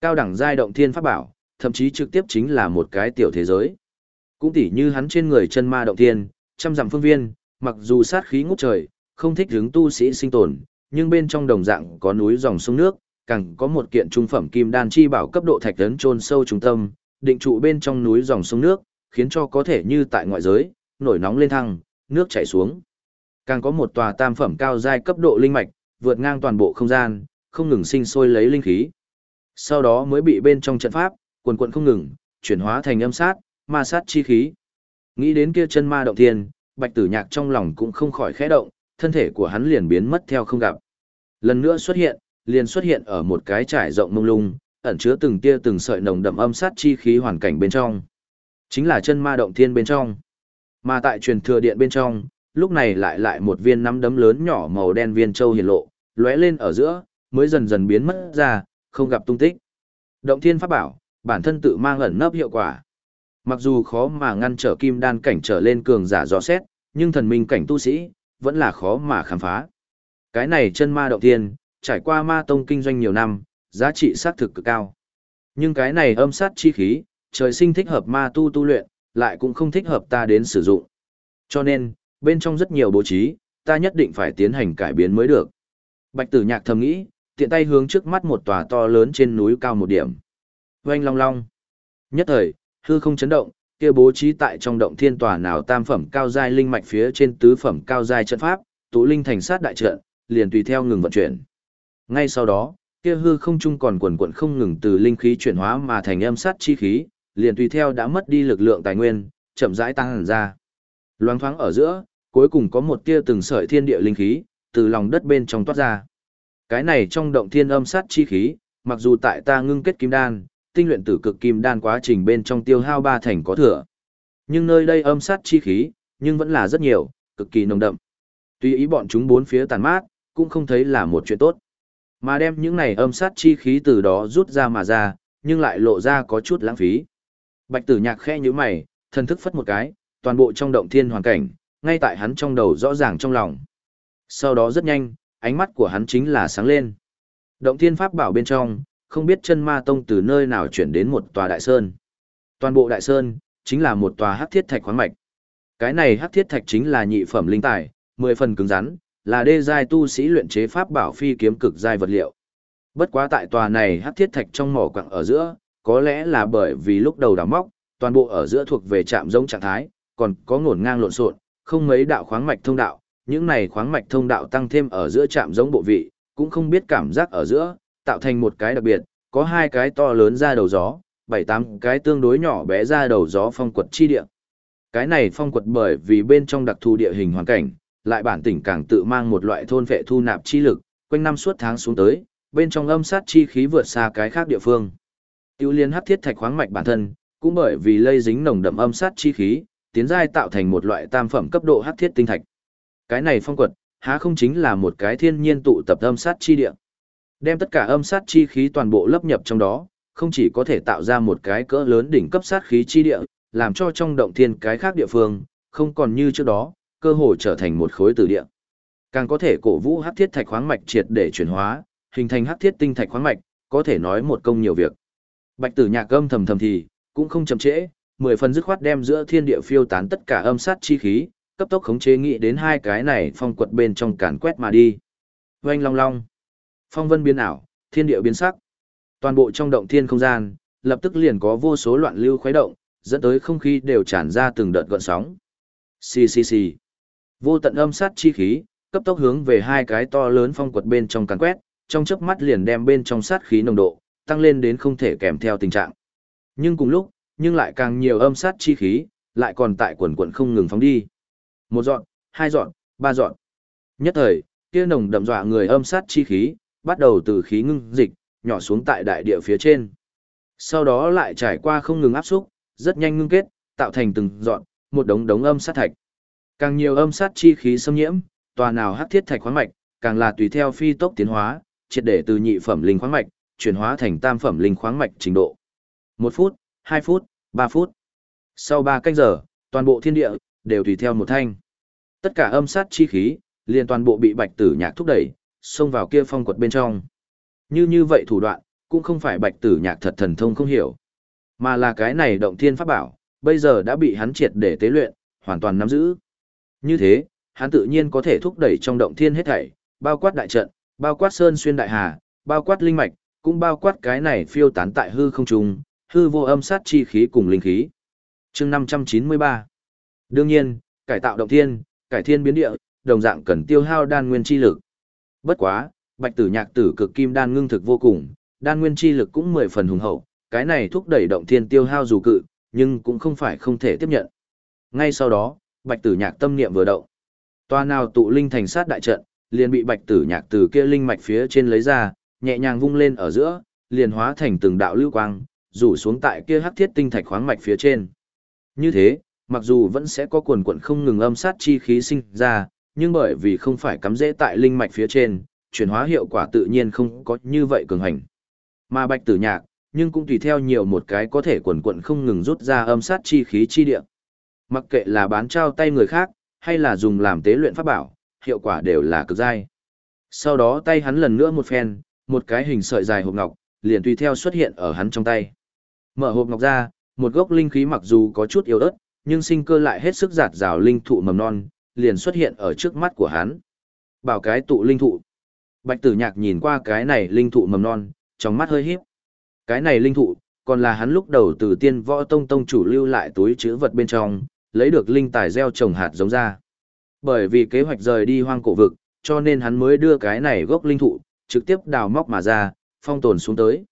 Cao đẳng giai động thiên pháp bảo, thậm chí trực tiếp chính là một cái tiểu thế giới. Cũng tỉ như hắn trên người chân ma động thiên, trăm dặm phương viên, mặc dù sát khí ngút trời, không thích hướng tu sĩ sinh tồn, nhưng bên trong đồng dạng có núi dòng sông nước, càng có một kiện trung phẩm kim đan chi bảo cấp độ thạch tấn chôn sâu trung tâm, định trụ bên trong núi dòng sông nước, khiến cho có thể như tại ngoại giới, nổi nóng lên thăng, nước chảy xuống. Càng có một tòa tam phẩm cao giai cấp độ linh mạch, vượt ngang toàn bộ không gian, không ngừng sinh sôi lấy linh khí. Sau đó mới bị bên trong trận pháp, quần quận không ngừng, chuyển hóa thành âm sát, ma sát chi khí. Nghĩ đến kia chân ma động thiên, Bạch Tử Nhạc trong lòng cũng không khỏi khẽ động, thân thể của hắn liền biến mất theo không gặp. Lần nữa xuất hiện, liền xuất hiện ở một cái trải rộng mông lung, ẩn chứa từng tia từng sợi nồng đậm âm sát chi khí hoàn cảnh bên trong. Chính là chân ma động thiên bên trong. Mà tại truyền thừa điện bên trong, lúc này lại lại một viên nắm đấm lớn nhỏ màu đen viên châu hiện lộ, lóe lên ở giữa, mới dần dần biến mất ra, không gặp tung tích. Động thiên pháp bảo, bản thân tự mang ẩn nấp hiệu quả. Mặc dù khó mà ngăn trở kim đan cảnh trở lên cường giả rõ xét, nhưng thần minh cảnh tu sĩ, vẫn là khó mà khám phá. Cái này chân ma động thiên, trải qua ma tông kinh doanh nhiều năm, giá trị xác thực cực cao. Nhưng cái này âm sát chi khí, trời sinh thích hợp ma tu tu luyện, lại cũng không thích hợp ta đến sử dụng. Cho nên, bên trong rất nhiều bố trí, ta nhất định phải tiến hành cải biến mới được. Bạch tử nhạc thầm nghĩ, tiện tay hướng trước mắt một tòa to lớn trên núi cao một điểm. Oanh long long. Nhất thời, hư không chấn động, kia bố trí tại trong động thiên tòa nào tam phẩm cao giai linh mạch phía trên tứ phẩm cao giai trận pháp, tụ linh thành sát đại trận, liền tùy theo ngừng vận chuyển. Ngay sau đó, kia hư không trung còn quần quần không ngừng từ linh khí chuyển hóa mà thành âm sát chi khí, liền tùy theo đã mất đi lực lượng tài nguyên, chậm rãi tăng hẳn ra. Loáng thoáng ở giữa, cuối cùng có một tia từng sợi thiên địa linh khí từ lòng đất bên trong toát ra. Cái này trong động thiên âm sát chi khí, mặc dù tại ta ngưng kết kim đan, tinh luyện tử cực kim đan quá trình bên trong tiêu hao ba thành có thừa. Nhưng nơi đây âm sát chi khí, nhưng vẫn là rất nhiều, cực kỳ nồng đậm. Tuy ý bọn chúng bốn phía tàn mát, cũng không thấy là một chuyện tốt. Mà đem những này âm sát chi khí từ đó rút ra mà ra, nhưng lại lộ ra có chút lãng phí. Bạch tử nhạc khẽ như mày, thần thức phất một cái, toàn bộ trong động thiên hoàn cảnh, ngay tại hắn trong đầu rõ ràng trong lòng. Sau đó rất nhanh, ánh mắt của hắn chính là sáng lên. Động thiên pháp bảo bên trong, không biết chân ma tông từ nơi nào chuyển đến một tòa đại sơn. Toàn bộ đại sơn, chính là một tòa hắc thiết thạch khoáng mạch. Cái này hắc thiết thạch chính là nhị phẩm linh tài, mười phần cứng rắn, là đê giai tu sĩ luyện chế pháp bảo phi kiếm cực giai vật liệu. Bất quá tại tòa này hắc thiết thạch trong mỏ quặng ở giữa, có lẽ là bởi vì lúc đầu đào móc, toàn bộ ở giữa thuộc về trạm giống trạng thái, còn có ngổn ngang lộn xộn, không mấy đạo khoáng mạch thông đạo, những này khoáng mạch thông đạo tăng thêm ở giữa trạm giống bộ vị, cũng không biết cảm giác ở giữa, tạo thành một cái đặc biệt, có hai cái to lớn ra đầu gió, bảy tám cái tương đối nhỏ bé ra đầu gió phong quật chi địa. Cái này phong quật bởi vì bên trong đặc thù địa hình hoàn cảnh, lại bản tỉnh càng tự mang một loại thôn vệ thu nạp chi lực, quanh năm suốt tháng xuống tới, bên trong âm sát chi khí vượt xa cái khác địa phương. Tiêu liên hắc thiết thạch khoáng mạch bản thân, cũng bởi vì lây dính nồng đậm âm sát chi khí, tiến giai tạo thành một loại tam phẩm cấp độ hắc thiết tinh thạch. Cái này phong quật, há không chính là một cái thiên nhiên tụ tập âm sát chi địa. Đem tất cả âm sát chi khí toàn bộ lấp nhập trong đó, không chỉ có thể tạo ra một cái cỡ lớn đỉnh cấp sát khí chi địa, làm cho trong động thiên cái khác địa phương, không còn như trước đó, cơ hồ trở thành một khối tử địa. Càng có thể cổ vũ hắc thiết thạch khoáng mạch triệt để chuyển hóa, hình thành hắc thiết tinh thạch khoáng mạch, có thể nói một công nhiều việc. Bạch Tử Nhạc âm thầm thầm thì, cũng không chậm trễ, mười phần dứt khoát đem giữa thiên địa phiêu tán tất cả âm sát chi khí, cấp tốc khống chế nghĩ đến hai cái này phong quật bên trong càn quét mà đi. Oanh long long. Phong vân biến ảo, thiên địa biến sắc. Toàn bộ trong động thiên không gian, lập tức liền có vô số loạn lưu khuấy động, dẫn tới không khí đều tràn ra từng đợt gợn sóng. Xì xì xì. Vô tận âm sát chi khí, cấp tốc hướng về hai cái to lớn phong quật bên trong càn quét, trong chớp mắt liền đem bên trong sát khí nồng độ tăng lên đến không thể kèm theo tình trạng. Nhưng cùng lúc, nhưng lại càng nhiều âm sát chi khí, lại còn tại quần quần không ngừng phóng đi. Một dọn, hai dọn, ba dọn. Nhất thời, kia nồng đậm dọa người âm sát chi khí, bắt đầu từ khí ngưng dịch, nhỏ xuống tại đại địa phía trên. Sau đó lại trải qua không ngừng áp xúc, rất nhanh ngưng kết, tạo thành từng dọn, một đống đống âm sát thạch. Càng nhiều âm sát chi khí xâm nhiễm, tòa nào hắc thiết thạch khoáng mạch, càng là tùy theo phi tốc tiến hóa, triệt để từ nhị phẩm linh khoáng mạch, chuyển hóa thành tam phẩm linh khoáng mạch trình độ. Một phút, hai phút, ba phút. Sau ba canh giờ, toàn bộ thiên địa, đều tùy theo một thanh. Tất cả âm sát chi khí, liền toàn bộ bị bạch tử nhạc thúc đẩy, xông vào kia phong quật bên trong. Như như vậy thủ đoạn, cũng không phải bạch tử nhạc thật thần thông không hiểu, mà là cái này động thiên pháp bảo, bây giờ đã bị hắn triệt để tế luyện, hoàn toàn nắm giữ. Như thế, hắn tự nhiên có thể thúc đẩy trong động thiên hết thảy, bao quát đại trận, bao quát sơn xuyên đại hà, bao quát linh mạch, cũng bao quát cái này phiêu tán tại hư không trung, hư vô âm sát chi khí cùng linh khí. Chương 593. Đương nhiên, cải tạo động thiên, cải thiên biến địa, đồng dạng cần tiêu hao đan nguyên chi lực. Bất quá, Bạch Tử Nhạc Tử cực kim đan ngưng thực vô cùng, đan nguyên chi lực cũng mười phần hùng hậu, cái này thúc đẩy động thiên tiêu hao dù cự, nhưng cũng không phải không thể tiếp nhận. Ngay sau đó, Bạch Tử Nhạc tâm niệm vừa động. Toa nào tụ linh thành sát đại trận, liền bị Bạch Tử Nhạc từ kia linh mạch phía trên lấy ra, nhẹ nhàng vung lên ở giữa, liền hóa thành từng đạo lưu quang, rủ xuống tại kia hắc thiết tinh thạch khoáng mạch phía trên. Như thế, mặc dù vẫn sẽ có quần quận không ngừng âm sát chi khí sinh ra, nhưng bởi vì không phải cắm dễ tại linh mạch phía trên, chuyển hóa hiệu quả tự nhiên không có như vậy cường hành. Mà Bạch Tử Nhạc, nhưng cũng tùy theo nhiều một cái có thể quần quận không ngừng rút ra âm sát chi khí chi địa. Mặc kệ là bán trao tay người khác, hay là dùng làm tế luyện pháp bảo, hiệu quả đều là cực dai. Sau đó tay hắn lần nữa một phen, một cái hình sợi dài hộp ngọc, liền tùy theo xuất hiện ở hắn trong tay. Mở hộp ngọc ra, một gốc linh khí mặc dù có chút yếu ớt, nhưng sinh cơ lại hết sức giạt rào linh thụ mầm non, liền xuất hiện ở trước mắt của hắn. Bảo cái tụ linh thụ. Bạch tử nhạc nhìn qua cái này linh thụ mầm non, trong mắt hơi híp. Cái này linh thụ, còn là hắn lúc đầu từ tiên võ tông tông chủ lưu lại túi chữ vật bên trong, lấy được linh tài gieo trồng hạt giống ra. Bởi vì kế hoạch rời đi hoang cổ vực, cho nên hắn mới đưa cái này gốc linh thụ, trực tiếp đào móc mà ra, phong tồn xuống tới.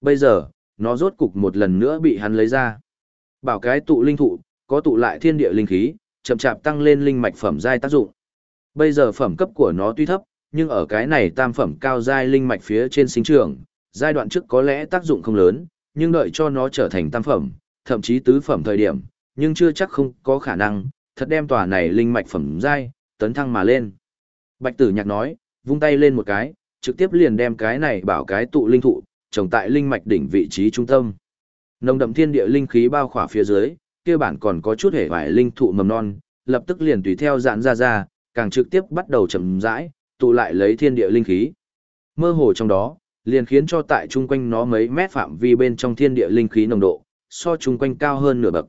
Bây giờ, nó rốt cục một lần nữa bị hắn lấy ra. Bảo cái tụ linh thụ, có tụ lại thiên địa linh khí, chậm chạp tăng lên linh mạch phẩm giai tác dụng. Bây giờ phẩm cấp của nó tuy thấp, nhưng ở cái này tam phẩm cao giai linh mạch phía trên sinh trưởng giai đoạn trước có lẽ tác dụng không lớn, nhưng đợi cho nó trở thành tam phẩm, thậm chí tứ phẩm thời điểm, nhưng chưa chắc không có khả năng, thật đem tòa này linh mạch phẩm giai, tấn thăng mà lên. Bạch tử nhạc nói, vung tay lên một cái, trực tiếp liền đem cái này bảo cái tụ linh thụ, trồng tại linh mạch đỉnh vị trí trung tâm. Nồng đậm thiên địa linh khí bao khỏa phía dưới, kia bản còn có chút hề vải linh thụ mầm non, lập tức liền tùy theo dạn ra ra, càng trực tiếp bắt đầu chậm rãi, tụ lại lấy thiên địa linh khí. Mơ hồ trong đó, liền khiến cho tại chung quanh nó mấy mét phạm vi bên trong thiên địa linh khí nồng độ, so chung quanh cao hơn nửa bậc.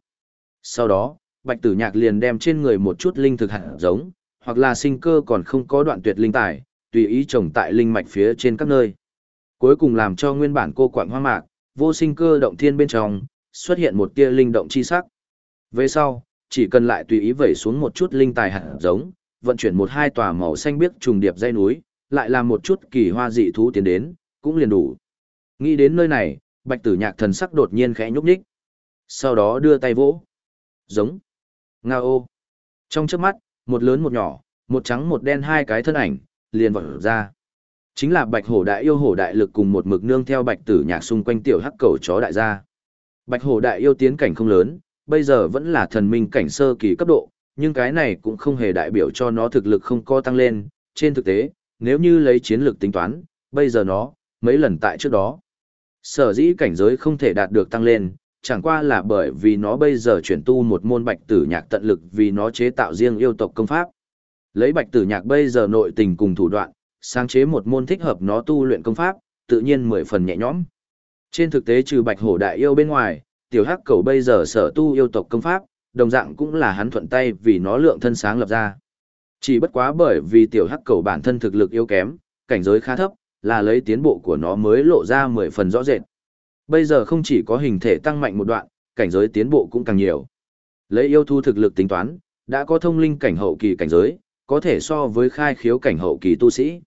Sau đó, Bạch Tử Nhạc liền đem trên người một chút linh thực hạt giống, hoặc là sinh cơ còn không có đoạn tuyệt linh tài, tùy ý trồng tại linh mạch phía trên các nơi. Cuối cùng làm cho nguyên bản cô quạng hoa mạc, vô sinh cơ động thiên bên trong, xuất hiện một tia linh động chi sắc. Về sau, chỉ cần lại tùy ý vẩy xuống một chút linh tài hạt giống, vận chuyển một hai tòa màu xanh biếc trùng điệp dây núi, lại làm một chút kỳ hoa dị thú tiến đến, cũng liền đủ. Nghĩ đến nơi này, Bạch Tử Nhạc thần sắc đột nhiên khẽ nhúc nhích. Sau đó đưa tay vỗ. Giống. Nga ô. Trong trước mắt, một lớn một nhỏ, một trắng một đen hai cái thân ảnh, liền vọt ra. Chính là Bạch Hổ Đại yêu hổ đại lực cùng một mực nương theo Bạch Tử Nhạc xung quanh tiểu hắc cầu chó đại gia. Bạch Hổ Đại yêu tiến cảnh không lớn, bây giờ vẫn là thần minh cảnh sơ kỳ cấp độ, nhưng cái này cũng không hề đại biểu cho nó thực lực không co tăng lên. Trên thực tế, nếu như lấy chiến lược tính toán, bây giờ nó, mấy lần tại trước đó. Sở dĩ cảnh giới không thể đạt được tăng lên, chẳng qua là bởi vì nó bây giờ chuyển tu một môn bạch tử nhạc tận lực vì nó chế tạo riêng yêu tộc công pháp. Lấy bạch tử nhạc bây giờ nội tình cùng thủ đoạn, sáng chế một môn thích hợp nó tu luyện công pháp, tự nhiên mười phần nhẹ nhõm. Trên thực tế trừ bạch hổ đại yêu bên ngoài, tiểu hắc cầu bây giờ sở tu yêu tộc công pháp, đồng dạng cũng là hắn thuận tay vì nó lượng thân sáng lập ra. Chỉ bất quá bởi vì tiểu hắc cầu bản thân thực lực yếu kém, cảnh giới khá thấp, là lấy tiến bộ của nó mới lộ ra mười phần rõ rệt. Bây giờ không chỉ có hình thể tăng mạnh một đoạn, cảnh giới tiến bộ cũng càng nhiều. Lấy yêu thu thực lực tính toán, đã có thông linh cảnh hậu kỳ cảnh giới, có thể so với khai khiếu cảnh hậu kỳ tu sĩ.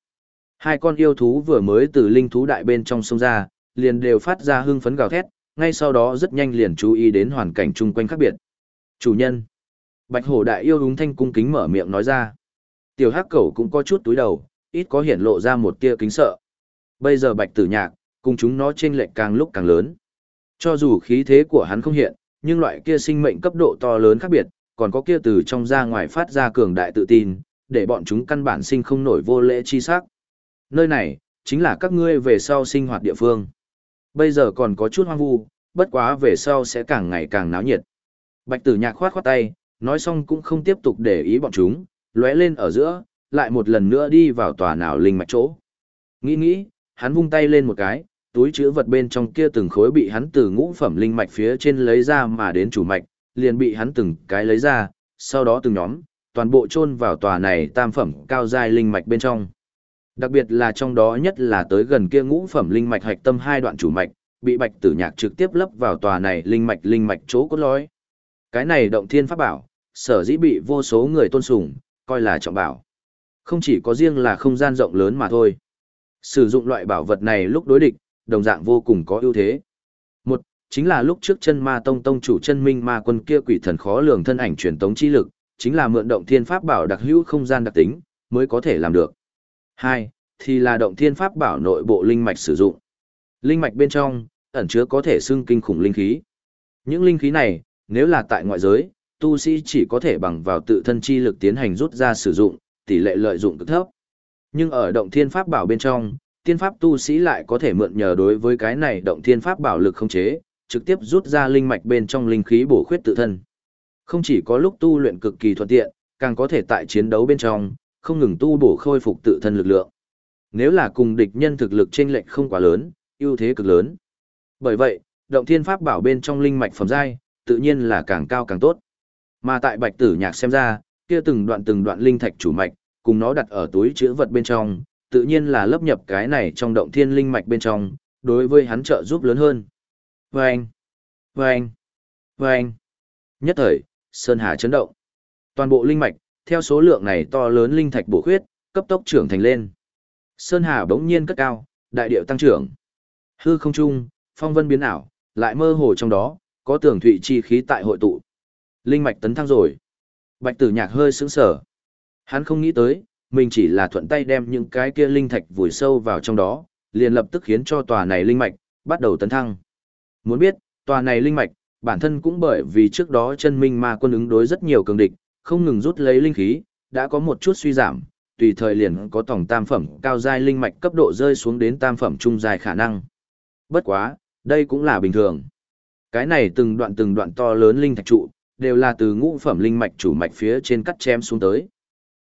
Hai con yêu thú vừa mới từ linh thú đại bên trong sông ra, liền đều phát ra hưng phấn gào thét, ngay sau đó rất nhanh liền chú ý đến hoàn cảnh chung quanh khác biệt. Chủ nhân. Bạch hổ đại yêu đúng thanh cung kính mở miệng nói ra. Tiểu hắc cẩu cũng có chút túi đầu, ít có hiển lộ ra một tia kính sợ. Bây giờ bạch tử nhạc, cùng chúng nó chênh lệch càng lúc càng lớn. Cho dù khí thế của hắn không hiện, nhưng loại kia sinh mệnh cấp độ to lớn khác biệt, còn có kia từ trong ra ngoài phát ra cường đại tự tin, để bọn chúng căn bản sinh không nổi vô lễ chi sắc. Nơi này, chính là các ngươi về sau sinh hoạt địa phương. Bây giờ còn có chút hoang vu, bất quá về sau sẽ càng ngày càng náo nhiệt. Bạch tử nhạc khoát khoát tay, nói xong cũng không tiếp tục để ý bọn chúng, lóe lên ở giữa, lại một lần nữa đi vào tòa nào linh mạch chỗ. Nghĩ nghĩ, hắn vung tay lên một cái, túi chứa vật bên trong kia từng khối bị hắn từ ngũ phẩm linh mạch phía trên lấy ra mà đến chủ mạch, liền bị hắn từng cái lấy ra, sau đó từng nhóm, toàn bộ chôn vào tòa này tam phẩm cao giai linh mạch bên trong. Đặc biệt là trong đó nhất là tới gần kia ngũ phẩm linh mạch hạch tâm hai đoạn chủ mạch, bị Bạch Tử Nhạc trực tiếp lấp vào tòa này linh mạch linh mạch chỗ cốt lõi. Cái này động thiên pháp bảo, sở dĩ bị vô số người tôn sùng, coi là trọng bảo. Không chỉ có riêng là không gian rộng lớn mà thôi. Sử dụng loại bảo vật này lúc đối địch, đồng dạng vô cùng có ưu thế. Một, chính là lúc trước chân ma tông tông chủ chân minh ma quân kia quỷ thần khó lường thân ảnh truyền tống chi lực, chính là mượn động thiên pháp bảo đặc hữu không gian đặc tính, mới có thể làm được. Hai, thì là động thiên pháp bảo nội bộ linh mạch sử dụng. Linh mạch bên trong, ẩn chứa có thể xưng kinh khủng linh khí. Những linh khí này, nếu là tại ngoại giới, tu sĩ chỉ có thể bằng vào tự thân chi lực tiến hành rút ra sử dụng, tỷ lệ lợi dụng cực thấp. Nhưng ở động thiên pháp bảo bên trong, tiên pháp tu sĩ lại có thể mượn nhờ đối với cái này động thiên pháp bảo lực không chế, trực tiếp rút ra linh mạch bên trong linh khí bổ khuyết tự thân. Không chỉ có lúc tu luyện cực kỳ thuận tiện, càng có thể tại chiến đấu bên trong, không ngừng tu bổ khôi phục tự thân lực lượng. Nếu là cùng địch nhân thực lực chênh lệch không quá lớn, ưu thế cực lớn. Bởi vậy, động thiên pháp bảo bên trong linh mạch phẩm giai, tự nhiên là càng cao càng tốt. Mà tại Bạch Tử Nhạc xem ra, kia từng đoạn từng đoạn linh thạch chủ mạch, cùng nó đặt ở túi chứa vật bên trong, tự nhiên là lấp nhập cái này trong động thiên linh mạch bên trong, đối với hắn trợ giúp lớn hơn. Vâng! Vâng! Vâng! Nhất thời, Sơn Hà chấn động. Toàn bộ linh mạch, theo số lượng này to lớn linh thạch bổ khuyết, cấp tốc trưởng thành lên. Sơn Hà bỗng nhiên cất cao, đại điệu tăng trưởng. Hư không trung, phong vân biến ảo, lại mơ hồ trong đó, có tường thụy chi khí tại hội tụ. Linh mạch tấn thăng rồi. Bạch tử nhạc hơi sững sở. Hắn không nghĩ tới, mình chỉ là thuận tay đem những cái kia linh thạch vùi sâu vào trong đó, liền lập tức khiến cho tòa này linh mạch, bắt đầu tấn thăng. Muốn biết, tòa này linh mạch, bản thân cũng bởi vì trước đó chân minh ma quân ứng đối rất nhiều cường địch, không ngừng rút lấy linh khí, đã có một chút suy giảm, tùy thời liền có tổng tam phẩm cao giai linh mạch cấp độ rơi xuống đến tam phẩm trung giai khả năng. Bất quá, đây cũng là bình thường. Cái này từng đoạn từng đoạn to lớn linh thạch trụ, đều là từ ngũ phẩm linh mạch chủ mạch phía trên cắt chém xuống tới.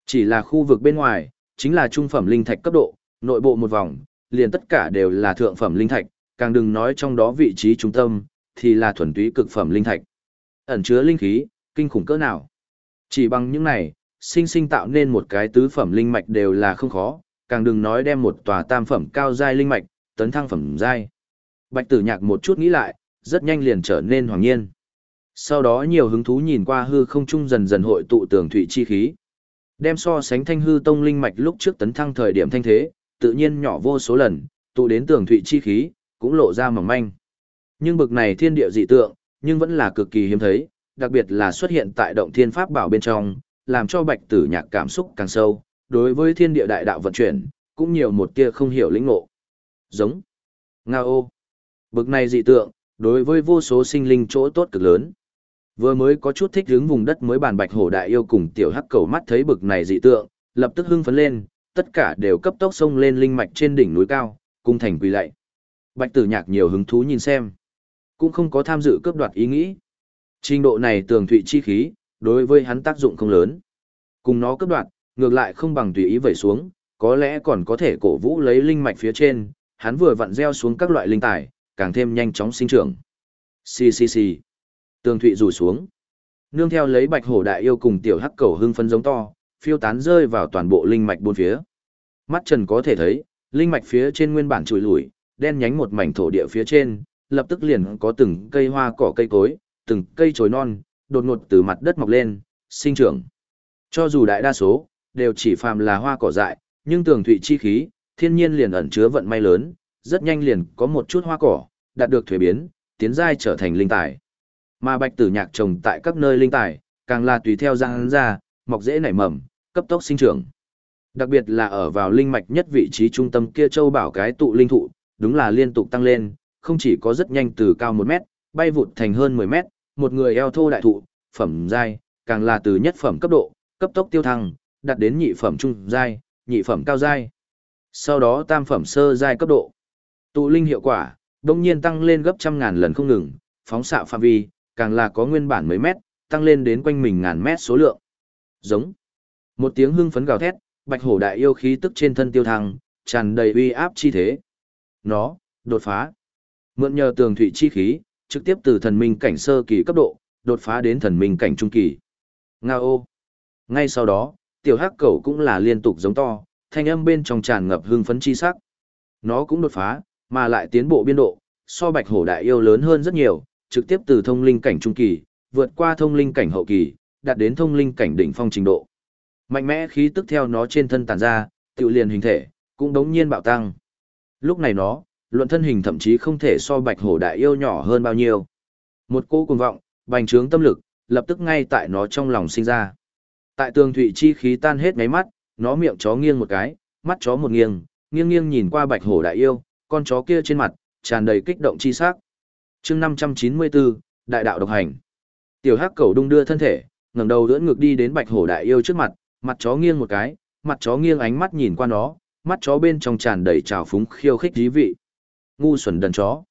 Chỉ là khu vực bên ngoài, chính là trung phẩm linh thạch cấp độ, nội bộ một vòng, liền tất cả đều là thượng phẩm linh thạch, càng đừng nói trong đó vị trí trung tâm, thì là thuần túy cực phẩm linh thạch. Ẩn chứa linh khí, kinh khủng cỡ nào. Chỉ bằng những này, sinh sinh tạo nên một cái tứ phẩm linh mạch đều là không khó, càng đừng nói đem một tòa tam phẩm cao giai linh mạch, tấn thăng phẩm giai. Bạch Tử Nhạc một chút nghĩ lại, rất nhanh liền trở nên hoàng nhiên. Sau đó nhiều hứng thú nhìn qua hư không trung dần dần hội tụ tường thủy chi khí. Đem so sánh thanh hư tông linh mạch lúc trước tấn thăng thời điểm thanh thế, tự nhiên nhỏ vô số lần, tụ đến tường thủy chi khí, cũng lộ ra mỏng manh. Nhưng bực này thiên địa dị tượng, nhưng vẫn là cực kỳ hiếm thấy, đặc biệt là xuất hiện tại động thiên pháp bảo bên trong, làm cho bạch tử nhạc cảm xúc càng sâu, đối với thiên địa đại đạo vận chuyển, cũng nhiều một tia không hiểu lĩnh ngộ. Giống. Nga ô. Bực này dị tượng, đối với vô số sinh linh chỗ tốt cực lớn. Vừa mới có chút thích hướng vùng đất mới bàn bạch hổ đại yêu cùng tiểu hắc cầu mắt thấy bực này dị tượng, lập tức hưng phấn lên, tất cả đều cấp tốc xông lên linh mạch trên đỉnh núi cao, cung thành quỳ lạy. Bạch tử nhạc nhiều hứng thú nhìn xem, cũng không có tham dự cướp đoạt ý nghĩ. Trình độ này tường thụy chi khí, đối với hắn tác dụng không lớn. Cùng nó cướp đoạn ngược lại không bằng tùy ý vẩy xuống, có lẽ còn có thể cổ vũ lấy linh mạch phía trên, hắn vừa vặn gieo xuống các loại linh tài, càng thêm nhanh chóng sinh trưởng. Xì xì xì. Tường thụy rủ xuống. Nương theo lấy bạch hổ đại yêu cùng tiểu hắc cầu hưng phân giống to, phiêu tán rơi vào toàn bộ linh mạch bốn phía. Mắt trần có thể thấy, linh mạch phía trên nguyên bản trùi lủi, đen nhánh một mảnh thổ địa phía trên, lập tức liền có từng cây hoa cỏ cây cối, từng cây chồi non, đột ngột từ mặt đất mọc lên, sinh trưởng. Cho dù đại đa số, đều chỉ phàm là hoa cỏ dại, nhưng tường thụy chi khí, thiên nhiên liền ẩn chứa vận may lớn, rất nhanh liền có một chút hoa cỏ, đạt được thuế biến, tiến giai trở thành linh tài. Mà bạch tử nhạc trồng tại các nơi linh tài, càng là tùy theo răng ra, mọc dễ nảy mầm, cấp tốc sinh trưởng. Đặc biệt là ở vào linh mạch nhất vị trí trung tâm kia châu bảo cái tụ linh thụ, đúng là liên tục tăng lên, không chỉ có rất nhanh từ cao 1 mét, bay vụt thành hơn 10 mét, một người eo thô đại thụ, phẩm giai, càng là từ nhất phẩm cấp độ, cấp tốc tiêu thăng, đạt đến nhị phẩm trung giai, nhị phẩm cao giai. Sau đó tam phẩm sơ giai cấp độ. Tụ linh hiệu quả, đông nhiên tăng lên gấp trăm ngàn lần không ngừng, phóng xạ phạm vi, càng là có nguyên bản mấy mét, tăng lên đến quanh mình ngàn mét số lượng. Giống. Một tiếng hưng phấn gào thét, bạch hổ đại yêu khí tức trên thân tiêu thăng, tràn đầy uy áp chi thế. Nó, đột phá. Mượn nhờ tường thủy chi khí, trực tiếp từ thần minh cảnh sơ kỳ cấp độ, đột phá đến thần minh cảnh trung kỳ. Nga ô. Ngay sau đó, tiểu hắc cẩu cũng là liên tục giống to, thanh âm bên trong tràn ngập hưng phấn chi sắc. Nó cũng đột phá, mà lại tiến bộ biên độ, so bạch hổ đại yêu lớn hơn rất nhiều, trực tiếp từ thông linh cảnh trung kỳ, vượt qua thông linh cảnh hậu kỳ, đạt đến thông linh cảnh đỉnh phong trình độ. Mạnh mẽ khí tức theo nó trên thân tàn ra, tự liền hình thể, cũng đống nhiên bạo tăng. Lúc này nó, luận thân hình thậm chí không thể so bạch hổ đại yêu nhỏ hơn bao nhiêu. Một cô cuồng vọng, bành trướng tâm lực, lập tức ngay tại nó trong lòng sinh ra. Tại tường thủy chi khí tan hết ngáy mắt, nó miệng chó nghiêng một cái, mắt chó một nghiêng, nghiêng nghiêng nhìn qua bạch hổ đại yêu, con chó kia trên mặt, tràn đầy kích động chi sắc. chương 594, Đại đạo độc hành. Tiểu hắc cầu đung đưa thân thể, ngẩng đầu đỡ ngược đi đến bạch hổ đại yêu trước mặt, mặt chó nghiêng một cái, mặt chó nghiêng ánh mắt nhìn qua nó, mắt chó bên trong tràn đầy trào phúng khiêu khích dí vị. Ngu xuẩn đần chó.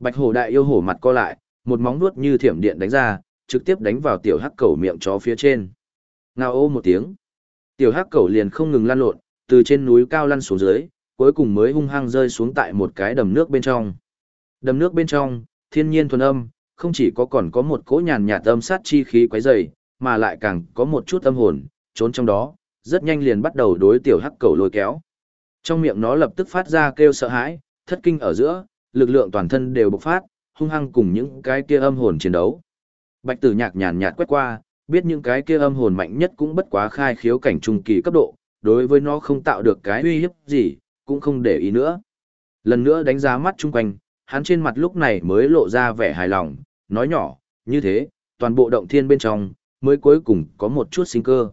Bạch hổ đại yêu hổ mặt co lại, một móng vuốt như thiểm điện đánh ra, trực tiếp đánh vào tiểu hắc cầu miệng chó phía trên. Ngao ô một tiếng. Tiểu hắc cầu liền không ngừng lăn lộn, từ trên núi cao lăn xuống dưới, cuối cùng mới hung hăng rơi xuống tại một cái đầm nước bên trong. Đầm nước bên trong, thiên nhiên thuần âm, không chỉ có còn có một cỗ nhàn nhạt âm sát chi khí quấy dày, mà lại càng có một chút âm hồn, trốn trong đó, rất nhanh liền bắt đầu đối tiểu hắc cầu lôi kéo. Trong miệng nó lập tức phát ra kêu sợ hãi, thất kinh ở giữa, lực lượng toàn thân đều bộc phát, hung hăng cùng những cái kia âm hồn chiến đấu. Bạch tử nhạc nhàn nhạt quét qua, biết những cái kia âm hồn mạnh nhất cũng bất quá khai khiếu cảnh trung kỳ cấp độ, đối với nó không tạo được cái uy hiếp gì, cũng không để ý nữa. Lần nữa đánh giá mắt chung quanh, hắn trên mặt lúc này mới lộ ra vẻ hài lòng, nói nhỏ, như thế, toàn bộ động thiên bên trong, mới cuối cùng có một chút sinh cơ.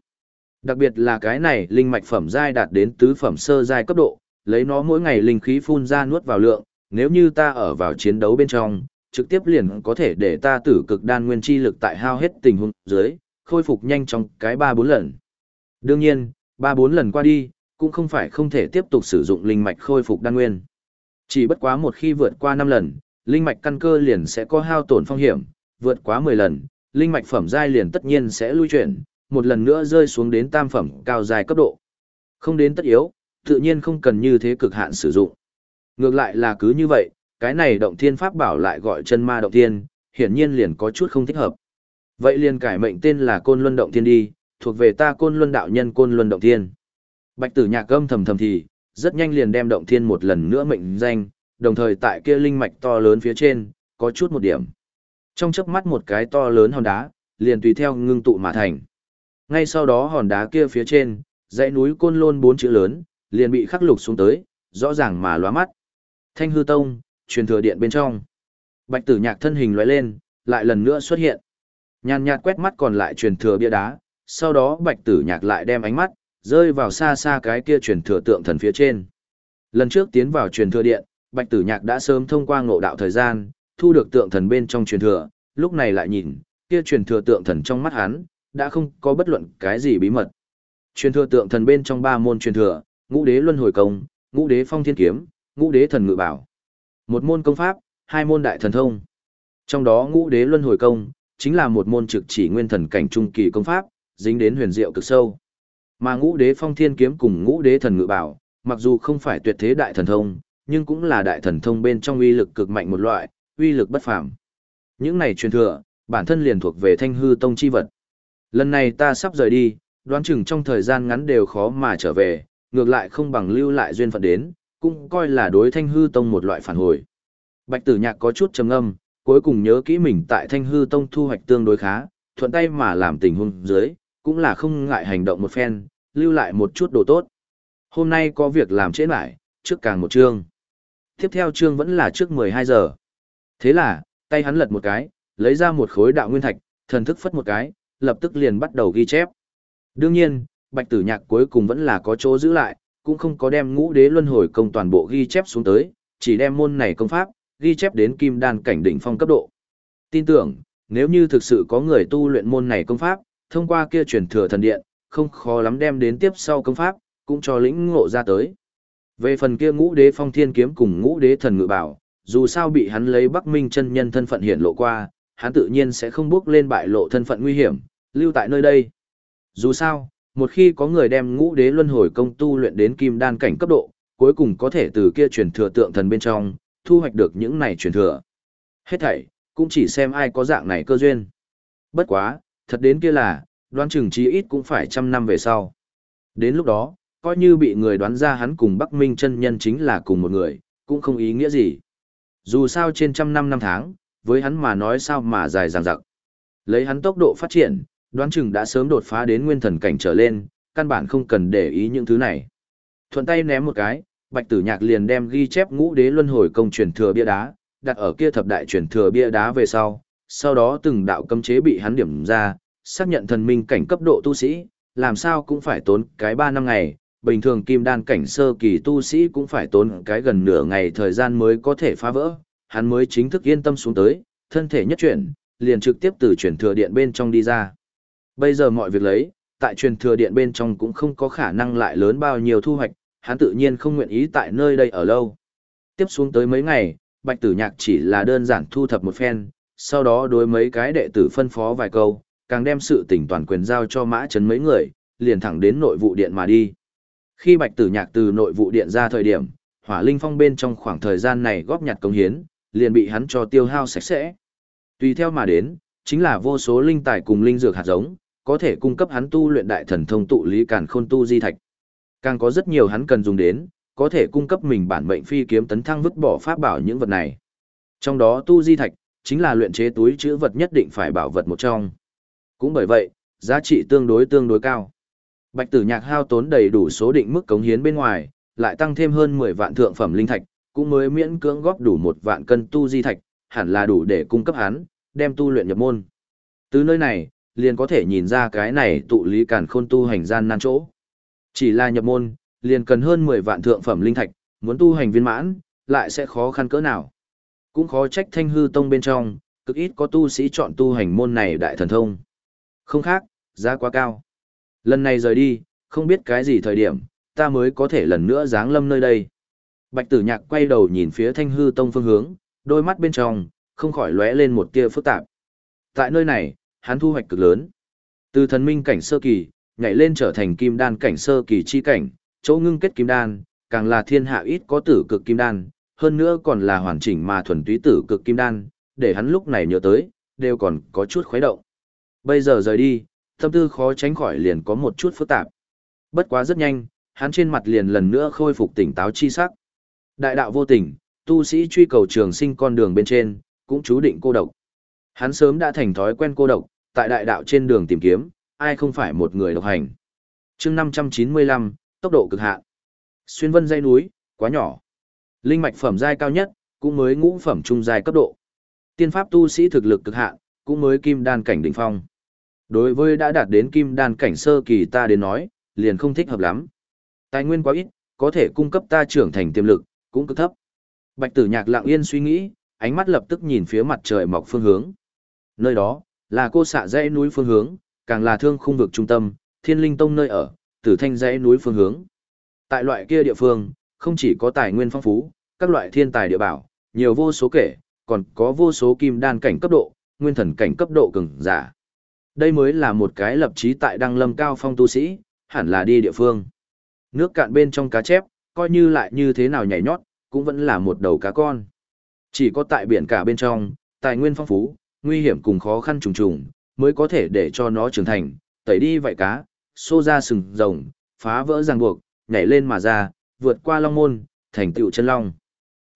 Đặc biệt là cái này linh mạch phẩm giai đạt đến tứ phẩm sơ giai cấp độ, lấy nó mỗi ngày linh khí phun ra nuốt vào lượng, nếu như ta ở vào chiến đấu bên trong, trực tiếp liền có thể để ta tử cực đan nguyên chi lực tại hao hết tình huống dưới, khôi phục nhanh trong cái 3-4 lần. Đương nhiên, 3-4 lần qua đi, cũng không phải không thể tiếp tục sử dụng linh mạch khôi phục đan nguyên. Chỉ bất quá một khi vượt qua 5 lần, linh mạch căn cơ liền sẽ có hao tổn phong hiểm, vượt quá 10 lần, linh mạch phẩm giai liền tất nhiên sẽ lui chuyển, một lần nữa rơi xuống đến tam phẩm cao dài cấp độ. Không đến tất yếu, tự nhiên không cần như thế cực hạn sử dụng. Ngược lại là cứ như vậy, cái này động thiên pháp bảo lại gọi chân ma động thiên, hiển nhiên liền có chút không thích hợp. Vậy liền cải mệnh tên là Côn Luân Động Thiên đi, thuộc về ta Côn Luân đạo nhân Côn Luân Động Thiên. Bạch Tử Nhạc âm thầm thầm thì, rất nhanh liền đem động thiên một lần nữa mệnh danh, đồng thời tại kia linh mạch to lớn phía trên, có chút một điểm. Trong chớp mắt một cái to lớn hòn đá, liền tùy theo ngưng tụ mà thành. Ngay sau đó hòn đá kia phía trên, dãy núi Côn Lôn bốn chữ lớn, liền bị khắc lục xuống tới, rõ ràng mà lóa mắt. Thanh hư tông, truyền thừa điện bên trong. Bạch tử nhạc thân hình lóe lên, lại lần nữa xuất hiện. Nhàn nhạt quét mắt còn lại truyền thừa bia đá, sau đó bạch tử nhạc lại đem ánh mắt, rơi vào xa xa cái kia truyền thừa tượng thần phía trên. Lần trước tiến vào truyền thừa điện, bạch tử nhạc đã sớm thông qua ngộ đạo thời gian, thu được tượng thần bên trong truyền thừa, lúc này lại nhìn, kia truyền thừa tượng thần trong mắt hắn, đã không có bất luận cái gì bí mật. Truyền thừa tượng thần bên trong ba môn truyền thừa, ngũ đế luân hồi công, ngũ đế phong thiên kiếm, ngũ đế thần ngự bảo. Một môn công pháp, hai môn đại thần thông. Trong đó ngũ đế luân hồi công, chính là một môn trực chỉ nguyên thần cảnh trung kỳ công pháp, dính đến huyền diệu cực sâu. Mà ngũ đế phong thiên kiếm cùng ngũ đế thần ngự bảo, mặc dù không phải tuyệt thế đại thần thông, nhưng cũng là đại thần thông bên trong uy lực cực mạnh một loại, uy lực bất phàm. Những này truyền thừa, bản thân liền thuộc về thanh hư tông chi vật. Lần này ta sắp rời đi, đoán chừng trong thời gian ngắn đều khó mà trở về, ngược lại không bằng lưu lại duyên phận đến, cũng coi là đối thanh hư tông một loại phản hồi. Bạch tử nhạc có chút trầm âm, cuối cùng nhớ kỹ mình tại thanh hư tông thu hoạch tương đối khá, thuận tay mà làm tình huống dưới, cũng là không ngại hành động một phen, lưu lại một chút đồ tốt. Hôm nay có việc làm trễ lại, trước càng một chương. Tiếp theo chương vẫn là trước 12 giờ. Thế là, tay hắn lật một cái, lấy ra một khối đạo nguyên thạch, thần thức phất một cái, lập tức liền bắt đầu ghi chép. Đương nhiên, bạch tử nhạc cuối cùng vẫn là có chỗ giữ lại, cũng không có đem ngũ đế luân hồi công toàn bộ ghi chép xuống tới, chỉ đem môn này công pháp, ghi chép đến kim đan cảnh đỉnh phong cấp độ. Tin tưởng, nếu như thực sự có người tu luyện môn này công pháp, thông qua kia truyền thừa thần điện, không khó lắm đem đến tiếp sau công pháp, cũng cho lĩnh ngộ ra tới. Về phần kia ngũ đế phong thiên kiếm cùng ngũ đế thần ngự bảo, dù sao bị hắn lấy Bắc Minh chân nhân thân phận hiển lộ qua, hắn tự nhiên sẽ không bước lên bại lộ thân phận nguy hiểm, lưu tại nơi đây. Dù sao, một khi có người đem ngũ đế luân hồi công tu luyện đến kim đan cảnh cấp độ, cuối cùng có thể từ kia truyền thừa tượng thần bên trong, thu hoạch được những này truyền thừa. Hết thảy, cũng chỉ xem ai có dạng này cơ duyên. Bất quá, thật đến kia là, đoán chừng chí ít cũng phải trăm năm về sau. Đến lúc đó, coi như bị người đoán ra hắn cùng Bắc Minh chân nhân chính là cùng một người, cũng không ý nghĩa gì. Dù sao trên trăm năm năm tháng, với hắn mà nói sao mà dài dằng dặc. Lấy hắn tốc độ phát triển, đoán chừng đã sớm đột phá đến nguyên thần cảnh trở lên, căn bản không cần để ý những thứ này. Thuận tay ném một cái, Bạch Tử Nhạc liền đem ghi chép ngũ đế luân hồi công truyền thừa bia đá, đặt ở kia thập đại truyền thừa bia đá về sau, sau đó từng đạo cấm chế bị hắn điểm ra, xác nhận thần minh cảnh cấp độ tu sĩ, làm sao cũng phải tốn cái 3 năm ngày, bình thường kim đan cảnh sơ kỳ tu sĩ cũng phải tốn cái gần nửa ngày thời gian mới có thể phá vỡ, hắn mới chính thức yên tâm xuống tới, thân thể nhất chuyển, liền trực tiếp từ truyền thừa điện bên trong đi ra. Bây giờ mọi việc lấy, tại truyền thừa điện bên trong cũng không có khả năng lại lớn bao nhiêu thu hoạch, hắn tự nhiên không nguyện ý tại nơi đây ở lâu. Tiếp xuống tới mấy ngày, Bạch Tử Nhạc chỉ là đơn giản thu thập một phen, sau đó đối mấy cái đệ tử phân phó vài câu, càng đem sự tỉnh toàn quyền giao cho mã Trấn mấy người, liền thẳng đến nội vụ điện mà đi. Khi Bạch Tử Nhạc từ nội vụ điện ra thời điểm, Hỏa Linh Phong bên trong khoảng thời gian này góp nhặt công hiến, liền bị hắn cho tiêu hao sạch sẽ. Tùy theo mà đến, chính là vô số linh tài cùng linh dược hạt giống, có thể cung cấp hắn tu luyện đại thần thông tụ lý càn khôn tu di thạch. Càng có rất nhiều hắn cần dùng đến, có thể cung cấp mình bản mệnh phi kiếm tấn thăng vứt bỏ pháp bảo những vật này. Trong đó tu di thạch, chính là luyện chế túi chữ vật nhất định phải bảo vật một trong. Cũng bởi vậy, giá trị tương đối tương đối cao. Bạch tử nhạc hao tốn đầy đủ số định mức cống hiến bên ngoài, lại tăng thêm hơn 10 vạn thượng phẩm linh thạch, cũng mới miễn cưỡng góp đủ một vạn cân tu di thạch, hẳn là đủ để cung cấp hắn, đem tu luyện nhập môn. Từ nơi này, liền có thể nhìn ra cái này tụ lý càn khôn tu hành gian nan chỗ. Chỉ là nhập môn, liền cần hơn 10 vạn thượng phẩm linh thạch, muốn tu hành viên mãn, lại sẽ khó khăn cỡ nào. Cũng khó trách thanh hư tông bên trong, cực ít có tu sĩ chọn tu hành môn này đại thần thông. Không khác, giá quá cao. Lần này rời đi, không biết cái gì thời điểm, ta mới có thể lần nữa giáng lâm nơi đây. Bạch tử nhạc quay đầu nhìn phía thanh hư tông phương hướng, đôi mắt bên trong, không khỏi lóe lên một tia phức tạp. Tại nơi này, hắn thu hoạch cực lớn. Từ thần minh cảnh sơ kỳ, nhảy lên trở thành kim đan cảnh sơ kỳ chi cảnh, chỗ ngưng kết kim đan, càng là thiên hạ ít có tử cực kim đan, hơn nữa còn là hoàn chỉnh mà thuần túy tử cực kim đan, để hắn lúc này nhớ tới, đều còn có chút khuấy động. Bây giờ rời đi, tâm tư khó tránh khỏi liền có một chút phức tạp. Bất quá rất nhanh, hắn trên mặt liền lần nữa khôi phục tỉnh táo chi sắc. Đại đạo vô tình, tu sĩ truy cầu trường sinh con đường bên trên, cũng chú định cô độc. Hắn sớm đã thành thói quen cô độc, tại đại đạo trên đường tìm kiếm, ai không phải một người độc hành. chương 595, tốc độ cực hạn. Xuyên vân dây núi, quá nhỏ. Linh mạch phẩm giai cao nhất, cũng mới ngũ phẩm trung giai cấp độ. Tiên pháp tu sĩ thực lực cực hạn, cũng mới kim đan cảnh đỉnh phong. Đối với đã đạt đến kim đan cảnh sơ kỳ ta đến nói, liền không thích hợp lắm. Tài nguyên quá ít, có thể cung cấp ta trưởng thành tiềm lực, cũng cực thấp. Bạch tử nhạc lặng yên suy nghĩ, ánh mắt lập tức nhìn phía mặt trời mọc phương hướng. Nơi đó, là cô xạ dãy núi phương hướng, càng là thương khung vực trung tâm, thiên linh tông nơi ở, tử thanh dãy núi phương hướng. Tại loại kia địa phương, không chỉ có tài nguyên phong phú, các loại thiên tài địa bảo, nhiều vô số kể, còn có vô số kim đan cảnh cấp độ, nguyên thần cảnh cấp độ cường giả. Đây mới là một cái lập chí tại đăng lâm cao phong tu sĩ, hẳn là đi địa phương. Nước cạn bên trong cá chép, coi như lại như thế nào nhảy nhót, cũng vẫn là một đầu cá con. Chỉ có tại biển cả bên trong, tài nguyên phong phú, nguy hiểm cùng khó khăn trùng trùng, mới có thể để cho nó trưởng thành, tẩy đi vảy cá, xô ra sừng rồng, phá vỡ ràng buộc, nhảy lên mà ra, vượt qua long môn, thành tựu chân long.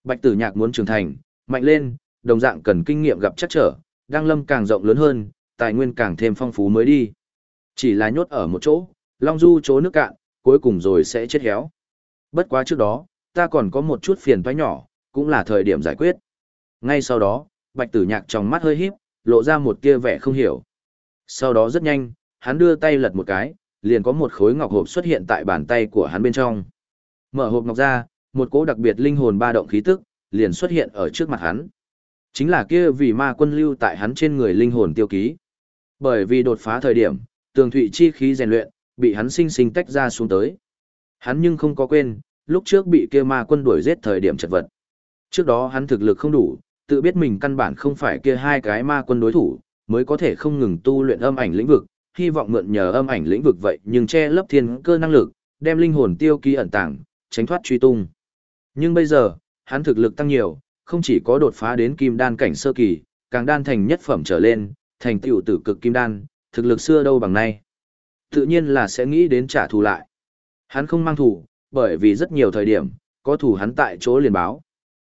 Bạch tử nhạc muốn trưởng thành, mạnh lên, đồng dạng cần kinh nghiệm gặp chắc trở, đăng lâm càng rộng lớn hơn, tài nguyên càng thêm phong phú mới đi. Chỉ là nhốt ở một chỗ, long du chỗ nước cạn, cuối cùng rồi sẽ chết héo. Bất quá trước đó, ta còn có một chút phiền toái nhỏ, cũng là thời điểm giải quyết. Ngay sau đó, bạch tử nhạc trong mắt hơi híp, lộ ra một tia vẻ không hiểu. Sau đó rất nhanh, hắn đưa tay lật một cái, liền có một khối ngọc hộp xuất hiện tại bàn tay của hắn bên trong. Mở hộp ngọc ra, một cỗ đặc biệt linh hồn ba động khí tức, liền xuất hiện ở trước mặt hắn. Chính là kia vì ma quân lưu tại hắn trên người linh hồn tiêu ký. Bởi vì đột phá thời điểm, tường thụy chi khí rèn luyện, bị hắn sinh sinh tách ra xuống tới. Hắn nhưng không có quên, lúc trước bị kia ma quân đuổi giết thời điểm chật vật. Trước đó hắn thực lực không đủ, tự biết mình căn bản không phải kia hai cái ma quân đối thủ, mới có thể không ngừng tu luyện âm ảnh lĩnh vực, hy vọng mượn nhờ âm ảnh lĩnh vực vậy nhưng che lấp thiên cơ năng lực, đem linh hồn tiêu ký ẩn tàng, tránh thoát truy tung. Nhưng bây giờ, hắn thực lực tăng nhiều, không chỉ có đột phá đến kim đan cảnh sơ kỳ, càng đan thành nhất phẩm trở lên, thành tựu tử cực kim đan, thực lực xưa đâu bằng nay. Tự nhiên là sẽ nghĩ đến trả thù lại. Hắn không mang thù, bởi vì rất nhiều thời điểm, có thù hắn tại chỗ liền báo.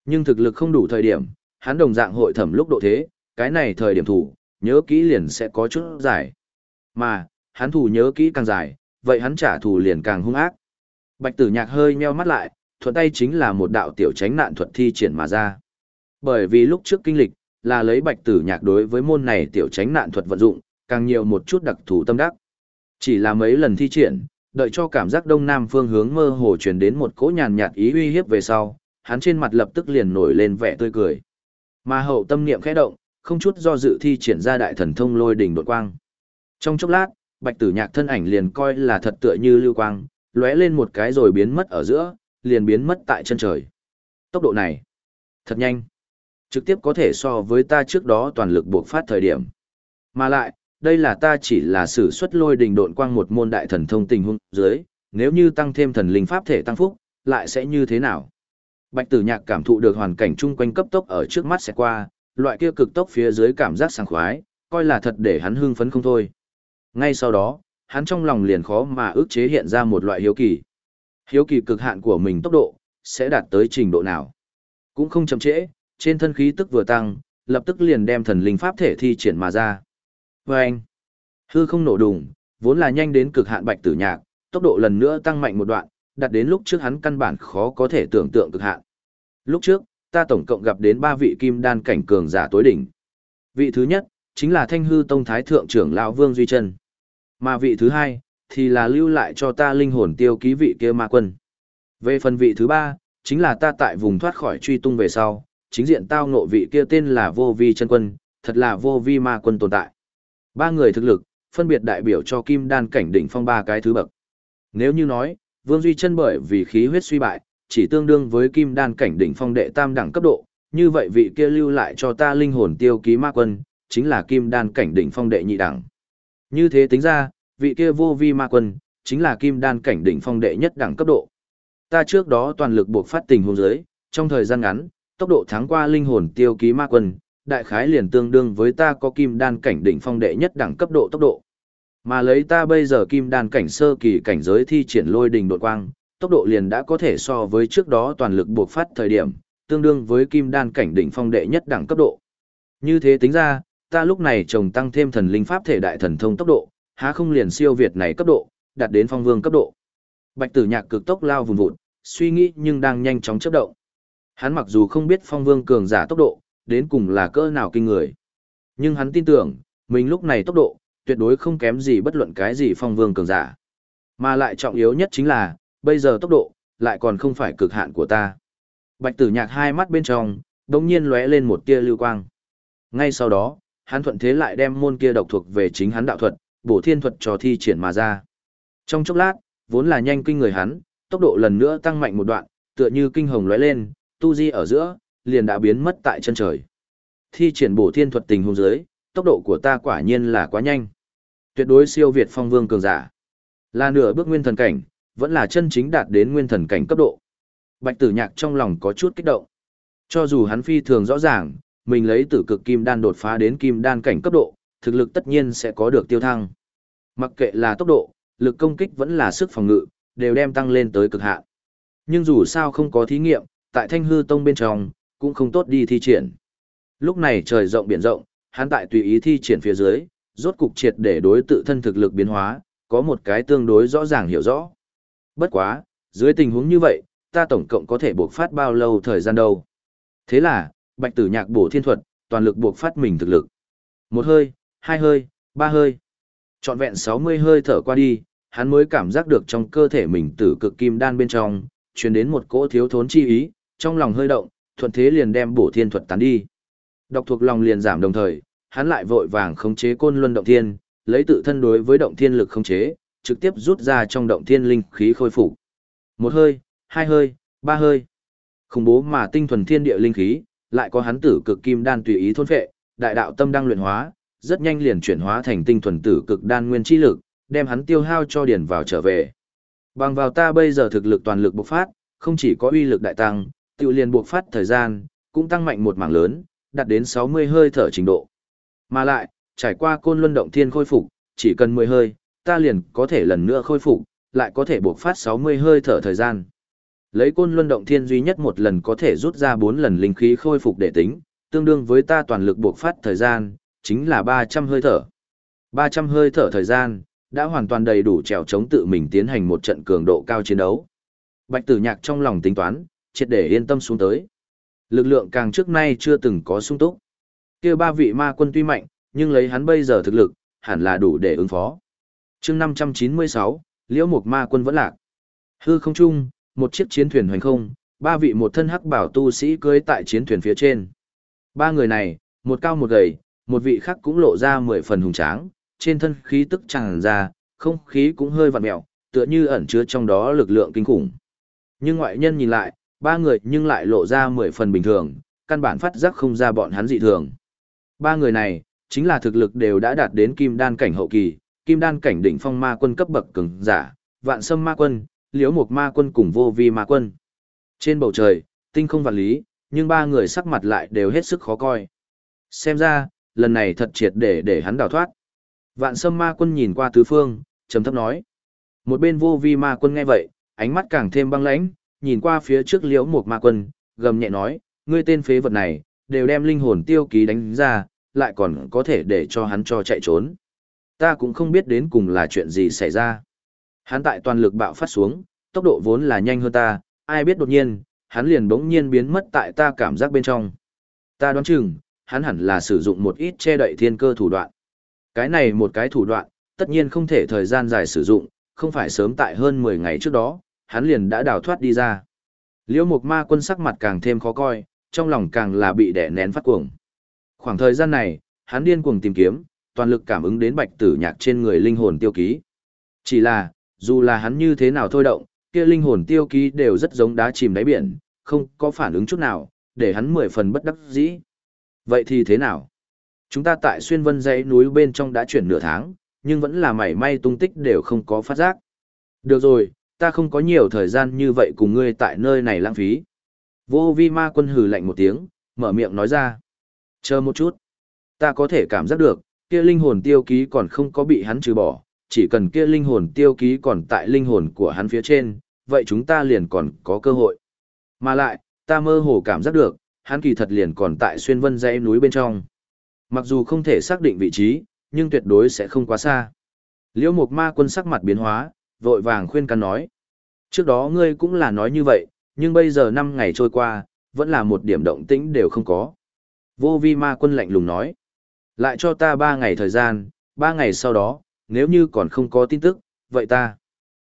Nhưng thực lực không đủ thời điểm, hắn đồng dạng hội thẩm lúc độ thế, cái này thời điểm thủ, nhớ kỹ liền sẽ có chút dài. Mà, hắn thủ nhớ kỹ càng dài, vậy hắn trả thù liền càng hung ác. Bạch tử nhạc hơi nheo mắt lại, thuận tay chính là một đạo tiểu tránh nạn thuật thi triển mà ra. Bởi vì lúc trước kinh lịch, là lấy bạch tử nhạc đối với môn này tiểu tránh nạn thuật vận dụng, càng nhiều một chút đặc thù tâm đắc. Chỉ là mấy lần thi triển, đợi cho cảm giác đông nam phương hướng mơ hồ truyền đến một cỗ nhàn nhạt ý uy hiếp về sau, hắn trên mặt lập tức liền nổi lên vẻ tươi cười. Mà hậu tâm niệm khẽ động, không chút do dự thi triển ra đại thần thông lôi đỉnh đột quang. Trong chốc lát, Bạch Tử Nhạc thân ảnh liền coi là thật tựa như lưu quang, lóe lên một cái rồi biến mất ở giữa, liền biến mất tại chân trời. Tốc độ này, thật nhanh. Trực tiếp có thể so với ta trước đó toàn lực buộc phát thời điểm. Mà lại, đây là ta chỉ là sử xuất lôi đỉnh độn quang một môn đại thần thông tình huống dưới, nếu như tăng thêm thần linh pháp thể tăng phúc, lại sẽ như thế nào? Bạch Tử Nhạc cảm thụ được hoàn cảnh chung quanh cấp tốc ở trước mắt sẽ qua, loại kia cực tốc phía dưới cảm giác sảng khoái, coi là thật để hắn hưng phấn không thôi. Ngay sau đó, hắn trong lòng liền khó mà ước chế hiện ra một loại hiếu kỳ. Hiếu kỳ cực hạn của mình tốc độ, sẽ đạt tới trình độ nào? Cũng không chậm trễ, trên thân khí tức vừa tăng, lập tức liền đem thần linh pháp thể thi triển mà ra. Và hư không nổ đùng, vốn là nhanh đến cực hạn bạch tử nhạc, tốc độ lần nữa tăng mạnh một đoạn, đạt đến lúc trước hắn căn bản khó có thể tưởng tượng cực hạn. Lúc trước, ta tổng cộng gặp đến ba vị kim đan cảnh cường giả tối đỉnh. Vị thứ nhất, chính là Thanh Hư Tông Thái Thượng trưởng lão Vương Duy Trân. Mà vị thứ hai, thì là lưu lại cho ta linh hồn tiêu ký vị kia ma quân. Về phần vị thứ ba, chính là ta tại vùng thoát khỏi truy tung về sau, chính diện tao ngộ vị kia tên là Vô Vi chân quân, thật là Vô Vi ma quân tồn tại. Ba người thực lực, phân biệt đại biểu cho kim đan cảnh đỉnh phong ba cái thứ bậc. Nếu như nói, Vương Duy chân bởi vì khí huyết suy bại, chỉ tương đương với kim đan cảnh đỉnh phong đệ tam đẳng cấp độ, như vậy vị kia lưu lại cho ta linh hồn tiêu ký ma quân, chính là kim đan cảnh đỉnh phong đệ nhị đẳng. Như thế tính ra, vị kia vô vi ma quân, chính là kim đan cảnh đỉnh phong đệ nhất đẳng cấp độ. Ta trước đó toàn lực buộc phát tình huống dưới, trong thời gian ngắn, tốc độ thắng qua linh hồn tiêu ký ma quân, đại khái liền tương đương với ta có kim đan cảnh đỉnh phong đệ nhất đẳng cấp độ tốc độ. Mà lấy ta bây giờ kim đan cảnh sơ kỳ cảnh giới thi triển lôi đình đột quang, tốc độ liền đã có thể so với trước đó toàn lực buộc phát thời điểm, tương đương với kim đan cảnh đỉnh phong đệ nhất đẳng cấp độ. Như thế tính ra, ta lúc này trồng tăng thêm thần linh pháp thể đại thần thông tốc độ, há không liền siêu việt này cấp độ, đạt đến phong vương cấp độ. Bạch Tử Nhạc cực tốc lao vùng vụt, suy nghĩ nhưng đang nhanh chóng chấp động. Hắn mặc dù không biết phong vương cường giả tốc độ, đến cùng là cỡ nào kinh người. Nhưng hắn tin tưởng, mình lúc này tốc độ, tuyệt đối không kém gì bất luận cái gì phong vương cường giả. Mà lại trọng yếu nhất chính là, bây giờ tốc độ, lại còn không phải cực hạn của ta. Bạch tử nhạc hai mắt bên trong, đồng nhiên lóe lên một tia lưu quang. Ngay sau đó, hắn thuận thế lại đem môn kia độc thuộc về chính hắn đạo thuật, bổ thiên thuật cho thi triển mà ra. Trong chốc lát, vốn là nhanh kinh người hắn, tốc độ lần nữa tăng mạnh một đoạn, tựa như kinh hồng lóe lên, tu di ở giữa, liền đã biến mất tại chân trời. Thi triển bổ thiên thuật tình huống dưới, tốc độ của ta quả nhiên là quá nhanh. Tuyệt đối siêu việt phong vương cường giả. Là nửa bước nguyên thần cảnh, vẫn là chân chính đạt đến nguyên thần cảnh cấp độ. Bạch tử nhạc trong lòng có chút kích động. Cho dù hắn phi thường rõ ràng, mình lấy tử cực kim đan đột phá đến kim đan cảnh cấp độ, thực lực tất nhiên sẽ có được tiêu thăng. Mặc kệ là tốc độ, lực công kích vẫn là sức phòng ngự, đều đem tăng lên tới cực hạn. Nhưng dù sao không có thí nghiệm, tại Thanh Hư Tông bên trong, cũng không tốt đi thi triển. Lúc này trời rộng biển rộng, hắn tại tùy ý thi triển phía dưới, rốt cục triệt để đối tự thân thực lực biến hóa, có một cái tương đối rõ ràng hiểu rõ. Bất quá, dưới tình huống như vậy, ta tổng cộng có thể buộc phát bao lâu thời gian đâu. Thế là, bạch tử nhạc bổ thiên thuật, toàn lực buộc phát mình thực lực. Một hơi, hai hơi, ba hơi. Trọn vẹn 60 hơi thở qua đi, hắn mới cảm giác được trong cơ thể mình tử cực kim đan bên trong, truyền đến một cỗ thiếu thốn chi ý, trong lòng hơi động, thuận thế liền đem bổ thiên thuật tán đi. Độc thuộc lòng liền giảm đồng thời, hắn lại vội vàng khống chế côn luân động thiên, lấy tự thân đối với động thiên lực khống chế, trực tiếp rút ra trong động thiên linh khí khôi phục. Một hơi, hai hơi, ba hơi. Khủng bố mà tinh thuần thiên địa linh khí, lại có hắn tử cực kim đan tùy ý thôn phệ, đại đạo tâm đang luyện hóa, rất nhanh liền chuyển hóa thành tinh thuần tử cực đan nguyên chi lực, đem hắn tiêu hao cho điển vào trở về. Bằng vào ta bây giờ thực lực toàn lực bộc phát, không chỉ có uy lực đại tăng, tự liền bộc phát thời gian, cũng tăng mạnh một mảng lớn, đạt đến 60 hơi thở trình độ. Mà lại, trải qua côn luân động thiên khôi phục, chỉ cần 10 hơi, ta liền có thể lần nữa khôi phục, lại có thể buộc phát 60 hơi thở thời gian. Lấy côn luân động thiên duy nhất một lần có thể rút ra 4 lần linh khí khôi phục để tính, tương đương với ta toàn lực buộc phát thời gian, chính là 300 hơi thở. 300 hơi thở thời gian, đã hoàn toàn đầy đủ trèo chống tự mình tiến hành một trận cường độ cao chiến đấu. Bạch tử nhạc trong lòng tính toán, triệt để yên tâm xuống tới. Lực lượng càng trước nay chưa từng có sung túc kia ba vị ma quân tuy mạnh, nhưng lấy hắn bây giờ thực lực, hẳn là đủ để ứng phó. chương 596, Liễu Mục Ma quân vẫn lạc. Hư không trung, một chiếc chiến thuyền hoành không, ba vị một thân hắc bảo tu sĩ cưới tại chiến thuyền phía trên. Ba người này, một cao một gầy, một vị khác cũng lộ ra mười phần hùng tráng, trên thân khí tức tràn ra, không khí cũng hơi vặn mẹo, tựa như ẩn chứa trong đó lực lượng kinh khủng. Nhưng ngoại nhân nhìn lại, ba người nhưng lại lộ ra mười phần bình thường, căn bản phát giác không ra bọn hắn dị thường. Ba người này, chính là thực lực đều đã đạt đến kim đan cảnh hậu kỳ, kim đan cảnh đỉnh phong ma quân cấp bậc cường giả, vạn sâm ma quân, liễu mục ma quân cùng vô vi ma quân. Trên bầu trời, tinh không vạn lý, nhưng ba người sắc mặt lại đều hết sức khó coi. Xem ra, lần này thật triệt để để hắn đào thoát. Vạn sâm ma quân nhìn qua tứ phương, trầm thấp nói. Một bên vô vi ma quân nghe vậy, ánh mắt càng thêm băng lãnh, nhìn qua phía trước liễu mục ma quân, gầm nhẹ nói, ngươi tên phế vật này, đều đem linh hồn tiêu ký đánh ra, lại còn có thể để cho hắn cho chạy trốn. Ta cũng không biết đến cùng là chuyện gì xảy ra. Hắn tại toàn lực bạo phát xuống, tốc độ vốn là nhanh hơn ta, ai biết đột nhiên, hắn liền bỗng nhiên biến mất tại ta cảm giác bên trong. Ta đoán chừng, hắn hẳn là sử dụng một ít che đậy thiên cơ thủ đoạn. Cái này một cái thủ đoạn, tất nhiên không thể thời gian dài sử dụng, không phải sớm tại hơn 10 ngày trước đó, hắn liền đã đào thoát đi ra. Liễu Mục Ma quân sắc mặt càng thêm khó coi, trong lòng càng là bị đè nén phát cuồng. Khoảng thời gian này, hắn điên cuồng tìm kiếm, toàn lực cảm ứng đến bạch tử nhạc trên người linh hồn tiêu ký. Chỉ là, dù là hắn như thế nào thôi động, kia linh hồn tiêu ký đều rất giống đá chìm đáy biển, không có phản ứng chút nào, để hắn mười phần bất đắc dĩ. Vậy thì thế nào? Chúng ta tại xuyên vân dãy núi bên trong đã chuyển nửa tháng, nhưng vẫn là mảy may tung tích đều không có phát giác. Được rồi, ta không có nhiều thời gian như vậy cùng ngươi tại nơi này lãng phí. Vô vi ma quân hừ lạnh một tiếng, mở miệng nói ra. Chờ một chút. Ta có thể cảm giác được, kia linh hồn tiêu ký còn không có bị hắn trừ bỏ, chỉ cần kia linh hồn tiêu ký còn tại linh hồn của hắn phía trên, vậy chúng ta liền còn có cơ hội. Mà lại, ta mơ hồ cảm giác được, hắn kỳ thật liền còn tại xuyên vân dãy núi bên trong. Mặc dù không thể xác định vị trí, nhưng tuyệt đối sẽ không quá xa. Liễu Mục Ma quân sắc mặt biến hóa, vội vàng khuyên can nói. Trước đó ngươi cũng là nói như vậy, nhưng bây giờ năm ngày trôi qua, vẫn là một điểm động tĩnh đều không có. Vô vi ma quân lạnh lùng nói. Lại cho ta ba ngày thời gian, ba ngày sau đó, nếu như còn không có tin tức, vậy ta.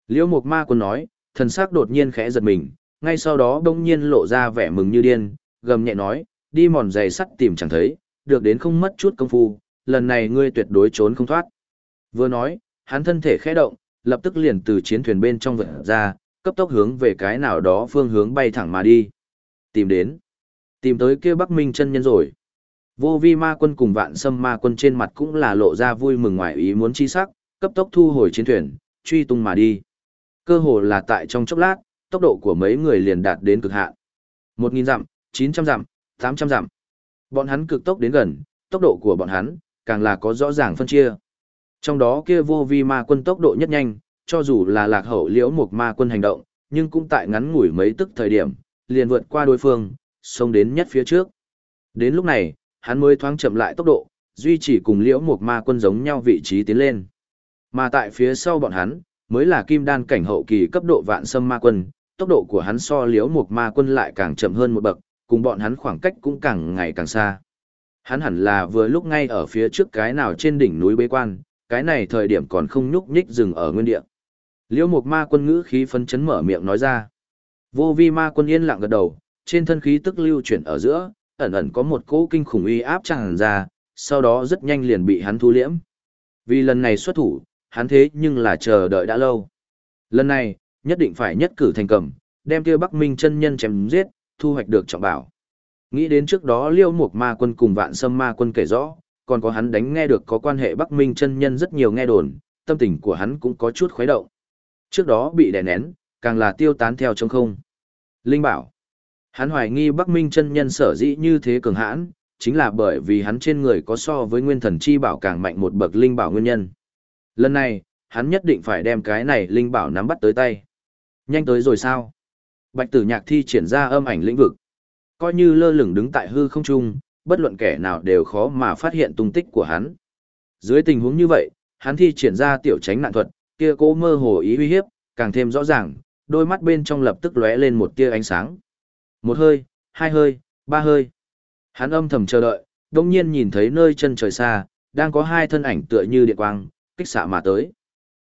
Liễu Mục Ma quân nói, thần sắc đột nhiên khẽ giật mình, ngay sau đó đông nhiên lộ ra vẻ mừng như điên, gầm nhẹ nói, đi mòn giày sắt tìm chẳng thấy, được đến không mất chút công phu, lần này ngươi tuyệt đối trốn không thoát. Vừa nói, hắn thân thể khẽ động, lập tức liền từ chiến thuyền bên trong vượt ra, cấp tốc hướng về cái nào đó phương hướng bay thẳng mà đi. Tìm đến. Tìm tới kia Bắc Minh chân nhân rồi. Vô vi ma quân cùng vạn sâm ma quân trên mặt cũng là lộ ra vui mừng ngoài ý muốn chi sắc, cấp tốc thu hồi chiến thuyền, truy tung mà đi. Cơ hồ là tại trong chốc lát, tốc độ của mấy người liền đạt đến cực hạn. 1000 dặm, 900 dặm, 800 dặm. Bọn hắn cực tốc đến gần, tốc độ của bọn hắn càng là có rõ ràng phân chia. Trong đó kia vô vi ma quân tốc độ nhất nhanh, cho dù là lạc hậu liễu một ma quân hành động, nhưng cũng tại ngắn ngủi mấy tức thời điểm, liền vượt qua đối phương, xông đến nhất phía trước. Đến lúc này, hắn mới thoáng chậm lại tốc độ, duy trì cùng liễu một ma quân giống nhau vị trí tiến lên. Mà tại phía sau bọn hắn, mới là kim đan cảnh hậu kỳ cấp độ vạn sâm ma quân, tốc độ của hắn so liễu một ma quân lại càng chậm hơn một bậc, cùng bọn hắn khoảng cách cũng càng ngày càng xa. Hắn hẳn là vừa lúc ngay ở phía trước cái nào trên đỉnh núi bế quan, cái này thời điểm còn không nhúc nhích dừng ở nguyên địa. Liễu Mục Ma quân ngữ khí phấn chấn mở miệng nói ra. Vô Vi Ma quân yên lặng gật đầu, trên thân khí tức lưu chuyển ở giữa, ẩn ẩn có một cỗ kinh khủng uy áp tràn ra, sau đó rất nhanh liền bị hắn thu liễm. Vì lần này xuất thủ, hắn thế nhưng là chờ đợi đã lâu. Lần này, nhất định phải nhất cử thành cầm, đem kia Bắc Minh chân nhân chém giết, thu hoạch được trọng bảo. Nghĩ đến trước đó Liêu Mục Ma quân cùng Vạn Sâm Ma quân kể rõ, còn có hắn đánh nghe được có quan hệ Bắc Minh chân nhân rất nhiều nghe đồn, tâm tình của hắn cũng có chút khuấy động. Trước đó bị đè nén, càng là tiêu tán theo trong không. Linh bảo. Hắn hoài nghi Bắc Minh chân nhân sở dĩ như thế cường hãn, chính là bởi vì hắn trên người có so với nguyên thần chi bảo càng mạnh một bậc linh bảo nguyên nhân. Lần này, hắn nhất định phải đem cái này linh bảo nắm bắt tới tay. Nhanh tới rồi sao? Bạch tử nhạc thi triển ra âm ảnh lĩnh vực. Coi như lơ lửng đứng tại hư không trung, bất luận kẻ nào đều khó mà phát hiện tung tích của hắn. Dưới tình huống như vậy, hắn thi triển ra tiểu tránh nạn thuật, kia cố mơ hồ ý uy hiếp, càng thêm rõ ràng, đôi mắt bên trong lập tức lóe lên một tia ánh sáng. Một hơi, hai hơi, ba hơi. Hắn âm thầm chờ đợi, đồng nhiên nhìn thấy nơi chân trời xa, đang có hai thân ảnh tựa như điện quang, kích xạ mà tới.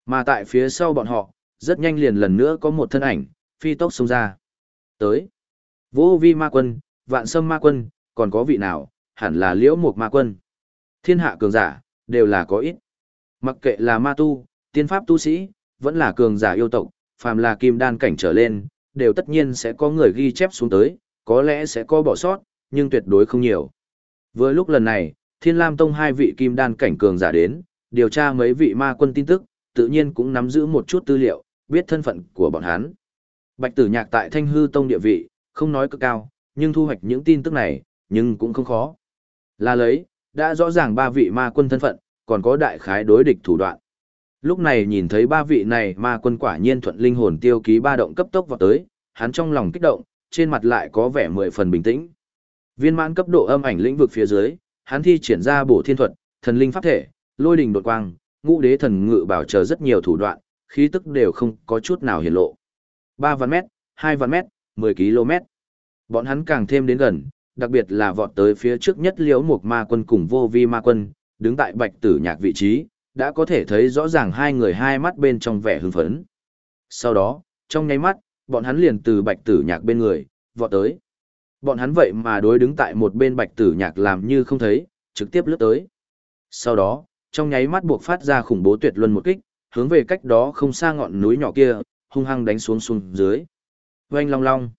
Mà tại phía sau bọn họ, rất nhanh liền lần nữa có một thân ảnh, phi tốc xông ra. Tới. Vô vi ma quân, vạn sâm ma quân, còn có vị nào, hẳn là liễu mục ma quân. Thiên hạ cường giả, đều là có ít. Mặc kệ là ma tu, tiên pháp tu sĩ, vẫn là cường giả yêu tộc, phàm là kim đan cảnh trở lên, đều tất nhiên sẽ có người ghi chép xuống tới, có lẽ sẽ có bỏ sót, nhưng tuyệt đối không nhiều. Với lúc lần này, Thiên Lam Tông hai vị kim đan cảnh cường giả đến, điều tra mấy vị ma quân tin tức, tự nhiên cũng nắm giữ một chút tư liệu, biết thân phận của bọn hắn. Bạch Tử Nhạc tại Thanh Hư Tông địa vị, không nói cực cao, nhưng thu hoạch những tin tức này, nhưng cũng không khó. Là lấy, đã rõ ràng ba vị ma quân thân phận, còn có đại khái đối địch thủ đoạn. Lúc này nhìn thấy ba vị này ma quân quả nhiên thuận linh hồn tiêu ký ba động cấp tốc vào tới, hắn trong lòng kích động, trên mặt lại có vẻ mười phần bình tĩnh. Viên mãn cấp độ âm ảnh lĩnh vực phía dưới, hắn thi triển ra bổ thiên thuật, thần linh pháp thể, lôi đình đột quang, ngũ đế thần ngự bảo chờ rất nhiều thủ đoạn, khí tức đều không có chút nào hiển lộ. 3 vạn mét, 2 vạn mét, 10 km. Bọn hắn càng thêm đến gần, đặc biệt là vọt tới phía trước nhất liễu một ma quân cùng vô vi ma quân, đứng tại bạch tử nhạc vị trí, đã có thể thấy rõ ràng hai người hai mắt bên trong vẻ hưng phấn. Sau đó, trong nháy mắt, bọn hắn liền từ bạch tử nhạc bên người, vọt tới. Bọn hắn vậy mà đối đứng tại một bên bạch tử nhạc làm như không thấy, trực tiếp lướt tới. Sau đó, trong nháy mắt buộc phát ra khủng bố tuyệt luân một kích, hướng về cách đó không xa ngọn núi nhỏ kia, hung hăng đánh xuống xuống dưới. Oanh long long.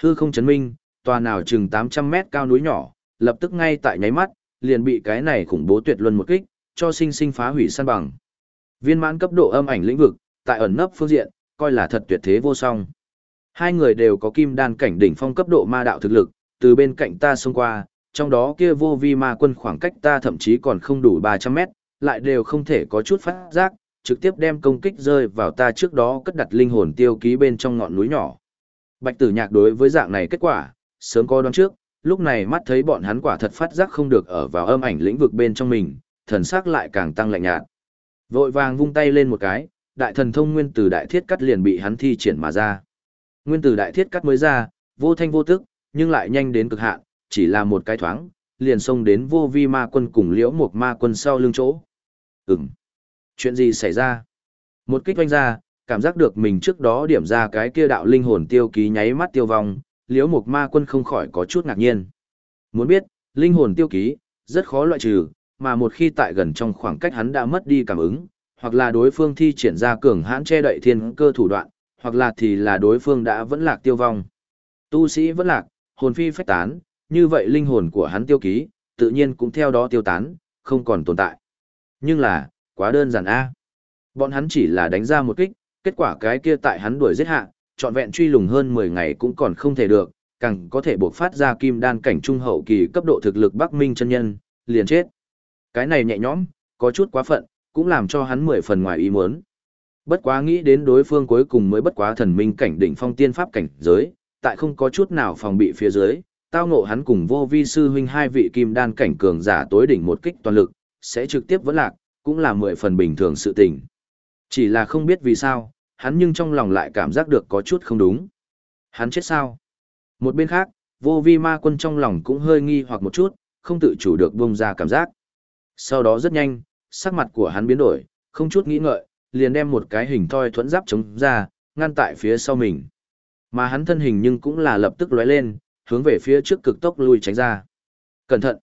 Hư không chấn minh, tòa nào chừng 800 mét cao núi nhỏ, lập tức ngay tại nháy mắt, liền bị cái này khủng bố tuyệt luân một kích, cho sinh sinh phá hủy san bằng. Viên mãn cấp độ âm ảnh lĩnh vực, tại ẩn nấp phương diện, coi là thật tuyệt thế vô song. Hai người đều có kim đan cảnh đỉnh phong cấp độ ma đạo thực lực, từ bên cạnh ta xông qua, trong đó kia vô vi ma quân khoảng cách ta thậm chí còn không đủ 300 mét, lại đều không thể có chút phát giác, trực tiếp đem công kích rơi vào ta trước đó cất đặt linh hồn tiêu ký bên trong ngọn núi nhỏ. Bạch tử nhạc đối với dạng này kết quả, sớm có đoán trước, lúc này mắt thấy bọn hắn quả thật phát giác không được ở vào âm ảnh lĩnh vực bên trong mình, thần sắc lại càng tăng lạnh nhạt. Vội vàng vung tay lên một cái, đại thần thông nguyên từ đại thiết cắt liền bị hắn thi triển mà ra. Nguyên từ đại thiết cắt mới ra, vô thanh vô tức, nhưng lại nhanh đến cực hạn, chỉ là một cái thoáng, liền xông đến vô vi ma quân cùng liễu một ma quân sau lưng chỗ. Ừm. Chuyện gì xảy ra? Một kích oanh ra, cảm giác được mình trước đó điểm ra cái kia đạo linh hồn tiêu ký nháy mắt tiêu vong, liễu một ma quân không khỏi có chút ngạc nhiên. Muốn biết, linh hồn tiêu ký, rất khó loại trừ, mà một khi tại gần trong khoảng cách hắn đã mất đi cảm ứng, hoặc là đối phương thi triển ra cường hãn che đậy thiên cơ thủ đoạn, hoặc là thì là đối phương đã vẫn lạc tiêu vong. Tu sĩ vẫn lạc, hồn phi phách tán, như vậy linh hồn của hắn tiêu ký, tự nhiên cũng theo đó tiêu tán, không còn tồn tại. Nhưng là, quá đơn giản a. Bọn hắn chỉ là đánh ra một kích, kết quả cái kia tại hắn đuổi giết hạ, trọn vẹn truy lùng hơn 10 ngày cũng còn không thể được, càng có thể buộc phát ra kim đan cảnh trung hậu kỳ cấp độ thực lực Bắc Minh chân nhân, liền chết. Cái này nhẹ nhõm, có chút quá phận, cũng làm cho hắn mười phần ngoài ý muốn. Bất quá nghĩ đến đối phương cuối cùng mới bất quá thần minh cảnh đỉnh phong tiên pháp cảnh giới, tại không có chút nào phòng bị phía dưới, tao ngộ hắn cùng vô vi sư huynh hai vị kim đan cảnh cường giả tối đỉnh một kích toàn lực, sẽ trực tiếp vẫn lạc, cũng là mười phần bình thường sự tình. Chỉ là không biết vì sao, hắn nhưng trong lòng lại cảm giác được có chút không đúng. Hắn chết sao? Một bên khác, vô vi ma quân trong lòng cũng hơi nghi hoặc một chút, không tự chủ được bông ra cảm giác. Sau đó rất nhanh, sắc mặt của hắn biến đổi, không chút nghĩ ngợi, liền đem một cái hình thoi thuẫn giáp chống ra, ngăn tại phía sau mình. Mà hắn thân hình nhưng cũng là lập tức lóe lên, hướng về phía trước cực tốc lui tránh ra. Cẩn thận!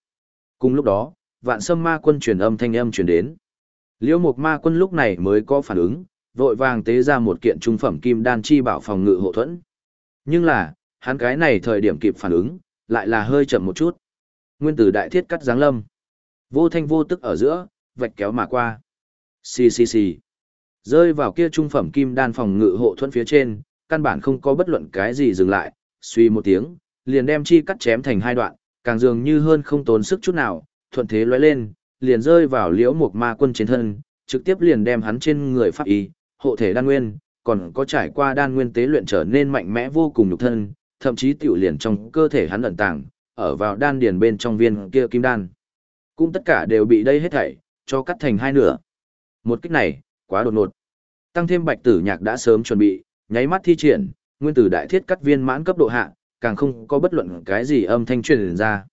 Cùng lúc đó, vạn sâm ma quân truyền âm thanh âm truyền đến. Liễu mục ma quân lúc này mới có phản ứng, vội vàng tế ra một kiện trung phẩm kim đan chi bảo phòng ngự hộ thuẫn. Nhưng là, hắn cái này thời điểm kịp phản ứng, lại là hơi chậm một chút. Nguyên tử đại thiết cắt giáng lâm. Vô thanh vô tức ở giữa, vạch kéo mà qua. Xì xì xì. Rơi vào kia trung phẩm kim đan phòng ngự hộ thuẫn phía trên, căn bản không có bất luận cái gì dừng lại, suy một tiếng, liền đem chi cắt chém thành hai đoạn, càng dường như hơn không tốn sức chút nào, thuận thế lóe lên, liền rơi vào liễu một ma quân trên thân, trực tiếp liền đem hắn trên người pháp y, hộ thể đan nguyên, còn có trải qua đan nguyên tế luyện trở nên mạnh mẽ vô cùng nhục thân, thậm chí tiểu liền trong cơ thể hắn ẩn tàng, ở vào đan điền bên trong viên kia kim đan. Cũng tất cả đều bị đây hết thảy, cho cắt thành hai nửa. Một kích này, quá đột ngột. Tăng thêm bạch tử nhạc đã sớm chuẩn bị, nháy mắt thi triển, nguyên tử đại thiết cắt viên mãn cấp độ hạ, càng không có bất luận cái gì âm thanh truyền ra.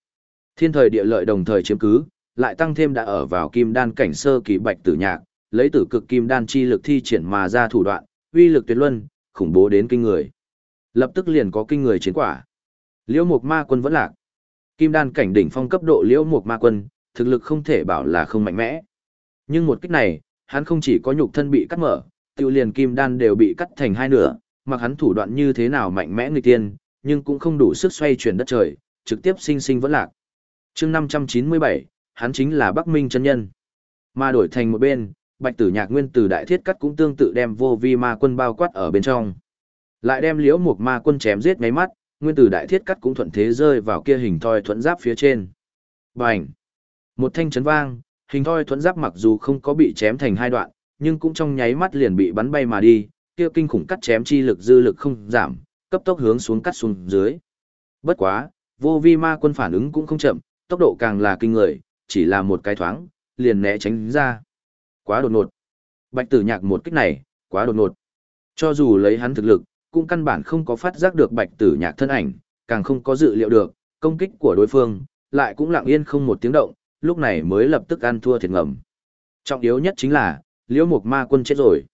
Thiên thời địa lợi đồng thời chiếm cứ, lại tăng thêm đã ở vào kim đan cảnh sơ kỳ bạch tử nhạc, lấy tử cực kim đan chi lực thi triển mà ra thủ đoạn, uy lực tuyệt luân, khủng bố đến kinh người. Lập tức liền có kinh người chiến quả. Liễu Mục Ma Quân vẫn lạc. Kim đan cảnh đỉnh phong cấp độ Liễu Mục Ma Quân, thực lực không thể bảo là không mạnh mẽ. Nhưng một kích này, hắn không chỉ có nhục thân bị cắt mở, tiêu liền kim đan đều bị cắt thành hai nửa, mặc hắn thủ đoạn như thế nào mạnh mẽ người tiên, nhưng cũng không đủ sức xoay chuyển đất trời, trực tiếp sinh sinh vẫn lạc. chương 597, hắn chính là Bắc Minh chân nhân. Mà đổi thành một bên, Bạch Tử Nhạc Nguyên từ đại thiết cắt cũng tương tự đem vô vi ma quân bao quát ở bên trong. Lại đem liễu một ma quân chém giết mấy mắt, nguyên tử đại thiết cắt cũng thuận thế rơi vào kia hình thoi thuẫn giáp phía trên. Bành! Một thanh chấn vang, hình thoi thuẫn giáp mặc dù không có bị chém thành hai đoạn, nhưng cũng trong nháy mắt liền bị bắn bay mà đi, kia kinh khủng cắt chém chi lực dư lực không giảm, cấp tốc hướng xuống cắt xuống dưới. Bất quá, vô vi ma quân phản ứng cũng không chậm, tốc độ càng là kinh người, chỉ là một cái thoáng, liền né tránh ra. Quá đột ngột. Bạch tử nhạc một kích này, quá đột ngột. Cho dù lấy hắn thực lực, cũng căn bản không có phát giác được bạch tử nhạc thân ảnh, càng không có dự liệu được, công kích của đối phương, lại cũng lặng yên không một tiếng động, lúc này mới lập tức ăn thua thiệt ngầm. Trọng yếu nhất chính là, liễu mục ma quân chết rồi.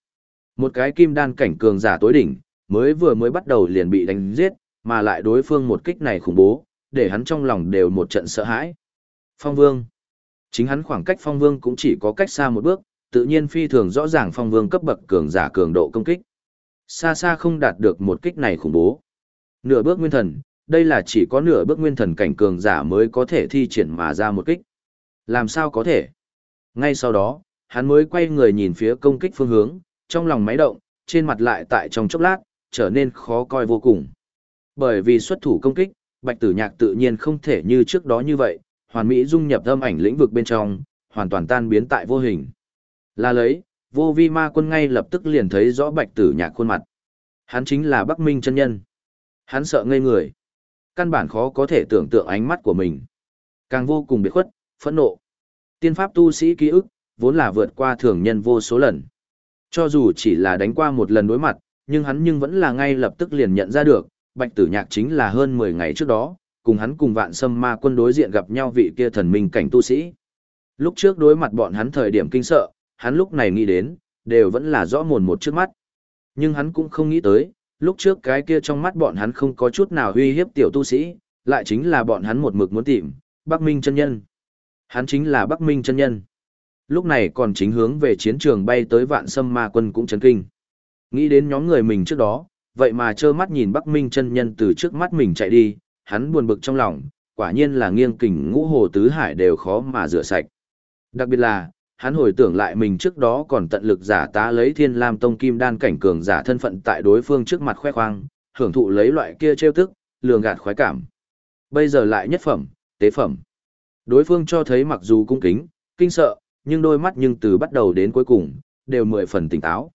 Một cái kim đan cảnh cường giả tối đỉnh, mới vừa mới bắt đầu liền bị đánh giết, mà lại đối phương một kích này khủng bố, để hắn trong lòng đều một trận sợ hãi. Phong Vương. Chính hắn khoảng cách Phong Vương cũng chỉ có cách xa một bước, tự nhiên phi thường rõ ràng Phong Vương cấp bậc cường giả cường độ công kích. Xa xa không đạt được một kích này khủng bố. Nửa bước nguyên thần, đây là chỉ có nửa bước nguyên thần cảnh cường giả mới có thể thi triển mà ra một kích. Làm sao có thể? Ngay sau đó, hắn mới quay người nhìn phía công kích phương hướng, trong lòng máy động, trên mặt lại tại trong chốc lát, trở nên khó coi vô cùng. Bởi vì xuất thủ công kích, Bạch Tử Nhạc tự nhiên không thể như trước đó như vậy, hoàn mỹ dung nhập âm ảnh lĩnh vực bên trong, hoàn toàn tan biến tại vô hình. Là lấy, vô vi ma quân ngay lập tức liền thấy rõ Bạch Tử Nhạc khuôn mặt. Hắn chính là Bắc Minh chân nhân. Hắn sợ ngây người. Căn bản khó có thể tưởng tượng ánh mắt của mình. Càng vô cùng biệt khuất, phẫn nộ. Tiên pháp tu sĩ ký ức, vốn là vượt qua thường nhân vô số lần. Cho dù chỉ là đánh qua một lần đối mặt, nhưng hắn nhưng vẫn là ngay lập tức liền nhận ra được, Bạch Tử Nhạc chính là hơn 10 ngày trước đó, cùng hắn cùng vạn sâm ma quân đối diện gặp nhau vị kia thần minh cảnh tu sĩ. Lúc trước đối mặt bọn hắn thời điểm kinh sợ, hắn lúc này nghĩ đến, đều vẫn là rõ mồn một trước mắt. Nhưng hắn cũng không nghĩ tới, lúc trước cái kia trong mắt bọn hắn không có chút nào uy hiếp tiểu tu sĩ, lại chính là bọn hắn một mực muốn tìm, Bắc Minh chân nhân. Hắn chính là Bắc Minh chân nhân. Lúc này còn chính hướng về chiến trường bay tới vạn sâm ma quân cũng chấn kinh. Nghĩ đến nhóm người mình trước đó, vậy mà trơ mắt nhìn Bắc Minh chân nhân từ trước mắt mình chạy đi, hắn buồn bực trong lòng, quả nhiên là nghiêng kình ngũ hồ tứ hải đều khó mà rửa sạch. Đặc biệt là, hắn hồi tưởng lại mình trước đó còn tận lực giả tá lấy thiên lam tông kim đan cảnh cường giả thân phận tại đối phương trước mặt khoe khoang, hưởng thụ lấy loại kia trêu tức, lường gạt khoái cảm. Bây giờ lại nhất phẩm, tế phẩm. Đối phương cho thấy mặc dù cung kính, kinh sợ, nhưng đôi mắt nhưng từ bắt đầu đến cuối cùng, đều mười phần tỉnh táo.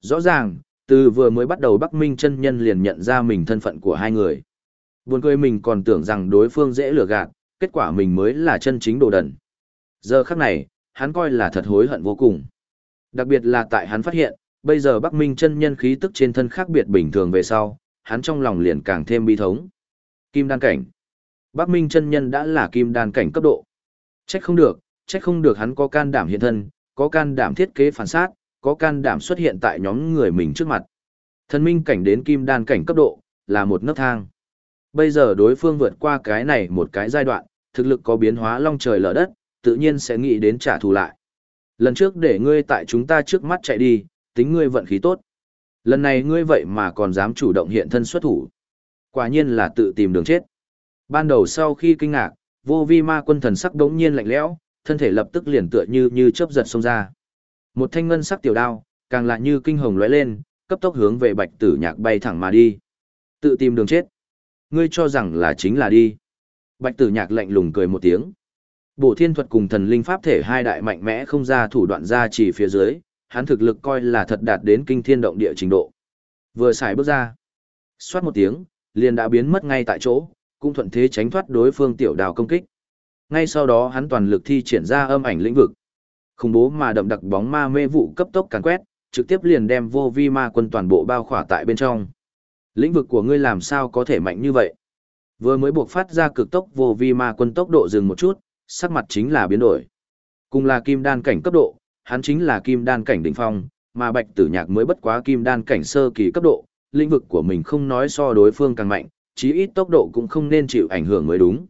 Rõ ràng, từ vừa mới bắt đầu Bắc Minh chân nhân liền nhận ra mình thân phận của hai người. Buồn cười mình còn tưởng rằng đối phương dễ lừa gạt, kết quả mình mới là chân chính đồ đần. Giờ khắc này, hắn coi là thật hối hận vô cùng. Đặc biệt là tại hắn phát hiện, bây giờ Bắc Minh chân nhân khí tức trên thân khác biệt bình thường về sau, hắn trong lòng liền càng thêm bi thống. Kim đan cảnh. Bác Minh chân nhân đã là kim đan cảnh cấp độ. Trách không được, trách không được hắn có can đảm hiện thân, có can đảm thiết kế phản sát, có can đảm xuất hiện tại nhóm người mình trước mặt. Thần minh cảnh đến kim đan cảnh cấp độ, là một nấc thang. Bây giờ đối phương vượt qua cái này một cái giai đoạn, thực lực có biến hóa long trời lở đất, tự nhiên sẽ nghĩ đến trả thù lại. Lần trước để ngươi tại chúng ta trước mắt chạy đi, tính ngươi vận khí tốt. Lần này ngươi vậy mà còn dám chủ động hiện thân xuất thủ. Quả nhiên là tự tìm đường chết. Ban đầu sau khi kinh ngạc, vô vi ma quân thần sắc đống nhiên lạnh lẽo, thân thể lập tức liền tựa như như chớp giật xông ra. Một thanh ngân sắc tiểu đao, càng lại như kinh hồng lóe lên, cấp tốc hướng về Bạch Tử Nhạc bay thẳng mà đi. Tự tìm đường chết. ngươi cho rằng là chính là đi. Bạch tử nhạc lạnh lùng cười một tiếng. bộ thiên thuật cùng thần linh pháp thể hai đại mạnh mẽ không ra thủ đoạn ra chỉ phía dưới, hắn thực lực coi là thật đạt đến kinh thiên động địa trình độ. Vừa xài bước ra, xoát một tiếng, liền đã biến mất ngay tại chỗ, cũng thuận thế tránh thoát đối phương tiểu đào công kích. Ngay sau đó hắn toàn lực thi triển ra âm ảnh lĩnh vực. Khủng bố mà đậm đặc bóng ma mê vụ cấp tốc càn quét, trực tiếp liền đem vô vi ma quân toàn bộ bao khỏa tại bên trong. Lĩnh vực của ngươi làm sao có thể mạnh như vậy? Vừa mới buộc phát ra cực tốc vô vi ma quân tốc độ dừng một chút, sắc mặt chính là biến đổi. Cùng là kim đan cảnh cấp độ, hắn chính là kim đan cảnh đỉnh phong, mà bạch tử nhạc mới bất quá kim đan cảnh sơ kỳ cấp độ, lĩnh vực của mình không nói so đối phương càng mạnh, chí ít tốc độ cũng không nên chịu ảnh hưởng mới đúng.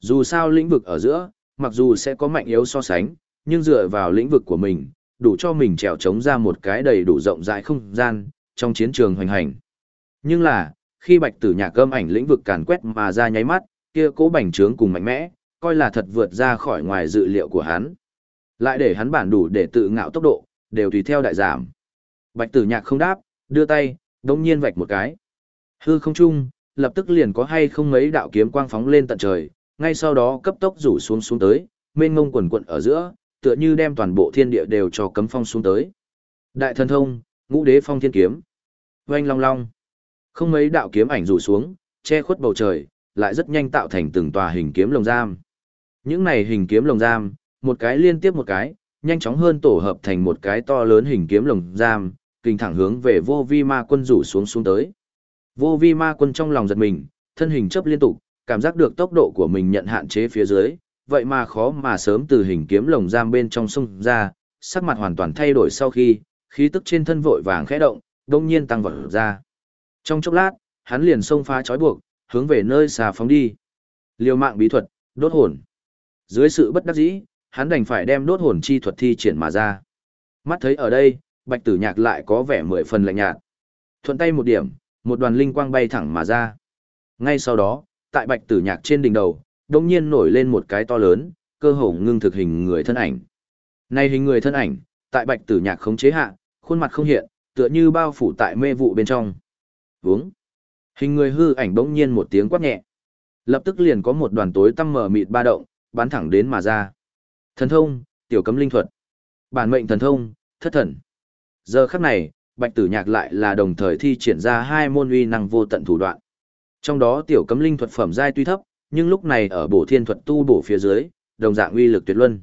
Dù sao lĩnh vực ở giữa, mặc dù sẽ có mạnh yếu so sánh, nhưng dựa vào lĩnh vực của mình, đủ cho mình trèo chống ra một cái đầy đủ rộng rãi không gian, trong chiến trường hoành hành. Nhưng là, khi bạch tử nhạc âm ảnh lĩnh vực càn quét mà ra nháy mắt, kia cố bành trướng cùng mạnh mẽ, coi là thật vượt ra khỏi ngoài dự liệu của hắn. Lại để hắn bản đủ để tự ngạo tốc độ, đều tùy theo đại giảm. Bạch tử nhạc không đáp, đưa tay, đông nhiên vạch một cái. Hư không trung, lập tức liền có hay không mấy đạo kiếm quang phóng lên tận trời, ngay sau đó cấp tốc rủ xuống xuống tới, mênh mông quần quận ở giữa, tựa như đem toàn bộ thiên địa đều cho cấm phong xuống tới. Đại thần thông, ngũ đế phong thiên kiếm. Oanh long long. Không mấy đạo kiếm ảnh rủ xuống, che khuất bầu trời, lại rất nhanh tạo thành từng tòa hình kiếm lồng giam. Những này hình kiếm lồng giam, một cái liên tiếp một cái, nhanh chóng hơn tổ hợp thành một cái to lớn hình kiếm lồng giam, kinh thẳng hướng về vô vi ma quân rủ xuống xuống tới. Vô vi ma quân trong lòng giật mình, thân hình chấp liên tục, cảm giác được tốc độ của mình nhận hạn chế phía dưới, vậy mà khó mà sớm từ hình kiếm lồng giam bên trong sông ra, sắc mặt hoàn toàn thay đổi sau khi, khí tức trên thân vội vàng khẽ động, đông nhiên tăng vọt ra. Trong chốc lát, hắn liền xông phá trói buộc, hướng về nơi xà phóng đi. Liều mạng bí thuật, đốt hồn. Dưới sự bất đắc dĩ, hắn đành phải đem đốt hồn chi thuật thi triển mà ra. Mắt thấy ở đây, Bạch Tử Nhạc lại có vẻ mười phần lạnh nhạt. Thuận tay một điểm, một đoàn linh quang bay thẳng mà ra. Ngay sau đó, tại Bạch Tử Nhạc trên đỉnh đầu, đột nhiên nổi lên một cái to lớn, cơ hồ ngưng thực hình người thân ảnh. Này hình người thân ảnh, tại Bạch Tử Nhạc khống chế hạ, khuôn mặt không hiện, tựa như bao phủ tại mê vụ bên trong. Vướng. Hình người hư ảnh bỗng nhiên một tiếng quát nhẹ. Lập tức liền có một đoàn tối tăm mở mịt ba động, bắn thẳng đến mà ra. Thần thông, tiểu cấm linh thuật. Bản mệnh thần thông, thất thần. Giờ khắc này, Bạch Tử Nhạc lại là đồng thời thi triển ra hai môn uy năng vô tận thủ đoạn. Trong đó tiểu cấm linh thuật phẩm giai tuy thấp, nhưng lúc này ở bổ thiên thuật tu bổ phía dưới, đồng dạng uy lực tuyệt luân.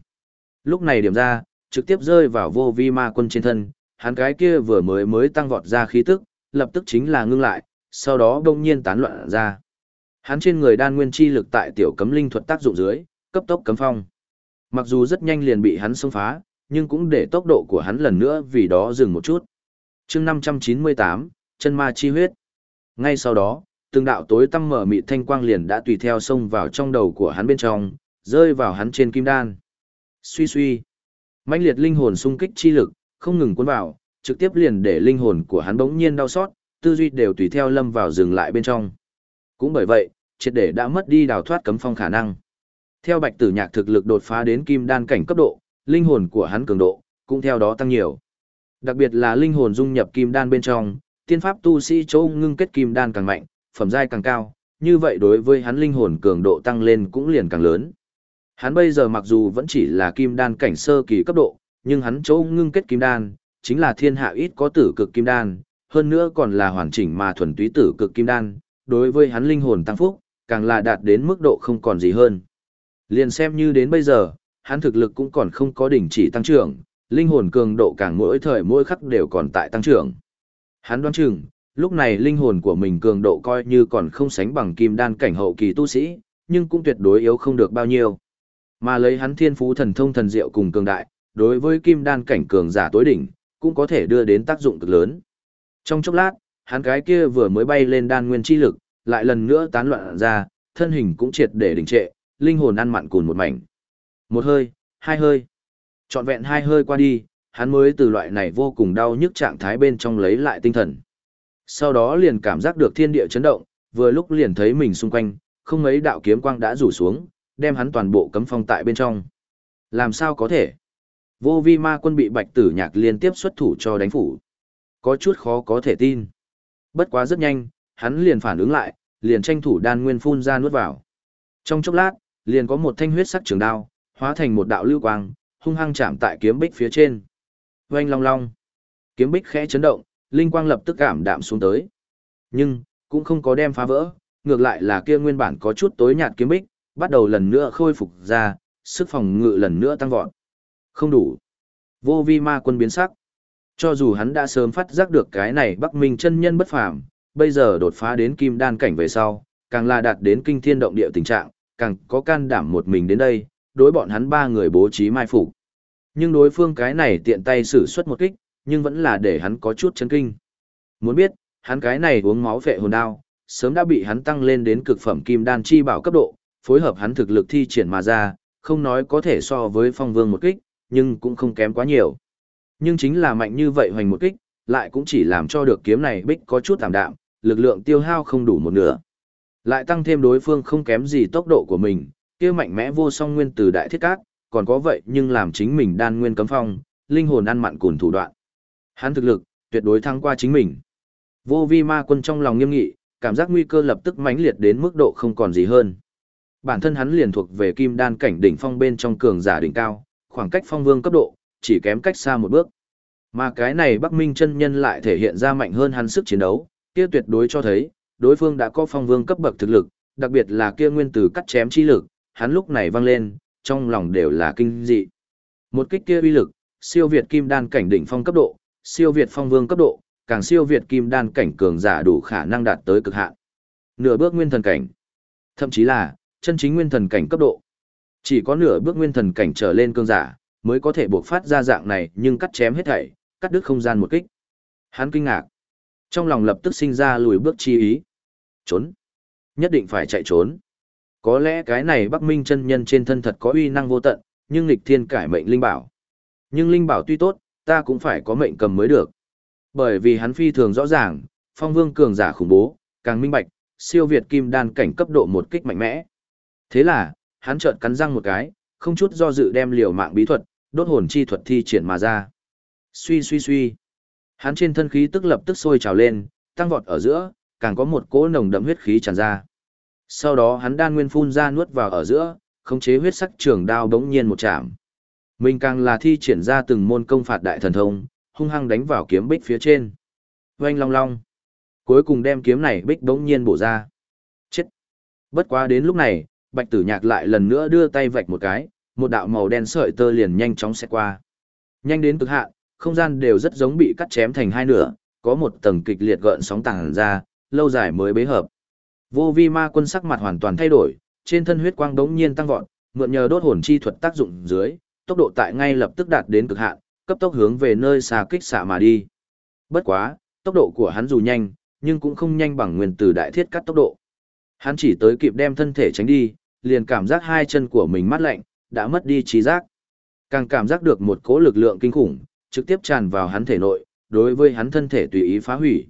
Lúc này điểm ra, trực tiếp rơi vào vô vi ma quân trên thân, hắn cái kia vừa mới mới tăng vọt ra khí tức, lập tức chính là ngưng lại, sau đó đông nhiên tán loạn ra. Hắn trên người đan nguyên chi lực tại tiểu cấm linh thuật tác dụng dưới, cấp tốc cấm phong. Mặc dù rất nhanh liền bị hắn xông phá, nhưng cũng để tốc độ của hắn lần nữa vì đó dừng một chút chương 598, chân ma chi huyết. Ngay sau đó, từng đạo tối tăm mở mị thanh quang liền đã tùy theo xông vào trong đầu của hắn bên trong, rơi vào hắn trên kim đan. Suy suy. mãnh liệt linh hồn sung kích chi lực, không ngừng cuốn vào, trực tiếp liền để linh hồn của hắn bỗng nhiên đau xót, tư duy đều tùy theo lâm vào dừng lại bên trong. Cũng bởi vậy, triệt để đã mất đi đào thoát cấm phong khả năng. Theo Bạch Tử Nhạc thực lực đột phá đến kim đan cảnh cấp độ, linh hồn của hắn cường độ cũng theo đó tăng nhiều. Đặc biệt là linh hồn dung nhập kim đan bên trong, tiên pháp tu sĩ chỗ ngưng kết kim đan càng mạnh, phẩm giai càng cao, như vậy đối với hắn linh hồn cường độ tăng lên cũng liền càng lớn. Hắn bây giờ mặc dù vẫn chỉ là kim đan cảnh sơ kỳ cấp độ, nhưng hắn chỗ ngưng kết kim đan, chính là thiên hạ ít có tử cực kim đan, hơn nữa còn là hoàn chỉnh mà thuần túy tử cực kim đan, đối với hắn linh hồn tăng phúc, càng là đạt đến mức độ không còn gì hơn. Liền xem như đến bây giờ, hắn thực lực cũng còn không có đỉnh chỉ tăng trưởng, linh hồn cường độ càng mỗi thời mỗi khắc đều còn tại tăng trưởng. Hắn đoán chừng, lúc này linh hồn của mình cường độ coi như còn không sánh bằng kim đan cảnh hậu kỳ tu sĩ, nhưng cũng tuyệt đối yếu không được bao nhiêu. Mà lấy hắn thiên phú thần thông thần diệu cùng cường đại, đối với kim đan cảnh cường giả tối đỉnh, cũng có thể đưa đến tác dụng cực lớn. Trong chốc lát, hắn cái kia vừa mới bay lên đan nguyên chi lực, lại lần nữa tán loạn ra, thân hình cũng triệt để đình trệ, linh hồn ăn mặn cùn một mảnh. Một hơi, hai hơi. Trọn vẹn hai hơi qua đi, hắn mới từ loại này vô cùng đau nhức trạng thái bên trong lấy lại tinh thần. Sau đó liền cảm giác được thiên địa chấn động, vừa lúc liền thấy mình xung quanh, không mấy đạo kiếm quang đã rủ xuống, đem hắn toàn bộ cấm phong tại bên trong. Làm sao có thể? Vô vi ma quân bị bạch tử nhạc liên tiếp xuất thủ cho đánh phủ. Có chút khó có thể tin. Bất quá rất nhanh, hắn liền phản ứng lại, liền tranh thủ đan nguyên phun ra nuốt vào. Trong chốc lát, liền có một thanh huyết sắc trường đao, hóa thành một đạo lưu quang, hung hăng chạm tại kiếm bích phía trên. Oanh long long. Kiếm bích khẽ chấn động, linh quang lập tức cảm đạm xuống tới. Nhưng, cũng không có đem phá vỡ, ngược lại là kia nguyên bản có chút tối nhạt kiếm bích, bắt đầu lần nữa khôi phục ra, sức phòng ngự lần nữa tăng vọt. Không đủ. Vô vi ma quân biến sắc. Cho dù hắn đã sớm phát giác được cái này Bắc Minh chân nhân bất phàm, bây giờ đột phá đến kim đan cảnh về sau, càng là đạt đến kinh thiên động địa tình trạng, càng có can đảm một mình đến đây, đối bọn hắn ba người bố trí mai phục. Nhưng đối phương cái này tiện tay sử xuất một kích, nhưng vẫn là để hắn có chút chấn kinh. Muốn biết, hắn cái này uống máu vệ hồn đao, sớm đã bị hắn tăng lên đến cực phẩm kim đan chi bảo cấp độ, phối hợp hắn thực lực thi triển mà ra, không nói có thể so với phong vương một kích, nhưng cũng không kém quá nhiều. Nhưng chính là mạnh như vậy hoành một kích, lại cũng chỉ làm cho được kiếm này bích có chút tạm đạm, lực lượng tiêu hao không đủ một nửa. Lại tăng thêm đối phương không kém gì tốc độ của mình, kia mạnh mẽ vô song nguyên từ đại thiết cát, còn có vậy nhưng làm chính mình đan nguyên cấm phong, linh hồn ăn mặn cùn thủ đoạn. Hắn thực lực, tuyệt đối thắng qua chính mình. Vô vi ma quân trong lòng nghiêm nghị, cảm giác nguy cơ lập tức mãnh liệt đến mức độ không còn gì hơn. Bản thân hắn liền thuộc về kim đan cảnh đỉnh phong bên trong cường giả đỉnh cao, khoảng cách phong vương cấp độ, chỉ kém cách xa một bước. Mà cái này Bắc Minh chân nhân lại thể hiện ra mạnh hơn hắn sức chiến đấu, kia tuyệt đối cho thấy, đối phương đã có phong vương cấp bậc thực lực, đặc biệt là kia nguyên tử cắt chém chi lực, hắn lúc này vang lên, trong lòng đều là kinh dị. Một kích kia uy lực, siêu việt kim đan cảnh đỉnh phong cấp độ, siêu việt phong vương cấp độ, càng siêu việt kim đan cảnh cường giả đủ khả năng đạt tới cực hạn. Nửa bước nguyên thần cảnh, thậm chí là chân chính nguyên thần cảnh cấp độ. Chỉ có nửa bước nguyên thần cảnh trở lên cường giả mới có thể buộc phát ra dạng này, nhưng cắt chém hết thảy, cắt đứt không gian một kích. Hắn kinh ngạc, trong lòng lập tức sinh ra lùi bước chi ý. Trốn, nhất định phải chạy trốn. Có lẽ cái này Bắc Minh chân nhân trên thân thật có uy năng vô tận, nhưng nghịch thiên cải mệnh linh bảo. Nhưng linh bảo tuy tốt, ta cũng phải có mệnh cầm mới được. Bởi vì hắn phi thường rõ ràng, phong vương cường giả khủng bố, càng minh bạch, siêu việt kim đan cảnh cấp độ một kích mạnh mẽ. Thế là, hắn chợt cắn răng một cái, không chút do dự đem liều mạng bí thuật, đốt hồn chi thuật thi triển mà ra. Suy suy suy. Hắn trên thân khí tức lập tức sôi trào lên, tăng vọt ở giữa, càng có một cỗ nồng đậm huyết khí tràn ra. Sau đó hắn đan nguyên phun ra nuốt vào ở giữa, khống chế huyết sắc trường đao đống nhiên một chạm. Mình càng là thi triển ra từng môn công phạt đại thần thông, hung hăng đánh vào kiếm bích phía trên. Oanh long long. Cuối cùng đem kiếm này bích đống nhiên bổ ra. Chết. Bất quá đến lúc này, bạch tử nhạc lại lần nữa đưa tay vạch một cái, một đạo màu đen sợi tơ liền nhanh chóng xẹt qua. Nhanh đến cực hạn, không gian đều rất giống bị cắt chém thành hai nửa, có một tầng kịch liệt gợn sóng tàng ra, lâu dài mới bế hợp. Vô vi ma quân sắc mặt hoàn toàn thay đổi, trên thân huyết quang đống nhiên tăng vọt, mượn nhờ đốt hồn chi thuật tác dụng dưới, tốc độ tại ngay lập tức đạt đến cực hạn, cấp tốc hướng về nơi xa kích xạ mà đi. Bất quá, tốc độ của hắn dù nhanh, nhưng cũng không nhanh bằng nguyên tử đại thiết cắt tốc độ. Hắn chỉ tới kịp đem thân thể tránh đi, liền cảm giác hai chân của mình mát lạnh, đã mất đi trí giác. Càng cảm giác được một cỗ lực lượng kinh khủng, trực tiếp tràn vào hắn thể nội, đối với hắn thân thể tùy ý phá hủy.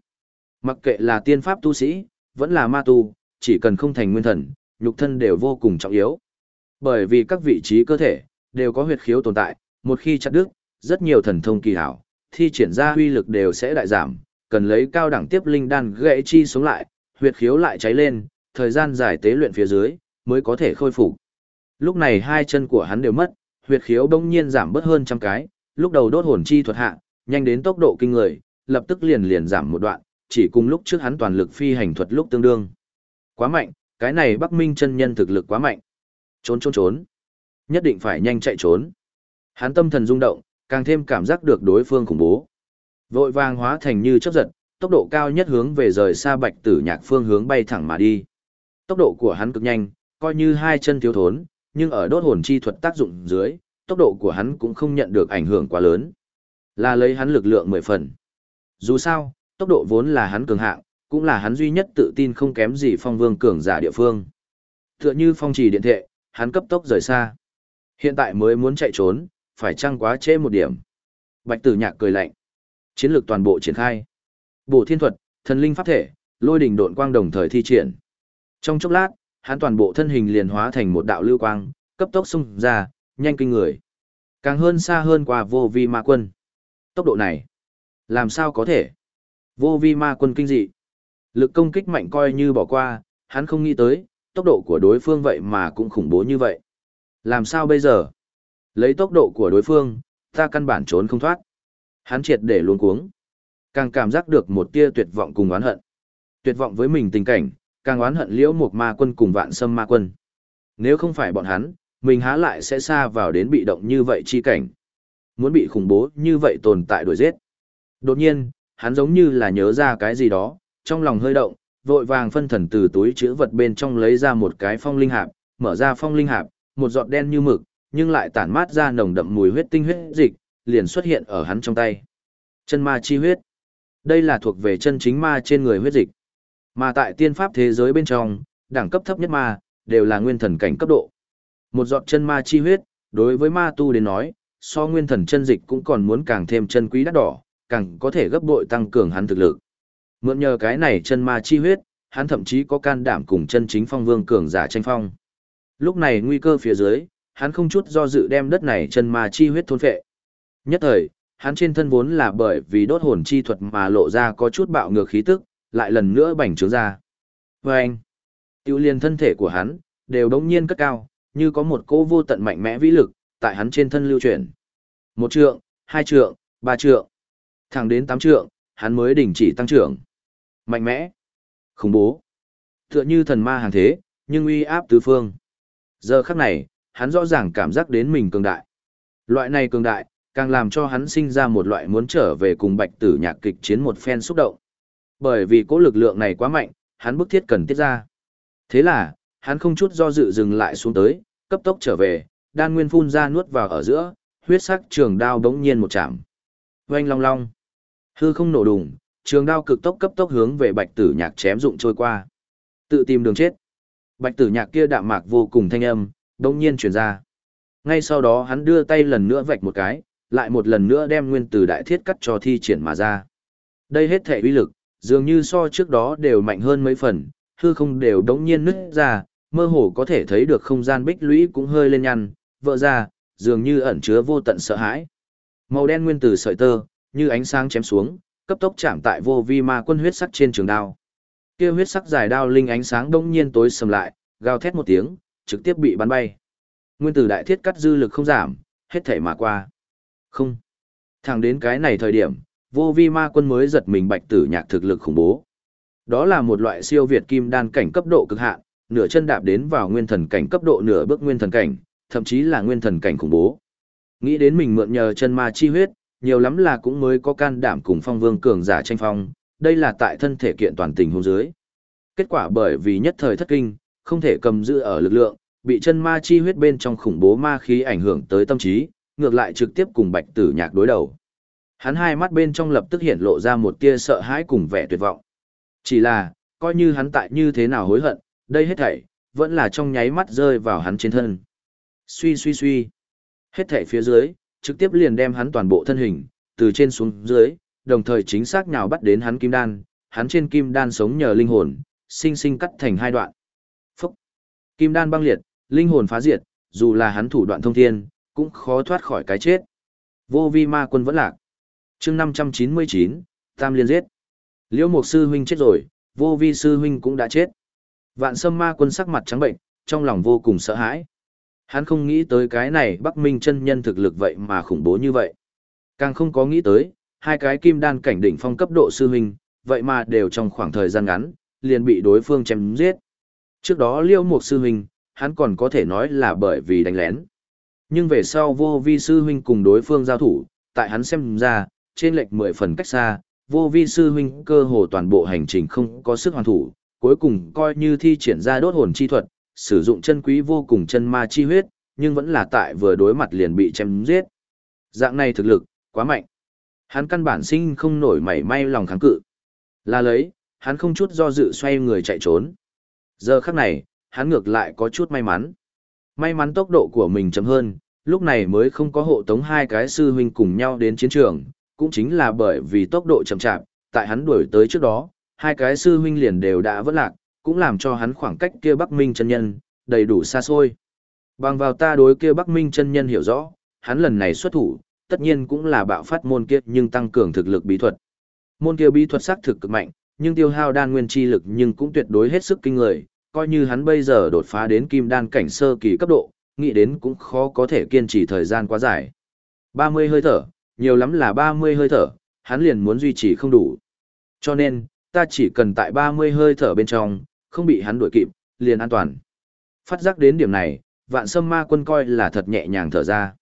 Mặc kệ là tiên pháp tu sĩ, vẫn là ma tu, chỉ cần không thành nguyên thần, nhục thân đều vô cùng trọng yếu. Bởi vì các vị trí cơ thể, đều có huyệt khiếu tồn tại, một khi chặt đứt, rất nhiều thần thông kỳ hảo, thi triển ra huy lực đều sẽ đại giảm, cần lấy cao đẳng tiếp linh đan gãy chi sống lại, huyệt khiếu lại cháy lên, thời gian dài tế luyện phía dưới, mới có thể khôi phục. Lúc này hai chân của hắn đều mất, huyệt khiếu bỗng nhiên giảm bớt hơn trăm cái, lúc đầu đốt hồn chi thuật hạ, nhanh đến tốc độ kinh người, lập tức liền liền giảm một đoạn, chỉ cùng lúc trước hắn toàn lực phi hành thuật lúc tương đương. Quá mạnh, cái này Bắc Minh chân nhân thực lực quá mạnh. Trốn trốn trốn. Nhất định phải nhanh chạy trốn. Hắn tâm thần rung động, càng thêm cảm giác được đối phương khủng bố. Vội vàng hóa thành như chớp giật, tốc độ cao nhất hướng về rời xa Bạch Tử Nhạc phương hướng bay thẳng mà đi. Tốc độ của hắn cực nhanh, coi như hai chân thiếu thốn, nhưng ở đốt hồn chi thuật tác dụng dưới, tốc độ của hắn cũng không nhận được ảnh hưởng quá lớn. Là lấy hắn lực lượng mười phần. Dù sao, tốc độ vốn là hắn cường hạng, cũng là hắn duy nhất tự tin không kém gì phong vương cường giả địa phương. Tựa như phong trì điện thệ, hắn cấp tốc rời xa. Hiện tại mới muốn chạy trốn, phải chăng quá trễ một điểm. Bạch tử nhạc cười lạnh. Chiến lược toàn bộ triển khai. Bổ thiên thuật, thần linh pháp thể, lôi đỉnh độn quang đồng thời thi triển. Trong chốc lát, hắn toàn bộ thân hình liền hóa thành một đạo lưu quang, cấp tốc xung ra, nhanh kinh người. Càng hơn xa hơn qua vô vi ma quân. Tốc độ này, làm sao có thể? Vô vi ma quân kinh dị. Lực công kích mạnh coi như bỏ qua, Hắn không nghĩ tới, tốc độ của đối phương vậy mà cũng khủng bố như vậy. Làm sao bây giờ? Lấy tốc độ của đối phương, ta căn bản trốn không thoát. Hắn triệt để luống cuống. Càng cảm giác được một tia tuyệt vọng cùng oán hận. Tuyệt vọng với mình tình cảnh, càng oán hận liễu một ma quân cùng vạn sâm ma quân. Nếu không phải bọn hắn, mình há lại sẽ xa vào đến bị động như vậy chi cảnh. Muốn bị khủng bố như vậy tồn tại đuổi giết. Đột nhiên, hắn giống như là nhớ ra cái gì đó, trong lòng hơi động, vội vàng phân thần từ túi chữ vật bên trong lấy ra một cái phong linh hạp, mở ra phong linh hạp, một giọt đen như mực, nhưng lại tản mát ra nồng đậm mùi huyết tinh huyết dịch, liền xuất hiện ở hắn trong tay. Chân ma chi huyết. Đây là thuộc về chân chính ma trên người huyết dịch. Mà tại tiên pháp thế giới bên trong, đẳng cấp thấp nhất ma, đều là nguyên thần cảnh cấp độ. Một giọt chân ma chi huyết, đối với ma tu đến nói, so nguyên thần chân dịch cũng còn muốn càng thêm chân quý đắt đỏ, càng có thể gấp bội tăng cường hắn thực lực. Mượn nhờ cái này chân ma chi huyết, hắn thậm chí có can đảm cùng chân chính phong vương cường giả tranh phong. Lúc này nguy cơ phía dưới, hắn không chút do dự đem đất này chân ma chi huyết thôn phệ. Nhất thời, hắn trên thân vốn là bởi vì đốt hồn chi thuật mà lộ ra có chút bạo ngược khí tức, lại lần nữa bành trướng ra. Và anh, tiêu liền thân thể của hắn, đều đống nhiên cất cao, như có một cỗ vô tận mạnh mẽ vĩ lực, tại hắn trên thân lưu chuyển. Một trượng, hai trượng, ba trượng, thẳng đến tám trượng, hắn mới đình chỉ tăng trưởng. Mạnh mẽ, khủng bố, tựa như thần ma hàng thế, nhưng uy áp tứ phương. Giờ khắc này, hắn rõ ràng cảm giác đến mình cường đại. Loại này cường đại, càng làm cho hắn sinh ra một loại muốn trở về cùng bạch tử nhạc kịch chiến một phen xúc động. Bởi vì cỗ lực lượng này quá mạnh, hắn bức thiết cần tiết ra. Thế là, hắn không chút do dự dừng lại xuống tới, cấp tốc trở về, đan nguyên phun ra nuốt vào ở giữa, huyết sắc trường đao đống nhiên một chạm. Oanh long long. Hư không nổ đùng, trường đao cực tốc cấp tốc hướng về bạch tử nhạc chém dụng trôi qua. Tự tìm đường chết. Bạch tử nhạc kia đạm mạc vô cùng thanh âm, đống nhiên truyền ra. Ngay sau đó hắn đưa tay lần nữa vạch một cái, lại một lần nữa đem nguyên tử đại thiết cắt cho thi triển mà ra. Đây hết thể uy lực, dường như so trước đó đều mạnh hơn mấy phần, hư không đều đống nhiên nứt ra, mơ hồ có thể thấy được không gian bích lũy cũng hơi lên nhăn, vỡ ra, dường như ẩn chứa vô tận sợ hãi. Màu đen nguyên tử sợi tơ, như ánh sáng chém xuống, cấp tốc chạm tại vô vi ma quân huyết sắc trên trường đao. Kia huyết sắc dài đao linh ánh sáng đống nhiên tối sầm lại, gào thét một tiếng, trực tiếp bị bắn bay. Nguyên tử đại thiết cắt dư lực không giảm, hết thể mà qua. Không. Thẳng đến cái này thời điểm, vô vi ma quân mới giật mình bạch tử nhạc thực lực khủng bố. Đó là một loại siêu việt kim đan cảnh cấp độ cực hạn, nửa chân đạp đến vào nguyên thần cảnh cấp độ nửa bước nguyên thần cảnh, thậm chí là nguyên thần cảnh khủng bố. Nghĩ đến mình mượn nhờ chân ma chi huyết, nhiều lắm là cũng mới có can đảm cùng phong vương cường giả tranh phong, đây là tại thân thể kiện toàn tình hôn dưới. Kết quả bởi vì nhất thời thất kinh, không thể cầm giữ ở lực lượng, bị chân ma chi huyết bên trong khủng bố ma khí ảnh hưởng tới tâm trí, ngược lại trực tiếp cùng bạch tử nhạc đối đầu. Hắn hai mắt bên trong lập tức hiện lộ ra một tia sợ hãi cùng vẻ tuyệt vọng. Chỉ là, coi như hắn tại như thế nào hối hận, đây hết thảy, vẫn là trong nháy mắt rơi vào hắn trên thân. Suy suy suy. Hết thảy phía dưới, trực tiếp liền đem hắn toàn bộ thân hình, từ trên xuống dưới, đồng thời chính xác nhào bắt đến hắn kim đan, hắn trên kim đan sống nhờ linh hồn, sinh sinh cắt thành hai đoạn. Phúc! Kim đan băng liệt, linh hồn phá diệt, dù là hắn thủ đoạn thông thiên, cũng khó thoát khỏi cái chết. Vô vi ma quân vẫn lạc. chương 599, Tam liên giết. Liễu Mục sư huynh chết rồi, vô vi sư huynh cũng đã chết. Vạn sâm ma quân sắc mặt trắng bệnh, trong lòng vô cùng sợ hãi. Hắn không nghĩ tới cái này Bắc Minh chân nhân thực lực vậy mà khủng bố như vậy. Càng không có nghĩ tới, hai cái kim đan cảnh đỉnh phong cấp độ sư huynh, vậy mà đều trong khoảng thời gian ngắn, liền bị đối phương chém giết. Trước đó Liêu Mục sư huynh, hắn còn có thể nói là bởi vì đánh lén. Nhưng về sau vô vi sư huynh cùng đối phương giao thủ, tại hắn xem ra, trên lệch mười phần cách xa, vô vi sư huynh cơ hồ toàn bộ hành trình không có sức hoàn thủ, cuối cùng coi như thi triển ra đốt hồn chi thuật, sử dụng chân quý vô cùng chân ma chi huyết, nhưng vẫn là tại vừa đối mặt liền bị chém giết. Dạng này thực lực, quá mạnh. Hắn căn bản sinh không nổi mảy may lòng kháng cự. Là lấy, hắn không chút do dự xoay người chạy trốn. Giờ khắc này, hắn ngược lại có chút may mắn. May mắn tốc độ của mình chậm hơn, lúc này mới không có hộ tống hai cái sư huynh cùng nhau đến chiến trường, cũng chính là bởi vì tốc độ chậm chạp, tại hắn đuổi tới trước đó, hai cái sư huynh liền đều đã vỡ lạc, cũng làm cho hắn khoảng cách kia Bắc Minh chân nhân, đầy đủ xa xôi. Bằng vào ta đối kia Bắc Minh chân nhân hiểu rõ, hắn lần này xuất thủ, tất nhiên cũng là bạo phát môn kia nhưng tăng cường thực lực bí thuật. Môn kia bí thuật xác thực cực mạnh, nhưng tiêu hao đan nguyên chi lực nhưng cũng tuyệt đối hết sức kinh người, coi như hắn bây giờ đột phá đến kim đan cảnh sơ kỳ cấp độ, nghĩ đến cũng khó có thể kiên trì thời gian quá dài. 30 hơi thở, nhiều lắm là 30 hơi thở, hắn liền muốn duy trì không đủ. Cho nên, ta chỉ cần tại 30 hơi thở bên trong, không bị hắn đuổi kịp, liền an toàn. Phát giác đến điểm này, vạn sâm ma quân coi là thật nhẹ nhàng thở ra.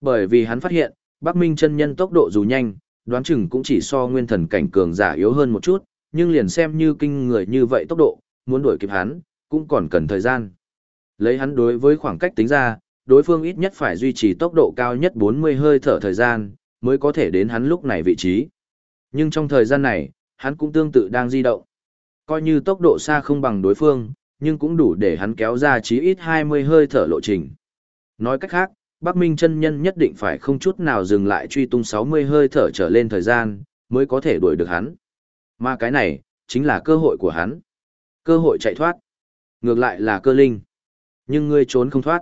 Bởi vì hắn phát hiện, Bắc Minh chân nhân tốc độ dù nhanh, đoán chừng cũng chỉ so nguyên thần cảnh cường giả yếu hơn một chút, nhưng liền xem như kinh người như vậy tốc độ, muốn đuổi kịp hắn, cũng còn cần thời gian. Lấy hắn đối với khoảng cách tính ra, đối phương ít nhất phải duy trì tốc độ cao nhất 40 hơi thở thời gian, mới có thể đến hắn lúc này vị trí. Nhưng trong thời gian này, hắn cũng tương tự đang di động. Coi như tốc độ xa không bằng đối phương, nhưng cũng đủ để hắn kéo ra chí ít 20 hơi thở lộ trình. Nói cách khác, Bắc Minh chân nhân nhất định phải không chút nào dừng lại truy tung 60 hơi thở trở lên thời gian, mới có thể đuổi được hắn. Mà cái này, chính là cơ hội của hắn. Cơ hội chạy thoát. Ngược lại là cơ linh. Nhưng ngươi trốn không thoát.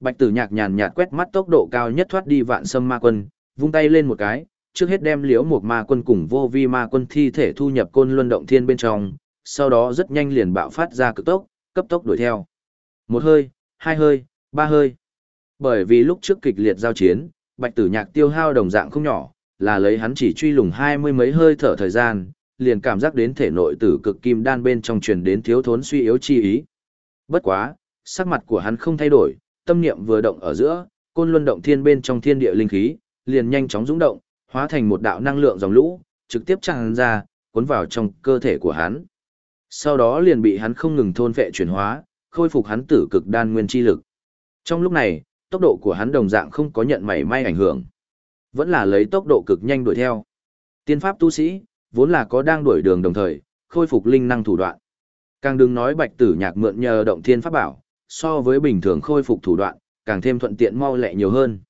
Bạch tử nhạc nhàn nhạt quét mắt tốc độ cao nhất thoát đi vạn sâm ma quân, vung tay lên một cái, trước hết đem liễu một ma quân cùng vô vi ma quân thi thể thu nhập côn luân động thiên bên trong, sau đó rất nhanh liền bạo phát ra cực tốc, cấp tốc đuổi theo. Một hơi, hai hơi, ba hơi. Bởi vì lúc trước kịch liệt giao chiến, bạch tử nhạc tiêu hao đồng dạng không nhỏ, là lấy hắn chỉ truy lùng hai mươi mấy hơi thở thời gian, liền cảm giác đến thể nội tử cực kim đan bên trong truyền đến thiếu thốn suy yếu chi ý. Bất quá, sắc mặt của hắn không thay đổi, tâm niệm vừa động ở giữa, côn luân động thiên bên trong thiên địa linh khí, liền nhanh chóng dũng động, hóa thành một đạo năng lượng dòng lũ, trực tiếp tràn ra, cuốn vào trong cơ thể của hắn. Sau đó liền bị hắn không ngừng thôn vệ chuyển hóa, khôi phục hắn tử cực đan nguyên chi lực. Trong lúc này, tốc độ của hắn đồng dạng không có nhận mảy may ảnh hưởng. Vẫn là lấy tốc độ cực nhanh đuổi theo. Tiên pháp tu sĩ, vốn là có đang đuổi đường đồng thời, khôi phục linh năng thủ đoạn. Càng đừng nói bạch tử nhạc mượn nhờ động thiên pháp bảo, so với bình thường khôi phục thủ đoạn, càng thêm thuận tiện mau lẹ nhiều hơn.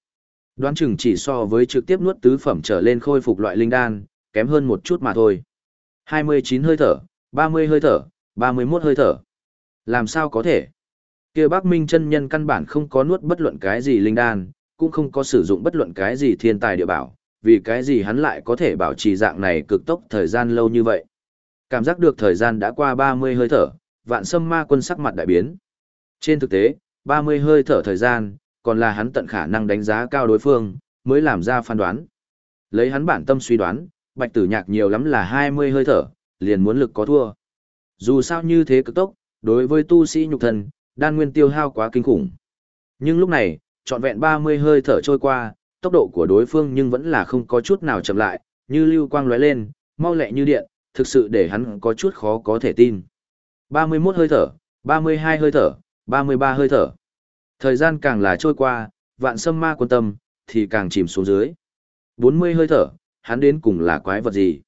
Đoán chừng chỉ so với trực tiếp nuốt tứ phẩm trở lên khôi phục loại linh đan, kém hơn một chút mà thôi. 29 hơi thở, 30 hơi thở, 31 hơi thở. Làm sao có thể? kia Bắc Minh chân nhân căn bản không có nuốt bất luận cái gì linh đan, cũng không có sử dụng bất luận cái gì thiên tài địa bảo, vì cái gì hắn lại có thể bảo trì dạng này cực tốc thời gian lâu như vậy. Cảm giác được thời gian đã qua 30 hơi thở, vạn sâm ma quân sắc mặt đại biến. Trên thực tế, 30 hơi thở thời gian, còn là hắn tận khả năng đánh giá cao đối phương, mới làm ra phán đoán. Lấy hắn bản tâm suy đoán, bạch tử nhạc nhiều lắm là 20 hơi thở, liền muốn lực có thua. Dù sao như thế cực tốc, đối với tu sĩ nhục thân, đan nguyên tiêu hao quá kinh khủng. Nhưng lúc này, trọn vẹn 30 hơi thở trôi qua, tốc độ của đối phương nhưng vẫn là không có chút nào chậm lại, như lưu quang lóe lên, mau lẹ như điện, thực sự để hắn có chút khó có thể tin. 31 hơi thở, 32 hơi thở, 33 hơi thở. Thời gian càng là trôi qua, vạn sâm ma quân tâm, thì càng chìm xuống dưới. 40 hơi thở, hắn đến cùng là quái vật gì?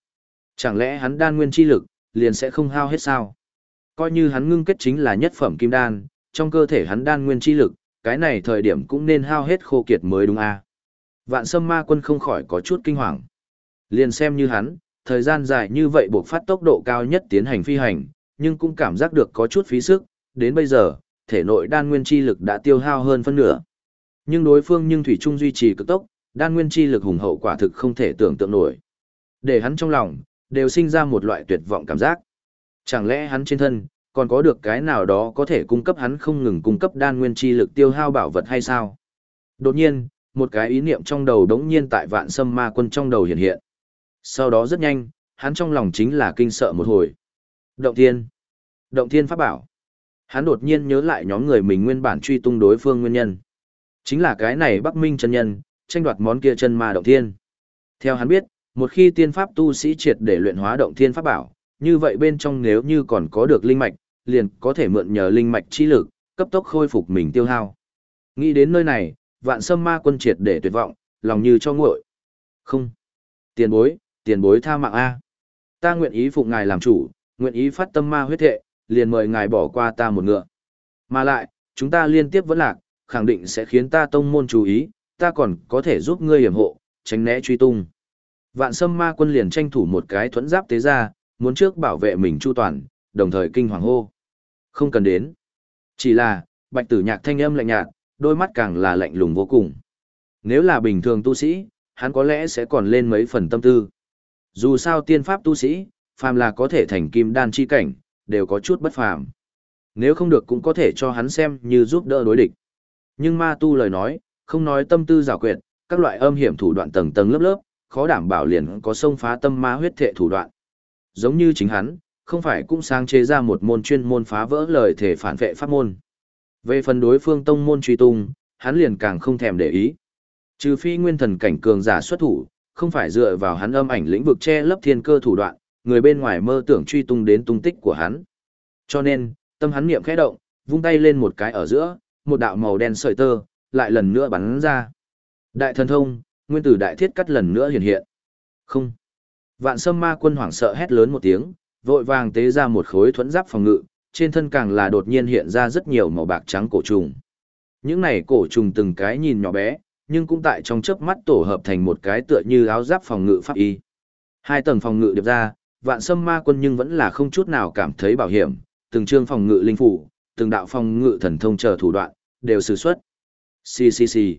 Chẳng lẽ hắn đan nguyên chi lực, liền sẽ không hao hết sao? Coi như hắn ngưng kết chính là nhất phẩm kim đan, trong cơ thể hắn đan nguyên chi lực, cái này thời điểm cũng nên hao hết khô kiệt mới đúng à? Vạn sâm ma quân không khỏi có chút kinh hoàng. Liền xem như hắn, thời gian dài như vậy buộc phát tốc độ cao nhất tiến hành phi hành, nhưng cũng cảm giác được có chút phí sức, đến bây giờ, thể nội đan nguyên chi lực đã tiêu hao hơn phân nửa. Nhưng đối phương nhưng thủy chung duy trì cực tốc, đan nguyên chi lực hùng hậu quả thực không thể tưởng tượng nổi. Để hắn trong lòng, đều sinh ra một loại tuyệt vọng cảm giác. Chẳng lẽ hắn trên thân, còn có được cái nào đó có thể cung cấp hắn không ngừng cung cấp đan nguyên chi lực tiêu hao bảo vật hay sao? Đột nhiên, một cái ý niệm trong đầu đống nhiên tại vạn sâm ma quân trong đầu hiện hiện. Sau đó rất nhanh, hắn trong lòng chính là kinh sợ một hồi. Động thiên. Động thiên pháp bảo. Hắn đột nhiên nhớ lại nhóm người mình nguyên bản truy tung đối phương nguyên nhân. Chính là cái này Bắc Minh chân nhân, tranh đoạt món kia chân ma động thiên. Theo hắn biết, một khi tiên pháp tu sĩ triệt để luyện hóa động thiên pháp bảo, như vậy bên trong nếu như còn có được linh mạch, liền có thể mượn nhờ linh mạch chi lực, cấp tốc khôi phục mình tiêu hao. Nghĩ đến nơi này, vạn sâm ma quân triệt để tuyệt vọng, lòng như cho nguội. Không. Tiền bối, tiền bối tha mạng A. Ta nguyện ý phụ ngài làm chủ, nguyện ý phát tâm ma huyết thệ, liền mời ngài bỏ qua ta một ngựa. Mà lại, chúng ta liên tiếp vẫn lạc, khẳng định sẽ khiến ta tông môn chú ý, ta còn có thể giúp ngươi hiểm hộ, tránh né truy tung. Vạn sâm ma quân liền tranh thủ một cái thuẫn giáp tế ra, muốn trước bảo vệ mình chu toàn, đồng thời kinh hoàng hô. Không cần đến. Chỉ là, bạch tử nhạc thanh âm lạnh nhạt, đôi mắt càng là lạnh lùng vô cùng. Nếu là bình thường tu sĩ, hắn có lẽ sẽ còn lên mấy phần tâm tư. Dù sao tiên pháp tu sĩ, phàm là có thể thành kim đan chi cảnh, đều có chút bất phàm. Nếu không được cũng có thể cho hắn xem như giúp đỡ đối địch. Nhưng ma tu lời nói, không nói tâm tư rào quyệt, các loại âm hiểm thủ đoạn tầng tầng lớp lớp, khó đảm bảo liền có xông phá tâm ma huyết thệ thủ đoạn. Giống như chính hắn, không phải cũng sáng chế ra một môn chuyên môn phá vỡ lời thể phản vệ pháp môn. Về phần đối phương tông môn truy tung, hắn liền càng không thèm để ý. Trừ phi nguyên thần cảnh cường giả xuất thủ, không phải dựa vào hắn âm ảnh lĩnh vực che lấp thiên cơ thủ đoạn, người bên ngoài mơ tưởng truy tung đến tung tích của hắn. Cho nên, tâm hắn niệm khẽ động, vung tay lên một cái ở giữa, một đạo màu đen sợi tơ, lại lần nữa bắn ra. Đại thần thông, nguyên tử đại thiết cắt lần nữa hiện hiện. Không. Vạn sâm ma quân hoảng sợ hét lớn một tiếng, vội vàng tế ra một khối thuẫn giáp phòng ngự, trên thân càng là đột nhiên hiện ra rất nhiều màu bạc trắng cổ trùng. Những này cổ trùng từng cái nhìn nhỏ bé, nhưng cũng tại trong chớp mắt tổ hợp thành một cái tựa như áo giáp phòng ngự pháp y. Hai tầng phòng ngự điệp ra, vạn sâm ma quân nhưng vẫn là không chút nào cảm thấy bảo hiểm, từng chương phòng ngự linh phủ, từng đạo phòng ngự thần thông chờ thủ đoạn, đều sử xuất. Xì xì xì.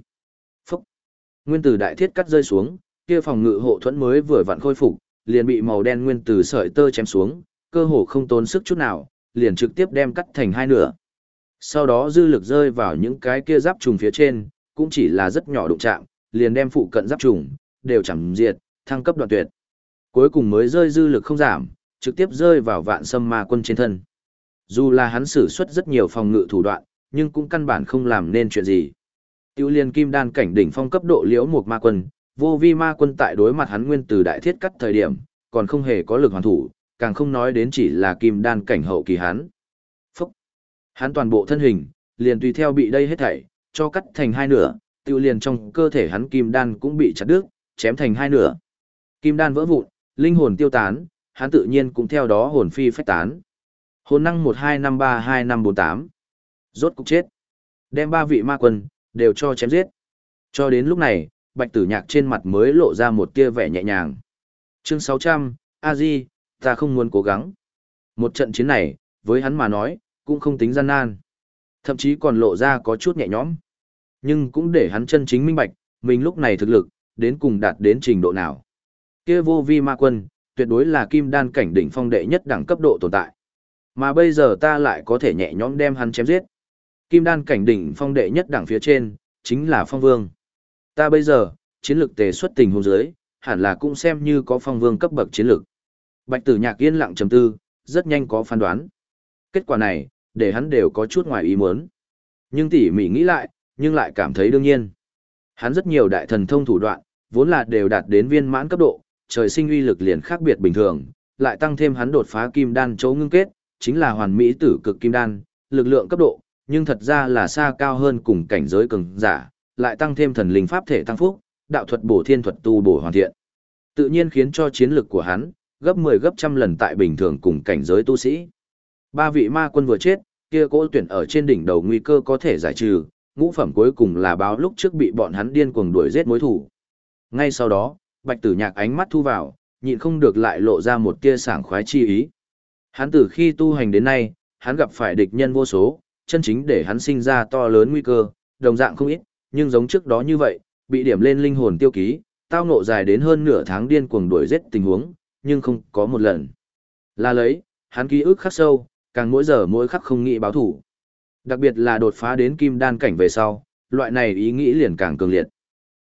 Nguyên tử đại thiết cắt rơi xuống, kia phòng ngự hộ thuẫn mới vừa vặn khôi phục, liền bị màu đen nguyên tử sợi tơ chém xuống, cơ hồ không tốn sức chút nào, liền trực tiếp đem cắt thành hai nửa. Sau đó dư lực rơi vào những cái kia giáp trùng phía trên, cũng chỉ là rất nhỏ đụng chạm, liền đem phụ cận giáp trùng, đều chẳng diệt, thăng cấp đoạn tuyệt. Cuối cùng mới rơi dư lực không giảm, trực tiếp rơi vào vạn sâm ma quân trên thân. Dù là hắn sử xuất rất nhiều phòng ngự thủ đoạn, nhưng cũng căn bản không làm nên chuyện gì. Tiêu liên kim đan cảnh đỉnh phong cấp độ liễu một ma quân, vô vi ma quân tại đối mặt hắn nguyên từ đại thiết cắt thời điểm, còn không hề có lực hoàn thủ, càng không nói đến chỉ là kim đan cảnh hậu kỳ hắn. Phúc! Hắn toàn bộ thân hình, liền tùy theo bị đây hết thảy, cho cắt thành hai nửa, tiêu liền trong cơ thể hắn kim đan cũng bị chặt đứt, chém thành hai nửa. Kim đan vỡ vụn, linh hồn tiêu tán, hắn tự nhiên cũng theo đó hồn phi phách tán. Hồn năng 12532548. Rốt cục chết. Đem ba vị ma quân, đều cho chém giết. Cho đến lúc này, bạch tử nhạc trên mặt mới lộ ra một tia vẻ nhẹ nhàng. Chương 600, a di ta không muốn cố gắng. Một trận chiến này, với hắn mà nói, cũng không tính gian nan. Thậm chí còn lộ ra có chút nhẹ nhõm. Nhưng cũng để hắn chân chính minh bạch, mình lúc này thực lực, đến cùng đạt đến trình độ nào. Kia vô vi ma quân, tuyệt đối là kim đan cảnh đỉnh phong đệ nhất đẳng cấp độ tồn tại. Mà bây giờ ta lại có thể nhẹ nhõm đem hắn chém giết. Kim đan cảnh đỉnh phong đệ nhất đẳng phía trên, chính là phong vương. Ta bây giờ, chiến lược tề xuất tình hôn giới, hẳn là cũng xem như có phong vương cấp bậc chiến lược. Bạch tử nhạc yên lặng trầm tư, rất nhanh có phán đoán. Kết quả này, để hắn đều có chút ngoài ý muốn. Nhưng tỉ mỉ nghĩ lại, nhưng lại cảm thấy đương nhiên. Hắn rất nhiều đại thần thông thủ đoạn, vốn là đều đạt đến viên mãn cấp độ, trời sinh uy lực liền khác biệt bình thường, lại tăng thêm hắn đột phá kim đan chỗ ngưng kết, chính là hoàn mỹ tử cực kim đan, lực lượng cấp độ, nhưng thật ra là xa cao hơn cùng cảnh giới cường giả, lại tăng thêm thần linh pháp thể tăng phúc, đạo thuật bổ thiên thuật tu bổ hoàn thiện. Tự nhiên khiến cho chiến lực của hắn gấp 10 gấp trăm lần tại bình thường cùng cảnh giới tu sĩ. Ba vị ma quân vừa chết, kia cỗ tuyển ở trên đỉnh đầu nguy cơ có thể giải trừ, ngũ phẩm cuối cùng là báo lúc trước bị bọn hắn điên cuồng đuổi giết mối thủ. Ngay sau đó, Bạch Tử Nhạc ánh mắt thu vào, nhịn không được lại lộ ra một tia sảng khoái chi ý. Hắn từ khi tu hành đến nay, hắn gặp phải địch nhân vô số, chân chính để hắn sinh ra to lớn nguy cơ, đồng dạng không ít, nhưng giống trước đó như vậy, bị điểm lên linh hồn tiêu ký, tao ngộ dài đến hơn nửa tháng điên cuồng đuổi giết tình huống, nhưng không có một lần. Là lấy, hắn ký ức khắc sâu, càng mỗi giờ mỗi khắc không nghĩ báo thủ. Đặc biệt là đột phá đến kim đan cảnh về sau, loại này ý nghĩ liền càng cường liệt.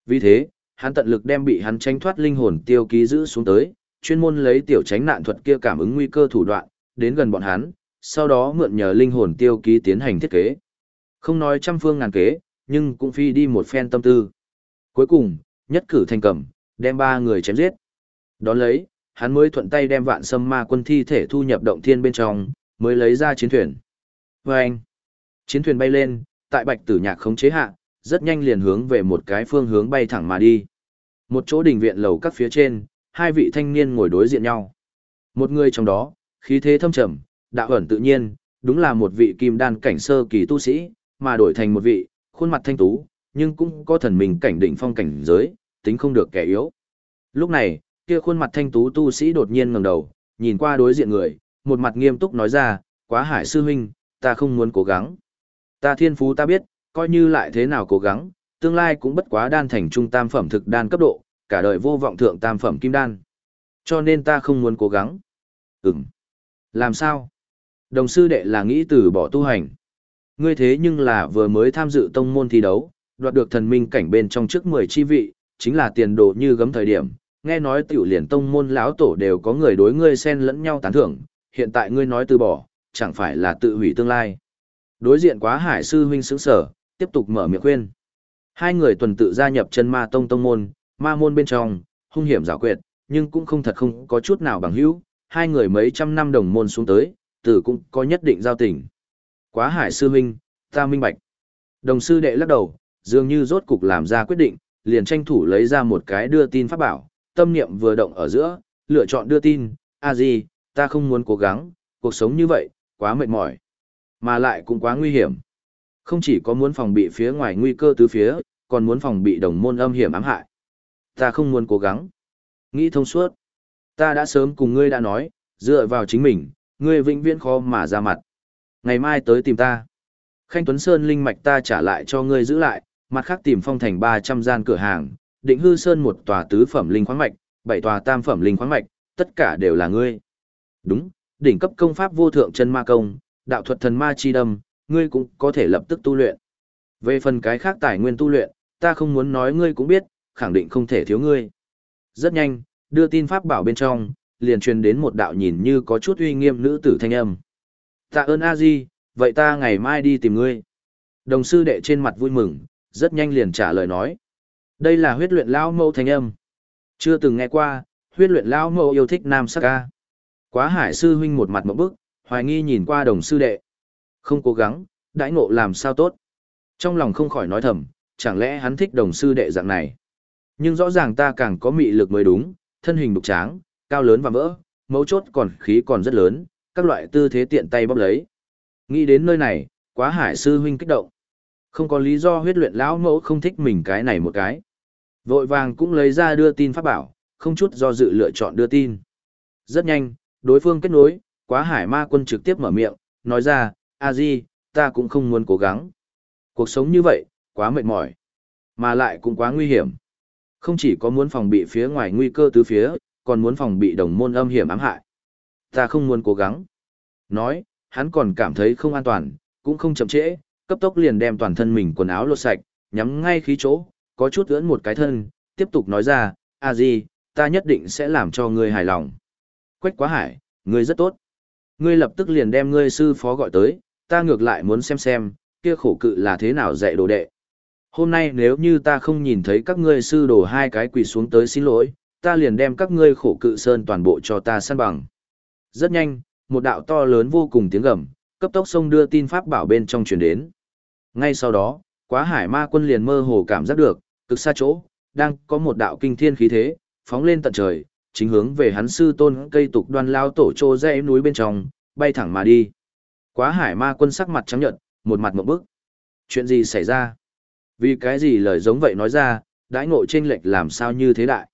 Vì thế, hắn tận lực đem bị hắn tranh thoát linh hồn tiêu ký giữ xuống tới, chuyên môn lấy tiểu tránh nạn thuật kia cảm ứng nguy cơ thủ đoạn, đến gần bọn hắn, sau đó mượn nhờ linh hồn tiêu ký tiến hành thiết kế. Không nói trăm phương ngàn kế, nhưng cũng phi đi một phen tâm tư. Cuối cùng, nhất cử thành cầm, đem ba người chém giết. Đón lấy, hắn mới thuận tay đem vạn sâm ma quân thi thể thu nhập động thiên bên trong, mới lấy ra chiến thuyền. Và anh, chiến thuyền bay lên, tại bạch tử nhạc khống chế hạ, rất nhanh liền hướng về một cái phương hướng bay thẳng mà đi. Một chỗ đình viện lầu các phía trên, hai vị thanh niên ngồi đối diện nhau. Một người trong đó, khí thế thâm trầm, đạo ẩn tự nhiên, đúng là một vị kim đan cảnh sơ kỳ tu sĩ, mà đổi thành một vị, khuôn mặt thanh tú, nhưng cũng có thần mình cảnh đỉnh phong cảnh giới, tính không được kẻ yếu. Lúc này, kia khuôn mặt thanh tú tu sĩ đột nhiên ngẩng đầu, nhìn qua đối diện người, một mặt nghiêm túc nói ra, quá hải sư huynh, ta không muốn cố gắng. Ta thiên phú ta biết, coi như lại thế nào cố gắng, tương lai cũng bất quá đan thành trung tam phẩm thực đan cấp độ, cả đời vô vọng thượng tam phẩm kim đan. Cho nên ta không muốn cố gắng. Ừm. Làm sao? Đồng sư đệ là nghĩ từ bỏ tu hành. Ngươi thế nhưng là vừa mới tham dự tông môn thi đấu, đoạt được thần minh cảnh bên trong trước 10 chi vị, chính là tiền đồ như gấm thời điểm. Nghe nói tiểu liền tông môn lão tổ đều có người đối ngươi xen lẫn nhau tán thưởng, hiện tại ngươi nói từ bỏ, chẳng phải là tự hủy tương lai. Đối diện quá hải sư huynh sững sở, tiếp tục mở miệng khuyên. Hai người tuần tự gia nhập chân ma tông tông môn, ma môn bên trong, hung hiểm giả quyệt, nhưng cũng không thật không có chút nào bằng hữu, hai người mấy trăm năm đồng môn xuống tới, tử cũng có nhất định giao tình. Quá hải sư huynh, ta minh bạch. Đồng sư đệ lắc đầu, dường như rốt cục làm ra quyết định, liền tranh thủ lấy ra một cái đưa tin pháp bảo, tâm niệm vừa động ở giữa, lựa chọn đưa tin, a gì, ta không muốn cố gắng, cuộc sống như vậy, quá mệt mỏi, mà lại cũng quá nguy hiểm. Không chỉ có muốn phòng bị phía ngoài nguy cơ tứ phía, còn muốn phòng bị đồng môn âm hiểm ám hại. Ta không muốn cố gắng. Nghĩ thông suốt. Ta đã sớm cùng ngươi đã nói, dựa vào chính mình, ngươi vĩnh viễn khó mà ra mặt. Ngày mai tới tìm ta. Khanh Tuấn Sơn linh mạch ta trả lại cho ngươi giữ lại, mặt khác tìm phong thành 300 gian cửa hàng, định hư sơn một tòa tứ phẩm linh khoáng mạch, bảy tòa tam phẩm linh khoáng mạch, tất cả đều là ngươi. Đúng, đỉnh cấp công pháp vô thượng chân ma công, đạo thuật thần ma chi đâm, ngươi cũng có thể lập tức tu luyện. Về phần cái khác tài nguyên tu luyện, ta không muốn nói ngươi cũng biết, khẳng định không thể thiếu ngươi. Rất nhanh, đưa tin pháp bảo bên trong, liền truyền đến một đạo nhìn như có chút uy nghiêm nữ tử thanh âm. Tạ ơn a di, vậy ta ngày mai đi tìm ngươi. Đồng sư đệ trên mặt vui mừng, rất nhanh liền trả lời nói. Đây là huyết luyện lao mâu thanh âm. Chưa từng nghe qua, huyết luyện lao mâu yêu thích nam sắc ca. Quá hải sư huynh một mặt một bức, hoài nghi nhìn qua đồng sư đệ. Không cố gắng, đãi ngộ làm sao tốt. Trong lòng không khỏi nói thầm, chẳng lẽ hắn thích đồng sư đệ dạng này. Nhưng rõ ràng ta càng có mị lực mới đúng, thân hình đục tráng, cao lớn và vỡ, mấu chốt còn khí còn rất lớn, các loại tư thế tiện tay bóp lấy. Nghĩ đến nơi này, quá hải sư huynh kích động. Không có lý do huyết luyện lão mẫu không thích mình cái này một cái. Vội vàng cũng lấy ra đưa tin pháp bảo, không chút do dự lựa chọn đưa tin. Rất nhanh, đối phương kết nối, quá hải ma quân trực tiếp mở miệng, nói ra, a di, ta cũng không muốn cố gắng. Cuộc sống như vậy, quá mệt mỏi, mà lại cũng quá nguy hiểm. Không chỉ có muốn phòng bị phía ngoài nguy cơ tứ phía, còn muốn phòng bị đồng môn âm hiểm ám hại. Ta không muốn cố gắng. Nói, hắn còn cảm thấy không an toàn, cũng không chậm trễ, cấp tốc liền đem toàn thân mình quần áo lột sạch, nhắm ngay khí chỗ, có chút ưỡn một cái thân, tiếp tục nói ra, a gì, ta nhất định sẽ làm cho ngươi hài lòng. Quách quá hải, ngươi rất tốt. Ngươi lập tức liền đem ngươi sư phó gọi tới, ta ngược lại muốn xem xem, kia khổ cự là thế nào dạy đồ đệ. Hôm nay nếu như ta không nhìn thấy các ngươi sư đồ hai cái quỳ xuống tới xin lỗi, ta liền đem các ngươi khổ cự sơn toàn bộ cho ta săn bằng. Rất nhanh, một đạo to lớn vô cùng tiếng gầm, cấp tốc sông đưa tin pháp bảo bên trong truyền đến. Ngay sau đó, quá hải ma quân liền mơ hồ cảm giác được, cực xa chỗ, đang có một đạo kinh thiên khí thế, phóng lên tận trời, chính hướng về hắn sư tôn cây tục đoan lao tổ trô dãy núi bên trong, bay thẳng mà đi. Quá hải ma quân sắc mặt trắng nhợt, một mặt một bức. Chuyện gì xảy ra? Vì cái gì lời giống vậy nói ra, đãi ngộ chênh lệch làm sao như thế đại?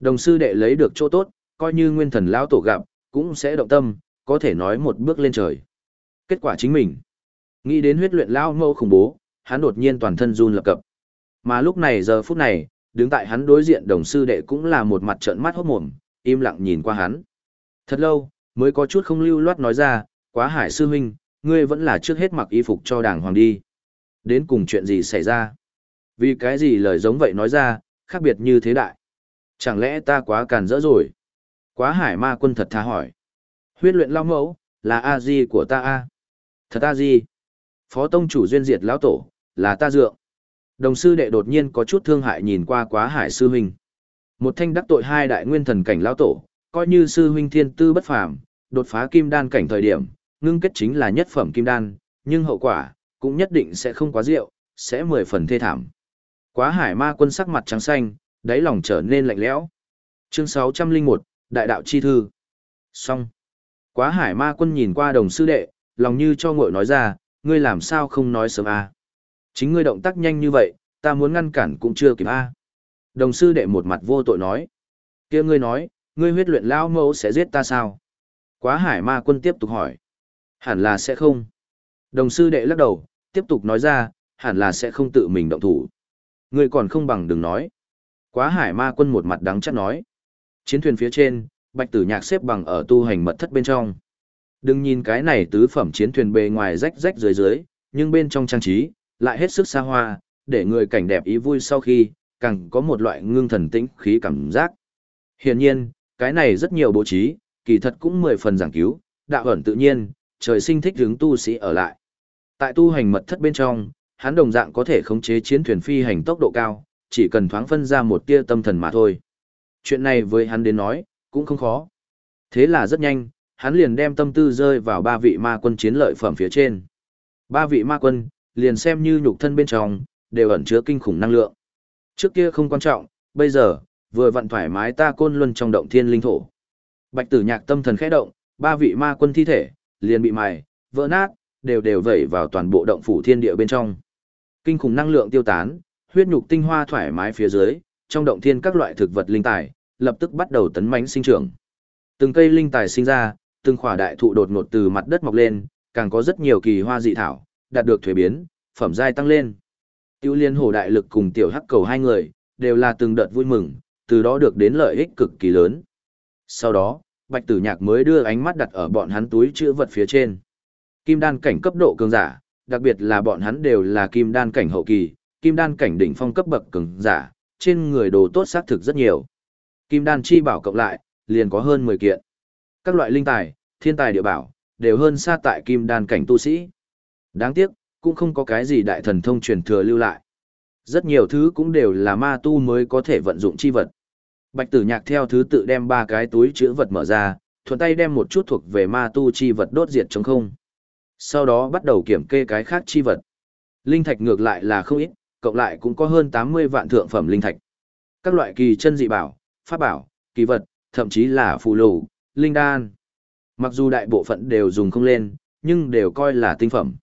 Đồng sư đệ lấy được chỗ tốt, coi như nguyên thần lão tổ gặp, cũng sẽ động tâm, có thể nói một bước lên trời. Kết quả chính mình. Nghĩ đến huyết luyện lão mâu khủng bố, hắn đột nhiên toàn thân run lập cập. Mà lúc này giờ phút này, đứng tại hắn đối diện đồng sư đệ cũng là một mặt trợn mắt hốt mồm, im lặng nhìn qua hắn. Thật lâu, mới có chút không lưu loát nói ra, quá hải sư huynh, ngươi vẫn là trước hết mặc y phục cho đàng hoàng đi. Đến cùng chuyện gì xảy ra? Vì cái gì lời giống vậy nói ra, khác biệt như thế đại? Chẳng lẽ ta quá càn rỡ rồi? Quá hải ma quân thật thà hỏi. Huyết luyện lao mẫu, là A-di của ta A. Thật A-di. Phó tông chủ duyên diệt lão tổ, là ta dượng. Đồng sư đệ đột nhiên có chút thương hại nhìn qua quá hải sư huynh. Một thanh đắc tội hai đại nguyên thần cảnh lão tổ, coi như sư huynh thiên tư bất phàm, đột phá kim đan cảnh thời điểm, ngưng kết chính là nhất phẩm kim đan, nhưng hậu quả cũng nhất định sẽ không quá rượu, sẽ mười phần thê thảm. Quá hải ma quân sắc mặt trắng xanh, đáy lòng trở nên lạnh lẽo. Chương 601, Đại đạo chi thư. Xong. Quá hải ma quân nhìn qua đồng sư đệ, lòng như cho ngội nói ra, ngươi làm sao không nói sớm a? Chính ngươi động tác nhanh như vậy, ta muốn ngăn cản cũng chưa kịp a. Đồng sư đệ một mặt vô tội nói. kia ngươi nói, ngươi huyết luyện lao mẫu sẽ giết ta sao? Quá hải ma quân tiếp tục hỏi. Hẳn là sẽ không. Đồng sư đệ lắc đầu, tiếp tục nói ra, hẳn là sẽ không tự mình động thủ. Ngươi còn không bằng đừng nói. Quá hải ma quân một mặt đắng chắc nói. Chiến thuyền phía trên, bạch tử nhạc xếp bằng ở tu hành mật thất bên trong. Đừng nhìn cái này tứ phẩm chiến thuyền bề ngoài rách rách dưới dưới, nhưng bên trong trang trí, lại hết sức xa hoa, để người cảnh đẹp ý vui sau khi, càng có một loại ngưng thần tĩnh khí cảm giác. Hiển nhiên, cái này rất nhiều bố trí, kỳ thật cũng mười phần giảng cứu, đạo ẩn tự nhiên, trời sinh thích hướng tu sĩ ở lại. Tại tu hành mật thất bên trong, hắn đồng dạng có thể khống chế chiến thuyền phi hành tốc độ cao, chỉ cần thoáng phân ra một tia tâm thần mà thôi. Chuyện này với hắn đến nói, cũng không khó. Thế là rất nhanh, hắn liền đem tâm tư rơi vào ba vị ma quân chiến lợi phẩm phía trên. Ba vị ma quân, liền xem như nhục thân bên trong, đều ẩn chứa kinh khủng năng lượng. Trước kia không quan trọng, bây giờ, vừa vặn thoải mái ta côn luân trong động thiên linh thổ. Bạch tử nhạc tâm thần khẽ động, ba vị ma quân thi thể, liền bị mài, vỡ nát, đều đều vẩy vào toàn bộ động phủ thiên địa bên trong. Kinh khủng năng lượng tiêu tán, huyết nhục tinh hoa thoải mái phía dưới, trong động thiên các loại thực vật linh tài, lập tức bắt đầu tấn mãnh sinh trưởng. Từng cây linh tài sinh ra, từng khỏa đại thụ đột ngột từ mặt đất mọc lên, càng có rất nhiều kỳ hoa dị thảo, đạt được thuế biến, phẩm giai tăng lên. Tiêu liên hồ đại lực cùng tiểu hắc cầu hai người, đều là từng đợt vui mừng, từ đó được đến lợi ích cực kỳ lớn. Sau đó, bạch tử nhạc mới đưa ánh mắt đặt ở bọn hắn túi chữ vật phía trên. Kim đan cảnh cấp độ cường giả, đặc biệt là bọn hắn đều là kim đan cảnh hậu kỳ, kim đan cảnh đỉnh phong cấp bậc cường giả, trên người đồ tốt xác thực rất nhiều. Kim đan chi bảo cộng lại, liền có hơn 10 kiện. Các loại linh tài, thiên tài địa bảo, đều hơn xa tại kim đan cảnh tu sĩ. Đáng tiếc, cũng không có cái gì đại thần thông truyền thừa lưu lại. Rất nhiều thứ cũng đều là ma tu mới có thể vận dụng chi vật. Bạch tử nhạc theo thứ tự đem ba cái túi chữ vật mở ra, thuận tay đem một chút thuộc về ma tu chi vật đốt diệt trống không. Sau đó bắt đầu kiểm kê cái khác chi vật. Linh thạch ngược lại là không ít, cộng lại cũng có hơn 80 vạn thượng phẩm linh thạch. Các loại kỳ chân dị bảo, pháp bảo, kỳ vật, thậm chí là phù lù, linh đan. Mặc dù đại bộ phận đều dùng không lên, nhưng đều coi là tinh phẩm.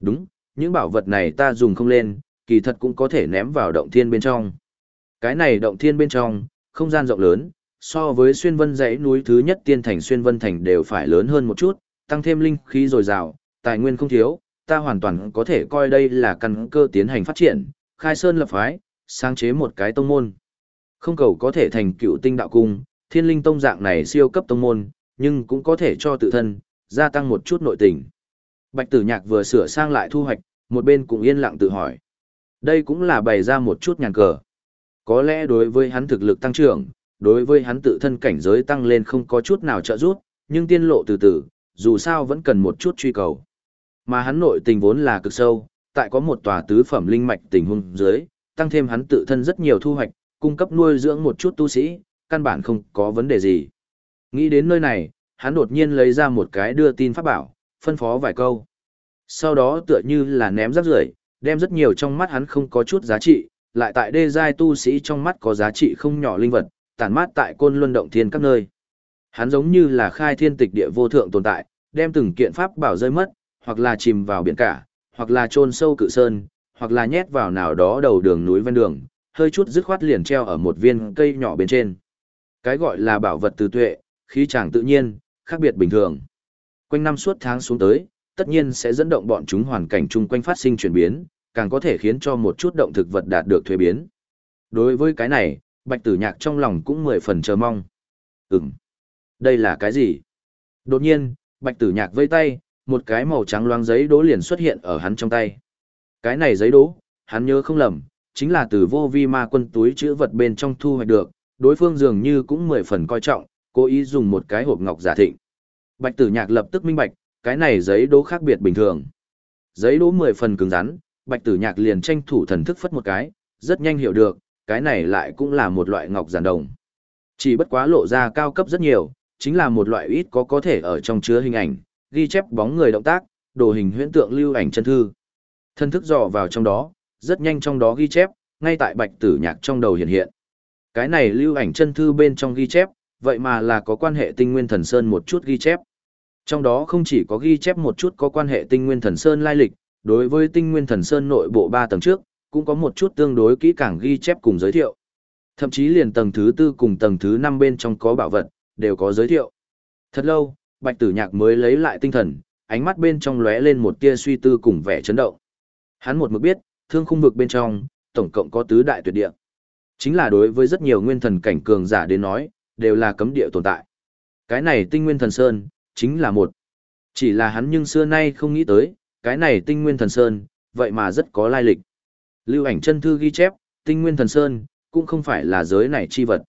Đúng, những bảo vật này ta dùng không lên, kỳ thật cũng có thể ném vào động thiên bên trong. Cái này động thiên bên trong, không gian rộng lớn, so với xuyên vân dãy núi thứ nhất tiên thành xuyên vân thành đều phải lớn hơn một chút, tăng thêm linh khí dồi dào, tài nguyên không thiếu, ta hoàn toàn có thể coi đây là căn cơ tiến hành phát triển, khai sơn lập phái, sáng chế một cái tông môn. Không cầu có thể thành cựu tinh đạo cung, thiên linh tông dạng này siêu cấp tông môn, nhưng cũng có thể cho tự thân, gia tăng một chút nội tình. Bạch tử nhạc vừa sửa sang lại thu hoạch, một bên cũng yên lặng tự hỏi. Đây cũng là bày ra một chút nhàn cờ. Có lẽ đối với hắn thực lực tăng trưởng, đối với hắn tự thân cảnh giới tăng lên không có chút nào trợ giúp, nhưng tiên lộ từ từ, dù sao vẫn cần một chút truy cầu. Mà hắn nội tình vốn là cực sâu, tại có một tòa tứ phẩm linh mạch tình huống dưới, tăng thêm hắn tự thân rất nhiều thu hoạch, cung cấp nuôi dưỡng một chút tu sĩ, căn bản không có vấn đề gì. Nghĩ đến nơi này, hắn đột nhiên lấy ra một cái đưa tin pháp bảo, phân phó vài câu. Sau đó tựa như là ném rác rưởi, đem rất nhiều trong mắt hắn không có chút giá trị, lại tại đê giai tu sĩ trong mắt có giá trị không nhỏ linh vật, tản mát tại côn luân động thiên các nơi. Hắn giống như là khai thiên tịch địa vô thượng tồn tại, đem từng kiện pháp bảo rơi mất, hoặc là chìm vào biển cả, hoặc là chôn sâu cự sơn, hoặc là nhét vào nào đó đầu đường núi ven đường, hơi chút dứt khoát liền treo ở một viên cây nhỏ bên trên. Cái gọi là bảo vật từ tuệ, khí chàng tự nhiên, khác biệt bình thường. Quanh năm suốt tháng xuống tới, tất nhiên sẽ dẫn động bọn chúng hoàn cảnh chung quanh phát sinh chuyển biến, càng có thể khiến cho một chút động thực vật đạt được thuế biến. Đối với cái này, Bạch Tử Nhạc trong lòng cũng mười phần chờ mong. Ừm, đây là cái gì? Đột nhiên, Bạch Tử Nhạc vây tay, một cái màu trắng loáng giấy đố liền xuất hiện ở hắn trong tay. Cái này giấy đố, hắn nhớ không lầm, chính là từ vô vi ma quân túi chữ vật bên trong thu hoạch được, đối phương dường như cũng mười phần coi trọng, cố ý dùng một cái hộp ngọc giả thịnh. Bạch tử nhạc lập tức minh bạch, cái này giấy đố khác biệt bình thường. Giấy đố mười phần cứng rắn, bạch tử nhạc liền tranh thủ thần thức phất một cái, rất nhanh hiểu được, cái này lại cũng là một loại ngọc giản đồng. Chỉ bất quá lộ ra cao cấp rất nhiều, chính là một loại ít có có thể ở trong chứa hình ảnh, ghi chép bóng người động tác, đồ hình huyễn tượng lưu ảnh chân thư. Thân thức dò vào trong đó, rất nhanh trong đó ghi chép, ngay tại bạch tử nhạc trong đầu hiện hiện. Cái này lưu ảnh chân thư bên trong ghi chép, vậy mà là có quan hệ tinh nguyên thần sơn một chút ghi chép. Trong đó không chỉ có ghi chép một chút có quan hệ tinh nguyên thần sơn lai lịch, đối với tinh nguyên thần sơn nội bộ ba tầng trước, cũng có một chút tương đối kỹ càng ghi chép cùng giới thiệu. Thậm chí liền tầng thứ tư cùng tầng thứ năm bên trong có bảo vật, đều có giới thiệu. Thật lâu, bạch tử nhạc mới lấy lại tinh thần, ánh mắt bên trong lóe lên một tia suy tư cùng vẻ chấn động. Hắn một mực biết, thương khung vực bên trong, tổng cộng có tứ đại tuyệt địa. Chính là đối với rất nhiều nguyên thần cảnh cường giả đến nói, đều là cấm địa tồn tại. Cái này tinh nguyên thần sơn, chính là một. Chỉ là hắn nhưng xưa nay không nghĩ tới, cái này tinh nguyên thần sơn, vậy mà rất có lai lịch. Lưu ảnh chân thư ghi chép, tinh nguyên thần sơn, cũng không phải là giới này chi vật.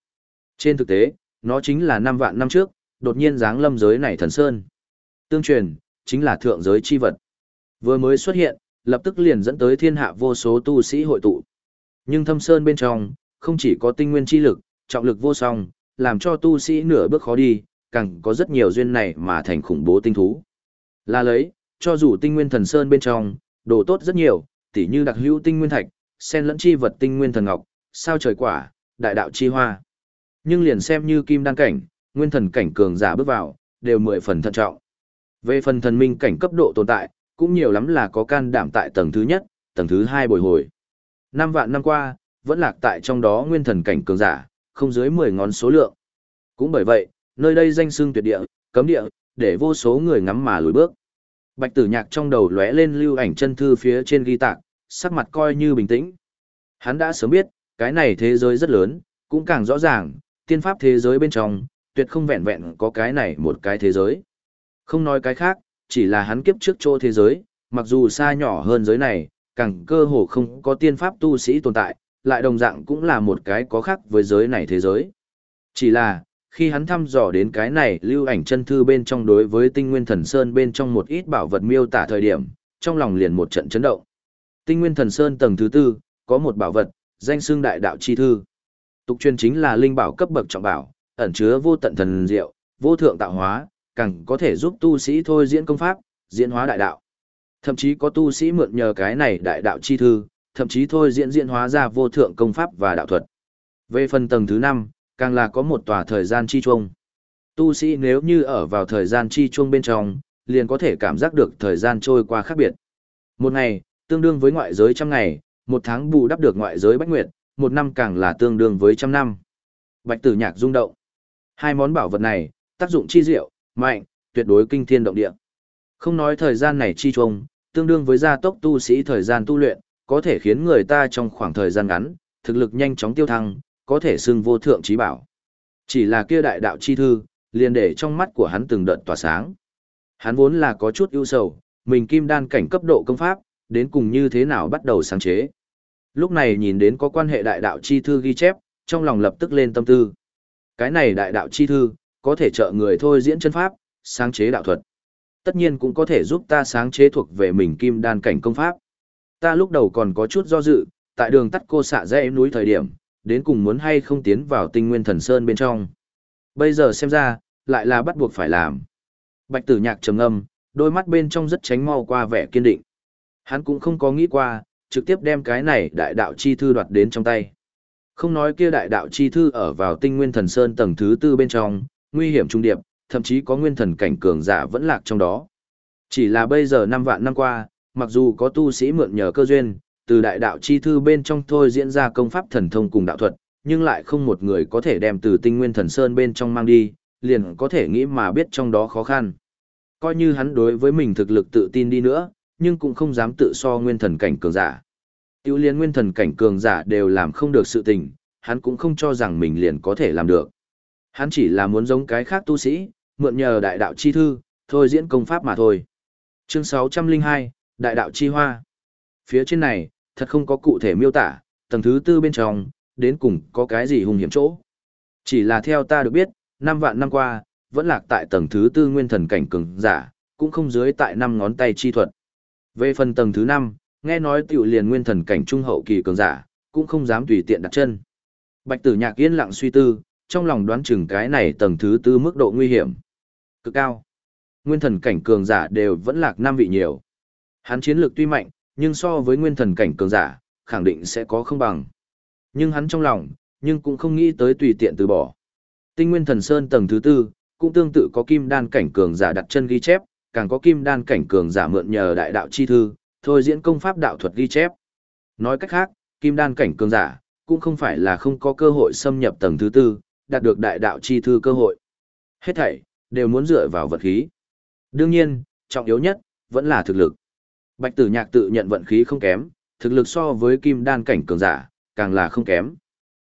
Trên thực tế, nó chính là năm vạn năm trước, đột nhiên dáng lâm giới này thần sơn. Tương truyền, chính là thượng giới chi vật. Vừa mới xuất hiện, lập tức liền dẫn tới thiên hạ vô số tu sĩ hội tụ. Nhưng thâm sơn bên trong, không chỉ có tinh nguyên chi lực, trọng lực vô song, làm cho tu sĩ nửa bước khó đi, càng có rất nhiều duyên này mà thành khủng bố tinh thú. Là lấy, cho dù tinh nguyên thần sơn bên trong, đồ tốt rất nhiều, tỉ như đặc hữu tinh nguyên thạch, sen lẫn chi vật tinh nguyên thần ngọc, sao trời quả, đại đạo chi hoa. Nhưng liền xem như kim đan cảnh, nguyên thần cảnh cường giả bước vào, đều mười phần thận trọng. Về phần thần minh cảnh cấp độ tồn tại, cũng nhiều lắm là có can đảm tại tầng thứ nhất, tầng thứ hai bồi hồi. Năm vạn năm qua, vẫn lạc tại trong đó nguyên thần cảnh cường giả, không dưới 10 ngón số lượng. Cũng bởi vậy, nơi đây danh xưng tuyệt địa, cấm địa, để vô số người ngắm mà lùi bước. Bạch tử nhạc trong đầu lóe lên lưu ảnh chân thư phía trên ghi tạc, sắc mặt coi như bình tĩnh. Hắn đã sớm biết, cái này thế giới rất lớn, cũng càng rõ ràng, tiên pháp thế giới bên trong, tuyệt không vẹn vẹn có cái này một cái thế giới. Không nói cái khác, chỉ là hắn kiếp trước chỗ thế giới, mặc dù xa nhỏ hơn giới này, càng cơ hồ không có tiên pháp tu sĩ tồn tại, lại đồng dạng cũng là một cái có khác với giới này thế giới. Chỉ là, khi hắn thăm dò đến cái này lưu ảnh chân thư bên trong đối với tinh nguyên thần sơn bên trong một ít bảo vật miêu tả thời điểm, trong lòng liền một trận chấn động. Tinh nguyên thần sơn tầng thứ tư, có một bảo vật, danh xương đại đạo chi thư. Tục truyền chính là linh bảo cấp bậc trọng bảo, ẩn chứa vô tận thần diệu, vô thượng tạo hóa, càng có thể giúp tu sĩ thôi diễn công pháp, diễn hóa đại đạo. Thậm chí có tu sĩ mượn nhờ cái này đại đạo chi thư, thậm chí thôi diễn diễn hóa ra vô thượng công pháp và đạo thuật. Về phần tầng thứ 5, càng là có một tòa thời gian chi chuông. Tu sĩ nếu như ở vào thời gian chi chuông bên trong, liền có thể cảm giác được thời gian trôi qua khác biệt. Một ngày, tương đương với ngoại giới trăm ngày, một tháng bù đắp được ngoại giới bách nguyệt, một năm càng là tương đương với trăm năm. Bạch tử nhạc rung động. Hai món bảo vật này, tác dụng chi diệu, mạnh, tuyệt đối kinh thiên động địa. Không nói thời gian này chi chuông, tương đương với gia tốc tu sĩ thời gian tu luyện, có thể khiến người ta trong khoảng thời gian ngắn, thực lực nhanh chóng tiêu thăng, có thể xưng vô thượng trí bảo. Chỉ là kia đại đạo chi thư, liền để trong mắt của hắn từng đợt tỏa sáng. Hắn vốn là có chút ưu sầu, mình kim đan cảnh cấp độ công pháp, đến cùng như thế nào bắt đầu sáng chế. Lúc này nhìn đến có quan hệ đại đạo chi thư ghi chép, trong lòng lập tức lên tâm tư. Cái này đại đạo chi thư, có thể trợ người thôi diễn chân pháp, sáng chế đạo thuật. Tất nhiên cũng có thể giúp ta sáng chế thuộc về mình kim đan cảnh công pháp. Ta lúc đầu còn có chút do dự, tại đường tắt cô xạ dãy núi thời điểm, đến cùng muốn hay không tiến vào tinh nguyên thần sơn bên trong. Bây giờ xem ra, lại là bắt buộc phải làm. Bạch tử nhạc trầm ngâm, đôi mắt bên trong rất tránh mau qua vẻ kiên định. Hắn cũng không có nghĩ qua, trực tiếp đem cái này đại đạo chi thư đoạt đến trong tay. Không nói kia đại đạo chi thư ở vào tinh nguyên thần sơn tầng thứ tư bên trong, nguy hiểm trung điệp, thậm chí có nguyên thần cảnh cường giả vẫn lạc trong đó. Chỉ là bây giờ năm vạn năm qua, mặc dù có tu sĩ mượn nhờ cơ duyên, từ đại đạo chi thư bên trong thôi diễn ra công pháp thần thông cùng đạo thuật, nhưng lại không một người có thể đem từ tinh nguyên thần sơn bên trong mang đi, liền có thể nghĩ mà biết trong đó khó khăn. Coi như hắn đối với mình thực lực tự tin đi nữa, nhưng cũng không dám tự so nguyên thần cảnh cường giả. Tiêu liên nguyên thần cảnh cường giả đều làm không được sự tình, hắn cũng không cho rằng mình liền có thể làm được. Hắn chỉ là muốn giống cái khác tu sĩ, mượn nhờ đại đạo chi thư, thôi diễn công pháp mà thôi. Chương 602, Đại đạo chi hoa. Phía trên này, thật không có cụ thể miêu tả, tầng thứ tư bên trong, đến cùng có cái gì hung hiểm chỗ. Chỉ là theo ta được biết, năm vạn năm qua, vẫn lạc tại tầng thứ tư nguyên thần cảnh cường giả, cũng không dưới tại năm ngón tay chi thuật. Về phần tầng thứ năm, nghe nói tiểu liền nguyên thần cảnh trung hậu kỳ cường giả, cũng không dám tùy tiện đặt chân. Bạch tử nhạc yên lặng suy tư, trong lòng đoán chừng cái này tầng thứ tư mức độ nguy hiểm. Cực cao. Nguyên thần cảnh cường giả đều vẫn lạc năm vị nhiều. Hắn chiến lược tuy mạnh, nhưng so với nguyên thần cảnh cường giả, khẳng định sẽ có không bằng. Nhưng hắn trong lòng, nhưng cũng không nghĩ tới tùy tiện từ bỏ. Tinh nguyên thần sơn tầng thứ tư, cũng tương tự có kim đan cảnh cường giả đặt chân ghi chép, càng có kim đan cảnh cường giả mượn nhờ đại đạo chi thư, thôi diễn công pháp đạo thuật ghi chép. Nói cách khác, kim đan cảnh cường giả, cũng không phải là không có cơ hội xâm nhập tầng thứ tư, đạt được đại đạo chi thư cơ hội. Hết thảy, đều muốn dựa vào vật khí. Đương nhiên, trọng yếu nhất, vẫn là thực lực. Bạch tử nhạc tự nhận vận khí không kém, thực lực so với kim đan cảnh cường giả, càng là không kém.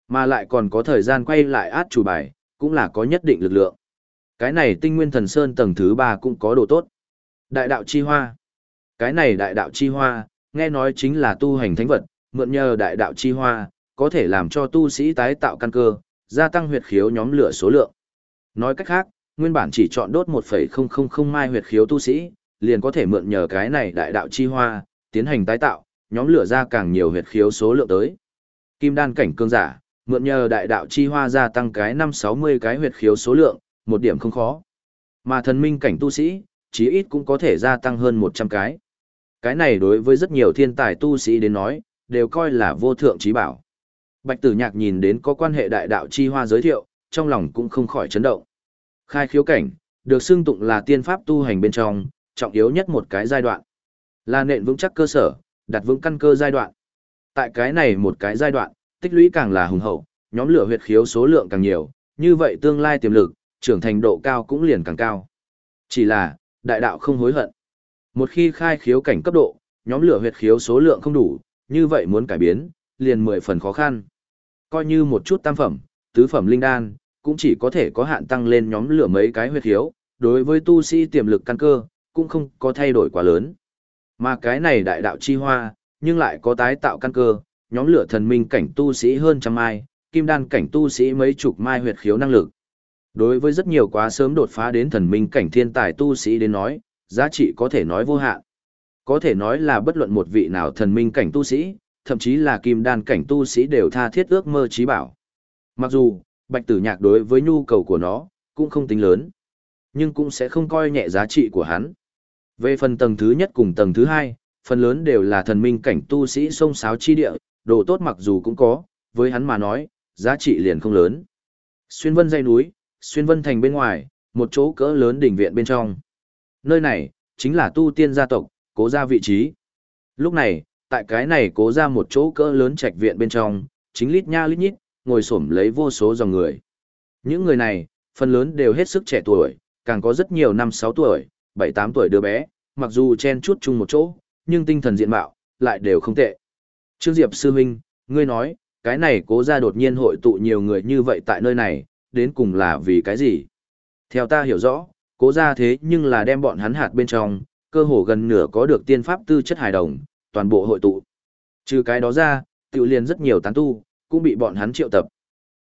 Mà lại còn có thời gian quay lại át chủ bài, cũng là có nhất định lực lượng. Cái này tinh nguyên thần sơn tầng thứ 3 cũng có đồ tốt. Đại đạo chi hoa. Cái này đại đạo chi hoa, nghe nói chính là tu hành thánh vật, mượn nhờ đại đạo chi hoa, có thể làm cho tu sĩ tái tạo căn cơ, gia tăng huyệt khiếu nhóm lửa số lượng. Nói cách khác, nguyên bản chỉ chọn đốt 1.000 mai huyệt khiếu tu sĩ, liền có thể mượn nhờ cái này đại đạo chi hoa, tiến hành tái tạo, nhóm lửa ra càng nhiều huyệt khiếu số lượng tới. Kim đan cảnh cương giả, mượn nhờ đại đạo chi hoa gia tăng cái 5-60 cái huyệt khiếu số lượng, một điểm không khó. Mà thần minh cảnh tu sĩ, chí ít cũng có thể gia tăng hơn 100 cái. Cái này đối với rất nhiều thiên tài tu sĩ đến nói, đều coi là vô thượng trí bảo. Bạch tử nhạc nhìn đến có quan hệ đại đạo chi hoa giới thiệu, trong lòng cũng không khỏi chấn động. Khai khiếu cảnh, được xưng tụng là tiên pháp tu hành bên trong, trọng yếu nhất một cái giai đoạn. Là nện vững chắc cơ sở, đặt vững căn cơ giai đoạn. Tại cái này một cái giai đoạn, tích lũy càng là hùng hậu, nhóm lửa huyệt khiếu số lượng càng nhiều, như vậy tương lai tiềm lực, trưởng thành độ cao cũng liền càng cao. Chỉ là, đại đạo không hối hận. Một khi khai khiếu cảnh cấp độ, nhóm lửa huyệt khiếu số lượng không đủ, như vậy muốn cải biến, liền mười phần khó khăn. Coi như một chút tam phẩm, tứ phẩm linh đan, cũng chỉ có thể có hạn tăng lên nhóm lửa mấy cái huyệt khiếu, đối với tu sĩ tiềm lực căn cơ, cũng không có thay đổi quá lớn. Mà cái này đại đạo chi hoa, nhưng lại có tái tạo căn cơ, nhóm lửa thần minh cảnh tu sĩ hơn trăm mai, kim đan cảnh tu sĩ mấy chục mai huyệt khiếu năng lực. Đối với rất nhiều quá sớm đột phá đến thần minh cảnh thiên tài tu sĩ đến nói, giá trị có thể nói vô hạn. Có thể nói là bất luận một vị nào thần minh cảnh tu sĩ, thậm chí là kim đan cảnh tu sĩ đều tha thiết ước mơ trí bảo. Mặc dù, bạch tử nhạc đối với nhu cầu của nó, cũng không tính lớn, nhưng cũng sẽ không coi nhẹ giá trị của hắn. Về phần tầng thứ nhất cùng tầng thứ hai, phần lớn đều là thần minh cảnh tu sĩ sông sáo chi địa, đồ tốt mặc dù cũng có, với hắn mà nói, giá trị liền không lớn. Xuyên vân dây núi, xuyên vân thành bên ngoài, một chỗ cỡ lớn đỉnh viện bên trong. Nơi này, chính là tu tiên gia tộc, cố ra vị trí. Lúc này, tại cái này cố ra một chỗ cỡ lớn trạch viện bên trong, chính lít nha lít nhít, ngồi xổm lấy vô số dòng người. Những người này, phần lớn đều hết sức trẻ tuổi, càng có rất nhiều năm sáu tuổi, 7-8 tuổi đứa bé, mặc dù chen chút chung một chỗ, nhưng tinh thần diện mạo, lại đều không tệ. Trương Diệp Sư huynh ngươi nói, cái này cố ra đột nhiên hội tụ nhiều người như vậy tại nơi này, đến cùng là vì cái gì? Theo ta hiểu rõ, cố ra thế nhưng là đem bọn hắn hạt bên trong, cơ hồ gần nửa có được tiên pháp tư chất hài đồng, toàn bộ hội tụ. Trừ cái đó ra, tự liền rất nhiều tán tu, cũng bị bọn hắn triệu tập.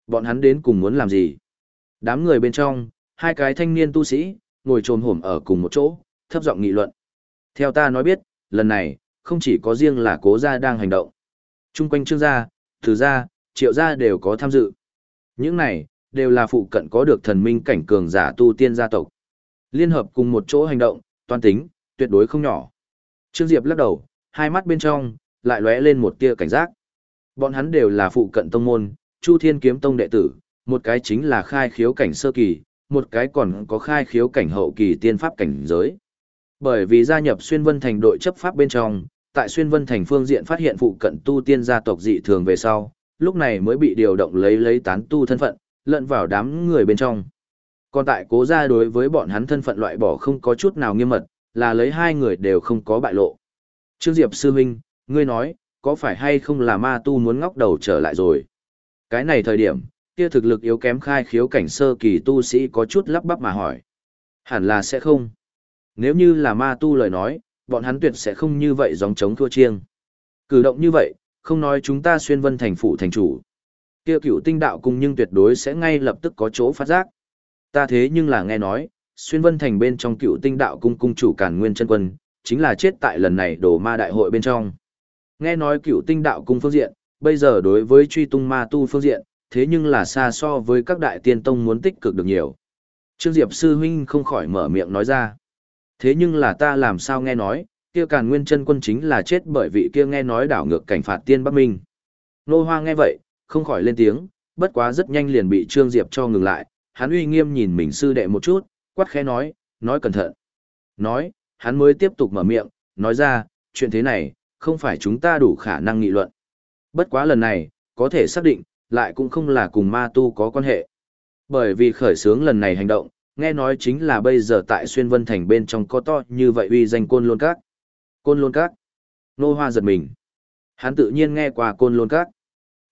Bọn hắn đến cùng muốn làm gì? Đám người bên trong, hai cái thanh niên tu sĩ, ngồi trồm hổm ở cùng một chỗ, thấp giọng nghị luận. Theo ta nói biết, lần này, không chỉ có riêng là cố gia đang hành động. Trung quanh trương gia, từ gia, triệu gia đều có tham dự. Những này, đều là phụ cận có được thần minh cảnh cường giả tu tiên gia tộc. Liên hợp cùng một chỗ hành động, toàn tính, tuyệt đối không nhỏ. Trương Diệp lắc đầu, hai mắt bên trong, lại lóe lên một tia cảnh giác. Bọn hắn đều là phụ cận tông môn, Chu Thiên Kiếm Tông đệ tử, một cái chính là khai khiếu cảnh sơ kỳ, một cái còn có khai khiếu cảnh hậu kỳ tiên pháp cảnh giới. Bởi vì gia nhập Xuyên Vân Thành đội chấp pháp bên trong, tại Xuyên Vân Thành phương diện phát hiện phụ cận tu tiên gia tộc dị thường về sau, lúc này mới bị điều động lấy lấy tán tu thân phận, lẫn vào đám người bên trong. Còn tại cố gia đối với bọn hắn thân phận loại bỏ không có chút nào nghiêm mật, là lấy hai người đều không có bại lộ. Trương Diệp Sư Minh, ngươi nói, có phải hay không là ma tu muốn ngóc đầu trở lại rồi? Cái này thời điểm, kia thực lực yếu kém khai khiếu cảnh sơ kỳ tu sĩ có chút lắp bắp mà hỏi. Hẳn là sẽ không. Nếu như là ma tu lời nói, bọn hắn tuyệt sẽ không như vậy dòng chống thua chiêng. Cử động như vậy, không nói chúng ta xuyên vân thành phủ thành chủ. Kia cửu tinh đạo cung nhưng tuyệt đối sẽ ngay lập tức có chỗ phát giác. Ta thế nhưng là nghe nói, xuyên vân thành bên trong cựu tinh đạo cung cung chủ càn nguyên chân quân, chính là chết tại lần này đổ ma đại hội bên trong. Nghe nói cựu tinh đạo cung phương diện, bây giờ đối với truy tung ma tu phương diện, thế nhưng là xa so với các đại tiên tông muốn tích cực được nhiều. Trương Diệp Sư Huynh không khỏi mở miệng nói ra. Thế nhưng là ta làm sao nghe nói, kia càn nguyên chân quân chính là chết bởi vị kia nghe nói đảo ngược cảnh phạt tiên Bắc Minh. Nô Hoa nghe vậy, không khỏi lên tiếng, bất quá rất nhanh liền bị Trương Diệp cho ngừng lại, hắn uy nghiêm nhìn mình sư đệ một chút, quát khẽ nói, nói cẩn thận. Nói, hắn mới tiếp tục mở miệng, nói ra, chuyện thế này, không phải chúng ta đủ khả năng nghị luận. Bất quá lần này, có thể xác định, lại cũng không là cùng ma tu có quan hệ. Bởi vì khởi sướng lần này hành động, nghe nói chính là bây giờ tại Xuyên Vân Thành bên trong có to như vậy uy danh Côn Lôn Các. Côn Lôn Các. Nô Hoa giật mình. Hắn tự nhiên nghe qua Côn Lôn Các.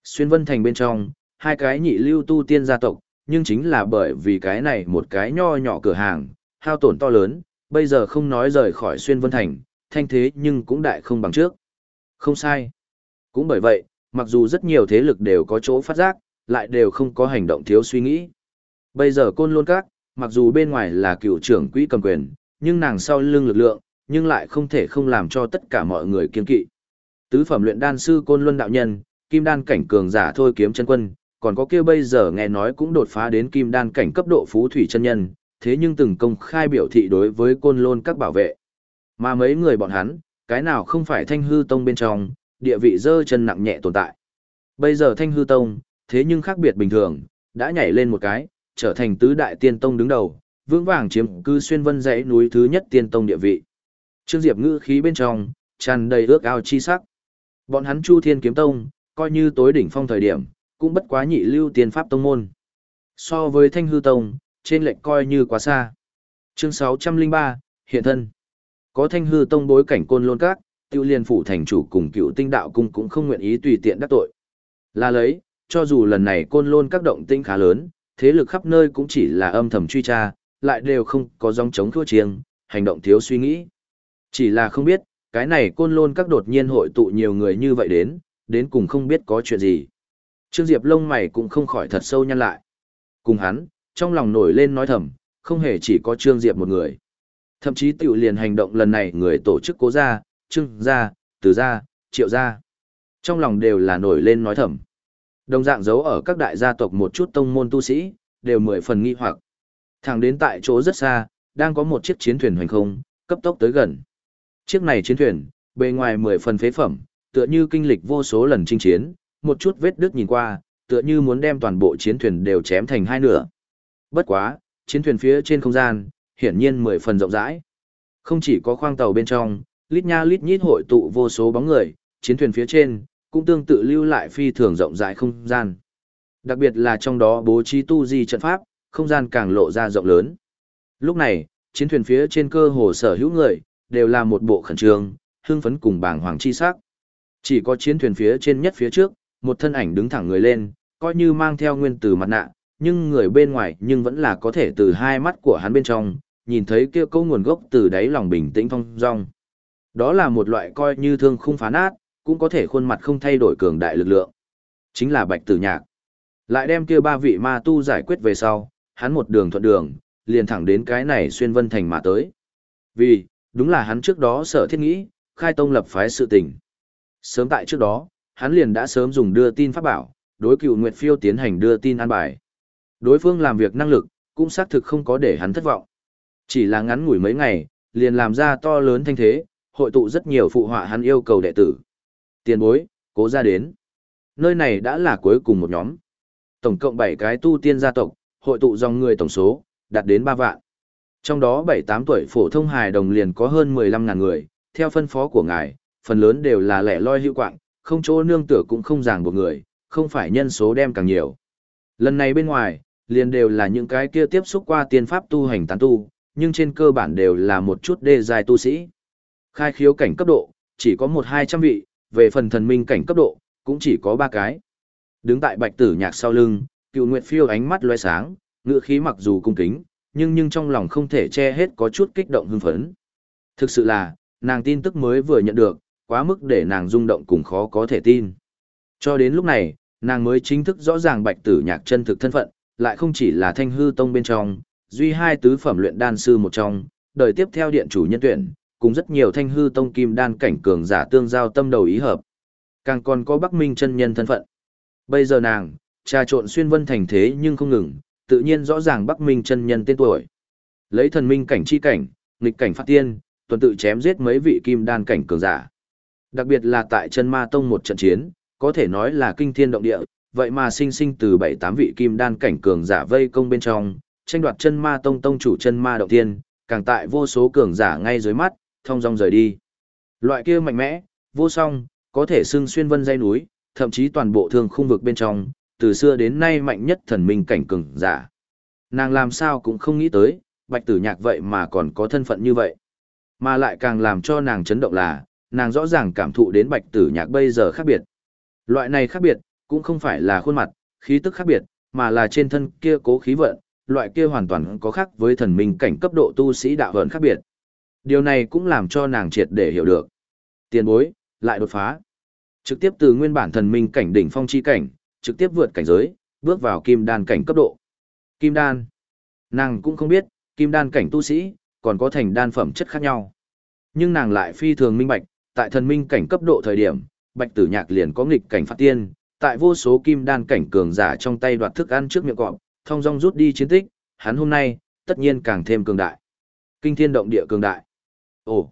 Xuyên Vân Thành bên trong, hai cái nhị lưu tu tiên gia tộc, nhưng chính là bởi vì cái này một cái nho nhỏ cửa hàng, hao tổn to lớn, Bây giờ không nói rời khỏi xuyên vân thành, thanh thế nhưng cũng đại không bằng trước. Không sai. Cũng bởi vậy, mặc dù rất nhiều thế lực đều có chỗ phát giác, lại đều không có hành động thiếu suy nghĩ. Bây giờ côn lôn các, mặc dù bên ngoài là cựu trưởng quỹ cầm quyền, nhưng nàng sau lưng lực lượng, nhưng lại không thể không làm cho tất cả mọi người kiên kỵ. Tứ phẩm luyện đan sư côn luân đạo nhân, kim đan cảnh cường giả thôi kiếm chân quân, còn có kia bây giờ nghe nói cũng đột phá đến kim đan cảnh cấp độ phú thủy chân nhân, thế nhưng từng công khai biểu thị đối với côn lôn các bảo vệ. Mà mấy người bọn hắn, cái nào không phải thanh hư tông bên trong, địa vị dơ chân nặng nhẹ tồn tại. Bây giờ thanh hư tông, thế nhưng khác biệt bình thường, đã nhảy lên một cái, trở thành tứ đại tiên tông đứng đầu, vững vàng chiếm cư xuyên vân dãy núi thứ nhất tiên tông địa vị. Trương Diệp ngữ khí bên trong, tràn đầy ước ao chi sắc. Bọn hắn Chu Thiên Kiếm Tông, coi như tối đỉnh phong thời điểm, cũng bất quá nhị lưu tiên pháp tông môn. So với Thanh Hư Tông, trên lệnh coi như quá xa. Chương 603, Hiện thân. Có Thanh Hư Tông bối cảnh côn lôn các, tiêu liên phủ thành chủ cùng cựu tinh đạo cung cũng không nguyện ý tùy tiện đắc tội. Là lấy, cho dù lần này côn lôn các động tinh khá lớn, thế lực khắp nơi cũng chỉ là âm thầm truy tra, lại đều không có dòng chống thua chiêng, hành động thiếu suy nghĩ. Chỉ là không biết, cái này côn lôn các đột nhiên hội tụ nhiều người như vậy đến, đến cùng không biết có chuyện gì. Trương Diệp lông mày cũng không khỏi thật sâu nhăn lại. Cùng hắn, trong lòng nổi lên nói thầm, không hề chỉ có Trương Diệp một người. Thậm chí tiểu liền hành động lần này người tổ chức cố gia, Trương gia, Từ gia, Triệu gia. Trong lòng đều là nổi lên nói thầm. Đồng dạng giấu ở các đại gia tộc một chút tông môn tu sĩ, đều mười phần nghi hoặc. Thẳng đến tại chỗ rất xa, đang có một chiếc chiến thuyền hoành không, cấp tốc tới gần. Chiếc này chiến thuyền, bề ngoài mười phần phế phẩm, tựa như kinh lịch vô số lần chinh chiến, một chút vết đứt nhìn qua, tựa như muốn đem toàn bộ chiến thuyền đều chém thành hai nửa. Bất quá, chiến thuyền phía trên không gian, hiển nhiên mười phần rộng rãi. Không chỉ có khoang tàu bên trong, lít nha lít nhít hội tụ vô số bóng người, chiến thuyền phía trên, cũng tương tự lưu lại phi thường rộng rãi không gian. Đặc biệt là trong đó bố trí tu di trận pháp, không gian càng lộ ra rộng lớn. Lúc này, chiến thuyền phía trên cơ hồ sở hữu người, đều là một bộ khẩn trương, hưng phấn cùng bàng hoàng chi sắc. Chỉ có chiến thuyền phía trên nhất phía trước, một thân ảnh đứng thẳng người lên, coi như mang theo nguyên từ mặt nạ, nhưng người bên ngoài nhưng vẫn là có thể từ hai mắt của hắn bên trong, nhìn thấy kia câu nguồn gốc từ đáy lòng bình tĩnh phong dong. Đó là một loại coi như thương không phá nát, cũng có thể khuôn mặt không thay đổi cường đại lực lượng. Chính là bạch tử nhạc. Lại đem kia ba vị ma tu giải quyết về sau, hắn một đường thuận đường, liền thẳng đến cái này xuyên vân thành mà tới. Vì, đúng là hắn trước đó sợ thiết nghĩ, khai tông lập phái sự tình. Sớm tại trước đó, hắn liền đã sớm dùng đưa tin pháp bảo, đối cựu Nguyệt Phiêu tiến hành đưa tin an bài. Đối phương làm việc năng lực, cũng xác thực không có để hắn thất vọng. Chỉ là ngắn ngủi mấy ngày, liền làm ra to lớn thanh thế, hội tụ rất nhiều phụ họa hắn yêu cầu đệ tử. Tiền bối, cố ra đến. Nơi này đã là cuối cùng một nhóm. Tổng cộng 7 cái tu tiên gia tộc, hội tụ dòng người tổng số, đạt đến 3 vạn. Trong đó 7-8 tuổi phổ thông hài đồng liền có hơn 15.000 người, theo phân phó của ngài, phần lớn đều là lẻ loi hữu quạng, không chỗ nương tựa cũng không ràng buộc người, không phải nhân số đem càng nhiều. Lần này bên ngoài, liền đều là những cái kia tiếp xúc qua tiên pháp tu hành tán tu, nhưng trên cơ bản đều là một chút đề dài tu sĩ. Khai khiếu cảnh cấp độ, chỉ có một hai trăm vị, về phần thần minh cảnh cấp độ, cũng chỉ có ba cái. Đứng tại bạch tử nhạc sau lưng, cựu nguyệt phiêu ánh mắt loe sáng, ngựa khí mặc dù cung kính, nhưng nhưng trong lòng không thể che hết có chút kích động hưng phấn. Thực sự là, nàng tin tức mới vừa nhận được, quá mức để nàng rung động cùng khó có thể tin. Cho đến lúc này, nàng mới chính thức rõ ràng bạch tử nhạc chân thực thân phận, lại không chỉ là thanh hư tông bên trong, duy hai tứ phẩm luyện đan sư một trong, đời tiếp theo điện chủ nhân tuyển, cùng rất nhiều thanh hư tông kim đan cảnh cường giả tương giao tâm đầu ý hợp. Càng còn có Bắc Minh chân nhân thân phận. Bây giờ nàng, trà trộn xuyên vân thành thế nhưng không ngừng, tự nhiên rõ ràng Bắc Minh chân nhân tên tuổi. Lấy thần minh cảnh chi cảnh, nghịch cảnh phát tiên, tuần tự chém giết mấy vị kim đan cảnh cường giả. Đặc biệt là tại chân ma tông một trận chiến, có thể nói là kinh thiên động địa, vậy mà sinh sinh từ bảy tám vị kim đan cảnh cường giả vây công bên trong, tranh đoạt chân ma tông tông chủ chân ma động tiên, càng tại vô số cường giả ngay dưới mắt, thông dong rời đi. Loại kia mạnh mẽ, vô song, có thể xưng xuyên vân dây núi, thậm chí toàn bộ thương khung vực bên trong, từ xưa đến nay mạnh nhất thần minh cảnh cường giả. Nàng làm sao cũng không nghĩ tới, bạch tử nhạc vậy mà còn có thân phận như vậy. Mà lại càng làm cho nàng chấn động là, nàng rõ ràng cảm thụ đến bạch tử nhạc bây giờ khác biệt. Loại này khác biệt, cũng không phải là khuôn mặt, khí tức khác biệt, mà là trên thân kia cố khí vận, loại kia hoàn toàn có khác với thần minh cảnh cấp độ tu sĩ đạo vận khác biệt. Điều này cũng làm cho nàng triệt để hiểu được. Tiền bối, lại đột phá. Trực tiếp từ nguyên bản thần minh cảnh đỉnh phong chi cảnh, trực tiếp vượt cảnh giới, bước vào kim đan cảnh cấp độ. Kim đan. Nàng cũng không biết, kim đan cảnh tu sĩ, còn có thành đan phẩm chất khác nhau. Nhưng nàng lại phi thường minh bạch, tại thần minh cảnh cấp độ thời điểm, bạch tử nhạc liền có nghịch cảnh phát tiên, tại vô số kim đan cảnh cường giả trong tay đoạt thức ăn trước miệng cọp, thông dong rút đi chiến tích, hắn hôm nay, tất nhiên càng thêm cường đại. Kinh thiên động địa cường đại. Ồ,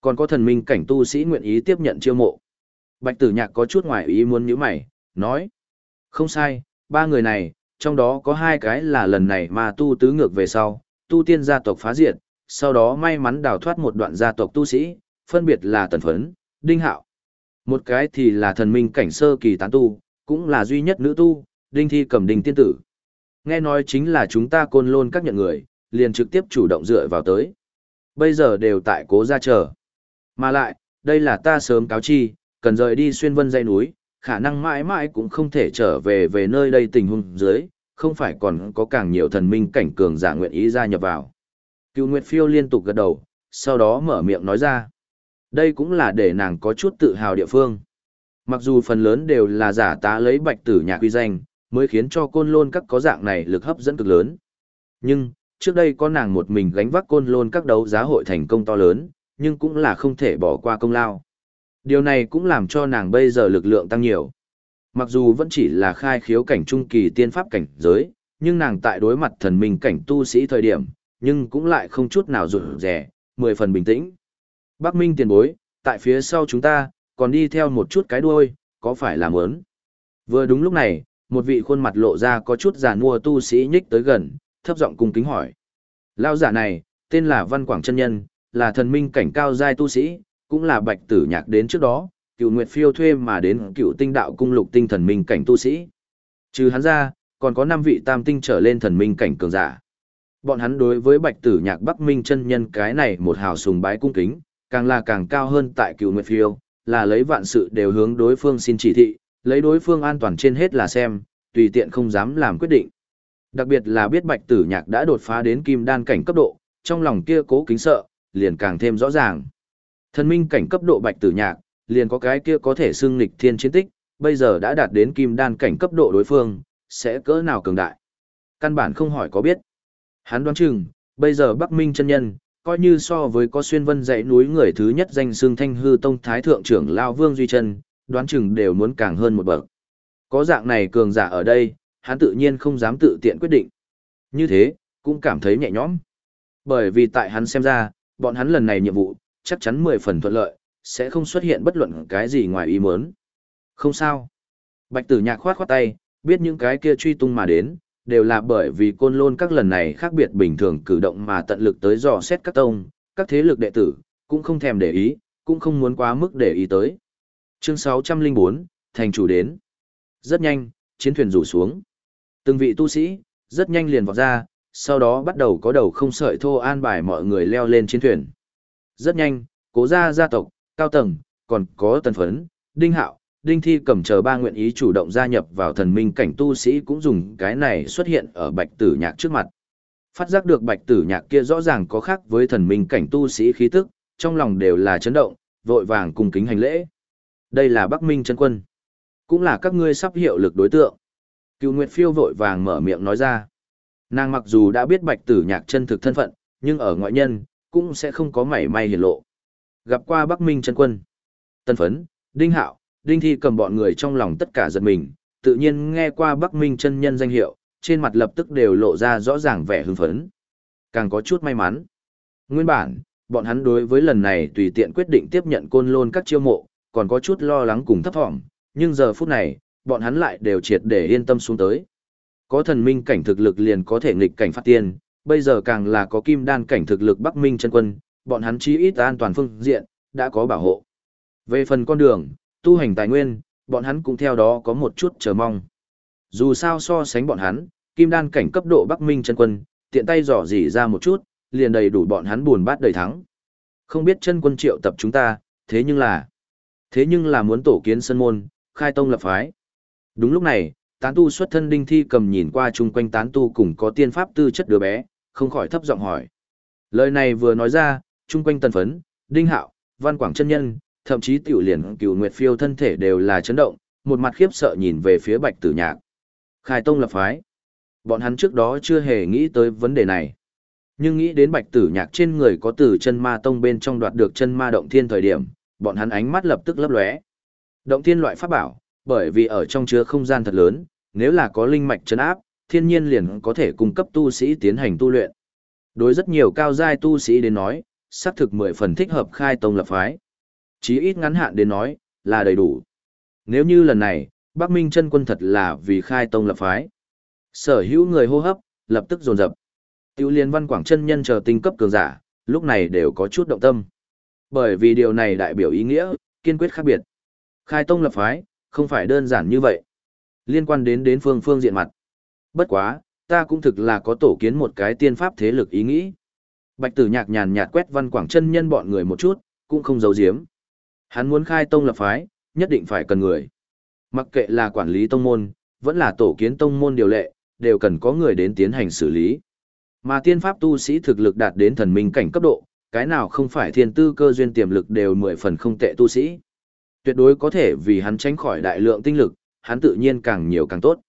còn có thần minh cảnh tu sĩ nguyện ý tiếp nhận chiêu mộ. Bạch tử nhạc có chút ngoài ý muốn nhíu mày, nói. Không sai, ba người này, trong đó có hai cái là lần này mà tu tứ ngược về sau, tu tiên gia tộc phá diệt, sau đó may mắn đào thoát một đoạn gia tộc tu sĩ, phân biệt là Tần Phấn, Đinh Hạo. Một cái thì là thần minh cảnh sơ kỳ tán tu, cũng là duy nhất nữ tu, Đinh Thi cầm đình tiên tử. Nghe nói chính là chúng ta côn lôn các nhận người, liền trực tiếp chủ động dựa vào tới. Bây giờ đều tại cố gia chờ. Mà lại, đây là ta sớm cáo chi, cần rời đi xuyên vân dây núi, khả năng mãi mãi cũng không thể trở về về nơi đây tình huống dưới, không phải còn có càng nhiều thần minh cảnh cường giả nguyện ý gia nhập vào. Cựu Nguyệt Phiêu liên tục gật đầu, sau đó mở miệng nói ra. Đây cũng là để nàng có chút tự hào địa phương. Mặc dù phần lớn đều là giả tá lấy bạch tử nhạc uy danh, mới khiến cho côn lôn các có dạng này lực hấp dẫn cực lớn. Nhưng, trước đây có nàng một mình gánh vác côn lôn các đấu giá hội thành công to lớn, nhưng cũng là không thể bỏ qua công lao. Điều này cũng làm cho nàng bây giờ lực lượng tăng nhiều. Mặc dù vẫn chỉ là khai khiếu cảnh trung kỳ tiên pháp cảnh giới, nhưng nàng tại đối mặt thần minh cảnh tu sĩ thời điểm, nhưng cũng lại không chút nào rụt rẻ, mười phần bình tĩnh. Bắc Minh tiền bối, tại phía sau chúng ta, còn đi theo một chút cái đuôi, có phải là muốn? Vừa đúng lúc này, một vị khuôn mặt lộ ra có chút giàn mua tu sĩ nhích tới gần, thấp giọng cung kính hỏi. Lao giả này, tên là Văn Quảng Chân Nhân, là thần minh cảnh cao giai tu sĩ, cũng là bạch tử nhạc đến trước đó, cựu nguyệt phiêu thuê mà đến cựu tinh đạo cung lục tinh thần minh cảnh tu sĩ. Trừ hắn ra, còn có năm vị tam tinh trở lên thần minh cảnh cường giả. Bọn hắn đối với bạch tử nhạc Bắc Minh chân nhân cái này một hào sùng bái cung kính, càng là càng cao hơn tại cựu nguyệt phiêu, là lấy vạn sự đều hướng đối phương xin chỉ thị, lấy đối phương an toàn trên hết là xem, tùy tiện không dám làm quyết định. Đặc biệt là biết bạch tử nhạc đã đột phá đến kim đan cảnh cấp độ, trong lòng kia cố kính sợ, liền càng thêm rõ ràng. Thần minh cảnh cấp độ bạch tử nhạc, liền có cái kia có thể xưng nghịch thiên chiến tích, bây giờ đã đạt đến kim đan cảnh cấp độ đối phương, sẽ cỡ nào cường đại. Căn bản không hỏi có biết. Hắn đoán chừng, bây giờ Bắc Minh chân nhân, coi như so với có xuyên vân dãy núi người thứ nhất danh xương thanh hư tông thái thượng trưởng Lao Vương Duy chân đoán chừng đều muốn càng hơn một bậc. Có dạng này cường giả ở đây, hắn tự nhiên không dám tự tiện quyết định. Như thế, cũng cảm thấy nhẹ nhõm. Bởi vì tại hắn xem ra, bọn hắn lần này nhiệm vụ, chắc chắn mười phần thuận lợi, sẽ không xuất hiện bất luận cái gì ngoài ý muốn. Không sao. Bạch tử nhạc khoát khoát tay, biết những cái kia truy tung mà đến, đều là bởi vì côn lôn các lần này khác biệt bình thường cử động mà tận lực tới dò xét các tông, các thế lực đệ tử, cũng không thèm để ý, cũng không muốn quá mức để ý tới. Chương 604, thành chủ đến. Rất nhanh, chiến thuyền rủ xuống. Từng vị tu sĩ, rất nhanh liền vọt ra, sau đó bắt đầu có đầu không sợi thô an bài mọi người leo lên chiến thuyền. Rất nhanh, cố gia gia tộc, cao tầng, còn có tần phấn, đinh hạo, đinh thi cầm chờ ba nguyện ý chủ động gia nhập vào thần minh cảnh tu sĩ cũng dùng cái này xuất hiện ở bạch tử nhạc trước mặt. Phát giác được bạch tử nhạc kia rõ ràng có khác với thần minh cảnh tu sĩ khí tức, trong lòng đều là chấn động, vội vàng cùng kính hành lễ. Đây là Bắc Minh chân quân. Cũng là các ngươi sắp hiệu lực đối tượng. Cựu Nguyệt Phiêu vội vàng mở miệng nói ra. Nàng mặc dù đã biết bạch tử nhạc chân thực thân phận, nhưng ở ngoại nhân, cũng sẽ không có mảy may hiển lộ. Gặp qua Bắc Minh chân quân. Tân phấn, Đinh Hạo, Đinh Thi cầm bọn người trong lòng tất cả giật mình, tự nhiên nghe qua Bắc Minh chân nhân danh hiệu, trên mặt lập tức đều lộ ra rõ ràng vẻ hưng phấn. Càng có chút may mắn. Nguyên bản, bọn hắn đối với lần này tùy tiện quyết định tiếp nhận côn lôn các chiêu mộ, còn có chút lo lắng cùng thấp thỏm, nhưng giờ phút này, bọn hắn lại đều triệt để yên tâm xuống tới. Có thần minh cảnh thực lực liền có thể nghịch cảnh phát tiên, bây giờ càng là có kim đan cảnh thực lực Bắc Minh chân quân, bọn hắn chí ít an toàn phương diện, đã có bảo hộ. Về phần con đường, tu hành tài nguyên, bọn hắn cũng theo đó có một chút chờ mong. Dù sao so sánh bọn hắn, kim đan cảnh cấp độ Bắc Minh chân quân, tiện tay dò dỉ ra một chút, liền đầy đủ bọn hắn buồn bát đầy thắng. Không biết chân quân triệu tập chúng ta, thế nhưng là... Thế nhưng là muốn tổ kiến sân môn, khai tông lập phái. Đúng lúc này, tán tu xuất thân đinh thi cầm nhìn qua chung quanh tán tu cùng có tiên pháp tư chất đứa bé, không khỏi thấp giọng hỏi. Lời này vừa nói ra, chung quanh tần phấn, đinh hạo, văn quảng chân nhân, thậm chí tiểu liền cửu nguyệt phiêu thân thể đều là chấn động, một mặt khiếp sợ nhìn về phía bạch tử nhạc. Khai tông lập phái. Bọn hắn trước đó chưa hề nghĩ tới vấn đề này. Nhưng nghĩ đến bạch tử nhạc trên người có từ chân ma tông bên trong đoạt được chân ma động thiên thời điểm, bọn hắn ánh mắt lập tức lấp lóe. Động thiên loại pháp bảo, bởi vì ở trong chứa không gian thật lớn, nếu là có linh mạch chấn áp, thiên nhiên liền có thể cung cấp tu sĩ tiến hành tu luyện. Đối rất nhiều cao giai tu sĩ đến nói, xác thực mười phần thích hợp khai tông lập phái. Chí ít ngắn hạn đến nói, là đầy đủ. Nếu như lần này, Bắc Minh chân quân thật là vì khai tông lập phái. Sở hữu người hô hấp, lập tức dồn dập. Tiêu liên văn quảng chân nhân chờ tinh cấp cường giả, lúc này đều có chút động tâm. Bởi vì điều này đại biểu ý nghĩa, kiên quyết khác biệt. Khai tông lập phái, không phải đơn giản như vậy. Liên quan đến đến phương phương diện mặt. Bất quá, ta cũng thực là có tổ kiến một cái tiên pháp thế lực ý nghĩ. Bạch tử nhạc nhàn nhạt quét văn quảng chân nhân bọn người một chút, cũng không giấu giếm. Hắn muốn khai tông lập phái, nhất định phải cần người. Mặc kệ là quản lý tông môn, vẫn là tổ kiến tông môn điều lệ, đều cần có người đến tiến hành xử lý. Mà tiên pháp tu sĩ thực lực đạt đến thần minh cảnh cấp độ, cái nào không phải thiên tư cơ duyên tiềm lực đều mười phần không tệ tu sĩ. Tuyệt đối có thể vì hắn tránh khỏi đại lượng tinh lực, hắn tự nhiên càng nhiều càng tốt.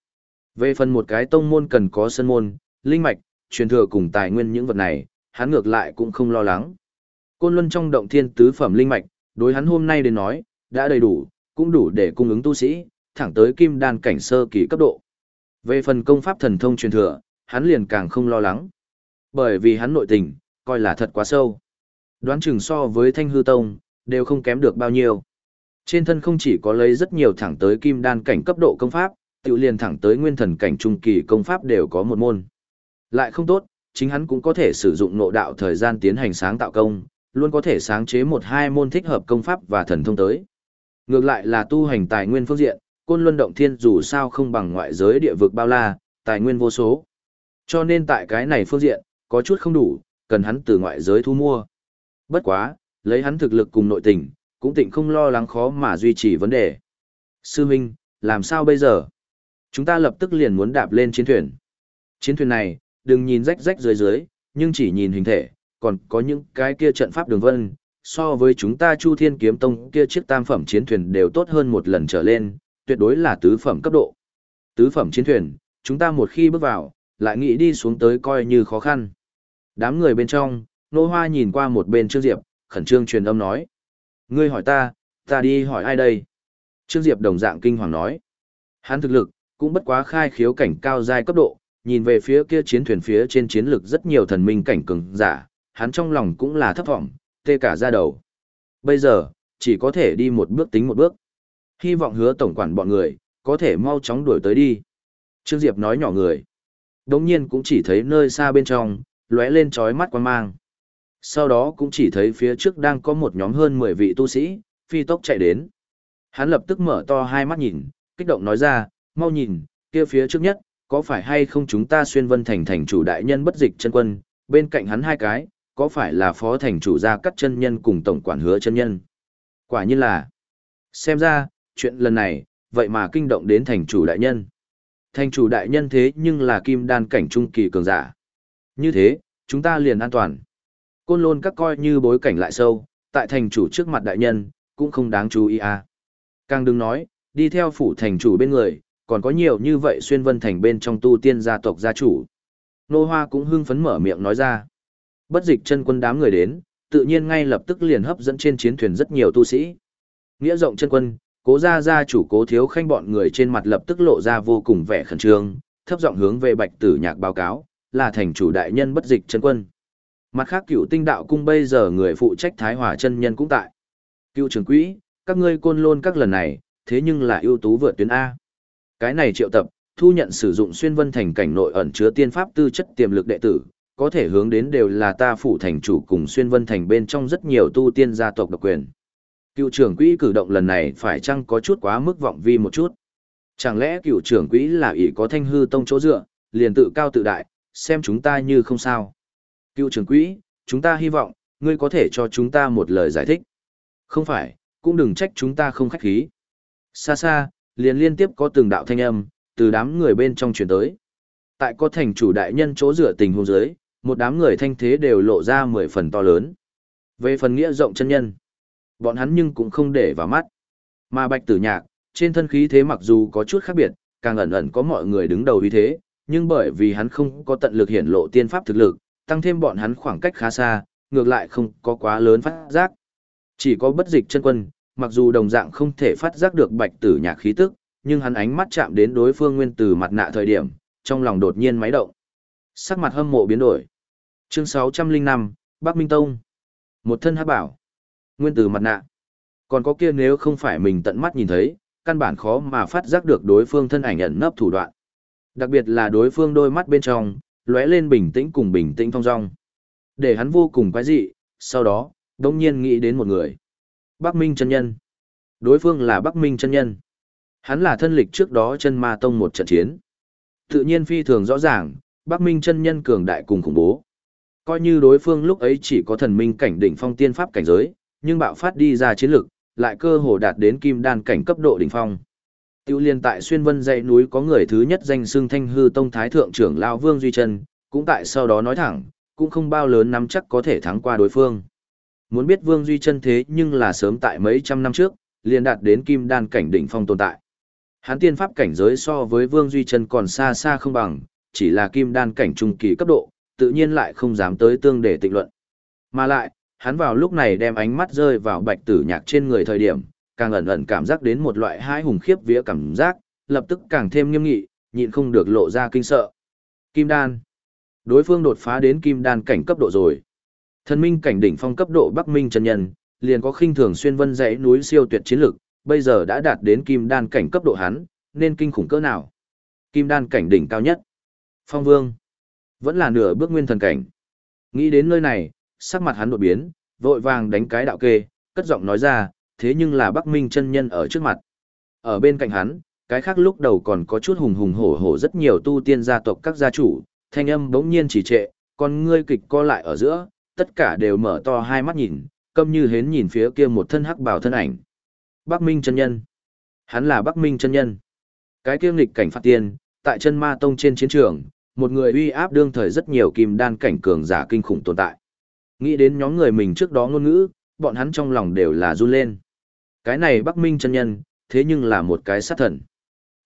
Về phần một cái tông môn cần có sân môn, linh mạch, truyền thừa cùng tài nguyên những vật này, hắn ngược lại cũng không lo lắng. Côn Luân trong động thiên tứ phẩm linh mạch, đối hắn hôm nay đến nói, đã đầy đủ, cũng đủ để cung ứng tu sĩ, thẳng tới kim đan cảnh sơ kỳ cấp độ. Về phần công pháp thần thông truyền thừa, hắn liền càng không lo lắng. Bởi vì hắn nội tình, coi là thật quá sâu. Đoán chừng so với thanh hư tông, đều không kém được bao nhiêu. Trên thân không chỉ có lấy rất nhiều thẳng tới kim đan cảnh cấp độ công pháp, tự liền thẳng tới nguyên thần cảnh trung kỳ công pháp đều có một môn. Lại không tốt, chính hắn cũng có thể sử dụng nộ đạo thời gian tiến hành sáng tạo công, luôn có thể sáng chế một hai môn thích hợp công pháp và thần thông tới. Ngược lại là tu hành tài nguyên phương diện, côn luân động thiên dù sao không bằng ngoại giới địa vực bao la, tài nguyên vô số. Cho nên tại cái này phương diện, có chút không đủ, cần hắn từ ngoại giới thu mua. Bất quá, lấy hắn thực lực cùng nội tình, cũng tịnh không lo lắng khó mà duy trì vấn đề. Sư Minh, làm sao bây giờ? Chúng ta lập tức liền muốn đạp lên chiến thuyền. Chiến thuyền này, đừng nhìn rách rách dưới dưới, nhưng chỉ nhìn hình thể, còn có những cái kia trận pháp đường vân, so với chúng ta Chu Thiên Kiếm Tông kia chiếc tam phẩm chiến thuyền đều tốt hơn một lần trở lên, tuyệt đối là tứ phẩm cấp độ. Tứ phẩm chiến thuyền, chúng ta một khi bước vào, lại nghĩ đi xuống tới coi như khó khăn. Đám người bên trong, nô hoa nhìn qua một bên Trương Diệp, khẩn trương truyền âm nói. Ngươi hỏi ta, ta đi hỏi ai đây? Trương Diệp đồng dạng kinh hoàng nói. Hắn thực lực, cũng bất quá khai khiếu cảnh cao giai cấp độ, nhìn về phía kia chiến thuyền phía trên chiến lực rất nhiều thần minh cảnh cường giả, hắn trong lòng cũng là thấp vọng, tê cả ra đầu. Bây giờ, chỉ có thể đi một bước tính một bước. Hy vọng hứa tổng quản bọn người, có thể mau chóng đuổi tới đi. Trương Diệp nói nhỏ người. Đống nhiên cũng chỉ thấy nơi xa bên trong, lóe lên chói mắt quan mang. Sau đó cũng chỉ thấy phía trước đang có một nhóm hơn 10 vị tu sĩ, phi tốc chạy đến. Hắn lập tức mở to hai mắt nhìn, kích động nói ra, mau nhìn, kia phía trước nhất, có phải hay không chúng ta xuyên vân thành thành chủ đại nhân bất dịch chân quân, bên cạnh hắn hai cái, có phải là phó thành chủ gia cắt chân nhân cùng tổng quản hứa chân nhân. Quả nhiên là, xem ra, chuyện lần này, vậy mà kinh động đến thành chủ đại nhân. Thành chủ đại nhân thế nhưng là kim đan cảnh trung kỳ cường giả. Như thế, chúng ta liền an toàn. Côn lôn các coi như bối cảnh lại sâu, tại thành chủ trước mặt đại nhân, cũng không đáng chú ý à. Càng đừng nói, đi theo phủ thành chủ bên người, còn có nhiều như vậy xuyên vân thành bên trong tu tiên gia tộc gia chủ. Nô Hoa cũng hưng phấn mở miệng nói ra. Bất dịch chân quân đám người đến, tự nhiên ngay lập tức liền hấp dẫn trên chiến thuyền rất nhiều tu sĩ. Nghĩa rộng chân quân, cố gia gia chủ cố thiếu khanh bọn người trên mặt lập tức lộ ra vô cùng vẻ khẩn trương, thấp giọng hướng về bạch tử nhạc báo cáo, là thành chủ đại nhân bất dịch chân quân. Mặt khác cựu tinh đạo cung bây giờ người phụ trách thái hòa chân nhân cũng tại. Cựu trưởng quỹ, các ngươi côn lôn các lần này, thế nhưng là ưu tú vượt tuyến A. Cái này triệu tập, thu nhận sử dụng xuyên vân thành cảnh nội ẩn chứa tiên pháp tư chất tiềm lực đệ tử, có thể hướng đến đều là ta phủ thành chủ cùng xuyên vân thành bên trong rất nhiều tu tiên gia tộc độc quyền. Cựu trưởng quỹ cử động lần này phải chăng có chút quá mức vọng vi một chút? Chẳng lẽ cựu trưởng quỹ là ỷ có thanh hư tông chỗ dựa, liền tự cao tự đại, xem chúng ta như không sao? Cựu trưởng quỹ, chúng ta hy vọng, ngươi có thể cho chúng ta một lời giải thích. Không phải, cũng đừng trách chúng ta không khách khí. Xa xa, liền liên tiếp có từng đạo thanh âm, từ đám người bên trong chuyển tới. Tại có thành chủ đại nhân chỗ dựa tình hôn giới, một đám người thanh thế đều lộ ra mười phần to lớn. Về phần nghĩa rộng chân nhân, bọn hắn nhưng cũng không để vào mắt. Mà bạch tử nhạc, trên thân khí thế mặc dù có chút khác biệt, càng ẩn ẩn có mọi người đứng đầu uy thế, nhưng bởi vì hắn không có tận lực hiển lộ tiên pháp thực lực, tăng thêm bọn hắn khoảng cách khá xa, ngược lại không có quá lớn phát giác. Chỉ có bất dịch chân quân, mặc dù đồng dạng không thể phát giác được bạch tử nhạc khí tức, nhưng hắn ánh mắt chạm đến đối phương nguyên từ mặt nạ thời điểm, trong lòng đột nhiên máy động. Sắc mặt hâm mộ biến đổi. Chương 605, Bắc Minh Tông. Một thân hắc bảo. Nguyên từ mặt nạ. Còn có kia nếu không phải mình tận mắt nhìn thấy, căn bản khó mà phát giác được đối phương thân ảnh ẩn nấp thủ đoạn. Đặc biệt là đối phương đôi mắt bên trong, lóe lên bình tĩnh cùng bình tĩnh thong dong. Để hắn vô cùng quái dị, sau đó, đông nhiên nghĩ đến một người. Bắc Minh chân nhân. Đối phương là Bắc Minh chân nhân. Hắn là thân lịch trước đó chân ma tông một trận chiến. Tự nhiên phi thường rõ ràng, Bắc Minh chân nhân cường đại cùng khủng bố. Coi như đối phương lúc ấy chỉ có thần minh cảnh đỉnh phong tiên pháp cảnh giới, nhưng bạo phát đi ra chiến lực, lại cơ hồ đạt đến kim đan cảnh cấp độ đỉnh phong. Tiêu liên tại xuyên vân dãy núi có người thứ nhất danh xưng thanh hư tông thái thượng trưởng lão Vương Duy Trần, cũng tại sau đó nói thẳng, cũng không bao lớn nắm chắc có thể thắng qua đối phương. Muốn biết Vương Duy Trân thế nhưng là sớm tại mấy trăm năm trước, liền đạt đến kim đan cảnh đỉnh phong tồn tại. Hắn tiên pháp cảnh giới so với Vương Duy Trân còn xa xa không bằng, chỉ là kim đan cảnh trung kỳ cấp độ, tự nhiên lại không dám tới tương để tịnh luận. Mà lại, hắn vào lúc này đem ánh mắt rơi vào bạch tử nhạc trên người thời điểm, càng ẩn ẩn cảm giác đến một loại hai hùng khiếp vía cảm giác, lập tức càng thêm nghiêm nghị, nhịn không được lộ ra kinh sợ. Kim đan. Đối phương đột phá đến kim đan cảnh cấp độ rồi. Thần minh cảnh đỉnh phong cấp độ Bắc Minh chân nhân, liền có khinh thường xuyên vân dãy núi siêu tuyệt chiến lực, bây giờ đã đạt đến kim đan cảnh cấp độ hắn, nên kinh khủng cỡ nào? Kim đan cảnh đỉnh cao nhất. Phong Vương, vẫn là nửa bước nguyên thần cảnh. Nghĩ đến nơi này, sắc mặt hắn đột biến, vội vàng đánh cái đạo kê, cất giọng nói ra, thế nhưng là Bắc Minh chân nhân ở trước mặt. Ở bên cạnh hắn, cái khác lúc đầu còn có chút hùng hùng hổ hổ rất nhiều tu tiên gia tộc các gia chủ, thanh âm bỗng nhiên chỉ trệ, còn ngươi kịch co lại ở giữa, tất cả đều mở to hai mắt nhìn, câm như hến nhìn phía kia một thân hắc bảo thân ảnh. Bắc Minh chân nhân. Hắn là Bắc Minh chân nhân. Cái kiêm lịch cảnh phát tiên, tại chân ma tông trên chiến trường, một người uy áp đương thời rất nhiều kim đan cảnh cường giả kinh khủng tồn tại. Nghĩ đến nhóm người mình trước đó ngôn ngữ, bọn hắn trong lòng đều là run lên. Cái này Bắc Minh chân nhân, thế nhưng là một cái sát thần.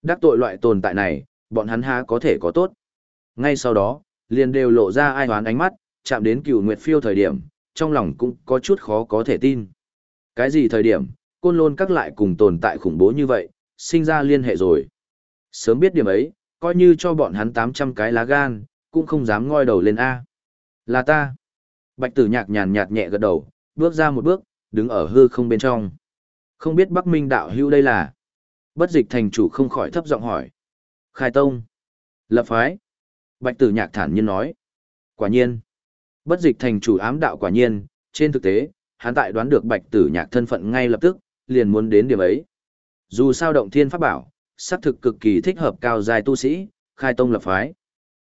Đắc tội loại tồn tại này, bọn hắn há có thể có tốt. Ngay sau đó, liền đều lộ ra ai hoán ánh mắt, chạm đến cựu nguyệt phiêu thời điểm, trong lòng cũng có chút khó có thể tin. Cái gì thời điểm, côn lôn các lại cùng tồn tại khủng bố như vậy, sinh ra liên hệ rồi. Sớm biết điểm ấy, coi như cho bọn hắn 800 cái lá gan, cũng không dám ngoi đầu lên A. Là ta. Bạch tử nhạc nhàn nhạt nhẹ gật đầu, bước ra một bước, đứng ở hư không bên trong. Không biết Bắc Minh đạo hưu đây là. Bất dịch thành chủ không khỏi thấp giọng hỏi. Khai tông. Lập phái. Bạch tử nhạc thản nhiên nói. Quả nhiên. Bất dịch thành chủ ám đạo quả nhiên, trên thực tế, hắn tại đoán được bạch tử nhạc thân phận ngay lập tức, liền muốn đến điểm ấy. Dù sao động thiên pháp bảo, xác thực cực kỳ thích hợp cao dài tu sĩ, khai tông lập phái.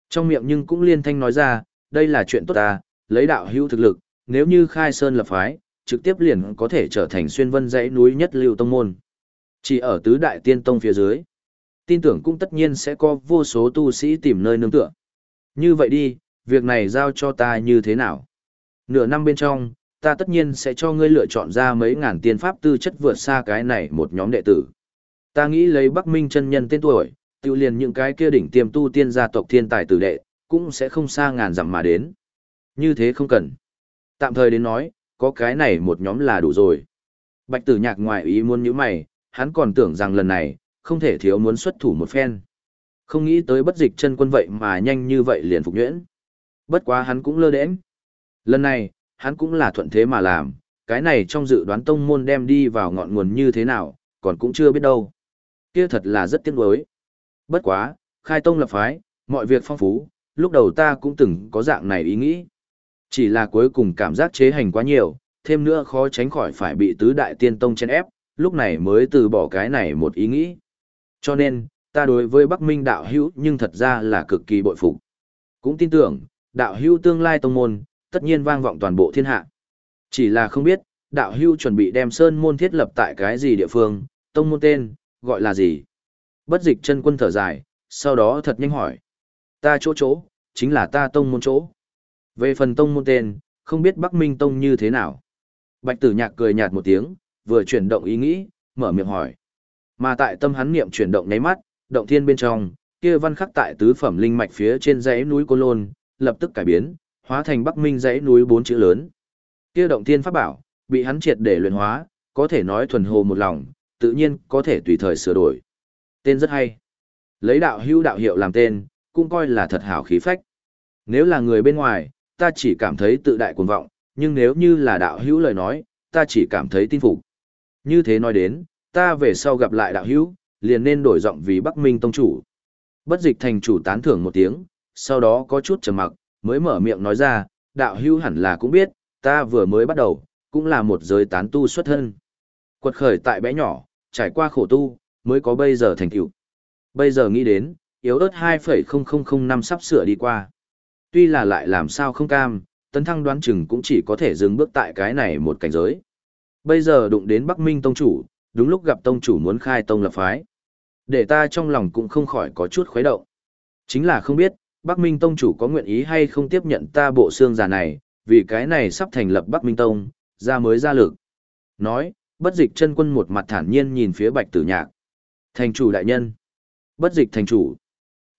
Trong miệng nhưng cũng liên thanh nói ra, đây là chuyện tốt ta, lấy đạo hữu thực lực, nếu như khai sơn lập phái, trực tiếp liền có thể trở thành xuyên vân dãy núi nhất lưu tông môn. Chỉ ở tứ đại tiên tông phía dưới, tin tưởng cũng tất nhiên sẽ có vô số tu sĩ tìm nơi nương tựa. Như vậy đi, việc này giao cho ta như thế nào? Nửa năm bên trong, ta tất nhiên sẽ cho ngươi lựa chọn ra mấy ngàn tiên pháp tư chất vượt xa cái này một nhóm đệ tử. Ta nghĩ lấy Bắc Minh chân nhân tên tuổi, tiêu liền những cái kia đỉnh tiềm tu tiên gia tộc thiên tài tử đệ, cũng sẽ không xa ngàn dặm mà đến. Như thế không cần. Tạm thời đến nói, có cái này một nhóm là đủ rồi. Bạch tử nhạc ngoài ý muốn như mày, hắn còn tưởng rằng lần này, không thể thiếu muốn xuất thủ một phen. Không nghĩ tới bất dịch chân quân vậy mà nhanh như vậy liền phục nhuyễn. Bất quá hắn cũng lơ đễnh. Lần này, hắn cũng là thuận thế mà làm, cái này trong dự đoán tông môn đem đi vào ngọn nguồn như thế nào, còn cũng chưa biết đâu. Kia thật là rất tiếc nuối. Bất quá, khai tông lập phái, mọi việc phong phú, lúc đầu ta cũng từng có dạng này ý nghĩ. Chỉ là cuối cùng cảm giác chế hành quá nhiều, thêm nữa khó tránh khỏi phải bị tứ đại tiên tông chen ép, lúc này mới từ bỏ cái này một ý nghĩ. Cho nên, ta đối với Bắc Minh đạo hữu nhưng thật ra là cực kỳ bội phục. Cũng tin tưởng, đạo hữu tương lai tông môn, tất nhiên vang vọng toàn bộ thiên hạ. Chỉ là không biết, đạo hữu chuẩn bị đem sơn môn thiết lập tại cái gì địa phương, tông môn tên, gọi là gì? Bất dịch chân quân thở dài, sau đó thật nhanh hỏi. Ta chỗ chỗ, chính là ta tông môn chỗ. Về phần tông môn tên, không biết Bắc Minh Tông như thế nào. Bạch tử nhạc cười nhạt một tiếng, vừa chuyển động ý nghĩ, mở miệng hỏi. Mà tại tâm hắn niệm chuyển động nháy mắt, động thiên bên trong, kia văn khắc tại tứ phẩm linh mạch phía trên dãy núi Côn Lôn, lập tức cải biến, hóa thành Bắc Minh dãy núi bốn chữ lớn. Kia động thiên pháp bảo, bị hắn triệt để luyện hóa, có thể nói thuần hồ một lòng, tự nhiên có thể tùy thời sửa đổi. Tên rất hay. Lấy đạo hữu đạo hiệu làm tên, cũng coi là thật hảo khí phách. Nếu là người bên ngoài, ta chỉ cảm thấy tự đại cuồng vọng, nhưng nếu như là đạo hữu lời nói, ta chỉ cảm thấy tin phục. Như thế nói đến, ta về sau gặp lại đạo hữu, liền nên đổi giọng vì Bắc Minh tông chủ. Bất dịch thành chủ tán thưởng một tiếng, sau đó có chút trầm mặc, mới mở miệng nói ra, đạo hữu hẳn là cũng biết, ta vừa mới bắt đầu, cũng là một giới tán tu xuất thân. Quật khởi tại bé nhỏ, trải qua khổ tu, mới có bây giờ thành tựu. Bây giờ nghĩ đến, yếu ớt 2,0005 năm sắp sửa đi qua. Tuy là lại làm sao không cam, tấn thăng đoán chừng cũng chỉ có thể dừng bước tại cái này một cảnh giới. Bây giờ đụng đến Bắc Minh Tông Chủ, đúng lúc gặp Tông Chủ muốn khai Tông lập phái. Để ta trong lòng cũng không khỏi có chút khuấy động. Chính là không biết, Bắc Minh Tông Chủ có nguyện ý hay không tiếp nhận ta bộ xương già này, vì cái này sắp thành lập Bắc Minh Tông, ra mới ra lực. Nói, bất dịch chân quân một mặt thản nhiên nhìn phía bạch tử nhạc. Thành chủ đại nhân. Bất dịch thành chủ.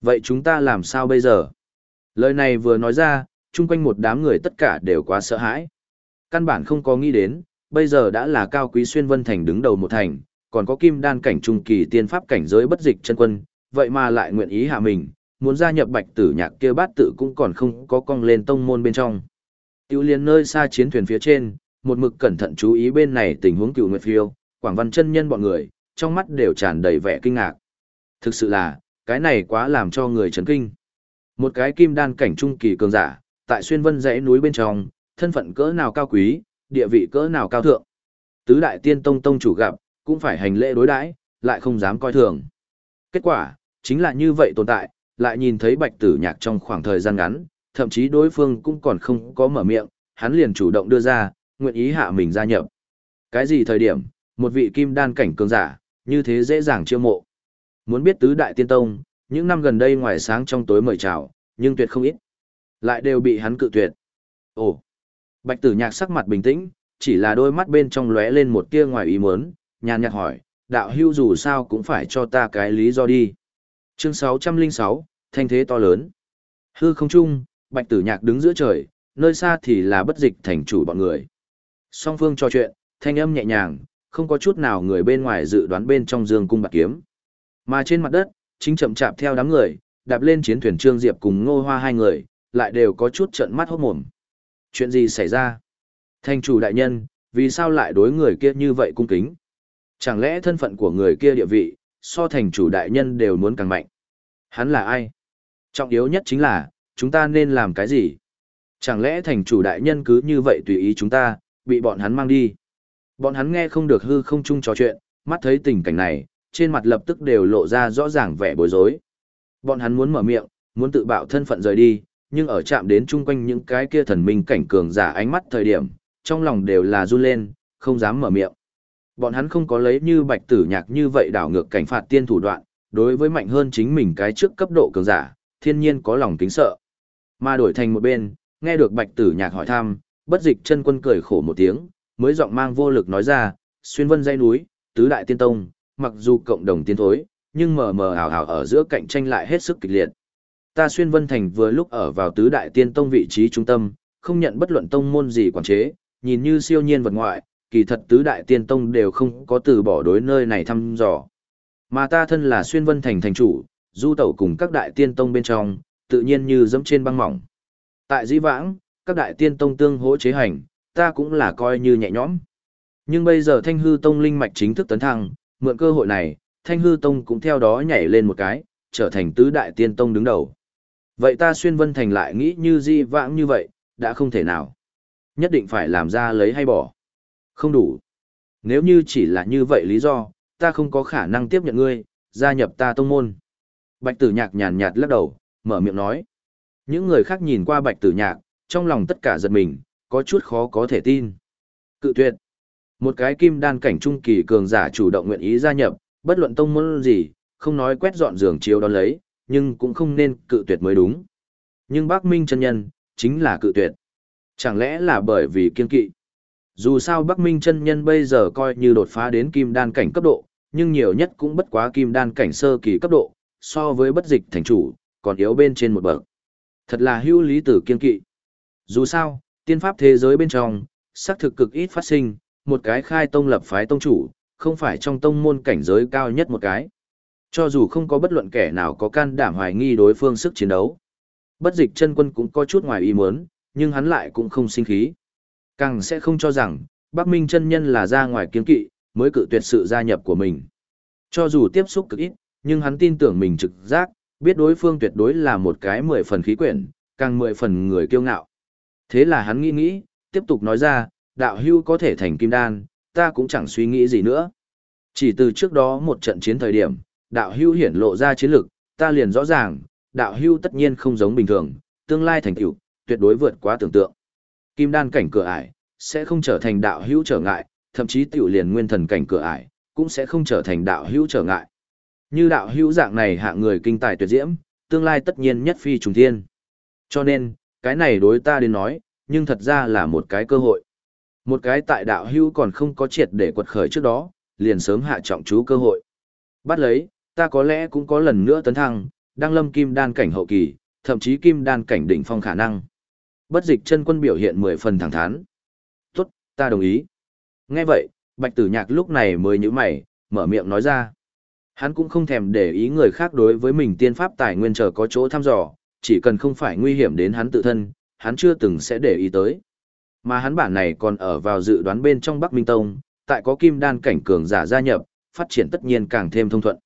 Vậy chúng ta làm sao bây giờ? Lời này vừa nói ra, chung quanh một đám người tất cả đều quá sợ hãi. Căn bản không có nghĩ đến, bây giờ đã là cao quý xuyên vân thành đứng đầu một thành, còn có kim đan cảnh trung kỳ tiên pháp cảnh giới bất dịch chân quân, vậy mà lại nguyện ý hạ mình, muốn gia nhập bạch tử nhạc kia bát tự cũng còn không có cong lên tông môn bên trong. Tiêu liên nơi xa chiến thuyền phía trên, một mực cẩn thận chú ý bên này tình huống cựu nguyệt phiêu, quảng văn chân nhân bọn người, trong mắt đều tràn đầy vẻ kinh ngạc. Thực sự là, cái này quá làm cho người chấn kinh. Một cái kim đan cảnh trung kỳ cường giả, tại xuyên vân dãy núi bên trong, thân phận cỡ nào cao quý, địa vị cỡ nào cao thượng. Tứ đại tiên tông tông chủ gặp, cũng phải hành lễ đối đãi, lại không dám coi thường. Kết quả, chính là như vậy tồn tại, lại nhìn thấy bạch tử nhạc trong khoảng thời gian ngắn, thậm chí đối phương cũng còn không có mở miệng, hắn liền chủ động đưa ra, nguyện ý hạ mình gia nhập. Cái gì thời điểm, một vị kim đan cảnh cường giả, như thế dễ dàng chiêu mộ. Muốn biết tứ đại tiên tông, những năm gần đây ngoài sáng trong tối mời chào, nhưng tuyệt không ít. Lại đều bị hắn cự tuyệt. Ồ! Bạch tử nhạc sắc mặt bình tĩnh, chỉ là đôi mắt bên trong lóe lên một tia ngoài ý muốn, nhàn nhạt hỏi, đạo hưu dù sao cũng phải cho ta cái lý do đi. Chương 606, thanh thế to lớn. Hư không trung, bạch tử nhạc đứng giữa trời, nơi xa thì là bất dịch thành chủ bọn người. Song phương trò chuyện, thanh âm nhẹ nhàng, không có chút nào người bên ngoài dự đoán bên trong dương cung bạc kiếm. Mà trên mặt đất, chính chậm chạp theo đám người, đạp lên chiến thuyền Trương Diệp cùng Ngô Hoa hai người, lại đều có chút trợn mắt hốt mồm. Chuyện gì xảy ra? Thành chủ đại nhân, vì sao lại đối người kia như vậy cung kính? Chẳng lẽ thân phận của người kia địa vị, so thành chủ đại nhân đều muốn càng mạnh? Hắn là ai? Trọng yếu nhất chính là, chúng ta nên làm cái gì? Chẳng lẽ thành chủ đại nhân cứ như vậy tùy ý chúng ta, bị bọn hắn mang đi? Bọn hắn nghe không được hư không chung trò chuyện, mắt thấy tình cảnh này, trên mặt lập tức đều lộ ra rõ ràng vẻ bối rối. Bọn hắn muốn mở miệng, muốn tự bạo thân phận rời đi, nhưng ở chạm đến chung quanh những cái kia thần minh cảnh cường giả ánh mắt thời điểm, trong lòng đều là run lên, không dám mở miệng. Bọn hắn không có lấy như bạch tử nhạc như vậy đảo ngược cảnh phạt tiên thủ đoạn, đối với mạnh hơn chính mình cái trước cấp độ cường giả, thiên nhiên có lòng kính sợ. Mà đổi thành một bên, nghe được bạch tử nhạc hỏi thăm, bất dịch chân quân cười khổ một tiếng, mới giọng mang vô lực nói ra, xuyên vân dây núi, tứ đại tiên tông, mặc dù cộng đồng tiến thối, nhưng mờ mờ ảo ảo ở giữa cạnh tranh lại hết sức kịch liệt. Ta xuyên vân thành vừa lúc ở vào tứ đại tiên tông vị trí trung tâm, không nhận bất luận tông môn gì quản chế, nhìn như siêu nhiên vật ngoại, kỳ thật tứ đại tiên tông đều không có từ bỏ đối nơi này thăm dò. Mà ta thân là xuyên vân thành thành chủ, du tẩu cùng các đại tiên tông bên trong, tự nhiên như dẫm trên băng mỏng. Tại dĩ vãng, các đại tiên tông tương hỗ chế hành, ta cũng là coi như nhẹ nhõm. Nhưng bây giờ thanh hư tông linh mạch chính thức tấn thăng, mượn cơ hội này, thanh hư tông cũng theo đó nhảy lên một cái, trở thành tứ đại tiên tông đứng đầu. Vậy ta xuyên vân thành lại nghĩ như di vãng như vậy, đã không thể nào. Nhất định phải làm ra lấy hay bỏ. Không đủ. Nếu như chỉ là như vậy lý do, ta không có khả năng tiếp nhận ngươi, gia nhập ta tông môn. Bạch tử nhạc nhàn nhạt lắc đầu, mở miệng nói. Những người khác nhìn qua bạch tử nhạc, trong lòng tất cả giật mình, có chút khó có thể tin. Cự tuyệt. Một cái kim đan cảnh trung kỳ cường giả chủ động nguyện ý gia nhập, bất luận tông môn gì, không nói quét dọn giường chiếu đón lấy, nhưng cũng không nên cự tuyệt mới đúng. Nhưng bác Minh chân nhân, chính là cự tuyệt. Chẳng lẽ là bởi vì kiên kỵ? Dù sao Bắc Minh chân nhân bây giờ coi như đột phá đến kim đan cảnh cấp độ, nhưng nhiều nhất cũng bất quá kim đan cảnh sơ kỳ cấp độ, so với bất dịch thành chủ, còn yếu bên trên một bậc. Thật là hữu lý tử kiên kỵ. Dù sao, tiên pháp thế giới bên trong, xác thực cực ít phát sinh, một cái khai tông lập phái tông chủ, không phải trong tông môn cảnh giới cao nhất một cái. Cho dù không có bất luận kẻ nào có can đảm hoài nghi đối phương sức chiến đấu. Bất dịch chân quân cũng có chút ngoài ý muốn, nhưng hắn lại cũng không sinh khí. Càng sẽ không cho rằng, Bắc Minh chân nhân là ra ngoài kiên kỵ, mới cự tuyệt sự gia nhập của mình. Cho dù tiếp xúc cực ít, nhưng hắn tin tưởng mình trực giác, biết đối phương tuyệt đối là một cái mười phần khí quyển, càng mười phần người kiêu ngạo. Thế là hắn nghĩ nghĩ, tiếp tục nói ra, đạo hưu có thể thành kim đan, ta cũng chẳng suy nghĩ gì nữa. Chỉ từ trước đó một trận chiến thời điểm, đạo hưu hiển lộ ra chiến lực, ta liền rõ ràng, đạo hưu tất nhiên không giống bình thường, tương lai thành tựu tuyệt đối vượt quá tưởng tượng. Kim đan cảnh cửa ải, sẽ không trở thành đạo hưu trở ngại, thậm chí tiểu liền nguyên thần cảnh cửa ải, cũng sẽ không trở thành đạo hưu trở ngại. Như đạo hưu dạng này hạng người kinh tài tuyệt diễm, tương lai tất nhiên nhất phi trùng thiên. Cho nên, cái này đối ta đến nói, nhưng thật ra là một cái cơ hội. Một cái tại đạo hưu còn không có triệt để quật khởi trước đó, liền sớm hạ trọng chú cơ hội. Bắt lấy, ta có lẽ cũng có lần nữa tấn thăng, đang lâm kim đan cảnh hậu kỳ, thậm chí kim đan cảnh đỉnh phong khả năng. Bất dịch chân quân biểu hiện mười phần thẳng thắn. Tốt, ta đồng ý. Nghe vậy, bạch tử nhạc lúc này mới như mày, mở miệng nói ra. Hắn cũng không thèm để ý người khác đối với mình tiên pháp tài nguyên trở có chỗ thăm dò, chỉ cần không phải nguy hiểm đến hắn tự thân, hắn chưa từng sẽ để ý tới. Mà hắn bản này còn ở vào dự đoán bên trong Bắc Minh Tông, tại có kim đan cảnh cường giả gia nhập, phát triển tất nhiên càng thêm thông thuận.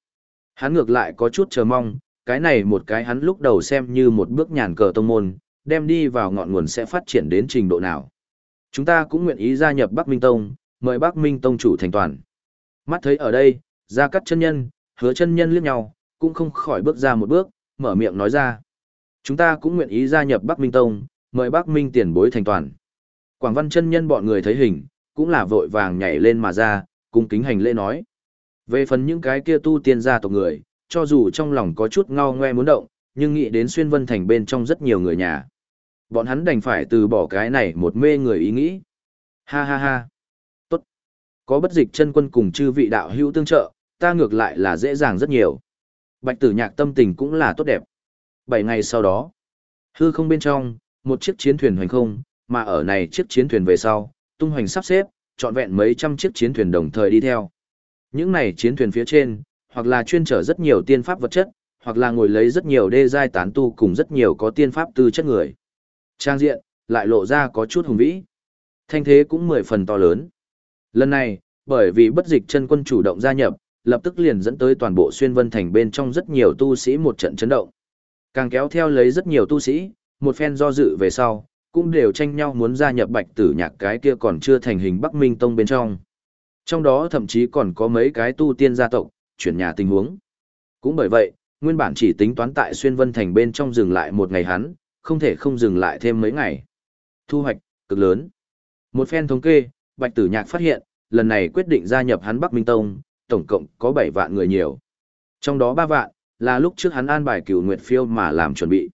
Hắn ngược lại có chút chờ mong, cái này một cái hắn lúc đầu xem như một bước nhàn cờ tông môn, đem đi vào ngọn nguồn sẽ phát triển đến trình độ nào. Chúng ta cũng nguyện ý gia nhập Bắc Minh Tông, mời Bắc Minh Tông chủ thành toàn. Mắt thấy ở đây, ra cắt chân nhân, hứa chân nhân liếc nhau, cũng không khỏi bước ra một bước, mở miệng nói ra. Chúng ta cũng nguyện ý gia nhập Bắc Minh Tông, mời Bắc Minh tiền bối thành toàn. Quảng văn chân nhân bọn người thấy hình, cũng là vội vàng nhảy lên mà ra, cung kính hành lễ nói. Về phần những cái kia tu tiên gia tộc người, cho dù trong lòng có chút ngao ngoe muốn động, nhưng nghĩ đến xuyên vân thành bên trong rất nhiều người nhà. Bọn hắn đành phải từ bỏ cái này một mê người ý nghĩ. Ha ha ha. Tốt. Có bất dịch chân quân cùng chư vị đạo hữu tương trợ, ta ngược lại là dễ dàng rất nhiều. Bạch tử nhạc tâm tình cũng là tốt đẹp. Bảy ngày sau đó, hư không bên trong, một chiếc chiến thuyền hoành không, mà ở này chiếc chiến thuyền về sau, tung hoành sắp xếp, trọn vẹn mấy trăm chiếc chiến thuyền đồng thời đi theo. Những này chiến thuyền phía trên, hoặc là chuyên trở rất nhiều tiên pháp vật chất, hoặc là ngồi lấy rất nhiều đê giai tán tu cùng rất nhiều có tiên pháp tư chất người. Trang diện, lại lộ ra có chút hùng vĩ. Thanh thế cũng mười phần to lớn. Lần này, bởi vì bất dịch chân quân chủ động gia nhập, lập tức liền dẫn tới toàn bộ xuyên vân thành bên trong rất nhiều tu sĩ một trận chấn động. Càng kéo theo lấy rất nhiều tu sĩ, một phen do dự về sau, cũng đều tranh nhau muốn gia nhập bạch tử nhạc cái kia còn chưa thành hình Bắc Minh Tông bên trong. Trong đó thậm chí còn có mấy cái tu tiên gia tộc, chuyển nhà tình huống. Cũng bởi vậy, nguyên bản chỉ tính toán tại Xuyên Vân Thành bên trong dừng lại một ngày hắn, không thể không dừng lại thêm mấy ngày. Thu hoạch, cực lớn. Một phen thống kê, Bạch Tử Nhạc phát hiện, lần này quyết định gia nhập hắn Bắc Minh Tông, tổng cộng có 7 vạn người nhiều. Trong đó 3 vạn, là lúc trước hắn an bài cửu nguyệt phiêu mà làm chuẩn bị.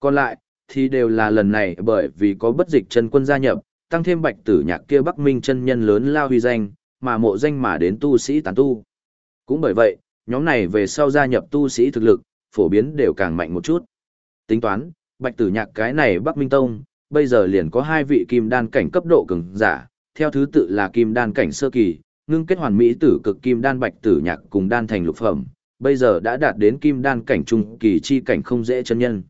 Còn lại, thì đều là lần này bởi vì có bất dịch chân quân gia nhập, tăng thêm bạch tử nhạc kia Bắc Minh chân nhân lớn lao huy danh, mà mộ danh mà đến tu sĩ tán tu. Cũng bởi vậy, nhóm này về sau gia nhập tu sĩ thực lực, phổ biến đều càng mạnh một chút. Tính toán, bạch tử nhạc cái này Bắc Minh Tông, bây giờ liền có hai vị kim đan cảnh cấp độ cường giả, theo thứ tự là kim đan cảnh sơ kỳ, ngưng kết hoàn mỹ tử cực kim đan bạch tử nhạc cùng đan thành lục phẩm, bây giờ đã đạt đến kim đan cảnh trung kỳ chi cảnh không dễ chân nhân.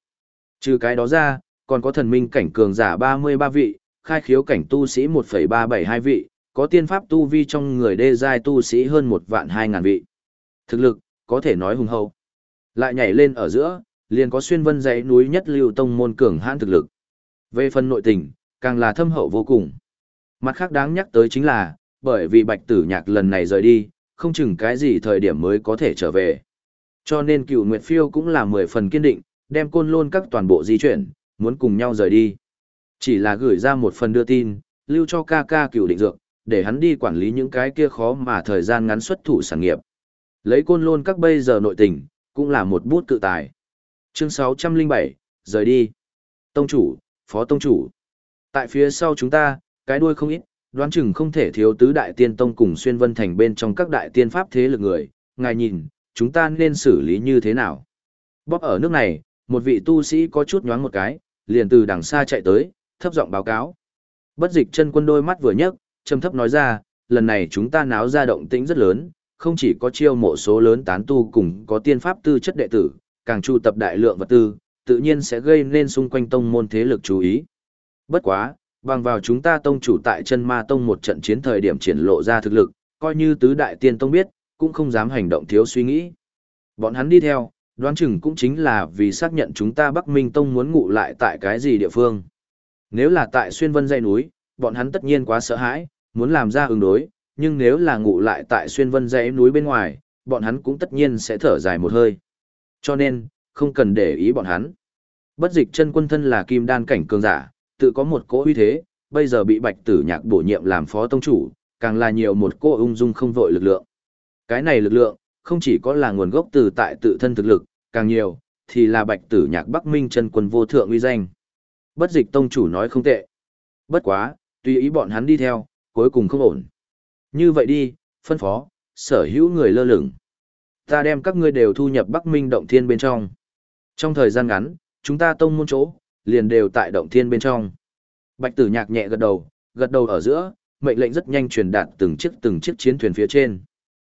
Trừ cái đó ra, còn có thần minh cảnh cường giả 33 vị, khai khiếu cảnh tu sĩ 1,372 vị, có tiên pháp tu vi trong người đê giai tu sĩ hơn một vạn hai ngàn vị. Thực lực, có thể nói hùng hậu. Lại nhảy lên ở giữa, liền có xuyên vân dãy núi nhất lưu tông môn cường hãn thực lực. Về phần nội tình, càng là thâm hậu vô cùng. Mặt khác đáng nhắc tới chính là, bởi vì bạch tử nhạc lần này rời đi, không chừng cái gì thời điểm mới có thể trở về. Cho nên cựu Nguyệt Phiêu cũng là mười phần kiên định, đem côn lôn các toàn bộ di chuyển, muốn cùng nhau rời đi. Chỉ là gửi ra một phần đưa tin, lưu cho ca ca cựu định dược, để hắn đi quản lý những cái kia khó mà thời gian ngắn xuất thủ sản nghiệp. Lấy côn lôn các bây giờ nội tình, cũng là một bút cự tài. Chương 607, rời đi. Tông chủ, phó tông chủ. Tại phía sau chúng ta, cái đuôi không ít, đoán chừng không thể thiếu tứ đại tiên tông cùng xuyên vân thành bên trong các đại tiên pháp thế lực người, ngài nhìn, chúng ta nên xử lý như thế nào? Bóp ở nước này, một vị tu sĩ có chút nhoáng một cái, liền từ đằng xa chạy tới, thấp giọng báo cáo. Bất dịch chân quân đôi mắt vừa nhấc, trầm thấp nói ra, lần này chúng ta náo ra động tĩnh rất lớn, không chỉ có chiêu mộ số lớn tán tu cùng có tiên pháp tư chất đệ tử, càng trụ tập đại lượng vật tư, tự nhiên sẽ gây nên xung quanh tông môn thế lực chú ý. Bất quá, bằng vào chúng ta tông chủ tại chân ma tông một trận chiến thời điểm triển lộ ra thực lực, coi như tứ đại tiên tông biết, cũng không dám hành động thiếu suy nghĩ. Bọn hắn đi theo, đoán chừng cũng chính là vì xác nhận chúng ta Bắc Minh Tông muốn ngụ lại tại cái gì địa phương. Nếu là tại xuyên vân dãy núi, bọn hắn tất nhiên quá sợ hãi, muốn làm ra ứng đối, nhưng nếu là ngụ lại tại xuyên vân dãy núi bên ngoài, bọn hắn cũng tất nhiên sẽ thở dài một hơi. Cho nên, không cần để ý bọn hắn. Bất dịch chân quân thân là kim đan cảnh cường giả, tự có một cỗ uy thế, bây giờ bị bạch tử nhạc bổ nhiệm làm phó tông chủ, càng là nhiều một cô ung dung không vội lực lượng. Cái này lực lượng, không chỉ có là nguồn gốc từ tại tự thân thực lực, càng nhiều, thì là bạch tử nhạc Bắc Minh chân quân vô thượng uy danh. Bất dịch tông chủ nói không tệ. Bất quá, tùy ý bọn hắn đi theo, cuối cùng không ổn. Như vậy đi, phân phó, sở hữu người lơ lửng. Ta đem các ngươi đều thu nhập Bắc Minh động thiên bên trong. Trong thời gian ngắn, chúng ta tông môn chỗ, liền đều tại động thiên bên trong. Bạch tử nhạc nhẹ gật đầu, gật đầu ở giữa, mệnh lệnh rất nhanh truyền đạt từng chiếc từng chiếc chiến thuyền phía trên.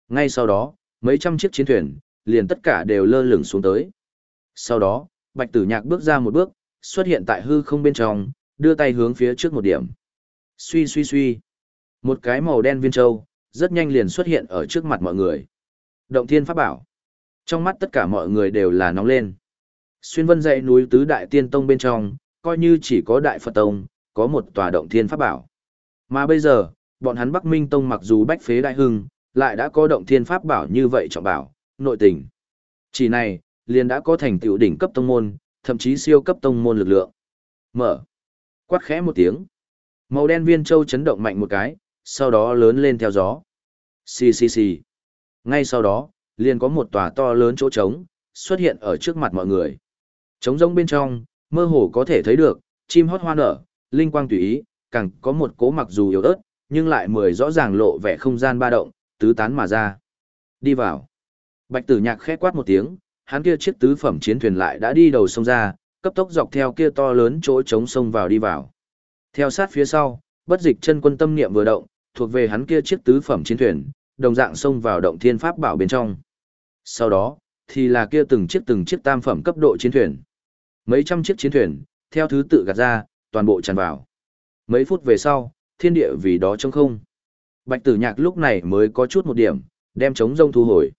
Ngay sau đó, mấy trăm chiếc chiến thuyền, liền tất cả đều lơ lửng xuống tới. Sau đó, bạch tử nhạc bước ra một bước, xuất hiện tại hư không bên trong, đưa tay hướng phía trước một điểm. Suy suy suy. Một cái màu đen viên châu, rất nhanh liền xuất hiện ở trước mặt mọi người. Động thiên pháp bảo. Trong mắt tất cả mọi người đều là nóng lên. Xuyên vân dãy núi tứ đại tiên tông bên trong, coi như chỉ có đại Phật tông, có một tòa động thiên pháp bảo. Mà bây giờ, bọn hắn Bắc Minh tông mặc dù bách phế đại hưng, lại đã có động thiên pháp bảo như vậy trọng bảo, nội tình. Chỉ này, liền đã có thành tựu đỉnh cấp tông môn, thậm chí siêu cấp tông môn lực lượng. Mở. Quát khẽ một tiếng. Màu đen viên châu chấn động mạnh một cái, sau đó lớn lên theo gió. Xì xì xì. Ngay sau đó, liền có một tòa to lớn chỗ trống, xuất hiện ở trước mặt mọi người. Trống rông bên trong, mơ hồ có thể thấy được, chim hót hoa nở, linh quang tùy ý, càng có một cố mặc dù yếu ớt, nhưng lại mười rõ ràng lộ vẻ không gian ba động, tứ tán mà ra. Đi vào. Bạch tử nhạc khẽ quát một tiếng, hắn kia chiếc tứ phẩm chiến thuyền lại đã đi đầu sông ra, cấp tốc dọc theo kia to lớn chỗ trống sông vào đi vào. Theo sát phía sau, bất dịch chân quân tâm niệm vừa động, thuộc về hắn kia chiếc tứ phẩm chiến thuyền, đồng dạng xông vào động thiên pháp bảo bên trong. Sau đó, thì là kia từng chiếc từng chiếc tam phẩm cấp độ chiến thuyền. Mấy trăm chiếc chiến thuyền, theo thứ tự gạt ra, toàn bộ tràn vào. Mấy phút về sau, thiên địa vì đó trống không. Bạch tử nhạc lúc này mới có chút một điểm, đem trống rông thu hồi.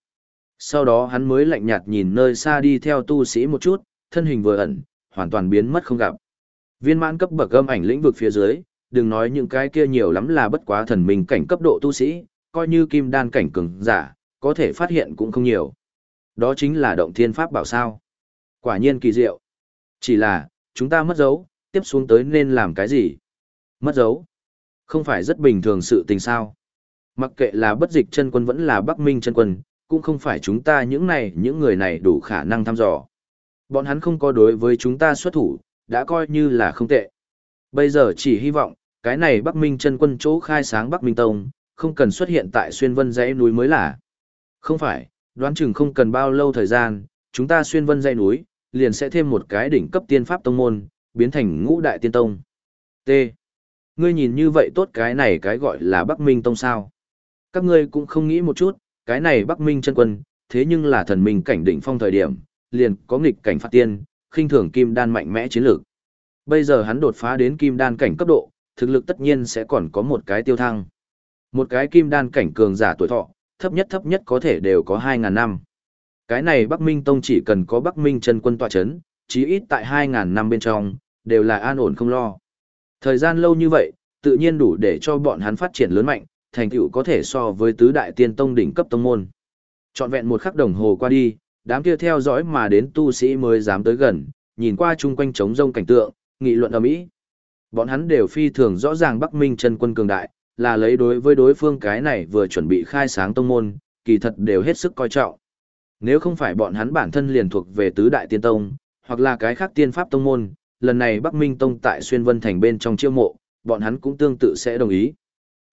Sau đó hắn mới lạnh nhạt nhìn nơi xa đi theo tu sĩ một chút, thân hình vừa ẩn, hoàn toàn biến mất không gặp. Viên mãn cấp bậc âm ảnh lĩnh vực phía dưới, đừng nói những cái kia nhiều lắm là bất quá thần minh cảnh cấp độ tu sĩ, coi như kim đan cảnh cường giả, có thể phát hiện cũng không nhiều. Đó chính là động thiên pháp bảo sao. Quả nhiên kỳ diệu. Chỉ là, chúng ta mất dấu, tiếp xuống tới nên làm cái gì? Mất dấu. Không phải rất bình thường sự tình sao. Mặc kệ là bất dịch chân quân vẫn là Bắc Minh chân quân, cũng không phải chúng ta những này, những người này đủ khả năng thăm dò. Bọn hắn không có đối với chúng ta xuất thủ, đã coi như là không tệ. Bây giờ chỉ hy vọng, cái này Bắc Minh chân quân chỗ khai sáng Bắc Minh Tông, không cần xuất hiện tại xuyên vân dãy núi mới là. Không phải, đoán chừng không cần bao lâu thời gian, chúng ta xuyên vân dãy núi, liền sẽ thêm một cái đỉnh cấp tiên pháp tông môn, biến thành ngũ đại tiên tông. T. Ngươi nhìn như vậy tốt cái này cái gọi là Bắc Minh Tông sao. Các ngươi cũng không nghĩ một chút, cái này Bắc Minh chân quân, thế nhưng là thần minh cảnh đỉnh phong thời điểm, liền có nghịch cảnh phát tiên, khinh thường kim đan mạnh mẽ chiến lược. Bây giờ hắn đột phá đến kim đan cảnh cấp độ, thực lực tất nhiên sẽ còn có một cái tiêu thăng. Một cái kim đan cảnh cường giả tuổi thọ, thấp nhất thấp nhất có thể đều có 2.000 năm. Cái này Bắc Minh Tông chỉ cần có Bắc Minh chân quân tọa chấn, chí ít tại 2.000 năm bên trong, đều là an ổn không lo. Thời gian lâu như vậy, tự nhiên đủ để cho bọn hắn phát triển lớn mạnh, thành tựu có thể so với tứ đại tiên tông đỉnh cấp tông môn. Trọn vẹn một khắc đồng hồ qua đi, đám kia theo dõi mà đến tu sĩ mới dám tới gần, nhìn qua chung quanh trống rông cảnh tượng, nghị luận ầm ĩ. Bọn hắn đều phi thường rõ ràng Bắc Minh chân quân cường đại, là lấy đối với đối phương cái này vừa chuẩn bị khai sáng tông môn, kỳ thật đều hết sức coi trọng. Nếu không phải bọn hắn bản thân liền thuộc về tứ đại tiên tông, hoặc là cái khác tiên pháp tông môn, lần này Bắc Minh tông tại Xuyên Vân thành bên trong chiêu mộ, bọn hắn cũng tương tự sẽ đồng ý.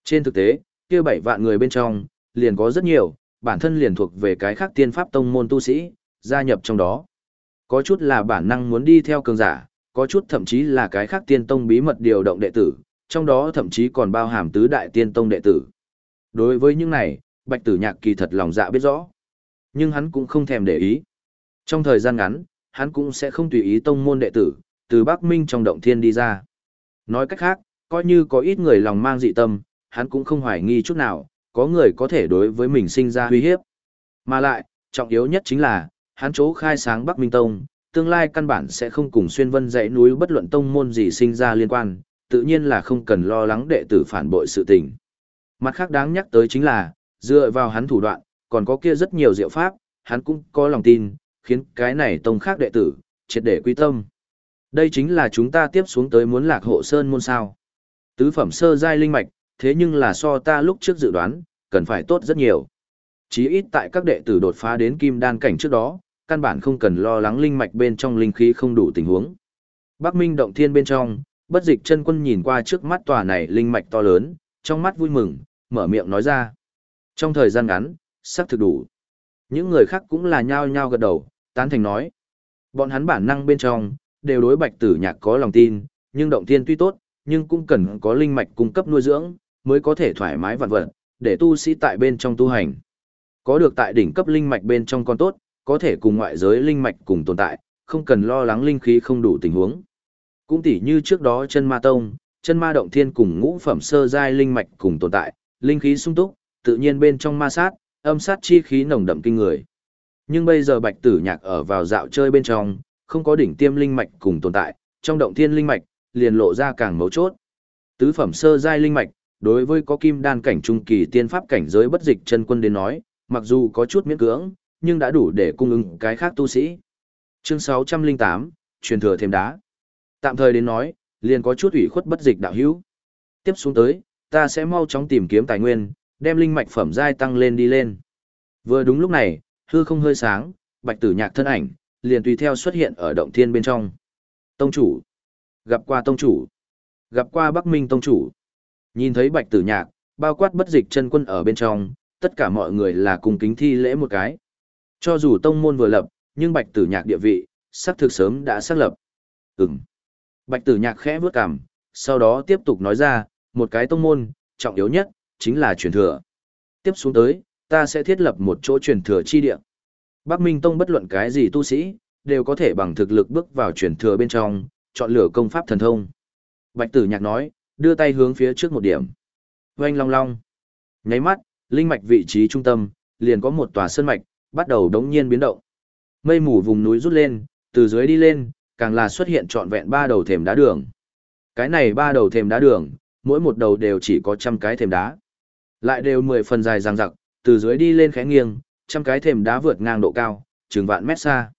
Trên thực tế, kia bảy vạn người bên trong, liền có rất nhiều, bản thân liền thuộc về cái khác tiên pháp tông môn tu sĩ, gia nhập trong đó. Có chút là bản năng muốn đi theo cường giả, có chút thậm chí là cái khác tiên tông bí mật điều động đệ tử, trong đó thậm chí còn bao hàm tứ đại tiên tông đệ tử. Đối với những này, Bạch Tử Nhạc kỳ thật lòng dạ biết rõ. Nhưng hắn cũng không thèm để ý. Trong thời gian ngắn, hắn cũng sẽ không tùy ý tông môn đệ tử, từ Bắc Minh trong động thiên đi ra. Nói cách khác, coi như có ít người lòng mang dị tâm, hắn cũng không hoài nghi chút nào, có người có thể đối với mình sinh ra uy hiếp. Mà lại, trọng yếu nhất chính là, hắn chỗ khai sáng Bắc Minh Tông, tương lai căn bản sẽ không cùng xuyên vân dãy núi bất luận tông môn gì sinh ra liên quan, tự nhiên là không cần lo lắng đệ tử phản bội sự tình. Mặt khác đáng nhắc tới chính là, dựa vào hắn thủ đoạn, còn có kia rất nhiều diệu pháp, hắn cũng có lòng tin, khiến cái này tông khác đệ tử, triệt để quy tâm. Đây chính là chúng ta tiếp xuống tới muốn lạc hộ sơn môn sao. Tứ phẩm sơ giai linh mạch, thế nhưng là so ta lúc trước dự đoán, cần phải tốt rất nhiều. Chí ít tại các đệ tử đột phá đến kim đan cảnh trước đó, căn bản không cần lo lắng linh mạch bên trong linh khí không đủ tình huống. Bắc Minh động thiên bên trong, bất dịch chân quân nhìn qua trước mắt tòa này linh mạch to lớn, trong mắt vui mừng, mở miệng nói ra. Trong thời gian ngắn, sắp thực đủ. Những người khác cũng là nhao nhao gật đầu, tán thành nói. Bọn hắn bản năng bên trong, đều đối bạch tử nhạc có lòng tin, nhưng động thiên tuy tốt, nhưng cũng cần có linh mạch cung cấp nuôi dưỡng, mới có thể thoải mái vạn vật, để tu sĩ tại bên trong tu hành. Có được tại đỉnh cấp linh mạch bên trong con tốt, có thể cùng ngoại giới linh mạch cùng tồn tại, không cần lo lắng linh khí không đủ tình huống. Cũng tỉ như trước đó chân ma tông, chân ma động thiên cùng ngũ phẩm sơ giai linh mạch cùng tồn tại, linh khí sung túc, tự nhiên bên trong ma sát, âm sát chi khí nồng đậm kinh người. Nhưng bây giờ bạch tử nhạc ở vào dạo chơi bên trong, không có đỉnh tiêm linh mạch cùng tồn tại, trong động thiên linh mạch, liền lộ ra càng mấu chốt. Tứ phẩm sơ giai linh mạch, đối với có kim đan cảnh trung kỳ tiên pháp cảnh giới bất dịch chân quân đến nói, mặc dù có chút miễn cưỡng, nhưng đã đủ để cung ứng cái khác tu sĩ. Chương 608, truyền thừa thêm đá. Tạm thời đến nói, liền có chút ủy khuất bất dịch đạo hữu. Tiếp xuống tới, ta sẽ mau chóng tìm kiếm tài nguyên, đem linh mạch phẩm giai tăng lên đi lên. Vừa đúng lúc này, hư không hơi sáng, bạch tử nhạc thân ảnh, liền tùy theo xuất hiện ở động thiên bên trong. Tông chủ. Gặp qua tông chủ. Gặp qua Bắc Minh tông chủ. Nhìn thấy bạch tử nhạc, bao quát bất dịch chân quân ở bên trong, tất cả mọi người là cùng kính thi lễ một cái. Cho dù tông môn vừa lập, nhưng bạch tử nhạc địa vị, sắp thực sớm đã xác lập. Ừm. Bạch tử nhạc khẽ bước cằm, sau đó tiếp tục nói ra, một cái tông môn, trọng yếu nhất, chính là truyền thừa. Tiếp xuống tới, ta sẽ thiết lập một chỗ truyền thừa chi địa. Bắc Minh Tông bất luận cái gì tu sĩ, đều có thể bằng thực lực bước vào truyền thừa bên trong, chọn lựa công pháp thần thông. Bạch tử nhạc nói, đưa tay hướng phía trước một điểm. Oanh long long. Nháy mắt, linh mạch vị trí trung tâm, liền có một tòa sơn mạch, bắt đầu đống nhiên biến động. Mây mù vùng núi rút lên, từ dưới đi lên, càng là xuất hiện trọn vẹn ba đầu thềm đá đường. Cái này ba đầu thềm đá đường, mỗi một đầu đều chỉ có trăm cái thềm đá. Lại đều mười phần dài ràng rặc, từ dưới đi lên khẽ nghiêng, trăm cái thềm đá vượt ngang độ cao, chừng vạn mét xa.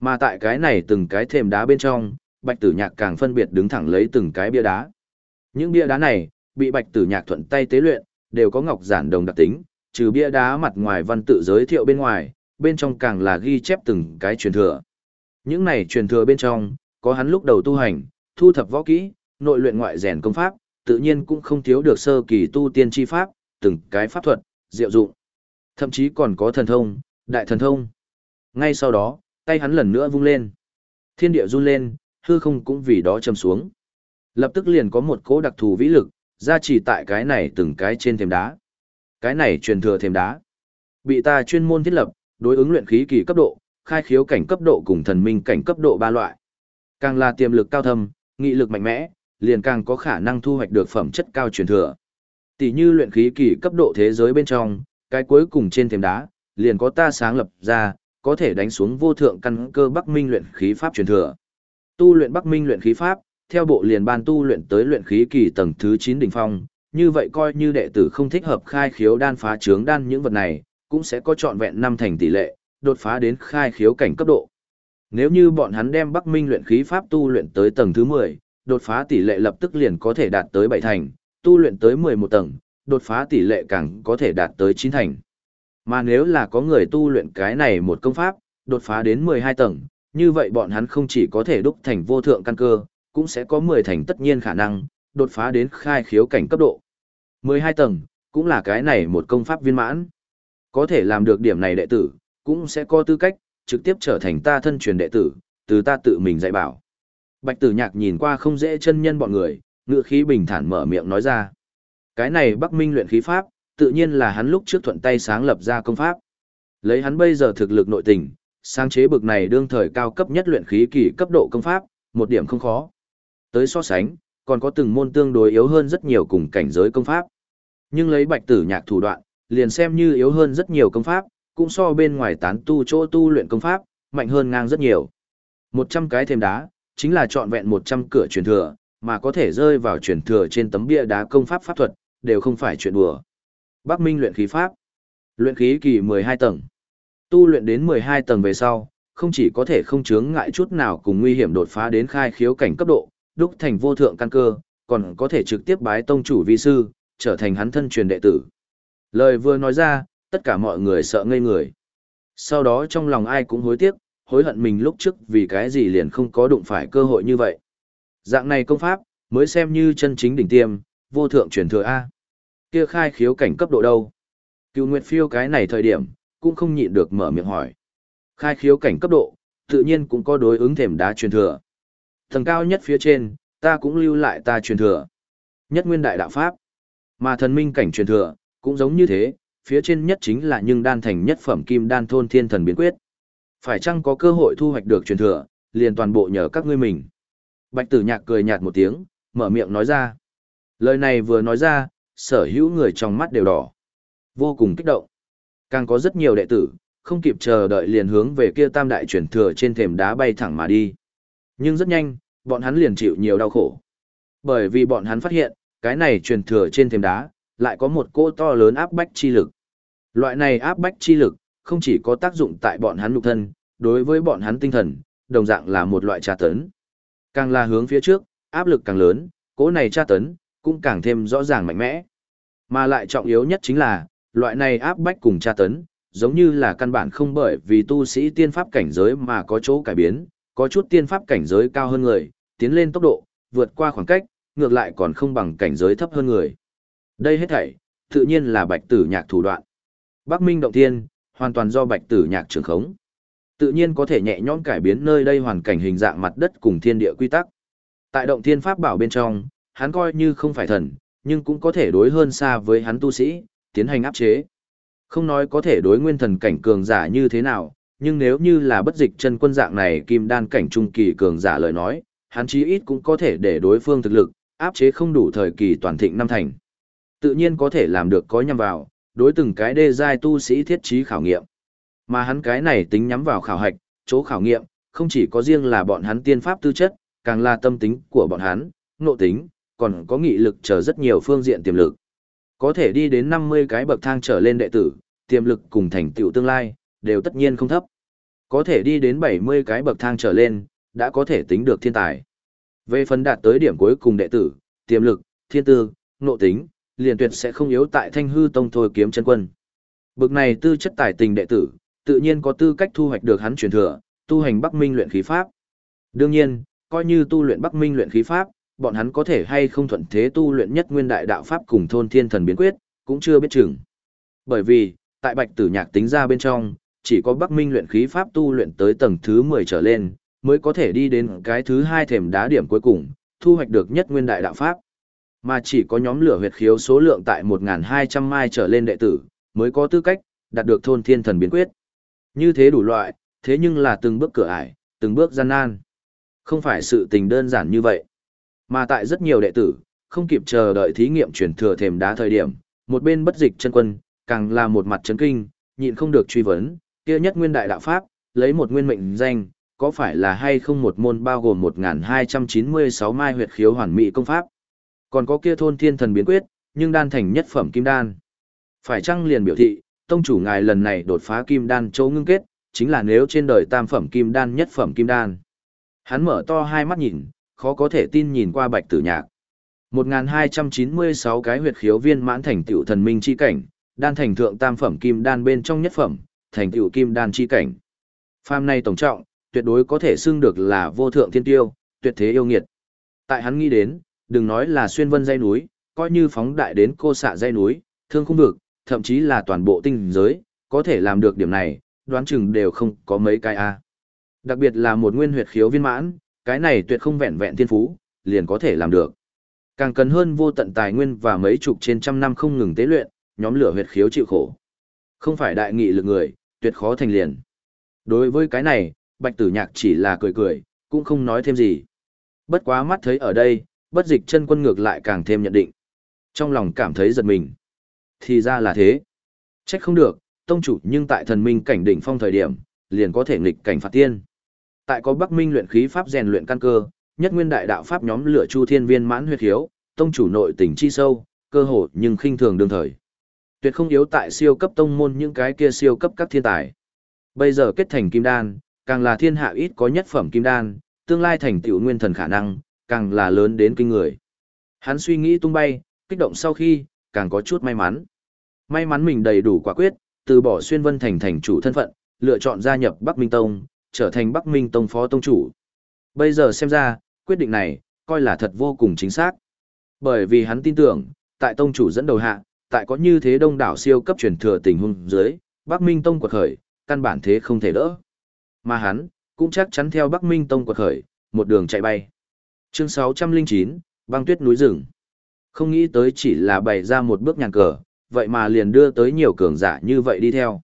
Mà tại cái này từng cái thềm đá bên trong, Bạch Tử Nhạc càng phân biệt đứng thẳng lấy từng cái bia đá. Những bia đá này, bị Bạch Tử Nhạc thuận tay tế luyện, đều có ngọc giản đồng đặc tính, trừ bia đá mặt ngoài văn tự giới thiệu bên ngoài, bên trong càng là ghi chép từng cái truyền thừa. Những này truyền thừa bên trong, có hắn lúc đầu tu hành, thu thập võ kỹ, nội luyện ngoại rèn công pháp, tự nhiên cũng không thiếu được sơ kỳ tu tiên chi pháp, từng cái pháp thuật, diệu dụng. Thậm chí còn có thần thông, đại thần thông. Ngay sau đó, tay hắn lần nữa vung lên. Thiên địa run lên, hư không cũng vì đó châm xuống. Lập tức liền có một cỗ đặc thù vĩ lực, ra chỉ tại cái này từng cái trên thềm đá. Cái này truyền thừa thềm đá. Bị ta chuyên môn thiết lập, đối ứng luyện khí kỳ cấp độ, khai khiếu cảnh cấp độ cùng thần minh cảnh cấp độ ba loại. Càng là tiềm lực cao thâm, nghị lực mạnh mẽ, liền càng có khả năng thu hoạch được phẩm chất cao truyền thừa. Tỷ như luyện khí kỳ cấp độ thế giới bên trong, cái cuối cùng trên thềm đá, liền có ta sáng lập ra, có thể đánh xuống vô thượng căn cơ Bắc Minh luyện khí pháp truyền thừa. Tu luyện Bắc Minh luyện khí pháp, theo bộ liền ban tu luyện tới luyện khí kỳ tầng thứ 9 đỉnh phong, như vậy coi như đệ tử không thích hợp khai khiếu đan phá trướng đan những vật này, cũng sẽ có trọn vẹn năm thành tỷ lệ, đột phá đến khai khiếu cảnh cấp độ. Nếu như bọn hắn đem Bắc Minh luyện khí pháp tu luyện tới tầng thứ 10, đột phá tỷ lệ lập tức liền có thể đạt tới 7 thành, tu luyện tới 11 tầng, đột phá tỷ lệ càng có thể đạt tới 9 thành. Mà nếu là có người tu luyện cái này một công pháp, đột phá đến 12 tầng, như vậy bọn hắn không chỉ có thể đúc thành vô thượng căn cơ, cũng sẽ có 10 thành tất nhiên khả năng, đột phá đến khai khiếu cảnh cấp độ. 12 tầng, cũng là cái này một công pháp viên mãn. Có thể làm được điểm này đệ tử, cũng sẽ có tư cách, trực tiếp trở thành ta thân truyền đệ tử, từ ta tự mình dạy bảo. Bạch tử nhạc nhìn qua không dễ chân nhân bọn người, ngựa khí bình thản mở miệng nói ra. Cái này Bắc Minh luyện khí pháp, tự nhiên là hắn lúc trước thuận tay sáng lập ra công pháp. Lấy hắn bây giờ thực lực nội tình, sáng chế bực này đương thời cao cấp nhất luyện khí kỳ cấp độ công pháp, một điểm không khó. Tới so sánh, còn có từng môn tương đối yếu hơn rất nhiều cùng cảnh giới công pháp. Nhưng lấy bạch tử nhạc thủ đoạn, liền xem như yếu hơn rất nhiều công pháp, cũng so bên ngoài tán tu chỗ tu luyện công pháp, mạnh hơn ngang rất nhiều. 100 cái thêm đá, chính là trọn vẹn 100 cửa truyền thừa, mà có thể rơi vào truyền thừa trên tấm bia đá công pháp pháp thuật, đều không phải chuyện đùa. Bắc Minh luyện khí pháp. Luyện khí kỳ 12 tầng. Tu luyện đến 12 tầng về sau, không chỉ có thể không chướng ngại chút nào cùng nguy hiểm đột phá đến khai khiếu cảnh cấp độ, đúc thành vô thượng căn cơ, còn có thể trực tiếp bái tông chủ vi sư, trở thành hắn thân truyền đệ tử. Lời vừa nói ra, tất cả mọi người sợ ngây người. Sau đó trong lòng ai cũng hối tiếc, hối hận mình lúc trước vì cái gì liền không có đụng phải cơ hội như vậy. Dạng này công pháp, mới xem như chân chính đỉnh tiêm, vô thượng truyền thừa A. Kia khai khiếu cảnh cấp độ đâu? Cựu Nguyệt Phiêu cái này thời điểm, cũng không nhịn được mở miệng hỏi. Khai khiếu cảnh cấp độ, tự nhiên cũng có đối ứng thềm đá truyền thừa. Tầng cao nhất phía trên, ta cũng lưu lại ta truyền thừa. Nhất nguyên đại đạo pháp. Mà thần minh cảnh truyền thừa, cũng giống như thế, phía trên nhất chính là nhưng đan thành nhất phẩm kim đan thôn thiên thần biến quyết. Phải chăng có cơ hội thu hoạch được truyền thừa, liền toàn bộ nhờ các ngươi mình. Bạch tử nhạc cười nhạt một tiếng, mở miệng nói ra. Lời này vừa nói ra, sở hữu người trong mắt đều đỏ. Vô cùng kích động. Càng có rất nhiều đệ tử, không kịp chờ đợi liền hướng về kia tam đại truyền thừa trên thềm đá bay thẳng mà đi. Nhưng rất nhanh, bọn hắn liền chịu nhiều đau khổ. Bởi vì bọn hắn phát hiện, cái này truyền thừa trên thềm đá, lại có một cỗ to lớn áp bách chi lực. Loại này áp bách chi lực, không chỉ có tác dụng tại bọn hắn nhục thân, đối với bọn hắn tinh thần, đồng dạng là một loại tra tấn. Càng là hướng phía trước, áp lực càng lớn, cỗ này tra tấn, cũng càng thêm rõ ràng mạnh mẽ. Mà lại trọng yếu nhất chính là, loại này áp bách cùng tra tấn, giống như là căn bản không bởi vì tu sĩ tiên pháp cảnh giới mà có chỗ cải biến, có chút tiên pháp cảnh giới cao hơn người, tiến lên tốc độ, vượt qua khoảng cách, ngược lại còn không bằng cảnh giới thấp hơn người. Đây hết thảy, tự nhiên là bạch tử nhạc thủ đoạn. Bắc Minh Động Thiên, hoàn toàn do bạch tử nhạc trường khống. Tự nhiên có thể nhẹ nhõm cải biến nơi đây hoàn cảnh hình dạng mặt đất cùng thiên địa quy tắc. Tại Động Thiên Pháp bảo bên trong, hắn coi như không phải thần, nhưng cũng có thể đối hơn xa với hắn tu sĩ, tiến hành áp chế. Không nói có thể đối nguyên thần cảnh cường giả như thế nào, nhưng nếu như là bất dịch chân quân dạng này kim đan cảnh trung kỳ cường giả lời nói, hắn chí ít cũng có thể để đối phương thực lực, áp chế không đủ thời kỳ toàn thịnh năm thành. Tự nhiên có thể làm được có nhằm vào, đối từng cái đê giai tu sĩ thiết trí khảo nghiệm. Mà hắn cái này tính nhắm vào khảo hạch, chỗ khảo nghiệm, không chỉ có riêng là bọn hắn tiên pháp tư chất, càng là tâm tính của bọn hắn, nộ tính, còn có nghị lực chờ rất nhiều phương diện tiềm lực. Có thể đi đến 50 cái bậc thang trở lên đệ tử, tiềm lực cùng thành tựu tương lai, đều tất nhiên không thấp. Có thể đi đến 70 cái bậc thang trở lên, đã có thể tính được thiên tài. Về phần đạt tới điểm cuối cùng đệ tử, tiềm lực, thiên tư, nộ tính, liền tuyệt sẽ không yếu tại thanh hư tông thôi kiếm chân quân. Bực này tư chất tài tình đệ tử, tự nhiên có tư cách thu hoạch được hắn truyền thừa, tu hành Bắc Minh luyện khí pháp. Đương nhiên, coi như tu luyện Bắc Minh luyện khí pháp, bọn hắn có thể hay không thuận thế tu luyện nhất nguyên đại đạo pháp cùng thôn thiên thần biến quyết, cũng chưa biết chừng. Bởi vì, tại Bạch Tử Nhạc tính ra bên trong, chỉ có Bắc Minh luyện khí pháp tu luyện tới tầng thứ 10 trở lên, mới có thể đi đến cái thứ hai thềm đá điểm cuối cùng, thu hoạch được nhất nguyên đại đạo pháp. Mà chỉ có nhóm lửa huyệt khiếu số lượng tại 1.200 mai trở lên đệ tử, mới có tư cách, đạt được thôn thiên thần biến quyết. Như thế đủ loại, thế nhưng là từng bước cửa ải, từng bước gian nan. Không phải sự tình đơn giản như vậy. Mà tại rất nhiều đệ tử, không kịp chờ đợi thí nghiệm chuyển thừa thềm đá thời điểm, một bên bất dịch chân quân, càng là một mặt chấn kinh, nhịn không được truy vấn, kia nhất nguyên đại đạo pháp, lấy một nguyên mệnh danh, có phải là hay không một môn bao gồm 1296 mai huyệt khiếu hoàn mỹ công pháp? Còn có kia thôn thiên thần biến quyết, nhưng đan thành nhất phẩm kim đan. Phải chăng liền biểu thị, tông chủ ngài lần này đột phá kim đan châu ngưng kết, chính là nếu trên đời tam phẩm kim đan nhất phẩm kim đan. Hắn mở to hai mắt nhìn, khó có thể tin nhìn qua bạch tử nhạc. 1296 cái huyệt khiếu viên mãn thành tựu thần minh chi cảnh, đan thành thượng tam phẩm kim đan bên trong nhất phẩm, thành tựu kim đan chi cảnh. Phàm này tổng trọng, tuyệt đối có thể xưng được là vô thượng thiên tiêu, tuyệt thế yêu nghiệt. Tại hắn nghĩ đến, đừng nói là xuyên vân dây núi, coi như phóng đại đến cô xạ dây núi, thương khung vực, thậm chí là toàn bộ tinh giới, có thể làm được điểm này, đoán chừng đều không có mấy cái a. Đặc biệt là một nguyên huyệt khiếu viên mãn, cái này tuyệt không vẹn vẹn thiên phú, liền có thể làm được. Càng cần hơn vô tận tài nguyên và mấy chục trên trăm năm không ngừng tế luyện, nhóm lửa huyệt khiếu chịu khổ. Không phải đại nghị lực người, tuyệt khó thành liền. Đối với cái này, Bạch Tử Nhạc chỉ là cười cười, cũng không nói thêm gì. Bất quá mắt thấy ở đây, bất dịch chân quân ngược lại càng thêm nhận định. Trong lòng cảm thấy giật mình. Thì ra là thế. Trách không được, tông chủ nhưng tại thần minh cảnh đỉnh phong thời điểm, liền có thể nghịch cảnh phạt tiên. Tại có Bắc Minh luyện khí pháp rèn luyện căn cơ, nhất nguyên đại đạo pháp nhóm lửa chu thiên viên mãn huyết hiếu, tông chủ nội tình chi sâu, cơ hội nhưng khinh thường đương thời. Tuyệt không yếu tại siêu cấp tông môn những cái kia siêu cấp các thiên tài. Bây giờ kết thành kim đan, càng là thiên hạ ít có nhất phẩm kim đan, tương lai thành tựu nguyên thần khả năng, càng là lớn đến kinh người. Hắn suy nghĩ tung bay, kích động sau khi, càng có chút may mắn. May mắn mình đầy đủ quả quyết, từ bỏ xuyên vân thành thành chủ thân phận, lựa chọn gia nhập Bắc Minh Tông, trở thành Bắc Minh Tông phó tông chủ. Bây giờ xem ra, quyết định này, coi là thật vô cùng chính xác. Bởi vì hắn tin tưởng, tại tông chủ dẫn đầu hạ, tại có như thế đông đảo siêu cấp truyền thừa tình huống dưới, Bắc Minh Tông quật khởi, căn bản thế không thể đỡ. Mà hắn, cũng chắc chắn theo Bắc Minh Tông quật khởi, một đường chạy bay. Chương 609, băng tuyết núi rừng. Không nghĩ tới chỉ là bày ra một bước nhàn cờ, vậy mà liền đưa tới nhiều cường giả như vậy đi theo.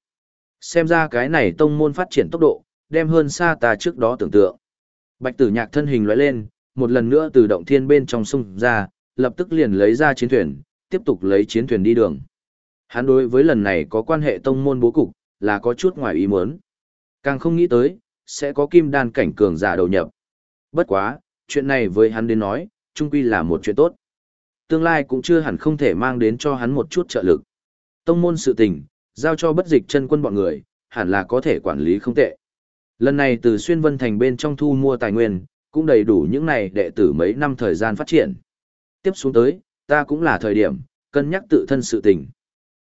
Xem ra cái này tông môn phát triển tốc độ, đem hơn xa ta trước đó tưởng tượng. Bạch tử nhạc thân hình lóe lên, một lần nữa từ động thiên bên trong sông ra, lập tức liền lấy ra chiến thuyền, tiếp tục lấy chiến thuyền đi đường. Hắn đối với lần này có quan hệ tông môn bố cục, là có chút ngoài ý muốn. Càng không nghĩ tới, sẽ có kim đan cảnh cường giả đầu nhập. Bất quá, chuyện này với hắn đến nói, chung quy là một chuyện tốt. Tương lai cũng chưa hẳn không thể mang đến cho hắn một chút trợ lực. Tông môn sự tình, giao cho bất dịch chân quân bọn người, hẳn là có thể quản lý không tệ. Lần này từ xuyên vân thành bên trong thu mua tài nguyên, cũng đầy đủ những này đệ tử mấy năm thời gian phát triển. Tiếp xuống tới, ta cũng là thời điểm, cân nhắc tự thân sự tình.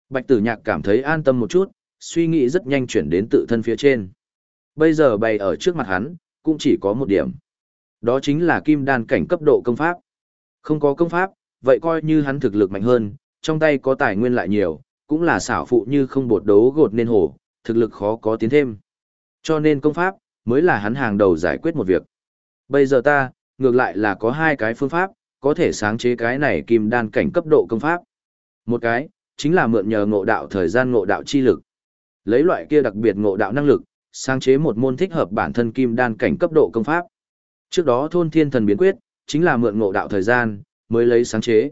Bạch tử nhạc cảm thấy an tâm một chút, suy nghĩ rất nhanh chuyển đến tự thân phía trên. Bây giờ bày ở trước mặt hắn, cũng chỉ có một điểm. Đó chính là kim đan cảnh cấp độ công pháp. Không có công pháp, vậy coi như hắn thực lực mạnh hơn, trong tay có tài nguyên lại nhiều, cũng là xảo phụ như không bột đấu gột nên hổ, thực lực khó có tiến thêm. Cho nên công pháp, mới là hắn hàng đầu giải quyết một việc. Bây giờ ta, ngược lại là có hai cái phương pháp, có thể sáng chế cái này kim đan cảnh cấp độ công pháp. Một cái, chính là mượn nhờ ngộ đạo thời gian ngộ đạo chi lực. Lấy loại kia đặc biệt ngộ đạo năng lực, sáng chế một môn thích hợp bản thân kim đan cảnh cấp độ công pháp. Trước đó thôn thiên thần biến quyết, chính là mượn ngộ đạo thời gian, mới lấy sáng chế.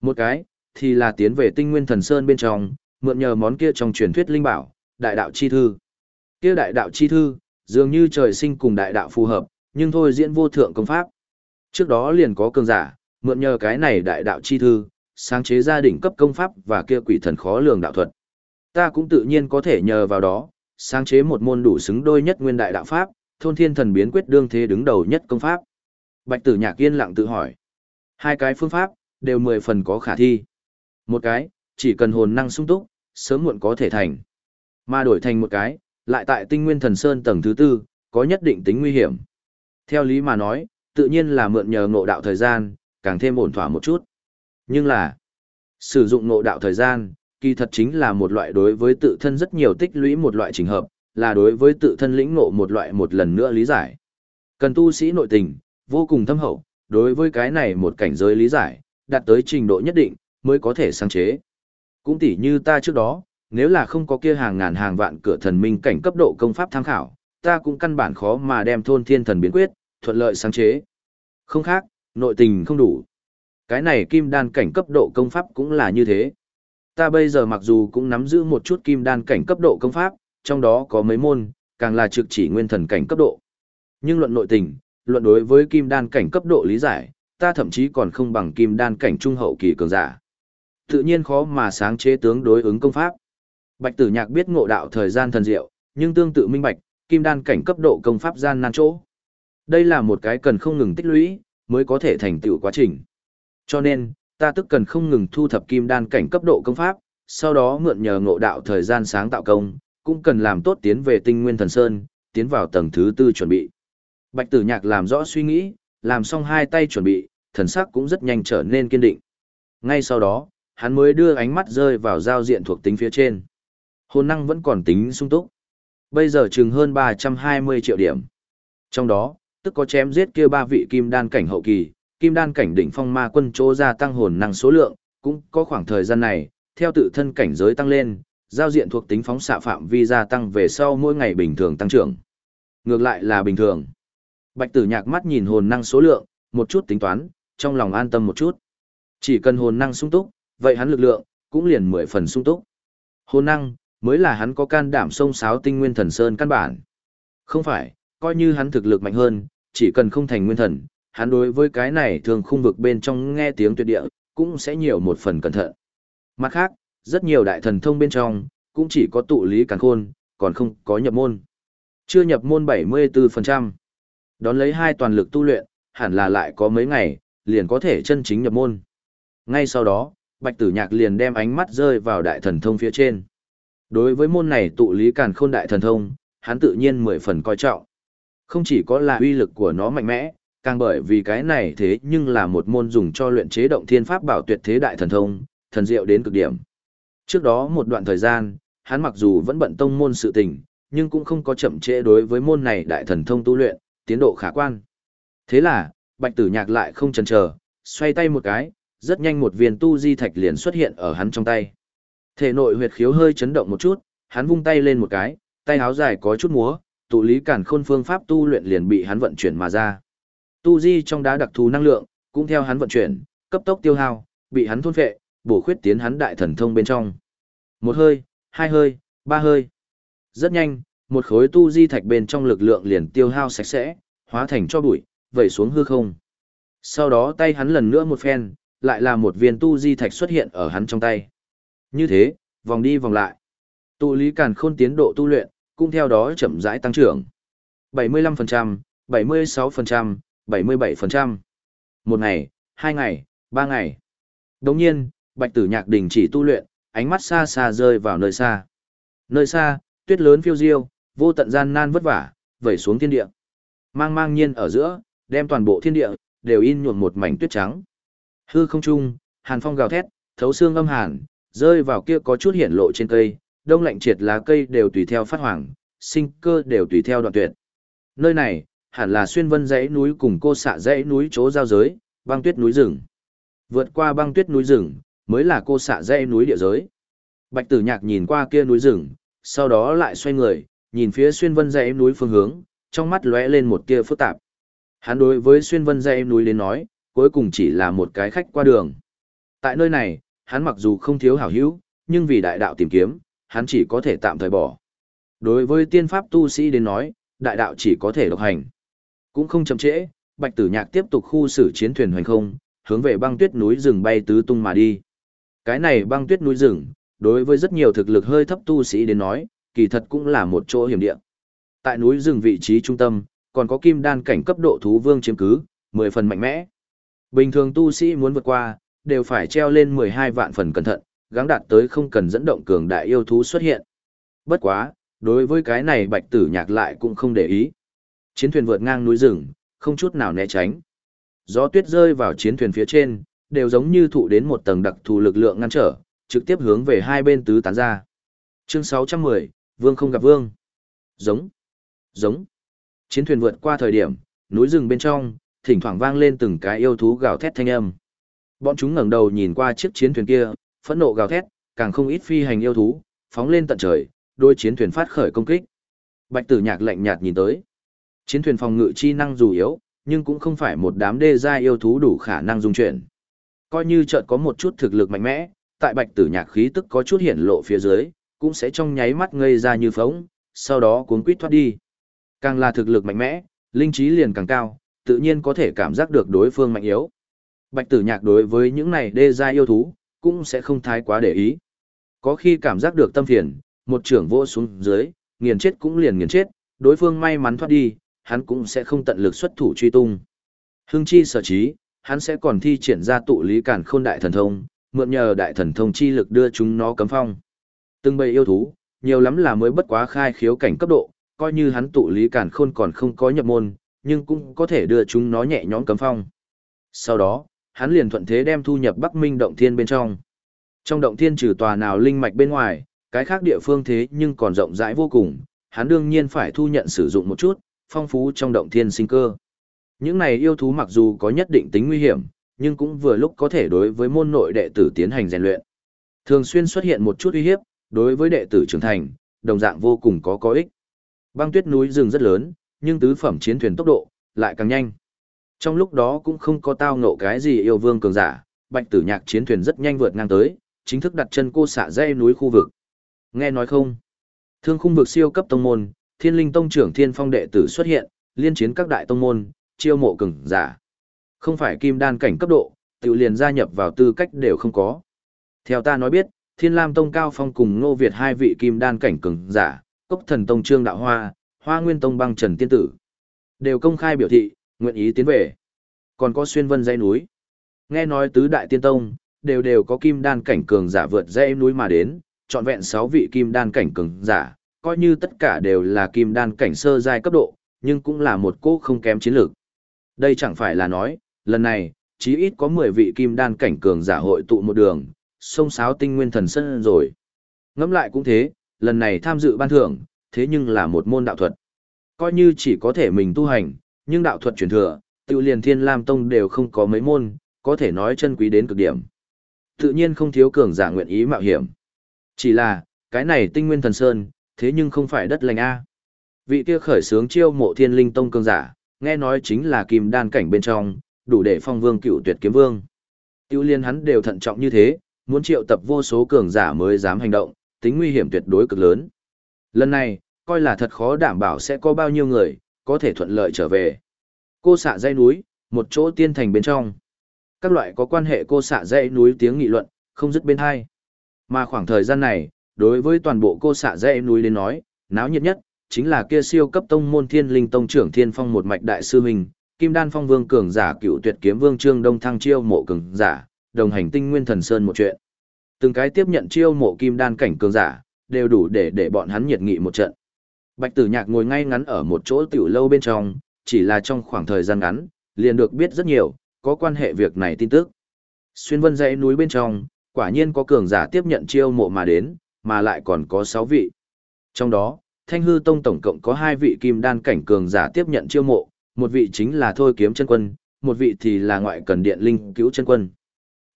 Một cái, thì là tiến về tinh nguyên thần sơn bên trong, mượn nhờ món kia trong truyền thuyết linh bảo, đại đạo chi thư. Kia đại đạo chi thư, dường như trời sinh cùng đại đạo phù hợp, nhưng thôi diễn vô thượng công pháp. Trước đó liền có cường giả, mượn nhờ cái này đại đạo chi thư, sáng chế gia đỉnh cấp công pháp và kia quỷ thần khó lường đạo thuật. Ta cũng tự nhiên có thể nhờ vào đó, sáng chế một môn đủ xứng đôi nhất nguyên đại đạo pháp, thôn thiên thần biến quyết đương thế đứng đầu nhất công pháp. Bạch tử nhạc yên lặng tự hỏi. Hai cái phương pháp, đều mười phần có khả thi. Một cái, chỉ cần hồn năng sung túc, sớm muộn có thể thành. Mà đổi thành một cái, lại tại tinh nguyên thần sơn tầng thứ tư, có nhất định tính nguy hiểm. Theo lý mà nói, tự nhiên là mượn nhờ ngộ đạo thời gian, càng thêm ổn thỏa một chút. Nhưng là, sử dụng ngộ đạo thời gian, kỳ thật chính là một loại đối với tự thân rất nhiều tích lũy một loại trình hợp, là đối với tự thân lĩnh ngộ một loại một lần nữa lý giải. Cần tu sĩ nội tình, vô cùng thâm hậu, đối với cái này một cảnh giới lý giải, đạt tới trình độ nhất định, mới có thể sáng chế. Cũng tỉ như ta trước đó, nếu là không có kia hàng ngàn hàng vạn cửa thần minh cảnh cấp độ công pháp tham khảo, ta cũng căn bản khó mà đem thôn thiên thần biến quyết, thuận lợi sáng chế. Không khác, nội tình không đủ. Cái này kim đan cảnh cấp độ công pháp cũng là như thế. Ta bây giờ mặc dù cũng nắm giữ một chút kim đan cảnh cấp độ công pháp, trong đó có mấy môn, càng là trực chỉ nguyên thần cảnh cấp độ. Nhưng luận nội tình, luận đối với kim đan cảnh cấp độ lý giải, ta thậm chí còn không bằng kim đan cảnh trung hậu kỳ cường giả. Tự nhiên khó mà sáng chế tướng đối ứng công pháp. Bạch Tử Nhạc biết ngộ đạo thời gian thần diệu, nhưng tương tự minh bạch, kim đan cảnh cấp độ công pháp gian nan chỗ. Đây là một cái cần không ngừng tích lũy, mới có thể thành tựu quá trình. Cho nên, ta tức cần không ngừng thu thập kim đan cảnh cấp độ công pháp, sau đó mượn nhờ ngộ đạo thời gian sáng tạo công, cũng cần làm tốt tiến về tinh nguyên thần sơn, tiến vào tầng thứ tư chuẩn bị. Bạch tử nhạc làm rõ suy nghĩ, làm xong hai tay chuẩn bị, thần sắc cũng rất nhanh trở nên kiên định. Ngay sau đó, hắn mới đưa ánh mắt rơi vào giao diện thuộc tính phía trên. Hồn năng vẫn còn tính sung túc. Bây giờ chừng hơn 320 triệu điểm. Trong đó, tức có chém giết kia ba vị kim đan cảnh hậu kỳ, kim đan cảnh đỉnh phong ma quân chỗ gia tăng hồn năng số lượng, cũng có khoảng thời gian này, theo tự thân cảnh giới tăng lên, giao diện thuộc tính phóng xạ phạm vi gia tăng về sau mỗi ngày bình thường tăng trưởng. Ngược lại là bình thường. Bạch tử nhạc mắt nhìn hồn năng số lượng, một chút tính toán, trong lòng an tâm một chút. Chỉ cần hồn năng sung túc, vậy hắn lực lượng, cũng liền mười phần sung túc. Hồn năng, mới là hắn có can đảm sông sáo tinh nguyên thần sơn căn bản. Không phải, coi như hắn thực lực mạnh hơn, chỉ cần không thành nguyên thần, hắn đối với cái này thường khung vực bên trong nghe tiếng tuyệt địa, cũng sẽ nhiều một phần cẩn thận. Mặt khác, rất nhiều đại thần thông bên trong, cũng chỉ có tụ lý càn khôn, còn không có nhập môn. Chưa nhập môn 74%. Đón lấy hai toàn lực tu luyện, hẳn là lại có mấy ngày, liền có thể chân chính nhập môn. Ngay sau đó, Bạch Tử Nhạc liền đem ánh mắt rơi vào đại thần thông phía trên. Đối với môn này tụ lý càn khôn đại thần thông, hắn tự nhiên mười phần coi trọng. Không chỉ có là uy lực của nó mạnh mẽ, càng bởi vì cái này thế nhưng là một môn dùng cho luyện chế động thiên pháp bảo tuyệt thế đại thần thông, thần diệu đến cực điểm. Trước đó một đoạn thời gian, hắn mặc dù vẫn bận tông môn sự tình, nhưng cũng không có chậm trễ đối với môn này đại thần thông tu luyện, tiến độ khả quan. Thế là, Bạch Tử Nhạc lại không chần chờ, xoay tay một cái, rất nhanh một viên tu di thạch liền xuất hiện ở hắn trong tay. Thể nội huyệt khiếu hơi chấn động một chút, hắn vung tay lên một cái, tay áo dài có chút múa, tụ lý cản khôn phương pháp tu luyện liền bị hắn vận chuyển mà ra. Tu di trong đá đặc thù năng lượng, cũng theo hắn vận chuyển, cấp tốc tiêu hao, bị hắn thôn phệ, bổ khuyết tiến hắn đại thần thông bên trong. Một hơi, hai hơi, ba hơi. Rất nhanh, một khối tu di thạch bên trong lực lượng liền tiêu hao sạch sẽ, hóa thành cho bụi, vẩy xuống hư không. Sau đó tay hắn lần nữa một phen, lại là một viên tu di thạch xuất hiện ở hắn trong tay. Như thế, vòng đi vòng lại. Tụ lý càn khôn tiến độ tu luyện, cũng theo đó chậm rãi tăng trưởng. 75%, 76%, 77%. Một ngày, hai ngày, ba ngày. Đồng nhiên, bạch tử nhạc đình chỉ tu luyện, ánh mắt xa xa rơi vào nơi xa. Nơi xa, tuyết lớn phiêu diêu, vô tận gian nan vất vả, vẩy xuống thiên địa. Mang mang nhiên ở giữa, đem toàn bộ thiên địa, đều in nhuộm một mảnh tuyết trắng. Hư không trung, hàn phong gào thét, thấu xương âm hàn, rơi vào kia có chút hiển lộ trên cây, đông lạnh triệt lá cây đều tùy theo phát hoàng, sinh cơ đều tùy theo đoạn tuyệt. Nơi này, hẳn là xuyên vân dãy núi cùng cô xạ dãy núi chỗ giao giới, băng tuyết núi rừng. Vượt qua băng tuyết núi rừng, mới là cô xạ dãy núi địa giới. Bạch tử nhạc nhìn qua kia núi rừng, sau đó lại xoay người, nhìn phía xuyên vân dãy núi phương hướng, trong mắt lóe lên một tia phức tạp. Hắn đối với xuyên vân dãy núi đến nói, cuối cùng chỉ là một cái khách qua đường. Tại nơi này, hắn mặc dù không thiếu hảo hữu, nhưng vì đại đạo tìm kiếm, hắn chỉ có thể tạm thời bỏ. Đối với tiên pháp tu sĩ đến nói, đại đạo chỉ có thể độc hành. Cũng không chậm trễ, Bạch Tử Nhạc tiếp tục khu xử chiến thuyền hoành không, hướng về băng tuyết núi rừng bay tứ tung mà đi. Cái này băng tuyết núi rừng, đối với rất nhiều thực lực hơi thấp tu sĩ đến nói, kỳ thật cũng là một chỗ hiểm địa. Tại núi rừng vị trí trung tâm, còn có kim đan cảnh cấp độ thú vương chiếm cứ, 10 phần mạnh mẽ. Bình thường tu sĩ muốn vượt qua, đều phải treo lên 12 vạn phần cẩn thận, gắng đạt tới không cần dẫn động cường đại yêu thú xuất hiện. Bất quá, đối với cái này bạch tử nhạc lại cũng không để ý. Chiến thuyền vượt ngang núi rừng, không chút nào né tránh. Gió tuyết rơi vào chiến thuyền phía trên, đều giống như thụ đến một tầng đặc thù lực lượng ngăn trở, trực tiếp hướng về hai bên tứ tán ra. Chương 610, Vương không gặp Vương. Giống. Giống. Chiến thuyền vượt qua thời điểm, núi rừng bên trong, thỉnh thoảng vang lên từng cái yêu thú gào thét thanh âm. Bọn chúng ngẩng đầu nhìn qua chiếc chiến thuyền kia, phẫn nộ gào thét, càng không ít phi hành yêu thú, phóng lên tận trời, đôi chiến thuyền phát khởi công kích. Bạch Tử Nhạc lạnh nhạt nhìn tới. Chiến thuyền phòng ngự chi năng dù yếu, nhưng cũng không phải một đám đê gia yêu thú đủ khả năng dung chuyển. Coi như chợt có một chút thực lực mạnh mẽ, tại Bạch Tử Nhạc khí tức có chút hiển lộ phía dưới, cũng sẽ trong nháy mắt ngây ra như phóng, sau đó cuốn quýt thoát đi. Càng là thực lực mạnh mẽ, linh trí liền càng cao, tự nhiên có thể cảm giác được đối phương mạnh yếu. Bạch tử nhạc đối với những này đê gia yêu thú, cũng sẽ không thái quá để ý. Có khi cảm giác được tâm phiền, một trưởng vô xuống dưới, nghiền chết cũng liền nghiền chết, đối phương may mắn thoát đi, hắn cũng sẽ không tận lực xuất thủ truy tung. Hưng chi sở trí, hắn sẽ còn thi triển ra tụ lý cản khôn đại thần thông, mượn nhờ đại thần thông chi lực đưa chúng nó cấm phong. Từng bầy yêu thú, nhiều lắm là mới bất quá khai khiếu cảnh cấp độ, coi như hắn tụ lý cản khôn còn không có nhập môn, nhưng cũng có thể đưa chúng nó nhẹ nhõm cấm phong. Sau đó, hắn liền thuận thế đem thu nhập Bắc Minh động thiên bên trong. Trong động thiên trừ tòa nào linh mạch bên ngoài, cái khác địa phương thế nhưng còn rộng rãi vô cùng, hắn đương nhiên phải thu nhận sử dụng một chút, phong phú trong động thiên sinh cơ. Những này yêu thú mặc dù có nhất định tính nguy hiểm, nhưng cũng vừa lúc có thể đối với môn nội đệ tử tiến hành rèn luyện. Thường xuyên xuất hiện một chút uy hiếp, đối với đệ tử trưởng thành, đồng dạng vô cùng có có ích. Băng tuyết núi rừng rất lớn, nhưng tứ phẩm chiến thuyền tốc độ lại càng nhanh. Trong lúc đó cũng không có tao ngộ cái gì yêu vương cường giả, Bạch Tử Nhạc chiến thuyền rất nhanh vượt ngang tới, chính thức đặt chân cô xạ dây núi khu vực. Nghe nói không? Thương khung vực siêu cấp tông môn, Thiên Linh tông trưởng Thiên Phong đệ tử xuất hiện, liên chiến các đại tông môn, chiêu mộ cường giả. Không phải kim đan cảnh cấp độ, tự liền gia nhập vào tư cách đều không có. Theo ta nói biết, Thiên Lam Tông Cao Phong cùng Ngô Việt hai vị kim đan cảnh cường giả, Cốc Thần Tông Trương Đạo Hoa, Hoa Nguyên Tông Băng Trần Tiên Tử, đều công khai biểu thị, nguyện ý tiến về. Còn có xuyên vân dãy núi. Nghe nói tứ đại tiên tông, đều đều có kim đan cảnh cường giả vượt dãy núi mà đến, trọn vẹn 6 vị kim đan cảnh cường giả, coi như tất cả đều là kim đan cảnh sơ giai cấp độ, nhưng cũng là một cô không kém chiến lược. Đây chẳng phải là nói, lần này, chí ít có 10 vị kim đan cảnh cường giả hội tụ một đường, sông sáo tinh nguyên thần sân rồi. Ngẫm lại cũng thế, lần này tham dự ban thưởng, thế nhưng là một môn đạo thuật. Coi như chỉ có thể mình tu hành, nhưng đạo thuật truyền thừa, tự liền thiên lam tông đều không có mấy môn, có thể nói chân quý đến cực điểm. Tự nhiên không thiếu cường giả nguyện ý mạo hiểm. Chỉ là, cái này tinh nguyên thần sơn, thế nhưng không phải đất lành A. Vị kia khởi sướng chiêu mộ thiên linh tông cường giả, nghe nói chính là kim đan cảnh bên trong, đủ để phong vương cựu tuyệt kiếm vương. Tiêu liên hắn đều thận trọng như thế, muốn triệu tập vô số cường giả mới dám hành động, tính nguy hiểm tuyệt đối cực lớn. Lần này, coi là thật khó đảm bảo sẽ có bao nhiêu người, có thể thuận lợi trở về. Cô xạ dây núi, một chỗ tiên thành bên trong. Các loại có quan hệ cô xạ dây núi tiếng nghị luận, không dứt bên hai. Mà khoảng thời gian này, đối với toàn bộ cô xạ dây núi đến nói, náo nhiệt nhất, chính là kia siêu cấp tông môn thiên linh tông trưởng thiên phong một mạch đại sư huynh, kim đan phong vương cường giả cựu tuyệt kiếm vương trương đông thăng chiêu mộ cường giả, đồng hành tinh nguyên thần sơn một chuyện. Từng cái tiếp nhận chiêu mộ kim đan cảnh cường giả, đều đủ để để bọn hắn nhiệt nghị một trận. Bạch tử nhạc ngồi ngay ngắn ở một chỗ tiểu lâu bên trong, chỉ là trong khoảng thời gian ngắn, liền được biết rất nhiều, có quan hệ việc này tin tức. Xuyên vân dãy núi bên trong, quả nhiên có cường giả tiếp nhận chiêu mộ mà đến, mà lại còn có 6 vị. Trong đó, Thanh Hư Tông tổng cộng có 2 vị kim đan cảnh cường giả tiếp nhận chiêu mộ, một vị chính là Thôi Kiếm chân quân, một vị thì là ngoại cần điện linh cứu chân quân.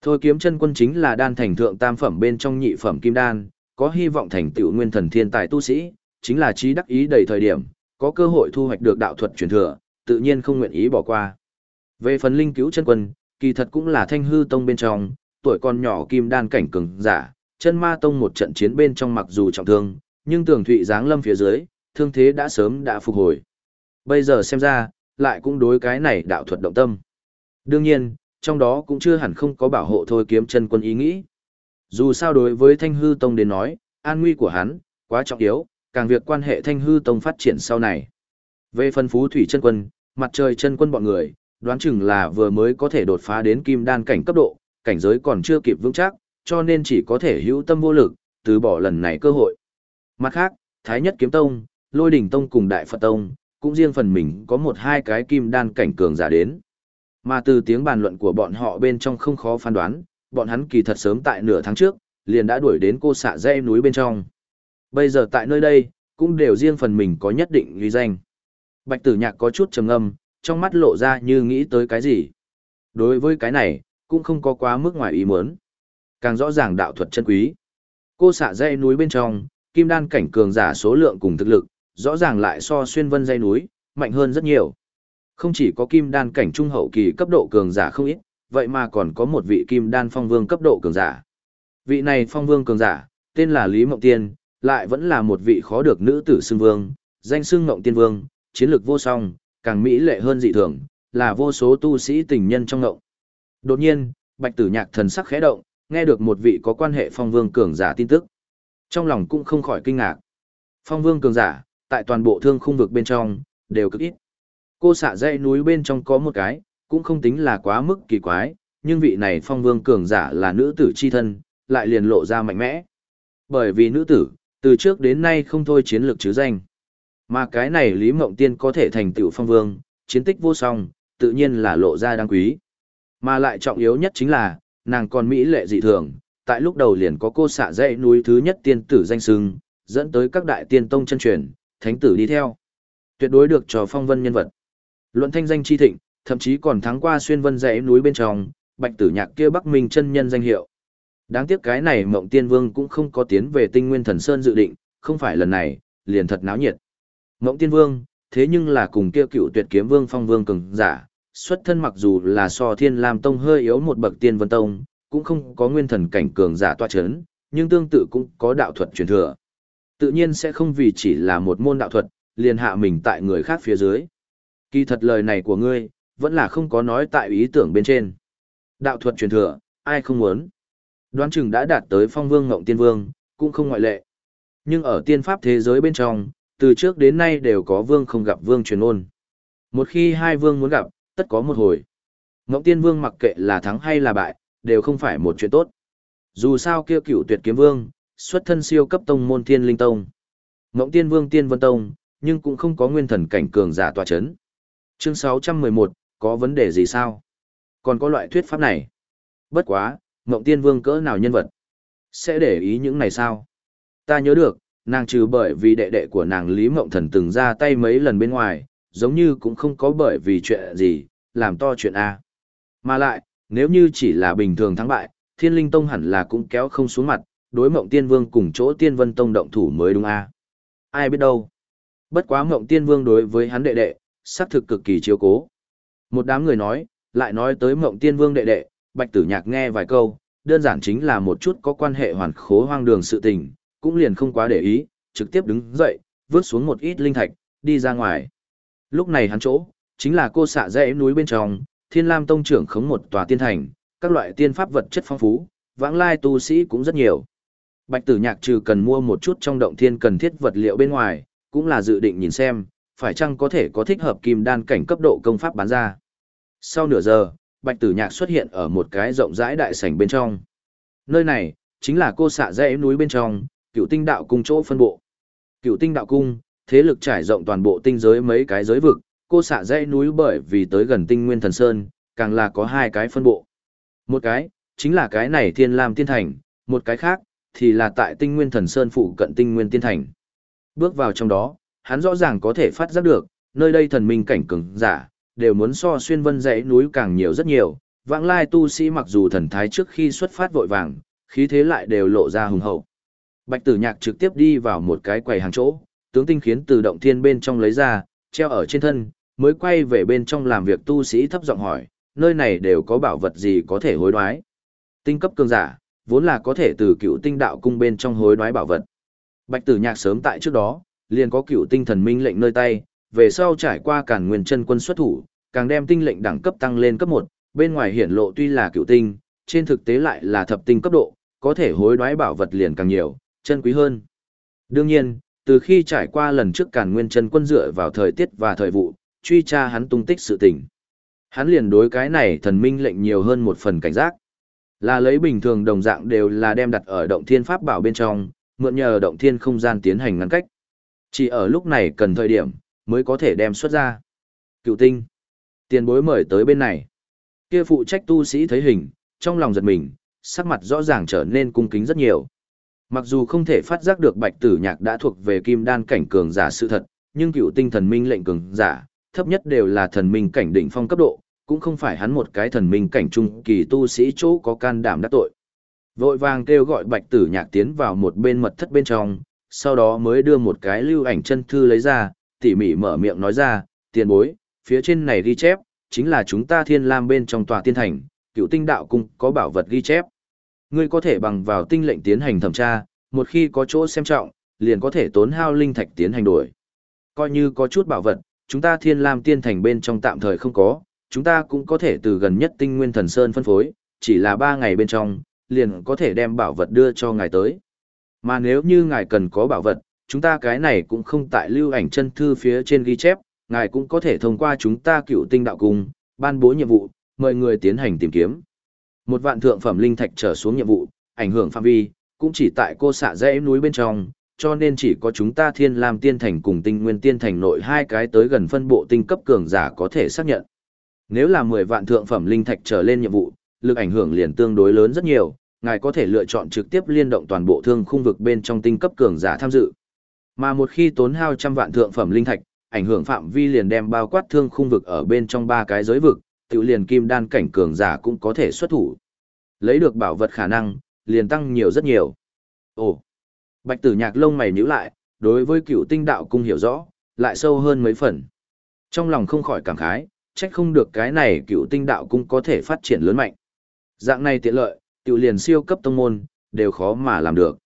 Thôi Kiếm chân quân chính là đan thành thượng tam phẩm bên trong nhị phẩm kim đan, có hy vọng thành tựu nguyên thần thiên tài tu sĩ, chính là trí đắc ý đầy thời điểm, có cơ hội thu hoạch được đạo thuật truyền thừa, tự nhiên không nguyện ý bỏ qua. Về phần linh cứu chân quân, kỳ thật cũng là thanh hư tông bên trong, tuổi còn nhỏ kim đan cảnh cường giả, chân ma tông một trận chiến bên trong mặc dù trọng thương, nhưng tường thụy giáng lâm phía dưới, thương thế đã sớm đã phục hồi. Bây giờ xem ra, lại cũng đối cái này đạo thuật động tâm. Đương nhiên, trong đó cũng chưa hẳn không có bảo hộ thôi kiếm chân quân ý nghĩ. Dù sao đối với thanh hư tông đến nói, an nguy của hắn, quá trọng yếu, càng việc quan hệ thanh hư tông phát triển sau này. Về phân phú thủy chân quân, mặt trời chân quân bọn người, đoán chừng là vừa mới có thể đột phá đến kim đan cảnh cấp độ, cảnh giới còn chưa kịp vững chắc, cho nên chỉ có thể hữu tâm vô lực, từ bỏ lần này cơ hội. Mặt khác, Thái Nhất Kiếm Tông, Lôi Đỉnh Tông cùng Đại Phật Tông, cũng riêng phần mình có một hai cái kim đan cảnh cường giả đến. Mà từ tiếng bàn luận của bọn họ bên trong không khó phán đoán, bọn hắn kỳ thật sớm tại nửa tháng trước, liền đã đuổi đến cô xạ dây núi bên trong. Bây giờ tại nơi đây, cũng đều riêng phần mình có nhất định uy danh. Bạch tử nhạc có chút trầm ngâm, trong mắt lộ ra như nghĩ tới cái gì. Đối với cái này, cũng không có quá mức ngoài ý muốn. Càng rõ ràng đạo thuật chân quý. Cô xạ dây núi bên trong, kim đan cảnh cường giả số lượng cùng thực lực, rõ ràng lại so xuyên vân dây núi, mạnh hơn rất nhiều. Không chỉ có kim đan cảnh trung hậu kỳ cấp độ cường giả không ít, vậy mà còn có một vị kim đan phong vương cấp độ cường giả. Vị này phong vương cường giả, tên là Lý Mộng Tiên, lại vẫn là một vị khó được nữ tử xưng vương, danh xưng Mộng Tiên Vương, chiến lược vô song, càng mỹ lệ hơn dị thường, là vô số tu sĩ tình nhân trong ngộng. Đột nhiên, Bạch Tử Nhạc thần sắc khẽ động, nghe được một vị có quan hệ phong vương cường giả tin tức. Trong lòng cũng không khỏi kinh ngạc. Phong vương cường giả, tại toàn bộ thương khung vực bên trong, đều cực ít. Cô xạ dãy núi bên trong có một cái, cũng không tính là quá mức kỳ quái, nhưng vị này phong vương cường giả là nữ tử chi thân, lại liền lộ ra mạnh mẽ. Bởi vì nữ tử, từ trước đến nay không thôi chiến lược chứ danh. Mà cái này Lý Mộng Tiên có thể thành tựu phong vương, chiến tích vô song, tự nhiên là lộ ra đáng quý. Mà lại trọng yếu nhất chính là, nàng còn mỹ lệ dị thường, tại lúc đầu liền có cô xạ dãy núi thứ nhất tiên tử danh sưng, dẫn tới các đại tiên tông chân truyền, thánh tử đi theo. Tuyệt đối được cho phong vân nhân vật. Luận thanh danh chi thịnh, thậm chí còn thắng qua xuyên vân dãy núi bên trong, bạch tử nhạc kia Bắc Minh chân nhân danh hiệu. Đáng tiếc cái này Mộng Tiên Vương cũng không có tiến về Tinh Nguyên Thần Sơn dự định, không phải lần này, liền thật náo nhiệt. Mộng Tiên Vương, thế nhưng là cùng kia cựu tuyệt kiếm vương phong vương cường giả, xuất thân mặc dù là so thiên lam tông hơi yếu một bậc tiên vân tông, cũng không có nguyên thần cảnh cường giả toa chấn, nhưng tương tự cũng có đạo thuật truyền thừa. Tự nhiên sẽ không vì chỉ là một môn đạo thuật, liền hạ mình tại người khác phía dưới. Kỳ thật lời này của ngươi, vẫn là không có nói tại ý tưởng bên trên. Đạo thuật truyền thừa, ai không muốn. Đoán chừng đã đạt tới phong vương ngộng tiên vương, cũng không ngoại lệ. Nhưng ở tiên pháp thế giới bên trong, từ trước đến nay đều có vương không gặp vương truyền ôn. Một khi hai vương muốn gặp, tất có một hồi. Ngộng tiên vương mặc kệ là thắng hay là bại, đều không phải một chuyện tốt. Dù sao kia cựu tuyệt kiếm vương, xuất thân siêu cấp tông môn thiên linh tông. Ngộng tiên vương tiên vân tông, nhưng cũng không có nguyên thần cảnh cường giả tòa chấn. Chương 611, có vấn đề gì sao? Còn có loại thuyết pháp này. Bất quá, Ngộng Tiên Vương cỡ nào nhân vật? Sẽ để ý những này sao? Ta nhớ được, nàng trừ bởi vì đệ đệ của nàng Lý Mộng Thần từng ra tay mấy lần bên ngoài, giống như cũng không có bởi vì chuyện gì, làm to chuyện A. Mà lại, nếu như chỉ là bình thường thắng bại, Thiên Linh Tông hẳn là cũng kéo không xuống mặt, đối Mộng Tiên Vương cùng chỗ Tiên Vân Tông động thủ mới đúng A. Ai biết đâu. Bất quá Mộng Tiên Vương đối với hắn đệ đệ, xác thực cực kỳ chiếu cố. Một đám người nói, lại nói tới Mộng Tiên Vương đệ đệ, Bạch Tử Nhạc nghe vài câu, đơn giản chính là một chút có quan hệ hoàn khố hoang đường sự tình, cũng liền không quá để ý, trực tiếp đứng dậy, vướt xuống một ít linh thạch, đi ra ngoài. Lúc này hắn chỗ, chính là cô xạ dãy núi bên trong, Thiên Lam Tông trưởng khống một tòa tiên thành, các loại tiên pháp vật chất phong phú, vãng lai tu sĩ cũng rất nhiều. Bạch Tử Nhạc trừ cần mua một chút trong động thiên cần thiết vật liệu bên ngoài, cũng là dự định nhìn xem, phải chăng có thể có thích hợp kim đan cảnh cấp độ công pháp bán ra. Sau nửa giờ, Bạch Tử Nhạc xuất hiện ở một cái rộng rãi đại sảnh bên trong. Nơi này, chính là cô xạ dãy núi bên trong, cựu tinh đạo cung chỗ phân bộ. Cựu tinh đạo cung, thế lực trải rộng toàn bộ tinh giới mấy cái giới vực, cô xạ dãy núi bởi vì tới gần tinh nguyên thần sơn, càng là có hai cái phân bộ. Một cái, chính là cái này thiên lam tiên thành, một cái khác, thì là tại tinh nguyên thần sơn phụ cận tinh nguyên tiên thành. Bước vào trong đó, hắn rõ ràng có thể phát giác được, nơi đây thần minh cảnh cường giả, đều muốn so xuyên vân dãy núi càng nhiều rất nhiều, vãng lai tu sĩ mặc dù thần thái trước khi xuất phát vội vàng, khí thế lại đều lộ ra hùng hậu. Bạch tử nhạc trực tiếp đi vào một cái quầy hàng chỗ, tướng tinh khiến từ động thiên bên trong lấy ra, treo ở trên thân, mới quay về bên trong làm việc tu sĩ thấp giọng hỏi, nơi này đều có bảo vật gì có thể hối đoái. Tinh cấp cường giả, vốn là có thể từ cựu tinh đạo cung bên trong hối đoái bảo vật. Bạch tử nhạc sớm tại trước đó, liền có cựu tinh thần minh lệnh nơi tay, về sau trải qua cản nguyên chân quân xuất thủ, càng đem tinh lệnh đẳng cấp tăng lên cấp 1, bên ngoài hiển lộ tuy là cựu tinh, trên thực tế lại là thập tinh cấp độ, có thể hối đoái bảo vật liền càng nhiều, chân quý hơn. Đương nhiên, từ khi trải qua lần trước càn nguyên chân quân dựa vào thời tiết và thời vụ, truy tra hắn tung tích sự tình. Hắn liền đối cái này thần minh lệnh nhiều hơn một phần cảnh giác. Là lấy bình thường đồng dạng đều là đem đặt ở động thiên pháp bảo bên trong, mượn nhờ động thiên không gian tiến hành ngăn cách. Chỉ ở lúc này cần thời điểm, mới có thể đem xuất ra. Cựu tinh. Tiền bối mời tới bên này. Kia phụ trách tu sĩ thấy hình, trong lòng giật mình, sắc mặt rõ ràng trở nên cung kính rất nhiều. Mặc dù không thể phát giác được bạch tử nhạc đã thuộc về kim đan cảnh cường giả sự thật, nhưng cựu tinh thần minh lệnh cường giả, thấp nhất đều là thần minh cảnh đỉnh phong cấp độ, cũng không phải hắn một cái thần minh cảnh trung kỳ tu sĩ chỗ có can đảm đắc tội. Vội vàng kêu gọi bạch tử nhạc tiến vào một bên mật thất bên trong, sau đó mới đưa một cái lưu ảnh chân thư lấy ra, tỉ mỉ mở miệng nói ra, tiền bối, phía trên này ghi chép, chính là chúng ta thiên lam bên trong tòa tiên thành, cựu tinh đạo cung có bảo vật ghi chép. Ngươi có thể bằng vào tinh lệnh tiến hành thẩm tra, một khi có chỗ xem trọng, liền có thể tốn hao linh thạch tiến hành đổi. Coi như có chút bảo vật, chúng ta thiên lam tiên thành bên trong tạm thời không có, chúng ta cũng có thể từ gần nhất tinh nguyên thần sơn phân phối, chỉ là ba ngày bên trong, liền có thể đem bảo vật đưa cho ngài tới. Mà nếu như ngài cần có bảo vật, chúng ta cái này cũng không tại lưu ảnh chân thư phía trên ghi chép, ngài cũng có thể thông qua chúng ta cựu tinh đạo cung, ban bố nhiệm vụ, mời người tiến hành tìm kiếm. Một vạn thượng phẩm linh thạch trở xuống nhiệm vụ, ảnh hưởng phạm vi, cũng chỉ tại cô xạ dãy núi bên trong, cho nên chỉ có chúng ta thiên lam tiên thành cùng tinh nguyên tiên thành nội hai cái tới gần phân bộ tinh cấp cường giả có thể xác nhận. Nếu là 10 vạn thượng phẩm linh thạch trở lên nhiệm vụ, lực ảnh hưởng liền tương đối lớn rất nhiều, ngài có thể lựa chọn trực tiếp liên động toàn bộ thương khung vực bên trong tinh cấp cường giả tham dự. Mà một khi tốn hao trăm vạn thượng phẩm linh thạch, ảnh hưởng phạm vi liền đem bao quát thương khung vực ở bên trong ba cái giới vực, tự liền kim đan cảnh cường giả cũng có thể xuất thủ. Lấy được bảo vật khả năng, liền tăng nhiều rất nhiều. Ồ! Bạch tử nhạc lông mày nhíu lại, đối với cựu tinh đạo cung hiểu rõ, lại sâu hơn mấy phần. Trong lòng không khỏi cảm khái, trách không được cái này cựu tinh đạo cung có thể phát triển lớn mạnh. Dạng này tiện lợi, tự liền siêu cấp tông môn, đều khó mà làm được.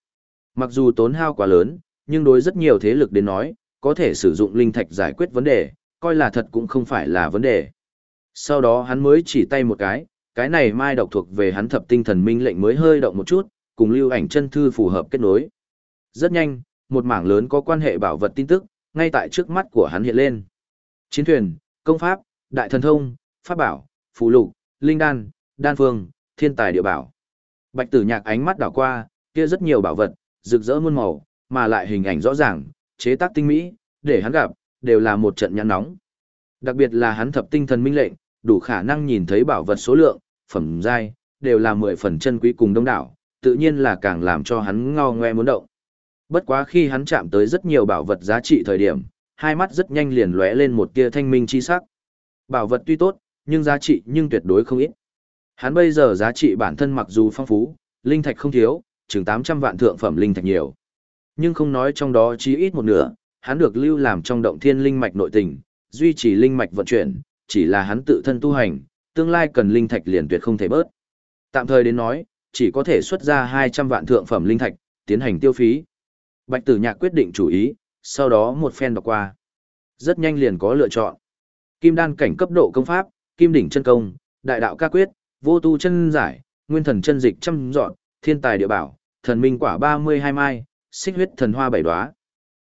Mặc dù tốn hao quá lớn, nhưng đối rất nhiều thế lực đến nói, có thể sử dụng linh thạch giải quyết vấn đề, coi là thật cũng không phải là vấn đề. Sau đó hắn mới chỉ tay một cái, cái này mai độc thuộc về hắn thập tinh thần minh lệnh mới hơi động một chút, cùng lưu ảnh chân thư phù hợp kết nối. Rất nhanh, một mảng lớn có quan hệ bảo vật tin tức, ngay tại trước mắt của hắn hiện lên. Chiến thuyền, công pháp, đại thần thông, pháp bảo, phù lục, linh đan, đan phương, thiên tài địa bảo. Bạch tử nhạc ánh mắt đảo qua, kia rất nhiều bảo vật, rực rỡ muôn màu, mà lại hình ảnh rõ ràng, chế tác tinh mỹ, để hắn gặp, đều là một trận nhãn nóng. Đặc biệt là hắn thập tinh thần minh lệnh, đủ khả năng nhìn thấy bảo vật số lượng, phẩm giai, đều là mười phần chân quý cùng đông đảo, tự nhiên là càng làm cho hắn ngao ngoe muốn động. Bất quá khi hắn chạm tới rất nhiều bảo vật giá trị thời điểm, hai mắt rất nhanh liền lóe lên một tia thanh minh chi sắc. Bảo vật tuy tốt, nhưng giá trị nhưng tuyệt đối không ít. Hắn bây giờ giá trị bản thân mặc dù phong phú, linh thạch không thiếu, chừng 800 vạn thượng phẩm linh thạch nhiều. Nhưng không nói trong đó chí ít một nửa, hắn được lưu làm trong động thiên linh mạch nội tình, duy trì linh mạch vận chuyển, chỉ là hắn tự thân tu hành, tương lai cần linh thạch liền tuyệt không thể bớt. Tạm thời đến nói, chỉ có thể xuất ra 200 vạn thượng phẩm linh thạch, tiến hành tiêu phí. Bạch Tử Nhạc quyết định chủ ý, sau đó một phen đọc qua. Rất nhanh liền có lựa chọn. Kim đan cảnh cấp độ công pháp, Kim đỉnh chân công, Đại đạo ca quyết, Vô tu chân giải, Nguyên thần chân dịch trăm dọn, Thiên tài địa bảo, Thần minh quả 32 mai, Xích huyết thần hoa bảy đóa.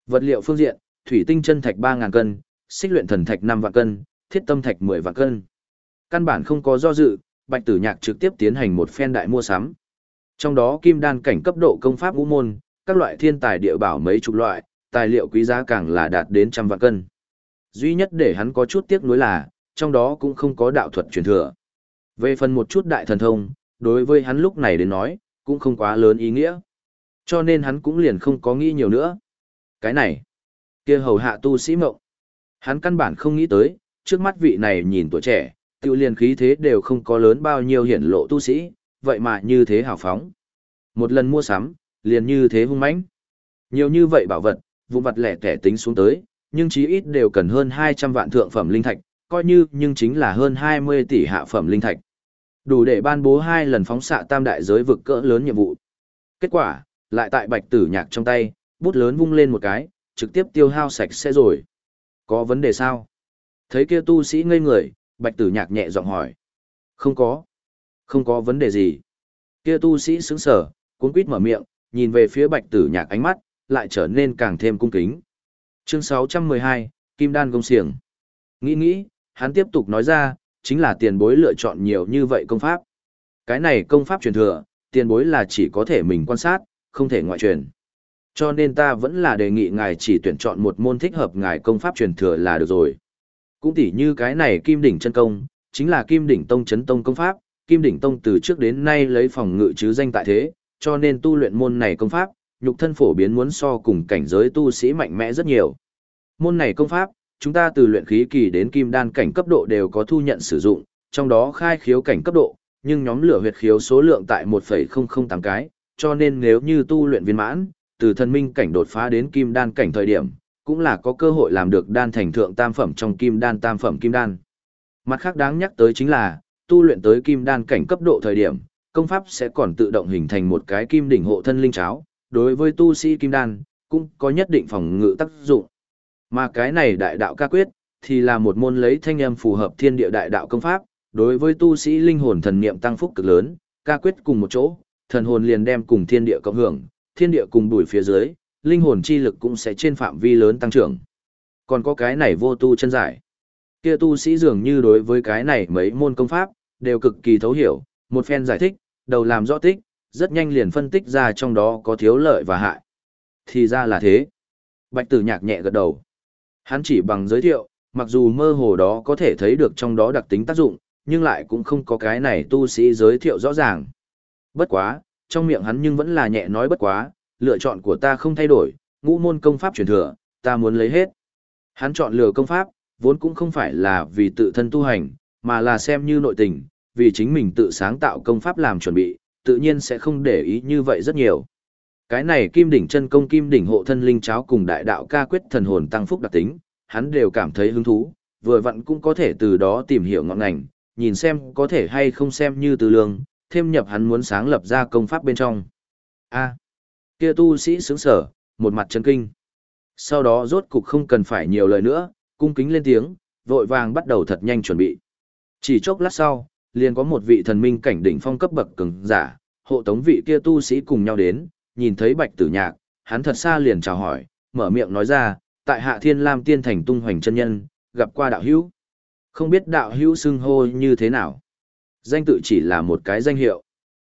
Vật liệu phương diện, thủy tinh chân thạch 3000 cân, xích luyện thần thạch 5 vạn cân, thiết tâm thạch 10 vạn cân. Căn bản không có do dự, Bạch Tử Nhạc trực tiếp tiến hành một phen đại mua sắm. Trong đó kim đan cảnh cấp độ công pháp ngũ môn, các loại thiên tài địa bảo mấy chục loại, tài liệu quý giá càng là đạt đến trăm vạn cân. Duy nhất để hắn có chút tiếc nuối là, trong đó cũng không có đạo thuật truyền thừa. Về phần một chút đại thần thông, đối với hắn lúc này đến nói, cũng không quá lớn ý nghĩa. Cho nên hắn cũng liền không có nghĩ nhiều nữa. Cái này, kia hầu hạ tu sĩ mộng. Hắn căn bản không nghĩ tới, trước mắt vị này nhìn tuổi trẻ, tiêu liền khí thế đều không có lớn bao nhiêu hiển lộ tu sĩ, vậy mà như thế hào phóng. Một lần mua sắm, liền như thế hung mãnh. Nhiều như vậy bảo vật, vụ vật lẻ tẻ tính xuống tới, nhưng chí ít đều cần hơn 200 vạn thượng phẩm linh thạch, coi như nhưng chính là hơn 20 tỷ hạ phẩm linh thạch. Đủ để ban bố hai lần phóng xạ tam đại giới vực cỡ lớn nhiệm vụ. Kết quả, lại tại bạch tử nhạc trong tay, bút lớn vung lên một cái, trực tiếp tiêu hao sạch sẽ rồi. Có vấn đề sao? Thấy kia tu sĩ ngây người, bạch tử nhạc nhẹ giọng hỏi. Không có. Không có vấn đề gì. Kia tu sĩ sững sở, cuốn quýt mở miệng, nhìn về phía bạch tử nhạc ánh mắt, lại trở nên càng thêm cung kính. Chương 612, Kim Đan Công Siềng. Nghĩ nghĩ, hắn tiếp tục nói ra, chính là tiền bối lựa chọn nhiều như vậy công pháp. Cái này công pháp truyền thừa, tiền bối là chỉ có thể mình quan sát, không thể ngoại truyền. Cho nên ta vẫn là đề nghị ngài chỉ tuyển chọn một môn thích hợp ngài công pháp truyền thừa là được rồi. Cũng tỉ như cái này Kim Đỉnh chân công, chính là Kim Đỉnh Tông chấn tông công pháp, Kim Đỉnh Tông từ trước đến nay lấy phòng ngự chứ danh tại thế, cho nên tu luyện môn này công pháp, nhục thân phổ biến muốn so cùng cảnh giới tu sĩ mạnh mẽ rất nhiều. Môn này công pháp, chúng ta từ luyện khí kỳ đến kim đan cảnh cấp độ đều có thu nhận sử dụng, trong đó khai khiếu cảnh cấp độ, nhưng nhóm lửa huyệt khiếu số lượng tại 1,008 cái, cho nên nếu như tu luyện viên mãn, từ thần minh cảnh đột phá đến kim đan cảnh thời điểm, cũng là có cơ hội làm được đan thành thượng tam phẩm trong kim đan tam phẩm kim đan. Mặt khác đáng nhắc tới chính là, tu luyện tới kim đan cảnh cấp độ thời điểm, công pháp sẽ còn tự động hình thành một cái kim đỉnh hộ thân linh cháo, đối với tu sĩ kim đan, cũng có nhất định phòng ngự tác dụng. Mà cái này đại đạo ca quyết, thì là một môn lấy thanh âm phù hợp thiên địa đại đạo công pháp, đối với tu sĩ linh hồn thần niệm tăng phúc cực lớn, ca quyết cùng một chỗ, thần hồn liền đem cùng thiên địa cộng hưởng, thiên địa cùng đuổi phía dưới, linh hồn chi lực cũng sẽ trên phạm vi lớn tăng trưởng. Còn có cái này vô tu chân giải. Kia tu sĩ dường như đối với cái này mấy môn công pháp, đều cực kỳ thấu hiểu, một phen giải thích, đầu làm rõ tích, rất nhanh liền phân tích ra trong đó có thiếu lợi và hại. Thì ra là thế. Bạch tử nhạc nhẹ gật đầu. Hắn chỉ bằng giới thiệu, mặc dù mơ hồ đó có thể thấy được trong đó đặc tính tác dụng, nhưng lại cũng không có cái này tu sĩ giới thiệu rõ ràng. Bất quá, trong miệng hắn nhưng vẫn là nhẹ nói bất quá, lựa chọn của ta không thay đổi, ngũ môn công pháp truyền thừa, ta muốn lấy hết. Hắn chọn lựa công pháp, vốn cũng không phải là vì tự thân tu hành, mà là xem như nội tình, vì chính mình tự sáng tạo công pháp làm chuẩn bị, tự nhiên sẽ không để ý như vậy rất nhiều. Cái này kim đỉnh chân công kim đỉnh hộ thân linh cháo cùng đại đạo ca quyết thần hồn tăng phúc đặc tính, hắn đều cảm thấy hứng thú, vừa vặn cũng có thể từ đó tìm hiểu ngọn ngành, nhìn xem có thể hay không xem như từ lương, thêm nhập hắn muốn sáng lập ra công pháp bên trong. A, kia tu sĩ sướng sở, một mặt chân kinh. Sau đó rốt cục không cần phải nhiều lời nữa, cung kính lên tiếng, vội vàng bắt đầu thật nhanh chuẩn bị. Chỉ chốc lát sau, liền có một vị thần minh cảnh đỉnh phong cấp bậc cường giả, hộ tống vị kia tu sĩ cùng nhau đến, nhìn thấy Bạch Tử Nhạc, hắn thật xa liền chào hỏi, mở miệng nói ra, tại Hạ Thiên Lam Tiên Thành tung hoành chân nhân, gặp qua đạo hữu. Không biết đạo hữu xưng hô như thế nào. Danh tự chỉ là một cái danh hiệu.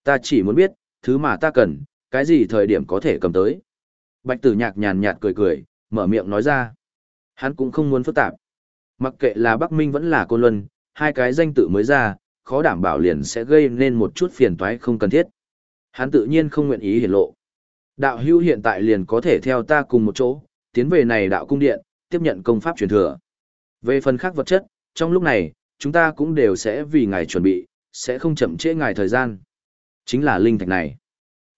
Ta chỉ muốn biết, thứ mà ta cần, cái gì thời điểm có thể cầm tới. Bạch Tử Nhạc nhàn nhạt cười cười, mở miệng nói ra. Hắn cũng không muốn phức tạp. Mặc kệ là Bắc Minh vẫn là Côn Luân, hai cái danh tự mới ra, khó đảm bảo liền sẽ gây nên một chút phiền toái không cần thiết. Hắn tự nhiên không nguyện ý hiển lộ. Đạo Hưu hiện tại liền có thể theo ta cùng một chỗ, tiến về này đạo cung điện, tiếp nhận công pháp truyền thừa. Về phần khác vật chất, trong lúc này, chúng ta cũng đều sẽ vì ngài chuẩn bị, sẽ không chậm trễ ngài thời gian. Chính là linh thạch này.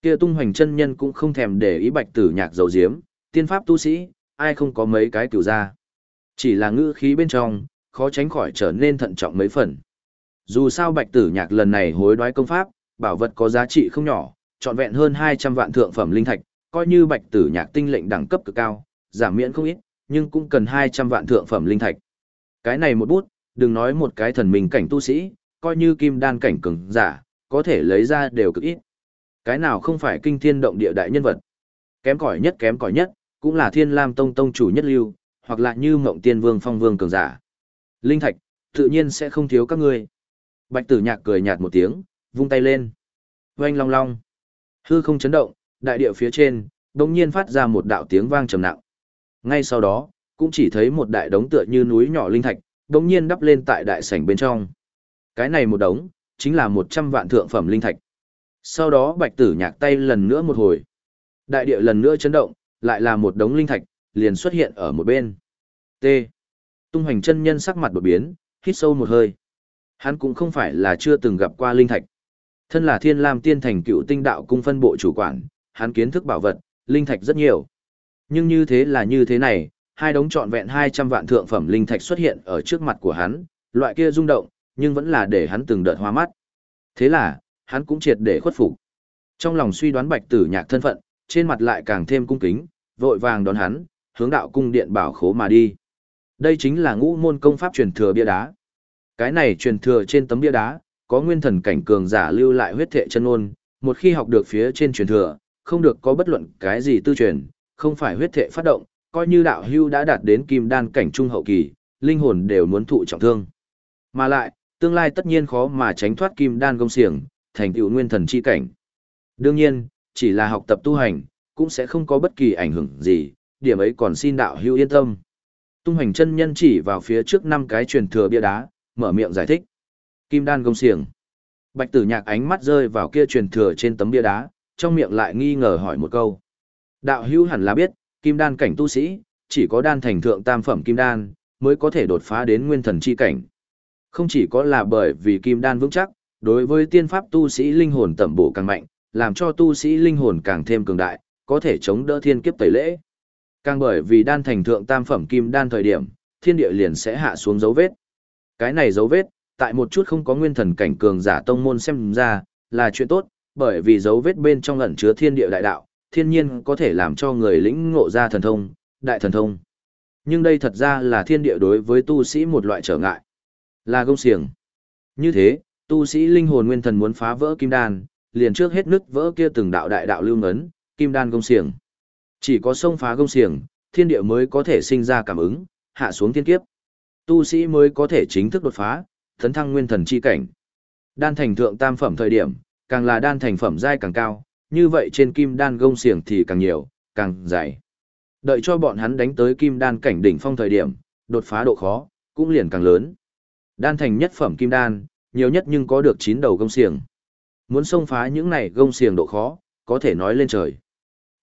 Kia tung hoành chân nhân cũng không thèm để ý bạch tử nhạc dầu diếm, tiên pháp tu sĩ, ai không có mấy cái cửu ra. Chỉ là ngữ khí bên trong, khó tránh khỏi trở nên thận trọng mấy phần. Dù sao bạch tử nhạc lần này hối đoái công pháp, bảo vật có giá trị không nhỏ, trọn vẹn hơn 200 vạn thượng phẩm linh thạch, coi như bạch tử nhạc tinh lệnh đẳng cấp cực cao, giảm miễn không ít, nhưng cũng cần 200 vạn thượng phẩm linh thạch. Cái này một bút, đừng nói một cái thần minh cảnh tu sĩ, coi như kim đan cảnh cường giả, có thể lấy ra đều cực ít. Cái nào không phải kinh thiên động địa đại nhân vật. Kém cỏi nhất kém cỏi nhất, cũng là thiên lam tông tông chủ nhất lưu, hoặc là như mộng tiên vương phong vương cường giả. Linh thạch, tự nhiên sẽ không thiếu các ngươi. Bạch tử nhạc cười nhạt một tiếng, vung tay lên. Oanh long long. Hư không chấn động, đại địa phía trên, đồng nhiên phát ra một đạo tiếng vang trầm nặng. Ngay sau đó, cũng chỉ thấy một đại đống tựa như núi nhỏ linh thạch, đồng nhiên đắp lên tại đại sảnh bên trong. Cái này một đống, chính là một trăm vạn thượng phẩm linh thạch. Sau đó bạch tử nhạc tay lần nữa một hồi. Đại địa lần nữa chấn động, lại là một đống linh thạch, liền xuất hiện ở một bên. T. Tung hoành chân nhân sắc mặt đột biến, hít sâu một hơi. Hắn cũng không phải là chưa từng gặp qua linh thạch. Thân là thiên lam tiên thành cựu tinh đạo cung phân bộ chủ quản, hắn kiến thức bảo vật, linh thạch rất nhiều. Nhưng như thế là như thế này, hai đống trọn vẹn 200 vạn thượng phẩm linh thạch xuất hiện ở trước mặt của hắn, loại kia rung động, nhưng vẫn là để hắn từng đợt hoa mắt. Thế là, hắn cũng triệt để khuất phục. Trong lòng suy đoán bạch tử nhạc thân phận, trên mặt lại càng thêm cung kính, vội vàng đón hắn, hướng đạo cung điện bảo khố mà đi. Đây chính là ngũ môn công pháp truyền thừa bia đá. Cái này truyền thừa trên tấm bia đá, có nguyên thần cảnh cường giả lưu lại huyết thệ chân ôn, một khi học được phía trên truyền thừa, không được có bất luận cái gì tư truyền, không phải huyết thệ phát động, coi như đạo hưu đã đạt đến kim đan cảnh trung hậu kỳ, linh hồn đều muốn thụ trọng thương. Mà lại, tương lai tất nhiên khó mà tránh thoát kim đan công xiềng, thành tựu nguyên thần chi cảnh. Đương nhiên, chỉ là học tập tu hành, cũng sẽ không có bất kỳ ảnh hưởng gì, điểm ấy còn xin đạo hưu yên tâm. Tung hành chân nhân chỉ vào phía trước năm cái truyền thừa bia đá, mở miệng giải thích. Kim đan công xiềng. Bạch tử nhạc ánh mắt rơi vào kia truyền thừa trên tấm bia đá, trong miệng lại nghi ngờ hỏi một câu. Đạo hưu hẳn là biết, kim đan cảnh tu sĩ, chỉ có đan thành thượng tam phẩm kim đan, mới có thể đột phá đến nguyên thần chi cảnh. Không chỉ có là bởi vì kim đan vững chắc, đối với tiên pháp tu sĩ linh hồn tẩm bổ càng mạnh, làm cho tu sĩ linh hồn càng thêm cường đại, có thể chống đỡ thiên kiếp tẩy lễ. Càng bởi vì đan thành thượng tam phẩm kim đan thời điểm, thiên địa liền sẽ hạ xuống dấu vết. Cái này dấu vết, tại một chút không có nguyên thần cảnh cường giả tông môn xem ra, là chuyện tốt, bởi vì dấu vết bên trong ẩn chứa thiên địa đại đạo, thiên nhiên có thể làm cho người lĩnh ngộ ra thần thông, đại thần thông. Nhưng đây thật ra là thiên địa đối với tu sĩ một loại trở ngại, là gông xiềng. Như thế, tu sĩ linh hồn nguyên thần muốn phá vỡ kim đan, liền trước hết nứt vỡ kia từng đạo đại đạo lưu ngấn, kim đan gông xiềng. Chỉ có xông phá gông xiềng, thiên địa mới có thể sinh ra cảm ứng, hạ xuống thiên kiếp. Tu sĩ mới có thể chính thức đột phá, Tấn thăng nguyên thần chi cảnh. Đan thành thượng tam phẩm thời điểm, càng là đan thành phẩm giai càng cao, như vậy trên kim đan gông xiềng thì càng nhiều, càng dày. Đợi cho bọn hắn đánh tới kim đan cảnh đỉnh phong thời điểm, đột phá độ khó, cũng liền càng lớn. Đan thành nhất phẩm kim đan, nhiều nhất nhưng có được 9 đầu gông xiềng. Muốn xông phá những này gông xiềng độ khó, có thể nói lên trời.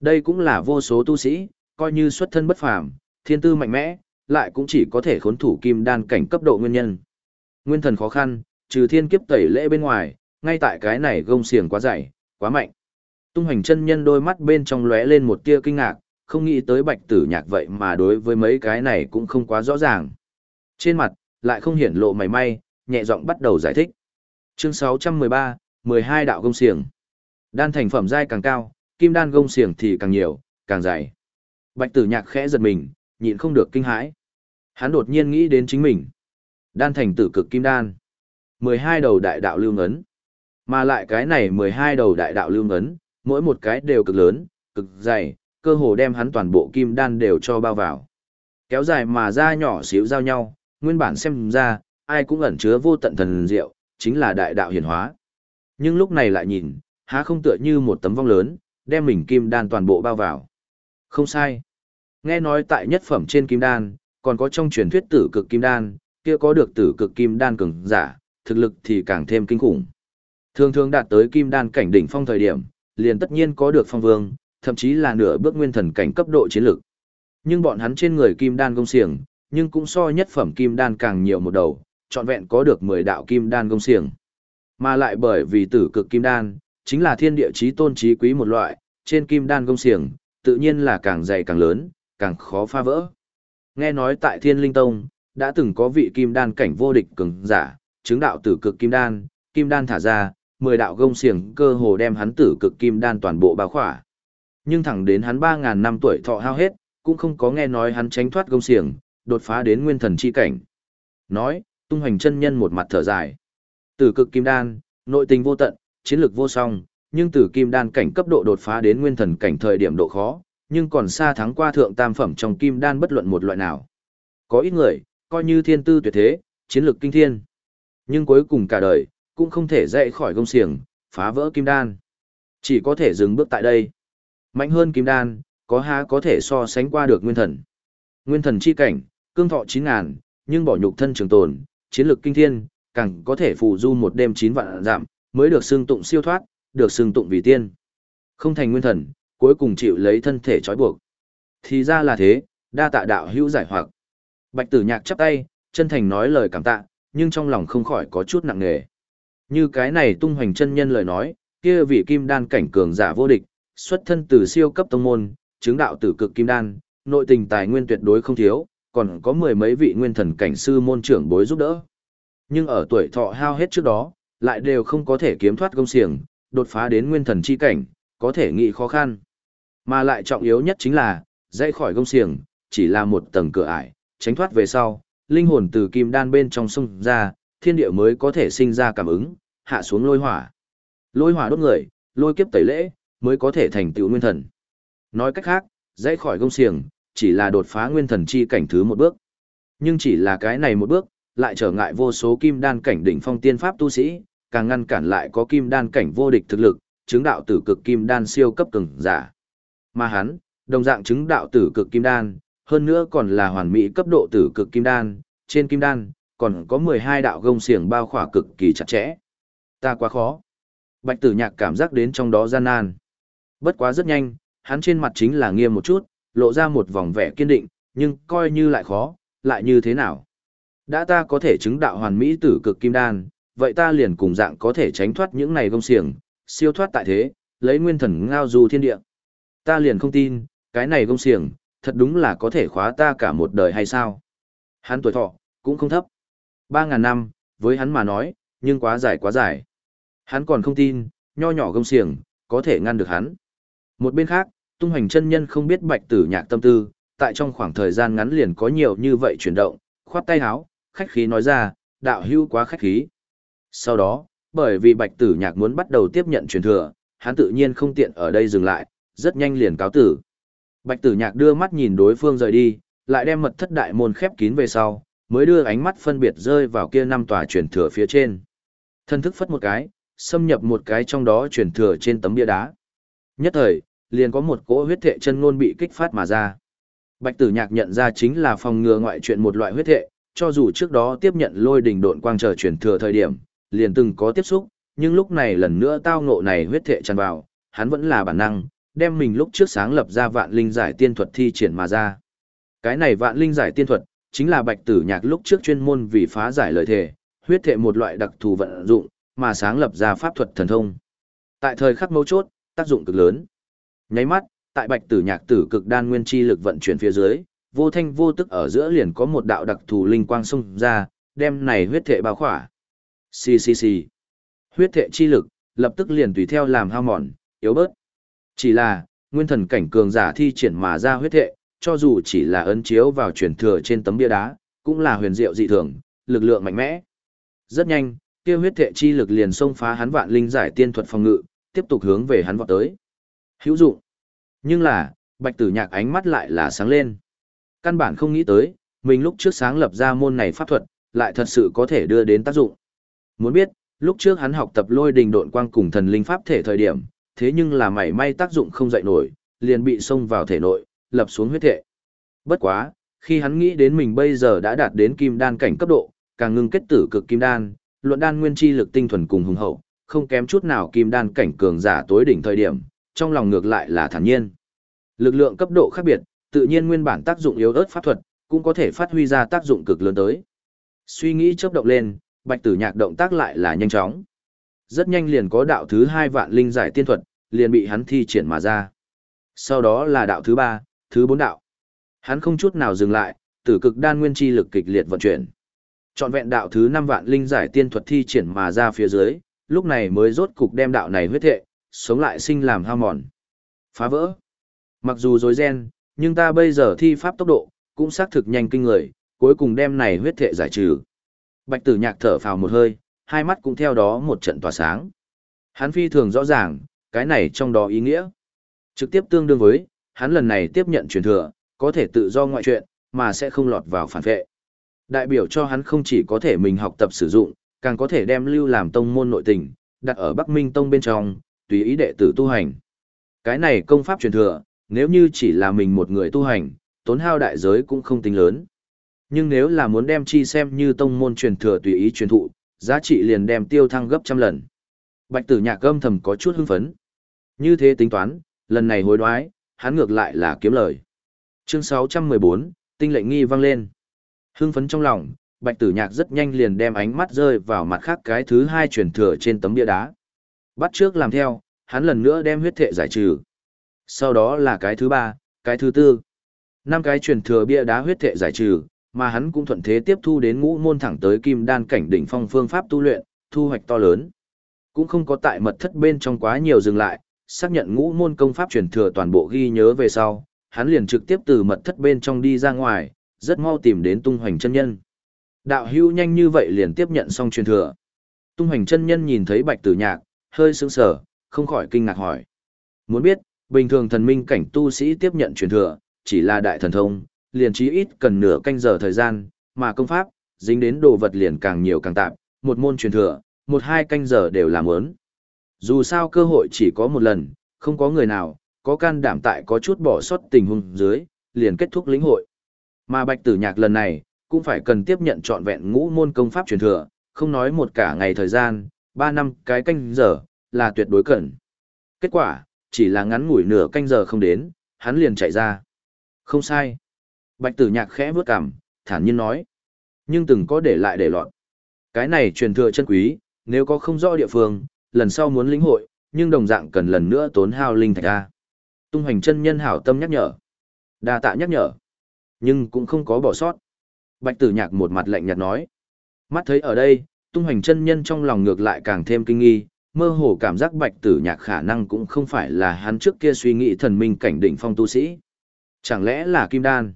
Đây cũng là vô số tu sĩ, coi như xuất thân bất phàm, thiên tư mạnh mẽ, lại cũng chỉ có thể khốn thủ kim đan cảnh cấp độ nguyên nhân. Nguyên thần khó khăn, trừ thiên kiếp tẩy lễ bên ngoài, ngay tại cái này gông xiềng quá dày, quá mạnh. Tung hành chân nhân đôi mắt bên trong lóe lên một tia kinh ngạc, không nghĩ tới bạch tử nhạc vậy mà đối với mấy cái này cũng không quá rõ ràng. Trên mặt, lại không hiển lộ mảy may, nhẹ giọng bắt đầu giải thích. Chương 613, 12 đạo gông xiềng. Đan thành phẩm dai càng cao, kim đan gông xiềng thì càng nhiều, càng dày. Bạch tử nhạc khẽ giật mình, nhịn không được kinh hãi. Hắn đột nhiên nghĩ đến chính mình. Đan thành tử cực kim đan. 12 đầu đại đạo lưu ngấn. Mà lại cái này 12 đầu đại đạo lưu ngấn, mỗi một cái đều cực lớn, cực dày, cơ hồ đem hắn toàn bộ kim đan đều cho bao vào. Kéo dài mà ra nhỏ xíu giao nhau, nguyên bản xem ra, ai cũng ẩn chứa vô tận thần diệu, chính là đại đạo hiển hóa. Nhưng lúc này lại nhìn, há không tựa như một tấm vong lớn, đem mình kim đan toàn bộ bao vào. Không sai. Nghe nói tại nhất phẩm trên kim đan, còn có trong truyền thuyết tử cực kim đan, kia có được tử cực kim đan cường giả, thực lực thì càng thêm kinh khủng. Thường thường đạt tới kim đan cảnh đỉnh phong thời điểm, liền tất nhiên có được phong vương, thậm chí là nửa bước nguyên thần cảnh cấp độ chiến lực. Nhưng bọn hắn trên người kim đan công xiềng, nhưng cũng so nhất phẩm kim đan càng nhiều một đầu, trọn vẹn có được 10 đạo kim đan công xiềng. Mà lại bởi vì tử cực kim đan, chính là thiên địa chí tôn chí quý một loại, trên kim đan công xiềng, tự nhiên là càng dày càng lớn, càng khó phá vỡ. Nghe nói tại Thiên Linh Tông, đã từng có vị kim đan cảnh vô địch cường giả, chứng đạo tử cực kim đan, kim đan thả ra, 10 đạo gông xiềng cơ hồ đem hắn tử cực kim đan toàn bộ bao khỏa. Nhưng thẳng đến hắn 3000 năm tuổi thọ hao hết, cũng không có nghe nói hắn tránh thoát gông xiềng, đột phá đến nguyên thần chi cảnh. Nói, tung hoành chân nhân một mặt thở dài. Tử cực kim đan, nội tình vô tận, chiến lược vô song, nhưng tử kim đan cảnh cấp độ đột phá đến nguyên thần cảnh thời điểm độ khó, nhưng còn xa thắng qua thượng tam phẩm trong kim đan bất luận một loại nào. Có ít người, coi như thiên tư tuyệt thế, chiến lược kinh thiên. Nhưng cuối cùng cả đời, cũng không thể dậy khỏi gông xiềng, phá vỡ kim đan. Chỉ có thể dừng bước tại đây. Mạnh hơn kim đan, có há có thể so sánh qua được nguyên thần. Nguyên thần chi cảnh, cương thọ 9.000, nhưng bỏ nhục thân trường tồn, chiến lược kinh thiên, càng có thể phù du một đêm 9 vạn giảm, mới được xương tụng siêu thoát, được xương tụng vì tiên. Không thành nguyên thần, cuối cùng chịu lấy thân thể trói buộc. Thì ra là thế, đa tạ đạo hữu giải hoặc. Bạch tử nhạc chắp tay, chân thành nói lời cảm tạ, nhưng trong lòng không khỏi có chút nặng nề. Như cái này tung hoành chân nhân lời nói, kia vị kim đan cảnh cường giả vô địch, xuất thân từ siêu cấp tông môn, chứng đạo tử cực kim đan, nội tình tài nguyên tuyệt đối không thiếu, còn có mười mấy vị nguyên thần cảnh sư môn trưởng bối giúp đỡ. Nhưng ở tuổi thọ hao hết trước đó, lại đều không có thể kiếm thoát công xiềng, đột phá đến nguyên thần chi cảnh, có thể nghĩ khó khăn. Mà lại trọng yếu nhất chính là, dãy khỏi công xiềng, chỉ là một tầng cửa ải, tránh thoát về sau, linh hồn từ kim đan bên trong sông ra, thiên địa mới có thể sinh ra cảm ứng, hạ xuống lôi hỏa. Lôi hỏa đốt người, lôi kiếp tẩy lễ, mới có thể thành tựu nguyên thần. Nói cách khác, dãy khỏi công xiềng, chỉ là đột phá nguyên thần chi cảnh thứ một bước. Nhưng chỉ là cái này một bước, lại trở ngại vô số kim đan cảnh đỉnh phong tiên pháp tu sĩ, càng ngăn cản lại có kim đan cảnh vô địch thực lực, chứng đạo tử cực kim đan siêu cấp cường giả. Mà hắn, đồng dạng chứng đạo tử cực kim đan, hơn nữa còn là hoàn mỹ cấp độ tử cực kim đan, trên kim đan còn có 12 đạo gông xiềng bao khỏa cực kỳ chặt chẽ. Ta quá khó. Bạch Tử Nhạc cảm giác đến trong đó gian nan. Bất quá rất nhanh, hắn trên mặt chính là nghiêm một chút, lộ ra một vòng vẻ kiên định, nhưng coi như lại khó, lại như thế nào? Đã ta có thể chứng đạo hoàn mỹ tử cực kim đan, vậy ta liền cùng dạng có thể tránh thoát những này gông xiềng, siêu thoát tại thế, lấy nguyên thần ngao du thiên địa. Ta liền không tin, cái này gông xiềng, thật đúng là có thể khóa ta cả một đời hay sao? Hắn tuổi thọ, cũng không thấp. Ba ngàn năm, với hắn mà nói, nhưng quá dài quá dài. Hắn còn không tin, nho nhỏ gông xiềng, có thể ngăn được hắn. Một bên khác, tung hoành chân nhân không biết bạch tử nhạc tâm tư, tại trong khoảng thời gian ngắn liền có nhiều như vậy chuyển động, khoát tay háo, khách khí nói ra, đạo hưu quá khách khí. Sau đó, bởi vì bạch tử nhạc muốn bắt đầu tiếp nhận truyền thừa, hắn tự nhiên không tiện ở đây dừng lại, rất nhanh liền cáo tử. Bạch tử nhạc đưa mắt nhìn đối phương rời đi, lại đem mật thất đại môn khép kín về sau, mới đưa ánh mắt phân biệt rơi vào kia năm tòa truyền thừa phía trên. Thân thức phất một cái, xâm nhập một cái trong đó truyền thừa trên tấm bia đá. Nhất thời, liền có một cỗ huyết thệ chân ngôn bị kích phát mà ra. Bạch tử nhạc nhận ra chính là phòng ngừa ngoại chuyện một loại huyết thệ, cho dù trước đó tiếp nhận lôi đình độn quang trở truyền thừa thời điểm, liền từng có tiếp xúc, nhưng lúc này lần nữa tao ngộ này huyết thệ tràn vào, hắn vẫn là bản năng, đem mình lúc trước sáng lập ra vạn linh giải tiên thuật thi triển mà ra. Cái này vạn linh giải tiên thuật, chính là bạch tử nhạc lúc trước chuyên môn vì phá giải lời thề, huyết thệ một loại đặc thù vận dụng, mà sáng lập ra pháp thuật thần thông. Tại thời khắc mấu chốt, tác dụng cực lớn. Nháy mắt, tại bạch tử nhạc tử cực đan nguyên chi lực vận chuyển phía dưới, vô thanh vô tức ở giữa liền có một đạo đặc thù linh quang xông ra, đem này huyết thệ bao khỏa. Xì xì xì. Huyết thệ chi lực, lập tức liền tùy theo làm hao mòn, yếu bớt. Chỉ là, nguyên thần cảnh cường giả thi triển mà ra huyết thệ, cho dù chỉ là ấn chiếu vào truyền thừa trên tấm bia đá, cũng là huyền diệu dị thường, lực lượng mạnh mẽ. Rất nhanh, kia huyết thệ chi lực liền xông phá hắn vạn linh giải tiên thuật phòng ngự, tiếp tục hướng về hắn vọt tới. Hữu dụng. Nhưng là, Bạch Tử Nhạc ánh mắt lại là sáng lên. Căn bản không nghĩ tới, mình lúc trước sáng lập ra môn này pháp thuật, lại thật sự có thể đưa đến tác dụng. Muốn biết, lúc trước hắn học tập lôi đình độn quang cùng thần linh pháp thể thời điểm, thế nhưng là mảy may tác dụng không dậy nổi, liền bị xông vào thể nội, lập xuống huyết thể. Bất quá, khi hắn nghĩ đến mình bây giờ đã đạt đến kim đan cảnh cấp độ, càng ngưng kết tử cực kim đan, luận đan nguyên chi lực tinh thuần cùng hùng hậu, không kém chút nào kim đan cảnh cường giả tối đỉnh thời điểm, trong lòng ngược lại là thản nhiên. Lực lượng cấp độ khác biệt, tự nhiên nguyên bản tác dụng yếu ớt pháp thuật, cũng có thể phát huy ra tác dụng cực lớn tới. Suy nghĩ chớp động lên, Bạch Tử Nhạc động tác lại là nhanh chóng. Rất nhanh liền có đạo thứ hai vạn linh giải tiên thuật, liền bị hắn thi triển mà ra. Sau đó là đạo thứ ba, thứ bốn đạo. Hắn không chút nào dừng lại, tử cực đan nguyên chi lực kịch liệt vận chuyển. Chọn vẹn đạo thứ năm vạn linh giải tiên thuật thi triển mà ra phía dưới, lúc này mới rốt cục đem đạo này huyết thệ, sống lại sinh làm hao mòn. Phá vỡ. Mặc dù dối ren, nhưng ta bây giờ thi pháp tốc độ, cũng xác thực nhanh kinh người, cuối cùng đem này huyết thệ giải trừ. Bạch tử nhạc thở phào một hơi, hai mắt cũng theo đó một trận tỏa sáng. Hắn phi thường rõ ràng, cái này trong đó ý nghĩa. Trực tiếp tương đương với, hắn lần này tiếp nhận truyền thừa, có thể tự do ngoại chuyện, mà sẽ không lọt vào phản vệ. Đại biểu cho hắn không chỉ có thể mình học tập sử dụng, càng có thể đem lưu làm tông môn nội tình, đặt ở Bắc Minh Tông bên trong, tùy ý đệ tử tu hành. Cái này công pháp truyền thừa, nếu như chỉ là mình một người tu hành, tốn hao đại giới cũng không tính lớn. Nhưng nếu là muốn đem chi xem như tông môn truyền thừa tùy ý truyền thụ, giá trị liền đem tiêu thăng gấp trăm lần. Bạch tử nhạc âm thầm có chút hưng phấn. Như thế tính toán, lần này hối đoái, hắn ngược lại là kiếm lời. Chương 614, tinh lệnh nghi vang lên. Hưng phấn trong lòng, bạch tử nhạc rất nhanh liền đem ánh mắt rơi vào mặt khác cái thứ hai truyền thừa trên tấm bia đá. Bắt trước làm theo, hắn lần nữa đem huyết thệ giải trừ. Sau đó là cái thứ ba, cái thứ tư. năm cái truyền thừa bia đá huyết thệ giải trừ, mà hắn cũng thuận thế tiếp thu đến ngũ môn thẳng tới kim đan cảnh đỉnh phong phương pháp tu luyện, thu hoạch to lớn. Cũng không có tại mật thất bên trong quá nhiều dừng lại, xác nhận ngũ môn công pháp truyền thừa toàn bộ ghi nhớ về sau, hắn liền trực tiếp từ mật thất bên trong đi ra ngoài, rất mau tìm đến tung hoành chân nhân. Đạo hưu nhanh như vậy liền tiếp nhận xong truyền thừa. Tung hoành chân nhân nhìn thấy bạch tử nhạc, hơi sững sờ, không khỏi kinh ngạc hỏi. Muốn biết, bình thường thần minh cảnh tu sĩ tiếp nhận truyền thừa, chỉ là đại thần thông, liền chí ít cần nửa canh giờ thời gian, mà công pháp, dính đến đồ vật liền càng nhiều càng tạp, một môn truyền thừa, một hai canh giờ đều làm ớn. Dù sao cơ hội chỉ có một lần, không có người nào, có can đảm tại có chút bỏ sót tình huống dưới, liền kết thúc lĩnh hội. Mà bạch tử nhạc lần này, cũng phải cần tiếp nhận trọn vẹn ngũ môn công pháp truyền thừa, không nói một cả ngày thời gian, ba năm cái canh giờ, là tuyệt đối cần. Kết quả, chỉ là ngắn ngủi nửa canh giờ không đến, hắn liền chạy ra. Không sai. Bạch tử nhạc khẽ vướt cằm, thản nhiên nói. Nhưng từng có để lại để lọt. Cái này truyền thừa chân quý, nếu có không rõ địa phương, lần sau muốn lĩnh hội, nhưng đồng dạng cần lần nữa tốn hao linh thạch ra. Tung hoành chân nhân hảo tâm nhắc nhở. đa tạ nhắc nhở. Nhưng cũng không có bỏ sót. Bạch tử nhạc một mặt lạnh nhạt nói. Mắt thấy ở đây, tung hoành chân nhân trong lòng ngược lại càng thêm kinh nghi, mơ hồ cảm giác bạch tử nhạc khả năng cũng không phải là hắn trước kia suy nghĩ thần minh cảnh đỉnh phong tu sĩ. Chẳng lẽ là kim đan?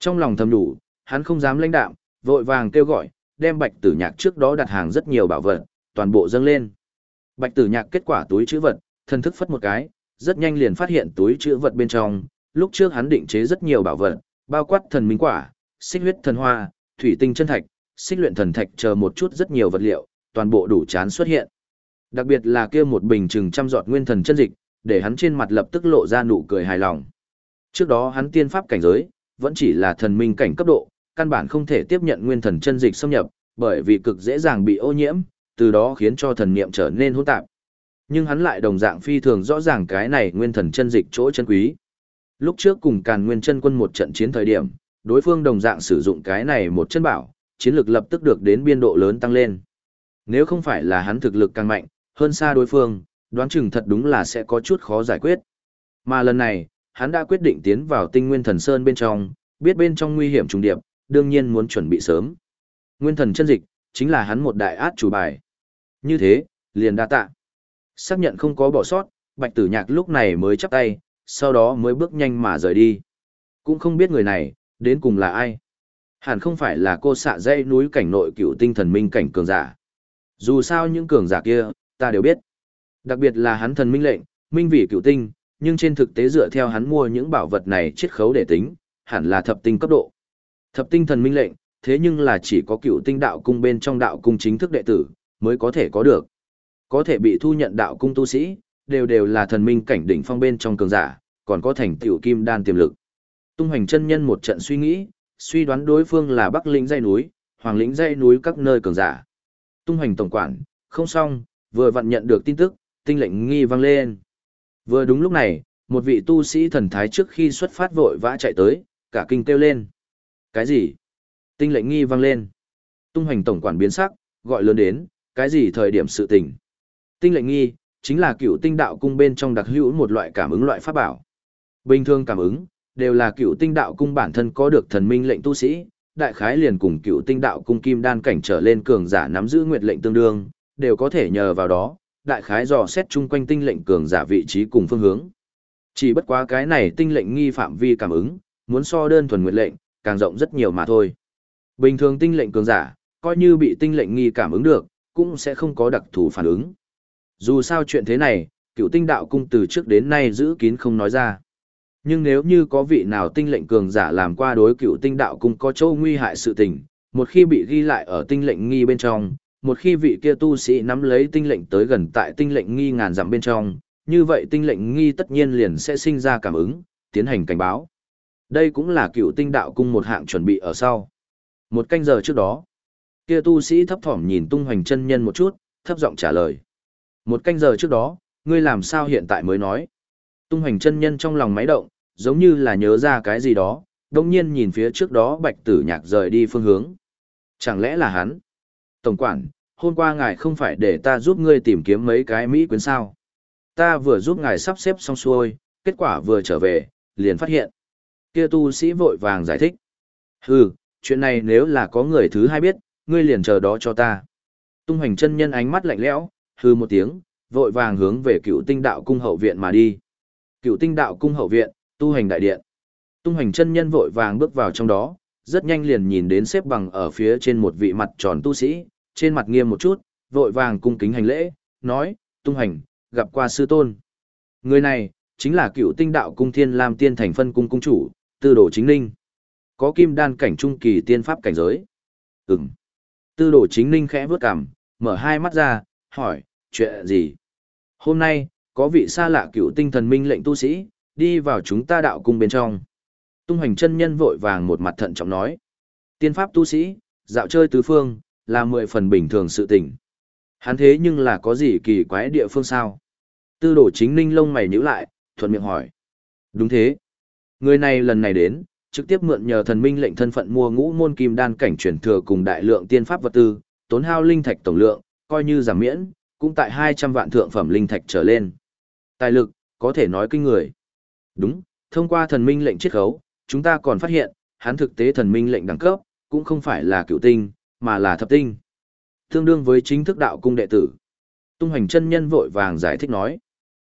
Trong lòng thầm đủ, hắn không dám lãnh đạm, vội vàng kêu gọi, đem bạch tử nhạc trước đó đặt hàng rất nhiều bảo vật, toàn bộ dâng lên. Bạch tử nhạc kết quả túi chữ vật, thân thức phất một cái, rất nhanh liền phát hiện túi chữ vật bên trong, lúc trước hắn định chế rất nhiều bảo vật, bao quát thần minh quả, xích huyết thần hoa, thủy tinh chân thạch, xích luyện thần thạch chờ một chút rất nhiều vật liệu, toàn bộ đủ chán xuất hiện. Đặc biệt là kia một bình chừng trăm giọt nguyên thần chân dịch, để hắn trên mặt lập tức lộ ra nụ cười hài lòng. Trước đó hắn tiên pháp cảnh giới, vẫn chỉ là thần minh cảnh cấp độ, căn bản không thể tiếp nhận nguyên thần chân dịch xâm nhập, bởi vì cực dễ dàng bị ô nhiễm, từ đó khiến cho thần niệm trở nên hỗn tạp. Nhưng hắn lại đồng dạng phi thường rõ ràng cái này nguyên thần chân dịch chỗ chân quý. Lúc trước cùng Càn Nguyên chân quân một trận chiến thời điểm, đối phương đồng dạng sử dụng cái này một chân bảo, chiến lược lập tức được đến biên độ lớn tăng lên. Nếu không phải là hắn thực lực càng mạnh, hơn xa đối phương, đoán chừng thật đúng là sẽ có chút khó giải quyết. Mà lần này, hắn đã quyết định tiến vào tinh nguyên thần sơn bên trong, biết bên trong nguy hiểm trùng điệp, đương nhiên muốn chuẩn bị sớm. Nguyên thần chân dịch, chính là hắn một đại át chủ bài. Như thế, liền đa tạ. Xác nhận không có bỏ sót, bạch tử nhạc lúc này mới chắp tay, sau đó mới bước nhanh mà rời đi. Cũng không biết người này, đến cùng là ai. Hẳn không phải là cô xạ dây núi cảnh nội cựu tinh thần minh cảnh cường giả. Dù sao những cường giả kia, ta đều biết. Đặc biệt là hắn thần minh lệnh, minh vị cựu tinh, nhưng trên thực tế dựa theo hắn mua những bảo vật này chiết khấu để tính, hẳn là thập tinh cấp độ. Thập tinh thần minh lệnh, thế nhưng là chỉ có cựu tinh đạo cung bên trong đạo cung chính thức đệ tử, mới có thể có được. Có thể bị thu nhận đạo cung tu sĩ, đều đều là thần minh cảnh đỉnh phong bên trong cường giả, còn có thành tiểu kim đan tiềm lực. Tung hoành chân nhân một trận suy nghĩ, suy đoán đối phương là Bắc Lĩnh dây núi, Hoàng Lĩnh dây núi các nơi cường giả. Tung hoành tổng quản, không xong, vừa vặn nhận được tin tức, tinh lệnh nghi vang lên. Vừa đúng lúc này, một vị tu sĩ thần thái trước khi xuất phát vội vã chạy tới, cả kinh kêu lên. Cái gì? Tinh lệnh nghi vang lên. Tung hoành tổng quản biến sắc, gọi lớn đến, cái gì thời điểm sự tình? Tinh lệnh nghi, chính là cựu tinh đạo cung bên trong đặc hữu một loại cảm ứng loại pháp bảo. Bình thường cảm ứng, đều là cựu tinh đạo cung bản thân có được thần minh lệnh tu sĩ, đại khái liền cùng cựu tinh đạo cung kim đan cảnh trở lên cường giả nắm giữ nguyệt lệnh tương đương, đều có thể nhờ vào đó, đại khái dò xét chung quanh tinh lệnh cường giả vị trí cùng phương hướng. Chỉ bất quá cái này tinh lệnh nghi phạm vi cảm ứng, muốn so đơn thuần nguyệt lệnh, càng rộng rất nhiều mà thôi. Bình thường tinh lệnh cường giả, coi như bị tinh lệnh nghi cảm ứng được, cũng sẽ không có đặc thù phản ứng. Dù sao chuyện thế này, cựu tinh đạo cung từ trước đến nay giữ kín không nói ra. Nhưng nếu như có vị nào tinh lệnh cường giả làm qua đối cựu tinh đạo cung có chỗ nguy hại sự tình, một khi bị ghi lại ở tinh lệnh nghi bên trong, một khi vị kia tu sĩ nắm lấy tinh lệnh tới gần tại tinh lệnh nghi ngàn dặm bên trong, như vậy tinh lệnh nghi tất nhiên liền sẽ sinh ra cảm ứng, tiến hành cảnh báo. Đây cũng là cựu tinh đạo cung một hạng chuẩn bị ở sau. Một canh giờ trước đó, kia tu sĩ thấp thỏm nhìn tung hoành chân nhân một chút, thấp giọng trả lời. Một canh giờ trước đó, ngươi làm sao hiện tại mới nói. Tung hoành chân nhân trong lòng máy động, giống như là nhớ ra cái gì đó, đồng nhiên nhìn phía trước đó bạch tử nhạc rời đi phương hướng. Chẳng lẽ là hắn? Tổng quản, hôm qua ngài không phải để ta giúp ngươi tìm kiếm mấy cái Mỹ quyến sao? Ta vừa giúp ngài sắp xếp xong xuôi, kết quả vừa trở về, liền phát hiện. Kia tu sĩ vội vàng giải thích. Hừ, chuyện này nếu là có người thứ hai biết, ngươi liền chờ đó cho ta. Tung hoành chân nhân ánh mắt lạnh lẽo, hừ một tiếng, vội vàng hướng về cựu tinh đạo cung hậu viện mà đi. Cựu tinh đạo cung hậu viện, tu hành đại điện. Tung hoành chân nhân vội vàng bước vào trong đó, rất nhanh liền nhìn đến xếp bằng ở phía trên một vị mặt tròn tu sĩ, trên mặt nghiêm một chút, vội vàng cung kính hành lễ, nói, tung hành, gặp qua sư tôn. Người này, chính là cựu tinh đạo cung thiên lam tiên thành phân cung cung chủ, tư đồ chính ninh. Có kim đan cảnh trung kỳ tiên pháp cảnh giới. Ừm. Tư đồ chính ninh khẽ vướt cằm, mở hai mắt ra, hỏi, chuyện gì? Hôm nay, có vị xa lạ cựu tinh thần minh lệnh tu sĩ, đi vào chúng ta đạo cung bên trong. Tung hành chân nhân vội vàng một mặt thận trọng nói. Tiên pháp tu sĩ, dạo chơi tứ phương, là mười phần bình thường sự tình. Hắn thế nhưng là có gì kỳ quái địa phương sao? Tư đổ chính ninh lông mày nhíu lại, thuận miệng hỏi. Đúng thế. Người này lần này đến, trực tiếp mượn nhờ thần minh lệnh thân phận mua ngũ môn kim đan cảnh chuyển thừa cùng đại lượng tiên pháp vật tư, tốn hao linh thạch tổng lượng, coi như giảm miễn, cũng tại 200 vạn thượng phẩm linh thạch trở lên. Tài lực, có thể nói kinh người. Đúng, thông qua thần minh lệnh chiết khấu, chúng ta còn phát hiện, hắn thực tế thần minh lệnh đẳng cấp, cũng không phải là cựu tinh, mà là thập tinh. Tương đương với chính thức đạo cung đệ tử. Tung hoành chân nhân vội vàng giải thích nói.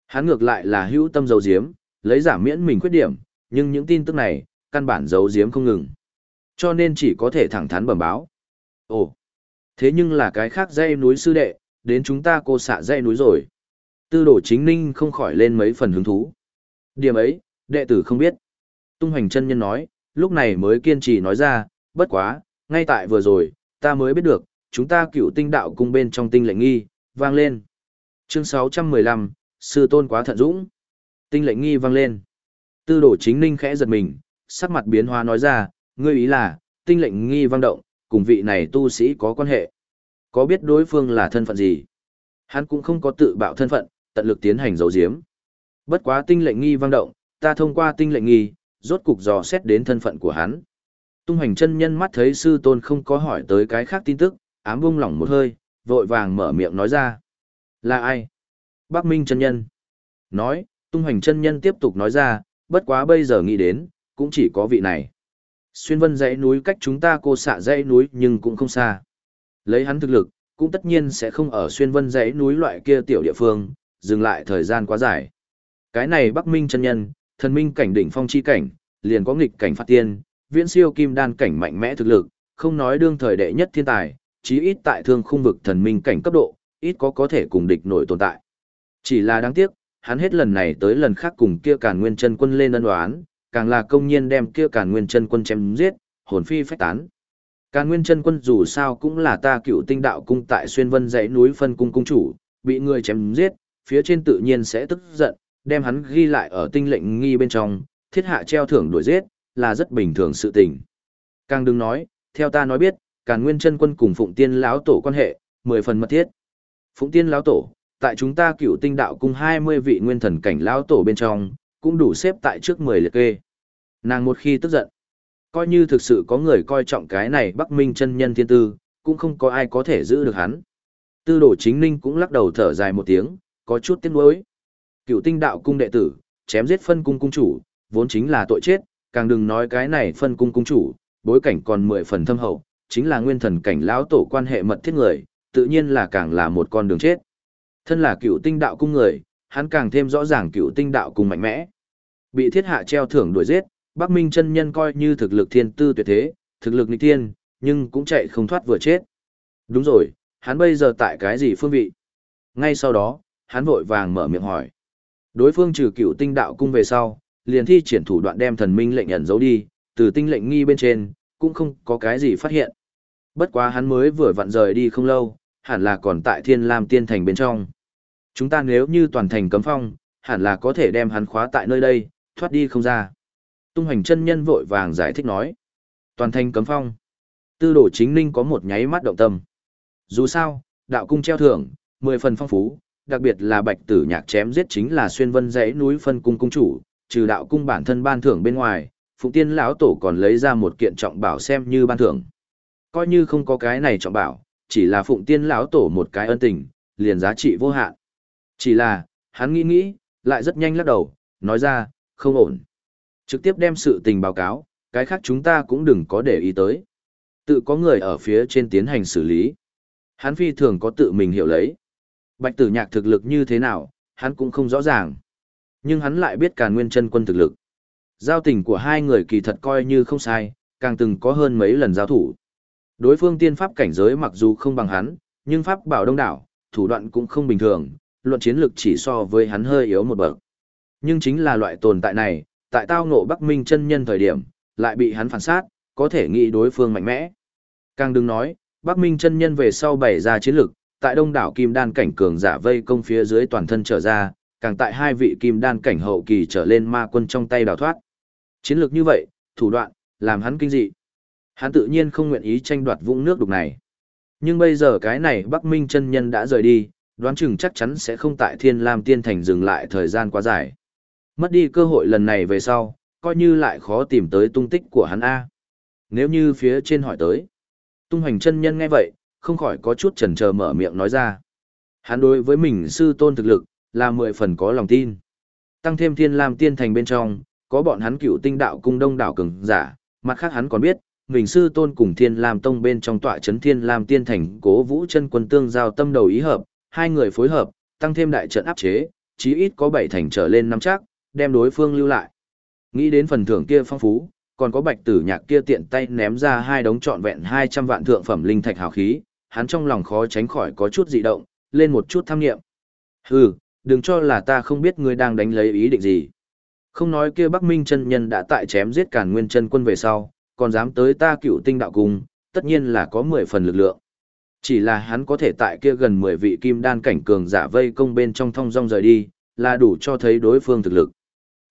Hắn ngược lại là hữu tâm dấu diếm, lấy giảm miễn mình khuyết điểm, nhưng những tin tức này, căn bản dấu diếm không ngừng. Cho nên chỉ có thể thẳng thắn bẩm báo. Ồ, thế nhưng là cái khác dây núi sư đệ, đến chúng ta cô xạ dây núi rồi. Tư đồ chính ninh không khỏi lên mấy phần hứng thú. Điểm ấy, đệ tử không biết. Tung hoành chân nhân nói, lúc này mới kiên trì nói ra, bất quá, ngay tại vừa rồi, ta mới biết được, chúng ta cựu tinh đạo cung bên trong tinh lệnh nghi, vang lên. Chương 615, Sư Tôn quá thận dũng. Tinh lệnh nghi vang lên. Tư đồ chính ninh khẽ giật mình, sắc mặt biến hóa nói ra, ngươi ý là, tinh lệnh nghi vang động, cùng vị này tu sĩ có quan hệ. Có biết đối phương là thân phận gì? Hắn cũng không có tự bạo thân phận, tận lực tiến hành dấu diếm. Bất quá tinh lệnh nghi vang động, ta thông qua tinh lệnh nghi, rốt cục dò xét đến thân phận của hắn. Tung hành chân nhân mắt thấy sư tôn không có hỏi tới cái khác tin tức, ám bung lỏng một hơi, vội vàng mở miệng nói ra. Là ai? Bắc Minh chân nhân. Nói, tung hành chân nhân tiếp tục nói ra, bất quá bây giờ nghĩ đến, cũng chỉ có vị này. Xuyên vân dãy núi cách chúng ta cô xạ dãy núi nhưng cũng không xa. Lấy hắn thực lực, cũng tất nhiên sẽ không ở xuyên vân dãy núi loại kia tiểu địa phương, dừng lại thời gian quá dài. Cái này Bắc Minh chân nhân, thần minh cảnh đỉnh phong chi cảnh, liền có nghịch cảnh phát tiên, viễn siêu kim đan cảnh mạnh mẽ thực lực, không nói đương thời đệ nhất thiên tài, chí ít tại thương khung vực thần minh cảnh cấp độ, ít có có thể cùng địch nổi tồn tại. Chỉ là đáng tiếc, hắn hết lần này tới lần khác cùng kia Càn Nguyên Chân Quân lên ân đoán, càng là công nhiên đem kia Càn Nguyên Chân Quân chém giết, hồn phi phách tán. Càn Nguyên Chân Quân dù sao cũng là ta cựu tinh đạo cung tại xuyên vân dãy núi phân cung cung chủ, bị người chém giết, phía trên tự nhiên sẽ tức giận, đem hắn ghi lại ở tinh lệnh nghi bên trong, thiết hạ treo thưởng đuổi giết, là rất bình thường sự tình. Càng đừng nói, theo ta nói biết, Càn Nguyên Chân Quân cùng Phụng Tiên lão tổ quan hệ, mười phần mật thiết. Phụng Tiên lão tổ, tại chúng ta cựu tinh đạo cung 20 vị nguyên thần cảnh lão tổ bên trong, cũng đủ xếp tại trước 10 liệt kê. Nàng một khi tức giận, coi như thực sự có người coi trọng cái này Bắc Minh chân nhân thiên tư, cũng không có ai có thể giữ được hắn. Tư đồ chính ninh cũng lắc đầu thở dài một tiếng, có chút tiếc nuối. Cựu tinh đạo cung đệ tử, chém giết phân cung cung chủ, vốn chính là tội chết, càng đừng nói cái này phân cung cung chủ, bối cảnh còn mười phần thâm hậu, chính là nguyên thần cảnh lão tổ quan hệ mật thiết người, tự nhiên là càng là một con đường chết. Thân là cựu tinh đạo cung người, hắn càng thêm rõ ràng cựu tinh đạo cung mạnh mẽ. Bị thiết hạ treo thưởng đuổi giết, Bắc Minh chân nhân coi như thực lực thiên tư tuyệt thế, thực lực nghịch thiên, nhưng cũng chạy không thoát vừa chết. Đúng rồi, hắn bây giờ tại cái gì phương vị? Ngay sau đó, hắn vội vàng mở miệng hỏi. Đối phương trừ cựu tinh đạo cung về sau, liền thi triển thủ đoạn đem thần minh lệnh ẩn giấu đi, từ tinh lệnh nghi bên trên, cũng không có cái gì phát hiện. Bất quá hắn mới vừa vặn rời đi không lâu, hẳn là còn tại thiên lam tiên thành bên trong. Chúng ta nếu như toàn thành cấm phong, hẳn là có thể đem hắn khóa tại nơi đây, thoát đi không ra. Tung hành chân nhân vội vàng giải thích nói. Toàn thành cấm phong. Tư đồ chính ninh có một nháy mắt động tâm. Dù sao, đạo cung treo thưởng, mười phần phong phú, đặc biệt là bạch tử nhạc chém giết chính là xuyên vân dãy núi phân cung cung chủ, trừ đạo cung bản thân ban thưởng bên ngoài, Phụng Tiên lão tổ còn lấy ra một kiện trọng bảo xem như ban thưởng. Coi như không có cái này trọng bảo, chỉ là Phụng Tiên lão tổ một cái ân tình, liền giá trị vô hạn. Chỉ là, hắn nghĩ nghĩ, lại rất nhanh lắc đầu, nói ra, không ổn. Trực tiếp đem sự tình báo cáo, cái khác chúng ta cũng đừng có để ý tới. Tự có người ở phía trên tiến hành xử lý. Hắn phi thường có tự mình hiểu lấy. Bạch tử nhạc thực lực như thế nào, hắn cũng không rõ ràng. Nhưng hắn lại biết cả nguyên chân quân thực lực. Giao tình của hai người kỳ thật coi như không sai, càng từng có hơn mấy lần giao thủ. Đối phương tiên pháp cảnh giới mặc dù không bằng hắn, nhưng pháp bảo đông đảo, thủ đoạn cũng không bình thường, luận chiến lực chỉ so với hắn hơi yếu một bậc. Nhưng chính là loại tồn tại này, tại tao ngộ Bắc Minh chân nhân thời điểm, lại bị hắn phản sát, có thể nghĩ đối phương mạnh mẽ. Càng đừng nói, Bắc Minh chân nhân về sau bày ra chiến lực, tại đông đảo kim đan cảnh cường giả vây công phía dưới toàn thân trở ra, càng tại hai vị kim đan cảnh hậu kỳ trở lên ma quân trong tay đào thoát. Chiến lược như vậy, thủ đoạn, làm hắn kinh dị. Hắn tự nhiên không nguyện ý tranh đoạt vũng nước đục này. Nhưng bây giờ cái này Bắc Minh chân nhân đã rời đi, đoán chừng chắc chắn sẽ không tại Thiên Lam Tiên Thành dừng lại thời gian quá dài. Mất đi cơ hội lần này về sau, coi như lại khó tìm tới tung tích của hắn A. Nếu như phía trên hỏi tới, tung hành chân nhân nghe vậy, không khỏi có chút chần chờ mở miệng nói ra. Hắn đối với mình sư tôn thực lực, là mười phần có lòng tin. Tăng thêm thiên lam tiên thành bên trong, có bọn hắn cựu tinh đạo cung đông đảo cường giả, mặt khác hắn còn biết, mình sư tôn cùng thiên lam tông bên trong tọa chấn thiên lam tiên thành cố vũ chân quân tương giao tâm đầu ý hợp, hai người phối hợp, tăng thêm đại trận áp chế, chí ít có bảy thành trở lên nắm chắc, đem đối phương lưu lại. Nghĩ đến phần thưởng kia phong phú, còn có bạch tử nhạc kia tiện tay ném ra hai đống trọn vẹn 200 vạn thượng phẩm linh thạch hào khí, hắn trong lòng khó tránh khỏi có chút dị động, lên một chút tham nghiệm. Hừ, đừng cho là ta không biết ngươi đang đánh lấy ý định gì. Không nói kia Bắc Minh chân nhân đã tại chém giết càn nguyên chân quân về sau, còn dám tới ta cựu tinh đạo cung, tất nhiên là có 10 phần lực lượng. Chỉ là hắn có thể tại kia gần 10 vị kim đan cảnh cường giả vây công bên trong thông dong rời đi, là đủ cho thấy đối phương thực lực.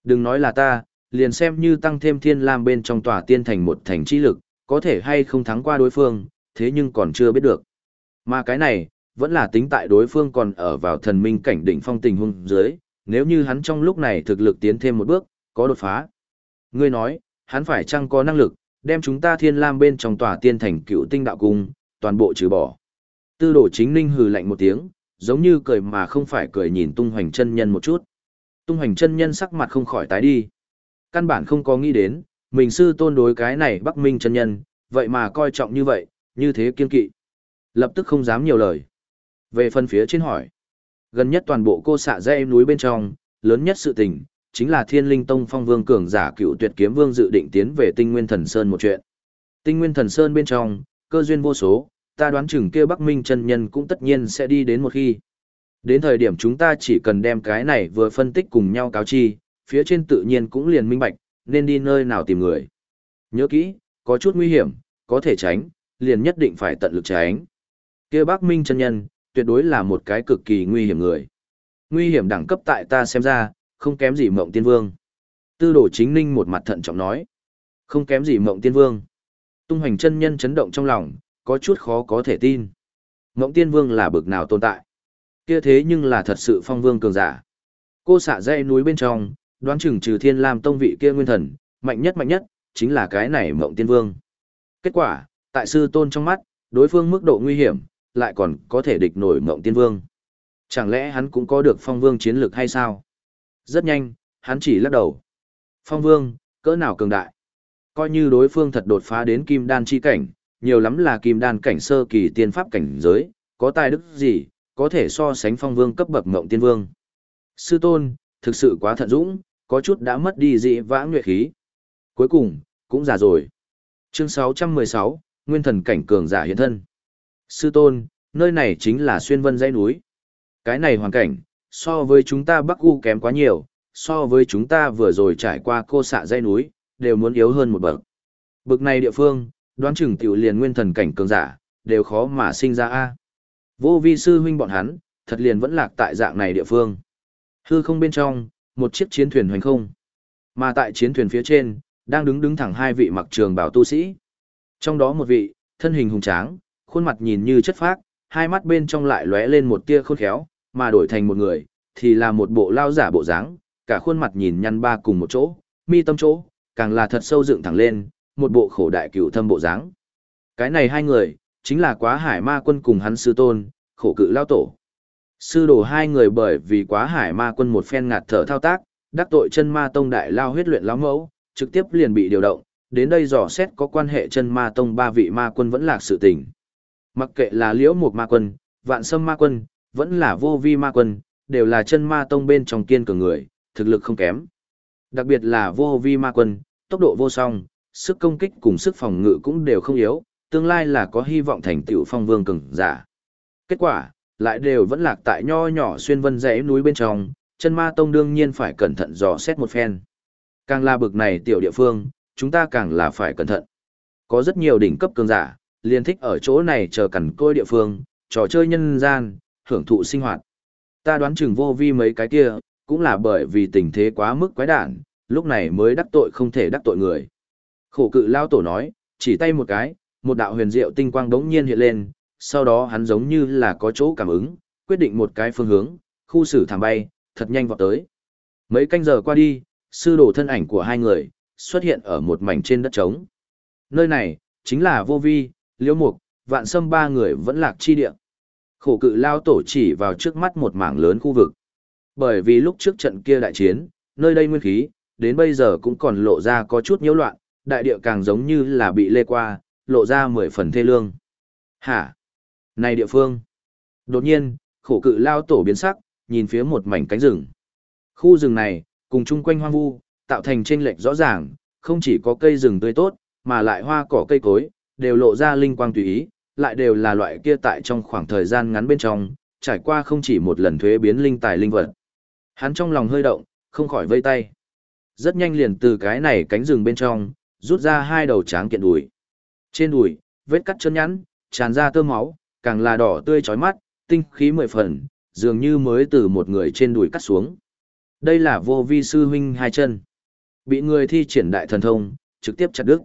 Đừng nói là ta, liền xem như tăng thêm thiên lam bên trong tòa tiên thành một thành chi lực, có thể hay không thắng qua đối phương, thế nhưng còn chưa biết được. Mà cái này, vẫn là tính tại đối phương còn ở vào thần minh cảnh đỉnh phong tình hung dưới, nếu như hắn trong lúc này thực lực tiến thêm một bước, có đột phá. Ngươi nói, hắn phải chăng có năng lực, đem chúng ta thiên lam bên trong tòa tiên thành cựu tinh đạo cung, toàn bộ trừ bỏ. Tư đổ chính ninh hừ lạnh một tiếng, giống như cười mà không phải cười nhìn tung hoành chân nhân một chút. Tung hoành chân nhân sắc mặt không khỏi tái đi. Căn bản không có nghĩ đến, mình sư tôn đối cái này bắc minh chân nhân, vậy mà coi trọng như vậy, như thế kiên kỵ. Lập tức không dám nhiều lời. Về phần phía trên hỏi, gần nhất toàn bộ cô xạ dây núi bên trong, lớn nhất sự tình, chính là thiên linh tông phong vương cường giả cựu tuyệt kiếm vương dự định tiến về tinh nguyên thần sơn một chuyện. Tinh nguyên thần sơn bên trong, cơ duyên vô số, ta đoán chừng kia Bắc Minh chân nhân cũng tất nhiên sẽ đi đến một khi. Đến thời điểm chúng ta chỉ cần đem cái này vừa phân tích cùng nhau cáo chi, phía trên tự nhiên cũng liền minh bạch, nên đi nơi nào tìm người. Nhớ kỹ, có chút nguy hiểm, có thể tránh, liền nhất định phải tận lực tránh. Kia Bắc Minh chân nhân, tuyệt đối là một cái cực kỳ nguy hiểm người. Nguy hiểm đẳng cấp tại ta xem ra, không kém gì Mộng Tiên Vương. Tư đồ chính ninh một mặt thận trọng nói. Không kém gì Mộng Tiên Vương. Tung hoành chân nhân chấn động trong lòng, có chút khó có thể tin. Mộng Tiên Vương là bực nào tồn tại? Kia thế nhưng là thật sự phong vương cường giả. Cô xạ dây núi bên trong, đoán chừng trừ thiên lam tông vị kia nguyên thần, mạnh nhất mạnh nhất, chính là cái này Mộng Tiên Vương. Kết quả, tại sư tôn trong mắt, đối phương mức độ nguy hiểm, lại còn có thể địch nổi Mộng Tiên Vương. Chẳng lẽ hắn cũng có được phong vương chiến lược hay sao? Rất nhanh, hắn chỉ lắc đầu. Phong vương, cỡ nào cường đại? Coi như đối phương thật đột phá đến kim đan chi cảnh, nhiều lắm là kim đan cảnh sơ kỳ tiên pháp cảnh giới, có tài đức gì, có thể so sánh phong vương cấp bậc mộng tiên vương. Sư tôn, thực sự quá thận dũng, có chút đã mất đi dị vãng nguyệt khí. Cuối cùng, cũng già rồi. Chương 616, Nguyên thần cảnh cường giả hiện thân. Sư tôn, nơi này chính là xuyên vân dãy núi. Cái này hoàn cảnh, so với chúng ta Bắc U kém quá nhiều, so với chúng ta vừa rồi trải qua cô xạ dãy núi, đều muốn yếu hơn một bậc. Bực này địa phương, đoán chừng tiểu liền nguyên thần cảnh cường giả, đều khó mà sinh ra a. Vô vi sư huynh bọn hắn, thật liền vẫn lạc tại dạng này địa phương. Hư không bên trong, một chiếc chiến thuyền hoành không. Mà tại chiến thuyền phía trên, đang đứng đứng thẳng hai vị mặc trường bảo tu sĩ. Trong đó một vị, thân hình hùng tráng, khuôn mặt nhìn như chất phác, hai mắt bên trong lại lóe lên một tia khôn khéo, mà đổi thành một người, thì là một bộ lao giả bộ dáng, cả khuôn mặt nhìn nhăn ba cùng một chỗ, mi tâm chỗ, càng là thật sâu dựng thẳng lên, một bộ khổ đại cửu thâm bộ dáng. Cái này hai người, chính là quá hải ma quân cùng hắn sư tôn, khổ cự lao tổ. Sư đồ hai người bởi vì quá hải ma quân một phen ngạt thở thao tác, đắc tội chân ma tông đại lao huyết luyện lão mẫu, trực tiếp liền bị điều động, đến đây dò xét có quan hệ chân ma tông ba vị ma quân vẫn lạc sự tình. Mặc kệ là liễu một ma quân, vạn sâm ma quân, vẫn là vô vi ma quân, đều là chân ma tông bên trong kiên cường người, thực lực không kém. Đặc biệt là vô vi ma quân, tốc độ vô song, sức công kích cùng sức phòng ngự cũng đều không yếu, tương lai là có hy vọng thành tựu phong vương cường giả. Kết quả, lại đều vẫn lạc tại nho nhỏ xuyên vân dãy núi bên trong, chân ma tông đương nhiên phải cẩn thận dò xét một phen. Càng là bực này tiểu địa phương, chúng ta càng là phải cẩn thận. Có rất nhiều đỉnh cấp cường giả, liền thích ở chỗ này chờ cẩn côi địa phương, trò chơi nhân gian, hưởng thụ sinh hoạt. Ta đoán chừng vô vi mấy cái kia, cũng là bởi vì tình thế quá mức quái đản, lúc này mới đắc tội không thể đắc tội người. Khổ cự lao tổ nói, chỉ tay một cái, một đạo huyền diệu tinh quang đống nhiên hiện lên, sau đó hắn giống như là có chỗ cảm ứng, quyết định một cái phương hướng, khu xử thảm bay, thật nhanh vọt tới. Mấy canh giờ qua đi, sư đồ thân ảnh của hai người, xuất hiện ở một mảnh trên đất trống. Nơi này, chính là vô vi, liễu mục, vạn sâm ba người vẫn lạc chi địa. Khổ cự lao tổ chỉ vào trước mắt một mảng lớn khu vực. Bởi vì lúc trước trận kia đại chiến, nơi đây nguyên khí, đến bây giờ cũng còn lộ ra có chút nhiễu loạn, đại địa càng giống như là bị lê qua, lộ ra mười phần thê lương. Hả? Này địa phương! Đột nhiên, khổ cự lao tổ biến sắc, nhìn phía một mảnh cánh rừng. Khu rừng này, cùng chung quanh hoang vu, tạo thành chênh lệch rõ ràng, không chỉ có cây rừng tươi tốt, mà lại hoa cỏ cây cối, đều lộ ra linh quang tùy ý, lại đều là loại kia tại trong khoảng thời gian ngắn bên trong, trải qua không chỉ một lần thuế biến linh tài linh vật. Hắn trong lòng hơi động, không khỏi vây tay. Rất nhanh liền từ cái này cánh rừng bên trong, rút ra hai đầu tráng kiện đùi. Trên đùi, vết cắt chân nhẵn, tràn ra tơ máu, càng là đỏ tươi chói mắt, tinh khí mười phần, dường như mới từ một người trên đùi cắt xuống. Đây là vô vi sư huynh hai chân. Bị người thi triển đại thần thông, trực tiếp chặt đứt.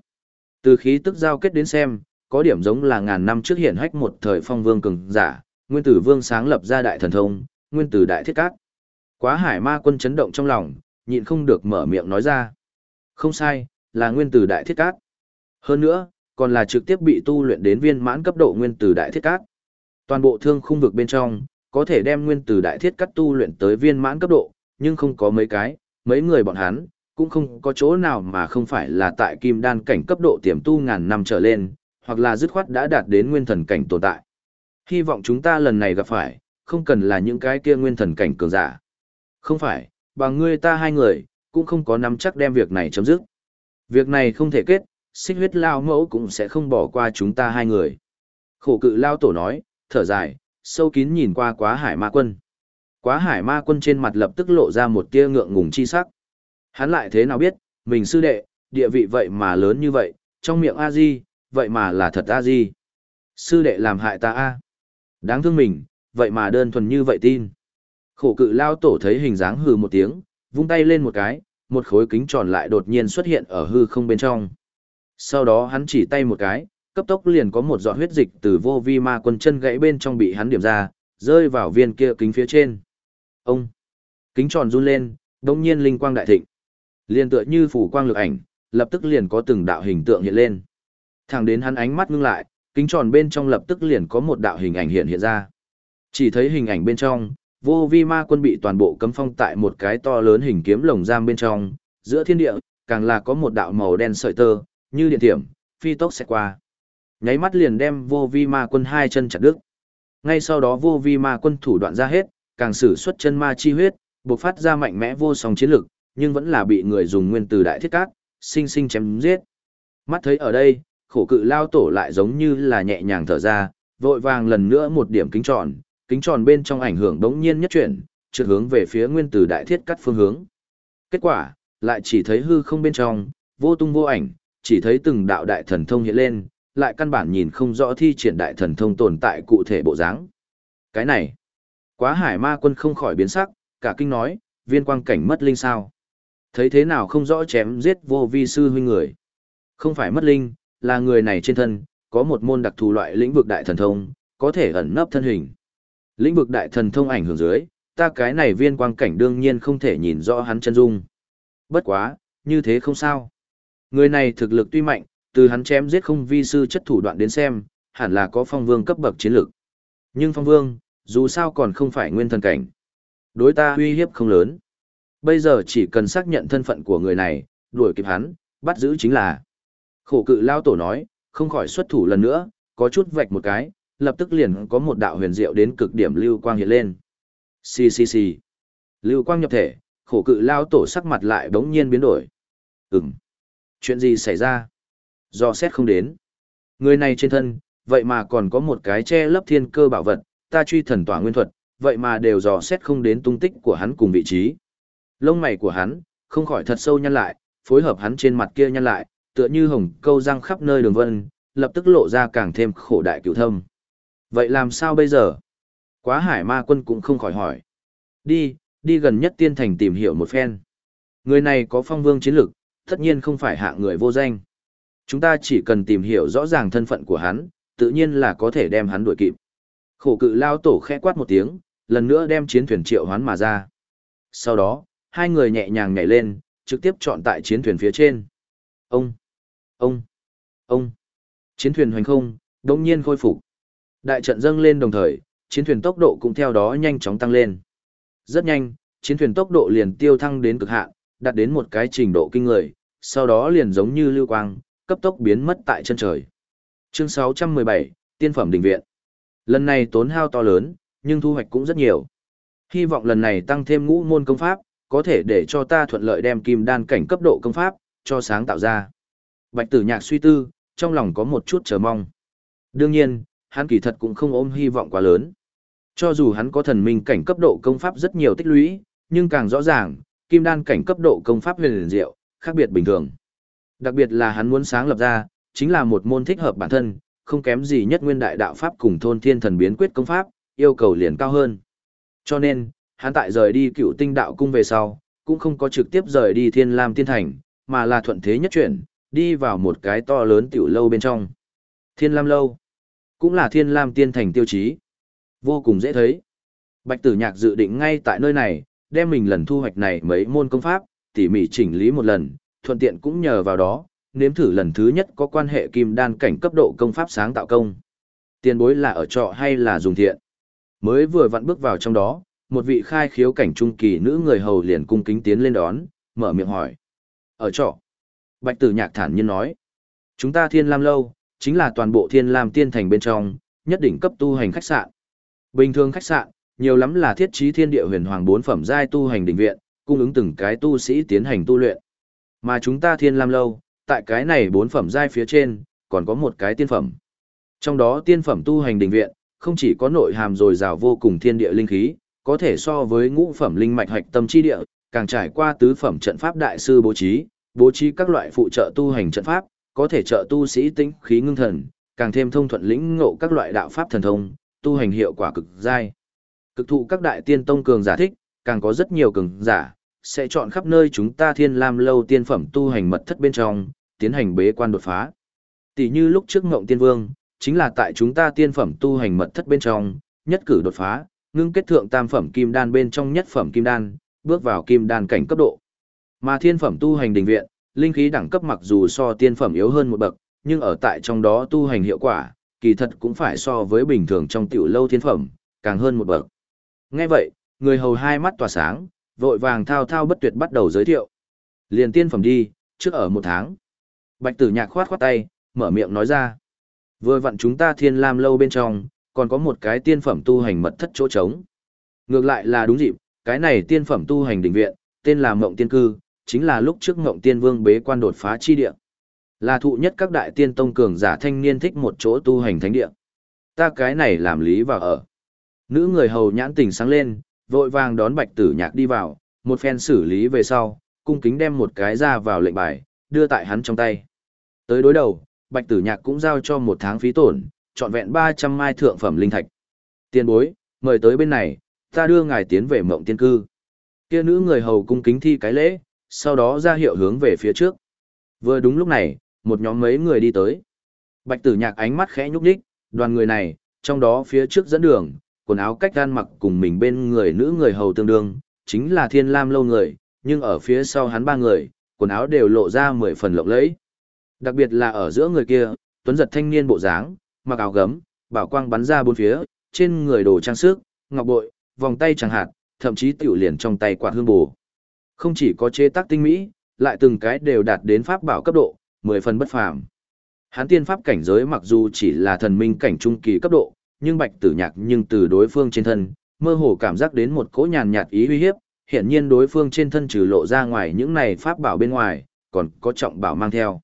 Từ khí tức giao kết đến xem, có điểm giống là ngàn năm trước hiện hách một thời phong vương cường giả, nguyên tử vương sáng lập ra đại thần thông, nguyên tử đại thiết cát. Quá hải ma quân chấn động trong lòng, nhịn không được mở miệng nói ra. Không sai, là nguyên tử đại thiết cát. Hơn nữa, còn là trực tiếp bị tu luyện đến viên mãn cấp độ nguyên tử đại thiết cát. Toàn bộ thương khung vực bên trong, có thể đem nguyên tử đại thiết cát tu luyện tới viên mãn cấp độ, nhưng không có mấy cái, mấy người bọn hắn, cũng không có chỗ nào mà không phải là tại kim đan cảnh cấp độ tiềm tu ngàn năm trở lên, hoặc là dứt khoát đã đạt đến nguyên thần cảnh tồn tại. Hy vọng chúng ta lần này gặp phải, không cần là những cái kia nguyên thần cảnh cường giả. Không phải, bằng ngươi ta hai người, cũng không có nắm chắc đem việc này chấm dứt. Việc này không thể kết, xích huyết lao mẫu cũng sẽ không bỏ qua chúng ta hai người. Khổ cự lao tổ nói, thở dài, sâu kín nhìn qua quá hải ma quân. Quá hải ma quân trên mặt lập tức lộ ra một tia ngượng ngùng chi sắc. Hắn lại thế nào biết, mình sư đệ, địa vị vậy mà lớn như vậy, trong miệng A-di, vậy mà là thật A-di. Sư đệ làm hại ta A. Đáng thương mình, vậy mà đơn thuần như vậy tin. Khổ cự lao tổ thấy hình dáng hừ một tiếng, vung tay lên một cái, một khối kính tròn lại đột nhiên xuất hiện ở hư không bên trong. Sau đó hắn chỉ tay một cái, cấp tốc liền có một giọt huyết dịch từ vô vi ma quân chân gãy bên trong bị hắn điểm ra, rơi vào viên kia kính phía trên. Ông! Kính tròn run lên, đông nhiên linh quang đại thịnh. Liền tựa như phủ quang lực ảnh, lập tức liền có từng đạo hình tượng hiện lên. Thẳng đến hắn ánh mắt ngưng lại, kính tròn bên trong lập tức liền có một đạo hình ảnh hiện hiện ra. Chỉ thấy hình ảnh bên trong, vô vi ma quân bị toàn bộ cấm phong tại một cái to lớn hình kiếm lồng giam bên trong, giữa thiên địa, càng là có một đạo màu đen sợi tơ, như điện thiểm, phi tốc sẽ qua. Nháy mắt liền đem vô vi ma quân hai chân chặt đứt. Ngay sau đó vô vi ma quân thủ đoạn ra hết, càng sử xuất chân ma chi huyết, bộc phát ra mạnh mẽ vô song chiến lực, nhưng vẫn là bị người dùng nguyên từ đại thiết cát, sinh sinh chém giết. Mắt thấy ở đây, khổ cự lao tổ lại giống như là nhẹ nhàng thở ra, vội vàng lần nữa một điểm kính tròn, kính tròn bên trong ảnh hưởng đống nhiên nhất chuyển, trượt hướng về phía nguyên tử đại thiết cắt phương hướng. Kết quả, lại chỉ thấy hư không bên trong, vô tung vô ảnh, chỉ thấy từng đạo đại thần thông hiện lên, lại căn bản nhìn không rõ thi triển đại thần thông tồn tại cụ thể bộ dáng. Cái này, quá hải ma quân không khỏi biến sắc, cả kinh nói, viên quang cảnh mất linh sao. Thấy thế nào không rõ chém giết vô vi sư huynh người. Không phải mất linh, là người này trên thân, có một môn đặc thù loại lĩnh vực đại thần thông, có thể ẩn nấp thân hình. Lĩnh vực đại thần thông ảnh hưởng dưới, ta cái này viên quang cảnh đương nhiên không thể nhìn rõ hắn chân dung. Bất quá, như thế không sao. Người này thực lực tuy mạnh, từ hắn chém giết không vi sư chất thủ đoạn đến xem, hẳn là có phong vương cấp bậc chiến lực. Nhưng phong vương, dù sao còn không phải nguyên thần cảnh. Đối ta uy hiếp không lớn. Bây giờ chỉ cần xác nhận thân phận của người này, đuổi kịp hắn, bắt giữ chính là. Khổ cự lao tổ nói, không khỏi xuất thủ lần nữa, có chút vạch một cái, lập tức liền có một đạo huyền diệu đến cực điểm lưu quang hiện lên. Xì xì xì. Lưu quang nhập thể, khổ cự lao tổ sắc mặt lại đống nhiên biến đổi. Ừm. Chuyện gì xảy ra? Do xét không đến. Người này trên thân, vậy mà còn có một cái che lấp thiên cơ bảo vật, ta truy thần tỏa nguyên thuật, vậy mà đều dò xét không đến tung tích của hắn cùng vị trí. Lông mày của hắn, không khỏi thật sâu nhăn lại, phối hợp hắn trên mặt kia nhăn lại, tựa như hồng câu răng khắp nơi đường vân, lập tức lộ ra càng thêm khổ đại cửu thâm. Vậy làm sao bây giờ? Quá hải ma quân cũng không khỏi hỏi. Đi, đi gần nhất tiên thành tìm hiểu một phen. Người này có phong vương chiến lực, tất nhiên không phải hạ người vô danh. Chúng ta chỉ cần tìm hiểu rõ ràng thân phận của hắn, tự nhiên là có thể đem hắn đuổi kịp. Khổ cự lao tổ khẽ quát một tiếng, lần nữa đem chiến thuyền triệu hoán mà ra. Sau đó, hai người nhẹ nhàng nhảy lên, trực tiếp chọn tại chiến thuyền phía trên. Ông, ông, ông. Chiến thuyền hoành không, đống nhiên khôi phục. Đại trận dâng lên đồng thời, chiến thuyền tốc độ cũng theo đó nhanh chóng tăng lên. Rất nhanh, chiến thuyền tốc độ liền tiêu thăng đến cực hạn, đạt đến một cái trình độ kinh người, sau đó liền giống như lưu quang, cấp tốc biến mất tại chân trời. Chương 617, Tiên phẩm đình viện. Lần này tốn hao to lớn, nhưng thu hoạch cũng rất nhiều. Hy vọng lần này tăng thêm ngũ môn công pháp, có thể để cho ta thuận lợi đem kim đan cảnh cấp độ công pháp, cho sáng tạo ra. Bạch tử nhạc suy tư, trong lòng có một chút chờ mong. Đương nhiên, hắn kỳ thật cũng không ôm hy vọng quá lớn. Cho dù hắn có thần minh cảnh cấp độ công pháp rất nhiều tích lũy, nhưng càng rõ ràng, kim đan cảnh cấp độ công pháp huyền diệu, khác biệt bình thường. Đặc biệt là hắn muốn sáng lập ra, chính là một môn thích hợp bản thân, không kém gì nhất nguyên đại đạo pháp cùng thôn thiên thần biến quyết công pháp, yêu cầu liền cao hơn. Cho nên, hắn tại rời đi cựu tinh đạo cung về sau, cũng không có trực tiếp rời đi thiên lam tiên thành, mà là thuận thế nhất chuyển, đi vào một cái to lớn tiểu lâu bên trong. Thiên Lam Lâu, cũng là Thiên Lam Tiên Thành tiêu chí. Vô cùng dễ thấy. Bạch Tử Nhạc dự định ngay tại nơi này, đem mình lần thu hoạch này mấy môn công pháp, tỉ mỉ chỉnh lý một lần, thuận tiện cũng nhờ vào đó, nếm thử lần thứ nhất có quan hệ kim đan cảnh cấp độ công pháp sáng tạo công. Tiền bối là ở trọ hay là dùng thiện? Mới vừa vặn bước vào trong đó, một vị khai khiếu cảnh trung kỳ nữ người hầu liền cung kính tiến lên đón, mở miệng hỏi. Ở trọ. Bạch tử nhạc thản nhiên nói. Chúng ta thiên lam lâu, chính là toàn bộ thiên lam tiên thành bên trong, nhất định cấp tu hành khách sạn. Bình thường khách sạn, nhiều lắm là thiết trí thiên địa huyền hoàng bốn phẩm giai tu hành đỉnh viện, cung ứng từng cái tu sĩ tiến hành tu luyện. Mà chúng ta thiên lam lâu, tại cái này bốn phẩm giai phía trên, còn có một cái tiên phẩm. Trong đó tiên phẩm tu hành đỉnh viện, không chỉ có nội hàm dồi dào vô cùng thiên địa linh khí, có thể so với ngũ phẩm linh mạch hạch tâm chi địa, càng trải qua tứ phẩm trận pháp đại sư bố trí, bố trí các loại phụ trợ tu hành trận pháp, có thể trợ tu sĩ tinh khí ngưng thần, càng thêm thông thuận lĩnh ngộ các loại đạo pháp thần thông, tu hành hiệu quả cực giai. Cực thụ các đại tiên tông cường giả thích, càng có rất nhiều cường giả sẽ chọn khắp nơi chúng ta Thiên Lam lâu tiên phẩm tu hành mật thất bên trong, tiến hành bế quan đột phá. Tỷ như lúc trước Ngộng Tiên Vương, chính là tại chúng ta tiên phẩm tu hành mật thất bên trong, nhất cử đột phá, ngưng kết thượng tam phẩm kim đan bên trong nhất phẩm kim đan, bước vào kim đan cảnh cấp độ. Mà thiên phẩm tu hành đình viện, linh khí đẳng cấp mặc dù so tiên phẩm yếu hơn một bậc, nhưng ở tại trong đó tu hành hiệu quả, kỳ thật cũng phải so với bình thường trong tiểu lâu thiên phẩm, càng hơn một bậc. Nghe vậy, người hầu hai mắt tỏa sáng, vội vàng thao thao bất tuyệt bắt đầu giới thiệu. Liền tiên phẩm đi, trước ở một tháng. Bạch tử nhạc khoát khoát tay, mở miệng nói ra. Vừa vặn chúng ta thiên lam lâu bên trong, còn có một cái tiên phẩm tu hành mật thất chỗ trống. Ngược lại là đúng dịp, cái này tiên phẩm tu hành đỉnh viện, tên là Mộng Tiên Cư, chính là lúc trước Mộng Tiên Vương bế quan đột phá chi địa. Là thụ nhất các đại tiên tông cường giả thanh niên thích một chỗ tu hành thánh địa. Ta cái này làm lý vào ở. Nữ người hầu nhãn tình sáng lên, vội vàng đón Bạch Tử Nhạc đi vào, một phen xử lý về sau, cung kính đem một cái ra vào lệnh bài, đưa tại hắn trong tay. Tới đối đầu, Bạch Tử Nhạc cũng giao cho một tháng phí tổn, trọn vẹn 300 mai thượng phẩm linh thạch. tiên bối, mời tới bên này, ta đưa ngài tiến về mộng tiên cư. Kia nữ người hầu cung kính thi cái lễ, sau đó ra hiệu hướng về phía trước. Vừa đúng lúc này, một nhóm mấy người đi tới. Bạch tử nhạc ánh mắt khẽ nhúc nhích, đoàn người này, trong đó phía trước dẫn đường, quần áo cách gan mặc cùng mình bên người nữ người hầu tương đương, chính là thiên lam lâu người, nhưng ở phía sau hắn ba người, quần áo đều lộ ra mười phần lộng lẫy. Đặc biệt là ở giữa người kia, tuấn giật thanh niên bộ dáng, mặc áo gấm, bảo quang bắn ra bốn phía, trên người đồ trang sức, ngọc bội, vòng tay chẳng hạt, thậm chí tiểu liền trong tay quạt hương bù. Không chỉ có chế tác tinh mỹ, lại từng cái đều đạt đến pháp bảo cấp độ, mười phần bất phàm. Hán tiên pháp cảnh giới mặc dù chỉ là thần minh cảnh trung kỳ cấp độ, nhưng bạch tử nhạc nhưng từ đối phương trên thân, mơ hồ cảm giác đến một cỗ nhàn nhạt ý uy hiếp, hiện nhiên đối phương trên thân trừ lộ ra ngoài những này pháp bảo bên ngoài, còn có trọng bảo mang theo.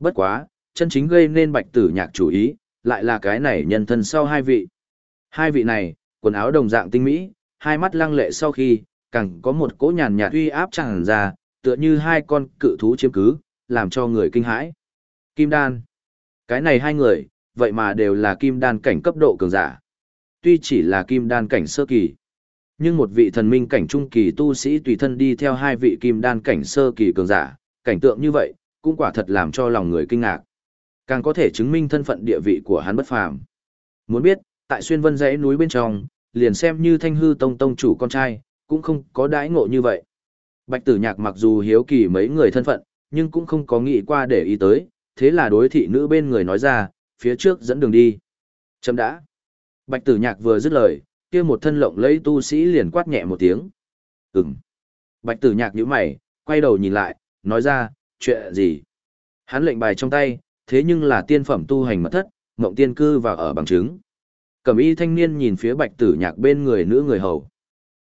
Bất quá, chân chính gây nên bạch tử nhạc chủ ý, lại là cái này nhân thân sau hai vị. Hai vị này, quần áo đồng dạng tinh mỹ, hai mắt lăng lệ sau khi, càng có một cỗ nhàn nhạt uy áp tràn ra, tựa như hai con cự thú chiếm cứ, làm cho người kinh hãi. Kim đan. Cái này hai người, vậy mà đều là kim đan cảnh cấp độ cường giả. Tuy chỉ là kim đan cảnh sơ kỳ, nhưng một vị thần minh cảnh trung kỳ tu sĩ tùy thân đi theo hai vị kim đan cảnh sơ kỳ cường giả, cảnh tượng như vậy, cũng quả thật làm cho lòng người kinh ngạc. Càng có thể chứng minh thân phận địa vị của hắn bất phàm. Muốn biết, tại xuyên vân dãy núi bên trong, liền xem như thanh hư tông tông chủ con trai, cũng không có đãi ngộ như vậy. Bạch tử nhạc mặc dù hiếu kỳ mấy người thân phận, nhưng cũng không có nghĩ qua để ý tới, thế là đối thị nữ bên người nói ra, phía trước dẫn đường đi. Chấm đã. Bạch tử nhạc vừa dứt lời, kia một thân lộng lấy tu sĩ liền quát nhẹ một tiếng. Ừm. Bạch tử nhạc nhíu mày, quay đầu nhìn lại, nói ra, chuyện gì? Hắn lệnh bài trong tay, thế nhưng là tiên phẩm tu hành mật thất, mộng tiên cư và ở bằng chứng. Cẩm y thanh niên nhìn phía bạch tử nhạc bên người nữ người hầu.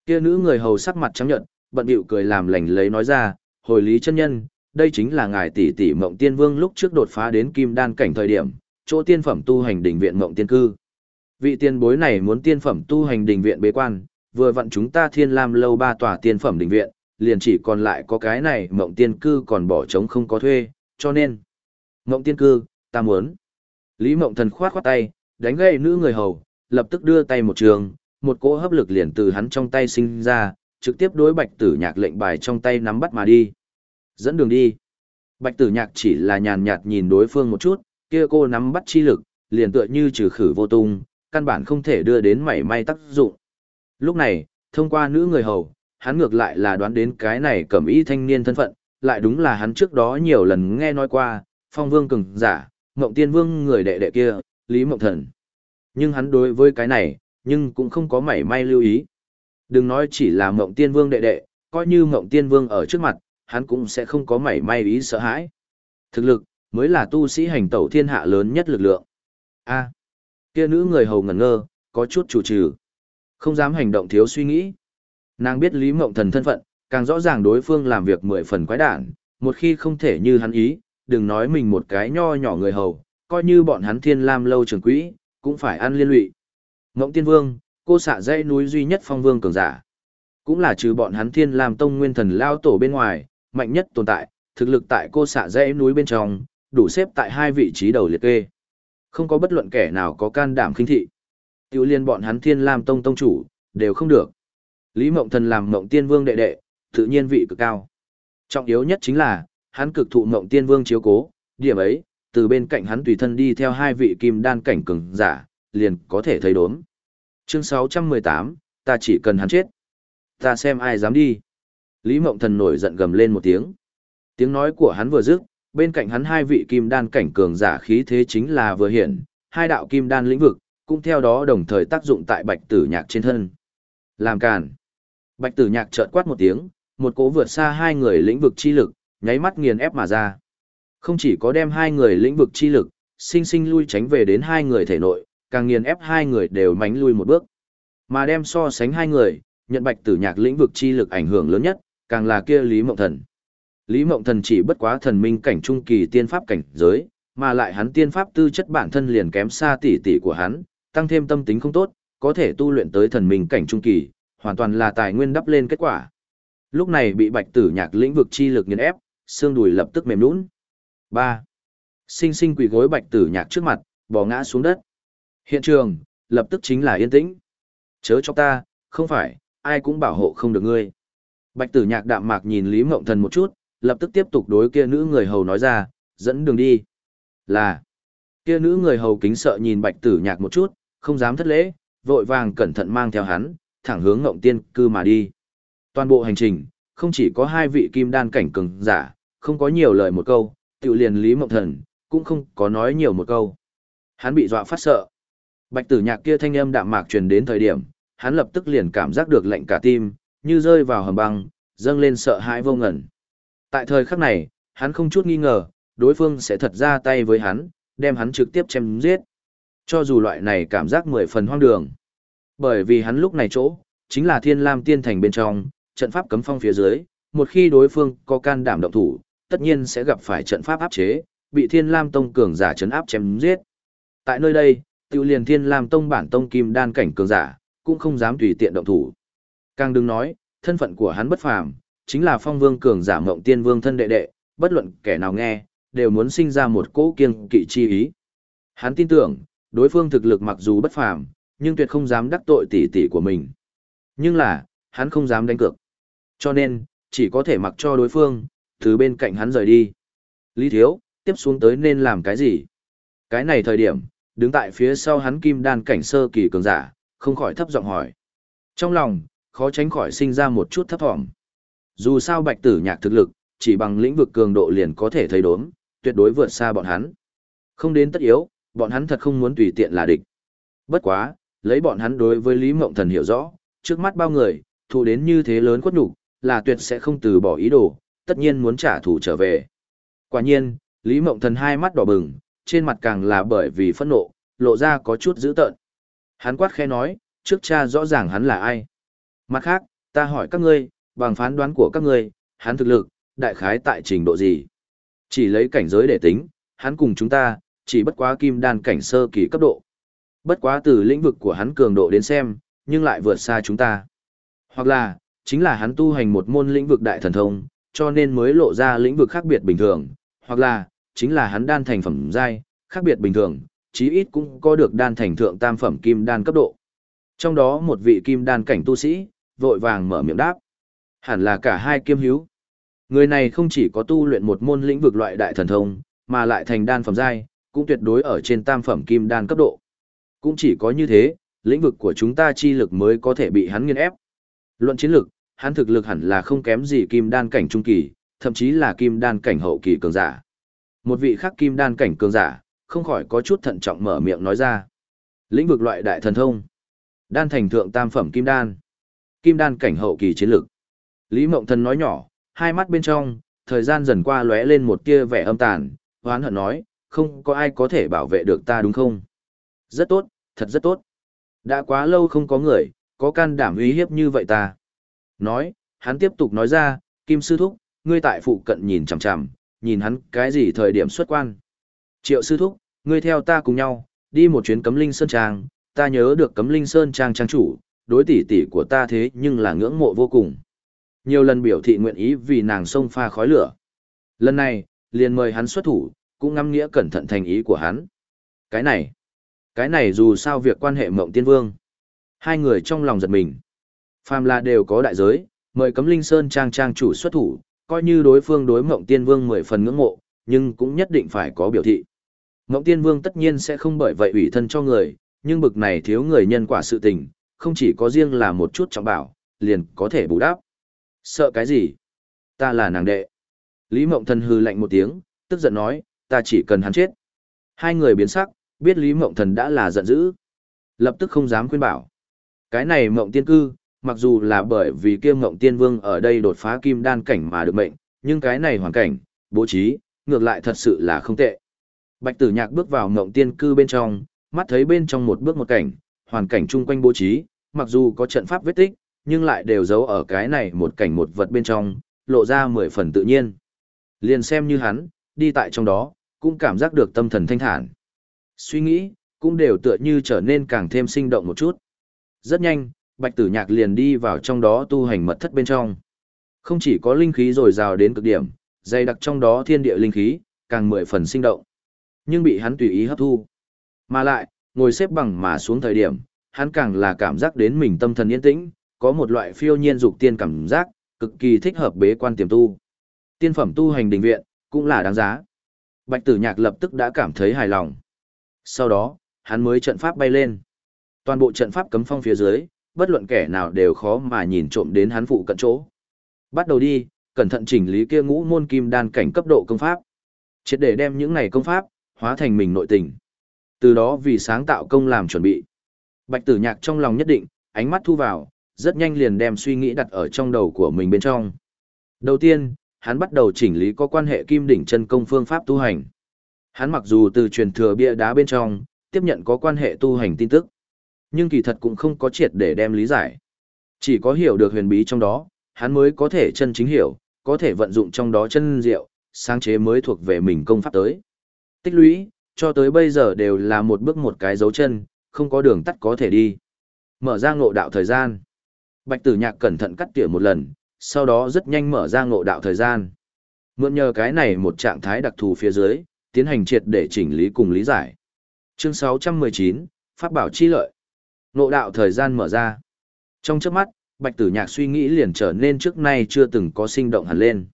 Kia nữ người hầu sắc mặt trắng nhợt, bận bịu cười làm lành lấy nói ra, hồi lý chân nhân, đây chính là ngài tỷ tỷ mộng tiên vương lúc trước đột phá đến kim đan cảnh thời điểm, chỗ tiên phẩm tu hành đỉnh viện mộng tiên cư. Vị tiên bối này muốn tiên phẩm tu hành đỉnh viện bế quan, vừa vặn chúng ta thiên lam lâu ba tòa tiên phẩm đỉnh viện, liền chỉ còn lại có cái này mộng tiên cư còn bỏ trống không có thuê, cho nên. Mộng tiên cư, ta muốn. Lý mộng thần khoát khoát tay, đánh gây nữ người hầu, lập tức đưa tay một trường, một cỗ hấp lực liền từ hắn trong tay sinh ra, trực tiếp đối bạch tử nhạc lệnh bài trong tay nắm bắt mà đi. Dẫn đường đi. Bạch tử nhạc chỉ là nhàn nhạt nhìn đối phương một chút, kia cô nắm bắt chi lực, liền tựa như trừ khử vô tung, căn bản không thể đưa đến mảy may tác dụng. Lúc này, thông qua nữ người hầu, hắn ngược lại là đoán đến cái này cẩm y thanh niên thân phận, lại đúng là hắn trước đó nhiều lần nghe nói qua, phong vương cường giả, mộng tiên vương người đệ đệ kia, Lý Mộng Thần. Nhưng hắn đối với cái này, nhưng cũng không có mảy may lưu ý. Đừng nói chỉ là Mộng Tiên Vương đệ đệ, coi như Mộng Tiên Vương ở trước mặt, hắn cũng sẽ không có mảy may ý sợ hãi. Thực lực, mới là tu sĩ hành tẩu thiên hạ lớn nhất lực lượng. A, kia nữ người hầu ngẩn ngơ, có chút chủ trừ. Không dám hành động thiếu suy nghĩ. Nàng biết Lý Mộng Thần thân phận, càng rõ ràng đối phương làm việc mười phần quái đản, một khi không thể như hắn ý, đừng nói mình một cái nho nhỏ người hầu, coi như bọn hắn thiên lam lâu trường quỹ, cũng phải ăn liên lụy. Ngỗng tiên vương, cô xạ dãy núi duy nhất phong vương cường giả. Cũng là trừ bọn hắn thiên lam tông nguyên thần lao tổ bên ngoài, mạnh nhất tồn tại, thực lực tại cô xạ dãy núi bên trong, đủ xếp tại hai vị trí đầu liệt kê. Không có bất luận kẻ nào có can đảm khinh thị. Tiểu liên bọn hắn thiên lam tông tông chủ, đều không được. Lý Mộng Thần làm Mộng Tiên Vương đệ đệ, tự nhiên vị cực cao. Trọng yếu nhất chính là, hắn cực thụ ngộng Tiên Vương chiếu cố, điểm ấy, từ bên cạnh hắn tùy thân đi theo hai vị kim đan cảnh cường giả, liền có thể thấy đốm. Chương 618, ta chỉ cần hắn chết. Ta xem ai dám đi. Lý Mộng Thần nổi giận gầm lên một tiếng. Tiếng nói của hắn vừa dứt, bên cạnh hắn hai vị kim đan cảnh cường giả khí thế chính là vừa hiện, hai đạo kim đan lĩnh vực, cũng theo đó đồng thời tác dụng tại bạch tử nhạc trên thân. Làm càn. Bạch tử nhạc chợt quát một tiếng, một cỗ vượt xa hai người lĩnh vực chi lực, nháy mắt nghiền ép mà ra. Không chỉ có đem hai người lĩnh vực chi lực, sinh sinh lui tránh về đến hai người thể nội, càng nghiền ép hai người đều mánh lui một bước. Mà đem so sánh hai người, nhận bạch tử nhạc lĩnh vực chi lực ảnh hưởng lớn nhất, càng là kia Lý Mộng Thần. Lý Mộng Thần chỉ bất quá thần minh cảnh trung kỳ tiên pháp cảnh giới, mà lại hắn tiên pháp tư chất bản thân liền kém xa tỷ tỷ của hắn, tăng thêm tâm tính không tốt, có thể tu luyện tới thần minh cảnh trung kỳ, hoàn toàn là tài nguyên đắp lên kết quả. Lúc này bị bạch tử nhạc lĩnh vực chi lực nghiền ép, xương đùi lập tức mềm nhũn. ba Sinh sinh quỳ gối bạch tử nhạc trước mặt, bò ngã xuống đất. Hiện trường, lập tức chính là yên tĩnh. Chớ cho ta, không phải, ai cũng bảo hộ không được ngươi. Bạch tử nhạc đạm mạc nhìn Lý Mộng Thần một chút, lập tức tiếp tục đối kia nữ người hầu nói ra, dẫn đường đi. Là, kia nữ người hầu kính sợ nhìn bạch tử nhạc một chút, không dám thất lễ, vội vàng cẩn thận mang theo hắn, thẳng hướng ngộng tiên cư mà đi. Toàn bộ hành trình, không chỉ có hai vị kim đan cảnh cường giả, không có nhiều lời một câu, tự liền Lý Mộng Thần, cũng không có nói nhiều một câu. Hắn bị dọa phát sợ. Bạch tử nhạc kia thanh âm đạm mạc truyền đến thời điểm, hắn lập tức liền cảm giác được lạnh cả tim, như rơi vào hầm băng, dâng lên sợ hãi vô ngẩn. Tại thời khắc này, hắn không chút nghi ngờ, đối phương sẽ thật ra tay với hắn, đem hắn trực tiếp chém giết. Cho dù loại này cảm giác mười phần hoang đường. Bởi vì hắn lúc này chỗ, chính là thiên lam tiên thành bên trong, trận pháp cấm phong phía dưới, một khi đối phương có can đảm động thủ, tất nhiên sẽ gặp phải trận pháp áp chế, bị thiên lam tông cường giả chấn áp chém giết. Tại nơi đây, tiêu liền thiên lam tông bản tông kim đan cảnh cường giả, cũng không dám tùy tiện động thủ. Càng đừng nói, thân phận của hắn bất phàm, chính là phong vương cường giả mộng tiên vương thân đệ đệ, bất luận kẻ nào nghe, đều muốn sinh ra một cỗ kiêng kỵ chi ý. Hắn tin tưởng, đối phương thực lực mặc dù bất phàm, nhưng tuyệt không dám đắc tội tỷ tỷ của mình. Nhưng là, hắn không dám đánh cược. Cho nên, chỉ có thể mặc cho đối phương, từ bên cạnh hắn rời đi. Lý Thiếu, tiếp xuống tới nên làm cái gì? Cái này thời điểm, đứng tại phía sau hắn kim đan cảnh sơ kỳ cường giả, không khỏi thấp giọng hỏi. Trong lòng, khó tránh khỏi sinh ra một chút thấp thỏm. Dù sao bạch tử nhạc thực lực, chỉ bằng lĩnh vực cường độ liền có thể thấy đốm, tuyệt đối vượt xa bọn hắn. Không đến tất yếu, bọn hắn thật không muốn tùy tiện là địch. Bất quá, lấy bọn hắn đối với Lý Mộng Thần hiểu rõ, trước mắt bao người, thu đến như thế lớn quất nhục, là tuyệt sẽ không từ bỏ ý đồ, tất nhiên muốn trả thù trở về. Quả nhiên, Lý Mộng Thần hai mắt đỏ bừng, trên mặt càng là bởi vì phẫn nộ, lộ ra có chút dữ tợn. Hắn quát khẽ nói, trước cha rõ ràng hắn là ai. Mặt khác, ta hỏi các ngươi, bằng phán đoán của các ngươi, hắn thực lực, đại khái tại trình độ gì? Chỉ lấy cảnh giới để tính, hắn cùng chúng ta, chỉ bất quá kim đan cảnh sơ kỳ cấp độ. Bất quá từ lĩnh vực của hắn cường độ đến xem, nhưng lại vượt xa chúng ta. Hoặc là, chính là hắn tu hành một môn lĩnh vực đại thần thông, cho nên mới lộ ra lĩnh vực khác biệt bình thường. Hoặc là, chính là hắn đan thành phẩm giai, khác biệt bình thường, chí ít cũng có được đan thành thượng tam phẩm kim đan cấp độ. Trong đó một vị kim đan cảnh tu sĩ, vội vàng mở miệng đáp. Hẳn là cả hai kiêm hiếu. Người này không chỉ có tu luyện một môn lĩnh vực loại đại thần thông, mà lại thành đan phẩm giai, cũng tuyệt đối ở trên tam phẩm kim đan cấp độ. Cũng chỉ có như thế, lĩnh vực của chúng ta chi lực mới có thể bị hắn nghiền ép. Luận chiến lực, hắn thực lực hẳn là không kém gì kim đan cảnh trung kỳ, thậm chí là kim đan cảnh hậu kỳ cường giả. Một vị khác kim đan cảnh cường giả, không khỏi có chút thận trọng mở miệng nói ra. Lĩnh vực loại đại thần thông. Đan thành thượng tam phẩm kim đan. Kim đan cảnh hậu kỳ chiến lực. Lý Mộng Thần nói nhỏ, hai mắt bên trong, thời gian dần qua lóe lên một tia vẻ âm tàn, hoán hận nói, không có ai có thể bảo vệ được ta đúng không? Rất tốt, thật rất tốt. Đã quá lâu không có người, có can đảm uy hiếp như vậy ta. Nói, hắn tiếp tục nói ra, Kim Sư Thúc, ngươi tại phụ cận nhìn chằm chằm, nhìn hắn cái gì thời điểm xuất quan. Triệu Sư Thúc, ngươi theo ta cùng nhau, đi một chuyến cấm linh sơn trang, ta nhớ được cấm linh sơn trang trang chủ, đối tỷ tỷ của ta thế nhưng là ngưỡng mộ vô cùng. Nhiều lần biểu thị nguyện ý vì nàng sông pha khói lửa. Lần này, liền mời hắn xuất thủ, cũng ngắm nghĩa cẩn thận thành ý của hắn. Cái này, cái này dù sao việc quan hệ mộng tiên vương. Hai người trong lòng giật mình. Phàm là đều có đại giới, mời cấm linh sơn trang trang chủ xuất thủ, coi như đối phương đối mộng tiên vương mười phần ngưỡng mộ, nhưng cũng nhất định phải có biểu thị. Mộng tiên vương tất nhiên sẽ không bởi vậy ủy thân cho người, nhưng bực này thiếu người nhân quả sự tình, không chỉ có riêng là một chút trọng bảo, liền có thể bù đắp. Sợ cái gì? Ta là nàng đệ. Lý Mộng Thần hư lạnh một tiếng, tức giận nói, ta chỉ cần hắn chết. Hai người biến sắc, biết Lý Mộng Thần đã là giận dữ. Lập tức không dám khuyên bảo. Cái này Mộng Tiên Cư, mặc dù là bởi vì kia Mộng Tiên Vương ở đây đột phá kim đan cảnh mà được mệnh, nhưng cái này hoàn cảnh, bố trí, ngược lại thật sự là không tệ. Bạch Tử Nhạc bước vào Mộng Tiên Cư bên trong, mắt thấy bên trong một bước một cảnh, hoàn cảnh chung quanh bố trí, mặc dù có trận pháp vết tích, nhưng lại đều giấu ở cái này một cảnh một vật bên trong, lộ ra mười phần tự nhiên. Liền xem như hắn, đi tại trong đó, cũng cảm giác được tâm thần thanh thản. Suy nghĩ, cũng đều tựa như trở nên càng thêm sinh động một chút. Rất nhanh, Bạch Tử Nhạc liền đi vào trong đó tu hành mật thất bên trong. Không chỉ có linh khí dồi dào đến cực điểm, dày đặc trong đó thiên địa linh khí, càng mười phần sinh động. Nhưng bị hắn tùy ý hấp thu. Mà lại, ngồi xếp bằng mà xuống thời điểm, hắn càng là cảm giác đến mình tâm thần yên tĩnh, có một loại phiêu nhiên dục tiên cảm giác, cực kỳ thích hợp bế quan tiềm tu. Tiên phẩm tu hành đình viện, cũng là đáng giá. Bạch tử nhạc lập tức đã cảm thấy hài lòng. Sau đó, hắn mới trận pháp bay lên. Toàn bộ trận pháp cấm phong phía dưới, bất luận kẻ nào đều khó mà nhìn trộm đến hắn phụ cận chỗ. Bắt đầu đi, cẩn thận chỉnh lý kia ngũ môn kim đan cảnh cấp độ công pháp. Triệt để đem những này công pháp, hóa thành mình nội tình. Từ đó vì sáng tạo công làm chuẩn bị. Bạch tử nhạc trong lòng nhất định, ánh mắt thu vào, rất nhanh liền đem suy nghĩ đặt ở trong đầu của mình bên trong. Đầu tiên, hắn bắt đầu chỉnh lý có quan hệ kim đỉnh chân công phương pháp tu hành. Hắn mặc dù từ truyền thừa bia đá bên trong, tiếp nhận có quan hệ tu hành tin tức, nhưng kỳ thật cũng không có triệt để đem lý giải. Chỉ có hiểu được huyền bí trong đó, hắn mới có thể chân chính hiểu, có thể vận dụng trong đó chân diệu, sáng chế mới thuộc về mình công pháp tới. Tích lũy, cho tới bây giờ đều là một bước một cái dấu chân, không có đường tắt có thể đi. Mở ra ngộ đạo thời gian. Bạch tử nhạc cẩn thận cắt tỉa một lần, sau đó rất nhanh mở ra ngộ đạo thời gian. Mượn nhờ cái này một trạng thái đặc thù phía dưới, tiến hành triệt để chỉnh lý cùng lý giải. Chương 619, Pháp bảo chi lợi. Nộ đạo thời gian mở ra. Trong trước mắt, bạch tử nhạc suy nghĩ liền trở nên trước nay chưa từng có sinh động hẳn lên.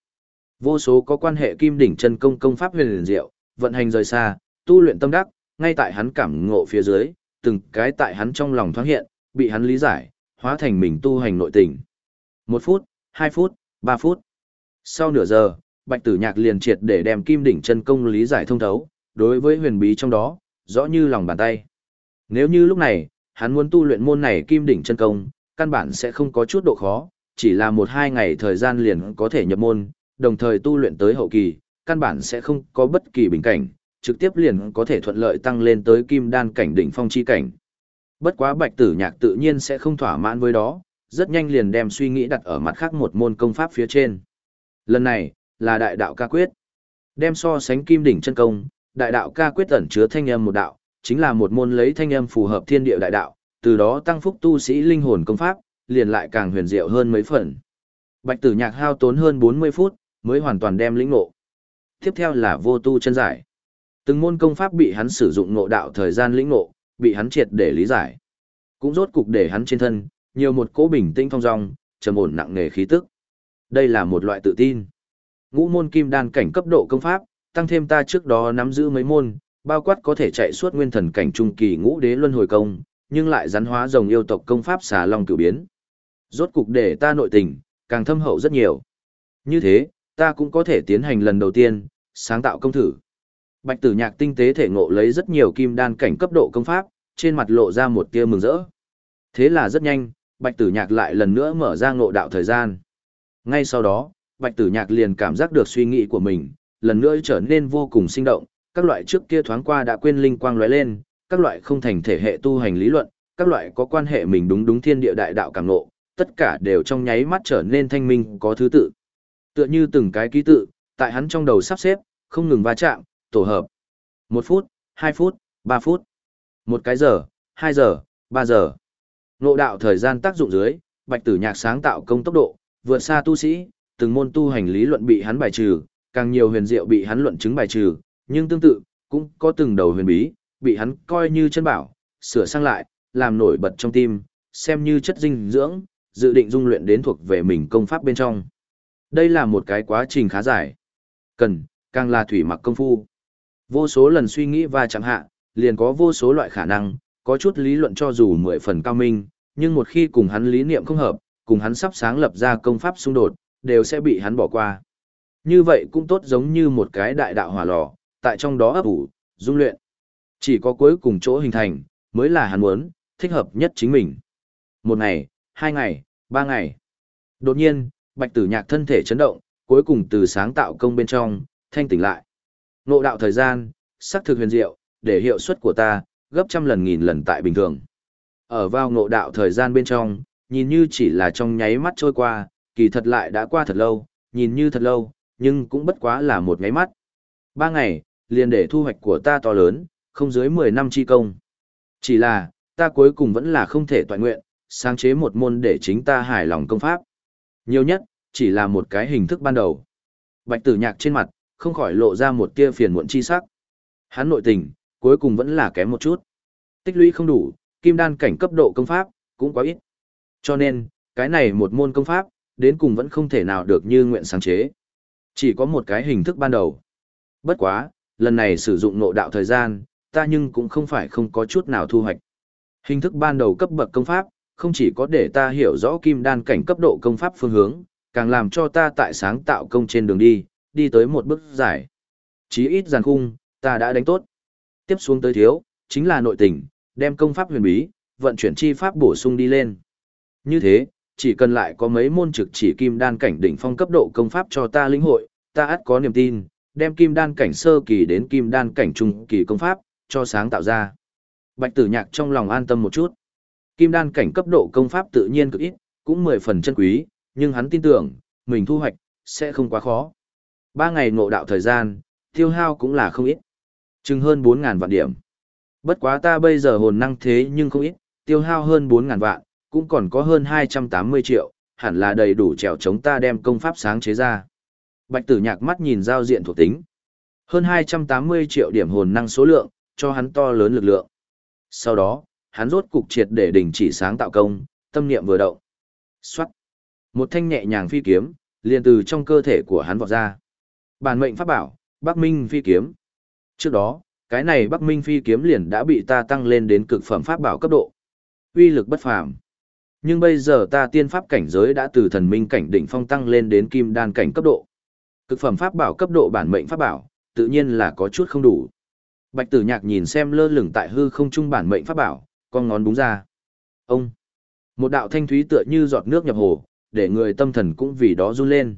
Vô số có quan hệ kim đỉnh chân công công pháp huyền liền diệu, vận hành rời xa, tu luyện tâm đắc, ngay tại hắn cảm ngộ phía dưới, từng cái tại hắn trong lòng thoáng hiện, bị hắn lý giải, hóa thành mình tu hành nội tình. Một phút, hai phút, ba phút. Sau nửa giờ, Bạch Tử Nhạc liền triệt để đem kim đỉnh chân công lý giải thông thấu, đối với huyền bí trong đó, rõ như lòng bàn tay. Nếu như lúc này, hắn muốn tu luyện môn này kim đỉnh chân công, căn bản sẽ không có chút độ khó, chỉ là một hai ngày thời gian liền có thể nhập môn, đồng thời tu luyện tới hậu kỳ, căn bản sẽ không có bất kỳ bình cảnh, trực tiếp liền có thể thuận lợi tăng lên tới kim đan cảnh đỉnh phong chi cảnh. Bất quá bạch tử nhạc tự nhiên sẽ không thỏa mãn với đó, rất nhanh liền đem suy nghĩ đặt ở mặt khác một môn công pháp phía trên. Lần này, là đại đạo ca quyết. Đem so sánh kim đỉnh chân công, đại đạo ca quyết ẩn chứa thanh âm một đạo, chính là một môn lấy thanh âm phù hợp thiên địa đại đạo, từ đó tăng phúc tu sĩ linh hồn công pháp, liền lại càng huyền diệu hơn mấy phần. Bạch tử nhạc hao tốn hơn 40 phút, mới hoàn toàn đem lĩnh ngộ. Tiếp theo là vô tu chân giải. Từng môn công pháp bị hắn sử dụng ngộ đạo thời gian lĩnh ngộ, bị hắn triệt để lý giải. Cũng rốt cục để hắn trên thân, nhiều một cỗ bình tĩnh phong dong, trầm ổn nặng nề khí tức. Đây là một loại tự tin. Ngũ môn kim đan cảnh cấp độ công pháp, tăng thêm ta trước đó nắm giữ mấy môn, bao quát có thể chạy suốt nguyên thần cảnh trung kỳ ngũ đế luân hồi công, nhưng lại rắn hóa rồng yêu tộc công pháp xà long cửu biến. Rốt cục để ta nội tình, càng thâm hậu rất nhiều. Như thế, ta cũng có thể tiến hành lần đầu tiên, sáng tạo công thử. Bạch tử nhạc tinh tế thể ngộ lấy rất nhiều kim đan cảnh cấp độ công pháp, trên mặt lộ ra một tia mừng rỡ. Thế là rất nhanh, bạch tử nhạc lại lần nữa mở ra ngộ đạo thời gian. Ngay sau đó, bạch tử nhạc liền cảm giác được suy nghĩ của mình, lần nữa trở nên vô cùng sinh động, các loại trước kia thoáng qua đã quên linh quang lóe lên, các loại không thành thể hệ tu hành lý luận, các loại có quan hệ mình đúng đúng thiên địa đại đạo cảm ngộ, tất cả đều trong nháy mắt trở nên thanh minh có thứ tự. Tựa như từng cái ký tự, tại hắn trong đầu sắp xếp, không ngừng va chạm, tổ hợp. Một phút, hai phút, ba phút. Một cái giờ, hai giờ, ba giờ. Nộ đạo thời gian tác dụng dưới, bạch tử nhạc sáng tạo công tốc độ, vượt xa tu sĩ, từng môn tu hành lý luận bị hắn bài trừ, càng nhiều huyền diệu bị hắn luận chứng bài trừ, nhưng tương tự, cũng có từng đầu huyền bí, bị hắn coi như chân bảo, sửa sang lại, làm nổi bật trong tim, xem như chất dinh dưỡng, dự định dung luyện đến thuộc về mình công pháp bên trong. Đây là một cái quá trình khá dài. Cần, càng là thủy mặc công phu. Vô số lần suy nghĩ và chẳng hạ, liền có vô số loại khả năng, có chút lý luận cho dù mười phần cao minh, nhưng một khi cùng hắn lý niệm không hợp, cùng hắn sắp sáng lập ra công pháp xung đột, đều sẽ bị hắn bỏ qua. Như vậy cũng tốt giống như một cái đại đạo hỏa lò, tại trong đó ấp ủ, dung luyện. Chỉ có cuối cùng chỗ hình thành, mới là hắn muốn, thích hợp nhất chính mình. Một ngày, hai ngày, ba ngày. Đột nhiên, bạch tử nhạc thân thể chấn động, cuối cùng từ sáng tạo công bên trong, thanh tỉnh lại. Nộ đạo thời gian, sắc thực huyền diệu, để hiệu suất của ta, gấp trăm lần nghìn lần tại bình thường. Ở vào ngộ đạo thời gian bên trong, nhìn như chỉ là trong nháy mắt trôi qua, kỳ thật lại đã qua thật lâu, nhìn như thật lâu, nhưng cũng bất quá là một nháy mắt. Ba ngày, liền để thu hoạch của ta to lớn, không dưới 10 năm chi công. Chỉ là, ta cuối cùng vẫn là không thể toàn nguyện, sáng chế một môn để chính ta hài lòng công pháp. Nhiều nhất, chỉ là một cái hình thức ban đầu. Bạch tử nhạc trên mặt, không khỏi lộ ra một tia phiền muộn chi sắc. Hắn nội tình, cuối cùng vẫn là kém một chút. Tích lũy không đủ, kim đan cảnh cấp độ công pháp, cũng quá ít. Cho nên, cái này một môn công pháp, đến cùng vẫn không thể nào được như nguyện sáng chế. Chỉ có một cái hình thức ban đầu. Bất quá, lần này sử dụng nộ đạo thời gian, ta nhưng cũng không phải không có chút nào thu hoạch. Hình thức ban đầu cấp bậc công pháp, không chỉ có để ta hiểu rõ kim đan cảnh cấp độ công pháp phương hướng, càng làm cho ta tại sáng tạo công trên đường đi, đi tới một bước giải. Chí ít giàn khung, ta đã đánh tốt. Tiếp xuống tới thiếu, chính là nội tình, đem công pháp huyền bí, vận chuyển chi pháp bổ sung đi lên. Như thế, chỉ cần lại có mấy môn trực chỉ kim đan cảnh đỉnh phong cấp độ công pháp cho ta lĩnh hội, ta ắt có niềm tin, đem kim đan cảnh sơ kỳ đến kim đan cảnh trung kỳ công pháp, cho sáng tạo ra. Bạch tử nhạc trong lòng an tâm một chút. Kim đan cảnh cấp độ công pháp tự nhiên cực ít, cũng mười phần chân quý, nhưng hắn tin tưởng, mình thu hoạch, sẽ không quá khó. Ba ngày ngộ đạo thời gian, tiêu hao cũng là không ít. Chừng hơn 4.000 vạn điểm. Bất quá ta bây giờ hồn năng thế nhưng không ít, tiêu hao hơn 4.000 vạn, cũng còn có hơn 280 triệu, hẳn là đầy đủ trèo chống ta đem công pháp sáng chế ra. Bạch tử nhạc mắt nhìn giao diện thuộc tính. Hơn 280 triệu điểm hồn năng số lượng, cho hắn to lớn lực lượng. Sau đó, hắn rốt cục triệt để đình chỉ sáng tạo công, tâm niệm vừa động. Xoát. Một thanh nhẹ nhàng phi kiếm, liền từ trong cơ thể của hắn vọt ra. Bản mệnh pháp bảo, Bắc Minh phi kiếm. Trước đó, cái này Bắc Minh phi kiếm liền đã bị ta tăng lên đến cực phẩm pháp bảo cấp độ. Uy lực bất phàm. Nhưng bây giờ ta tiên pháp cảnh giới đã từ thần minh cảnh đỉnh phong tăng lên đến kim đan cảnh cấp độ. Cực phẩm pháp bảo cấp độ bản mệnh pháp bảo, tự nhiên là có chút không đủ. Bạch Tử Nhạc nhìn xem lơ lửng tại hư không trung bản mệnh pháp bảo, con ngón búng ra. Ông. Một đạo thanh thúy tựa như giọt nước nhập hồ, để người tâm thần cũng vì đó run lên.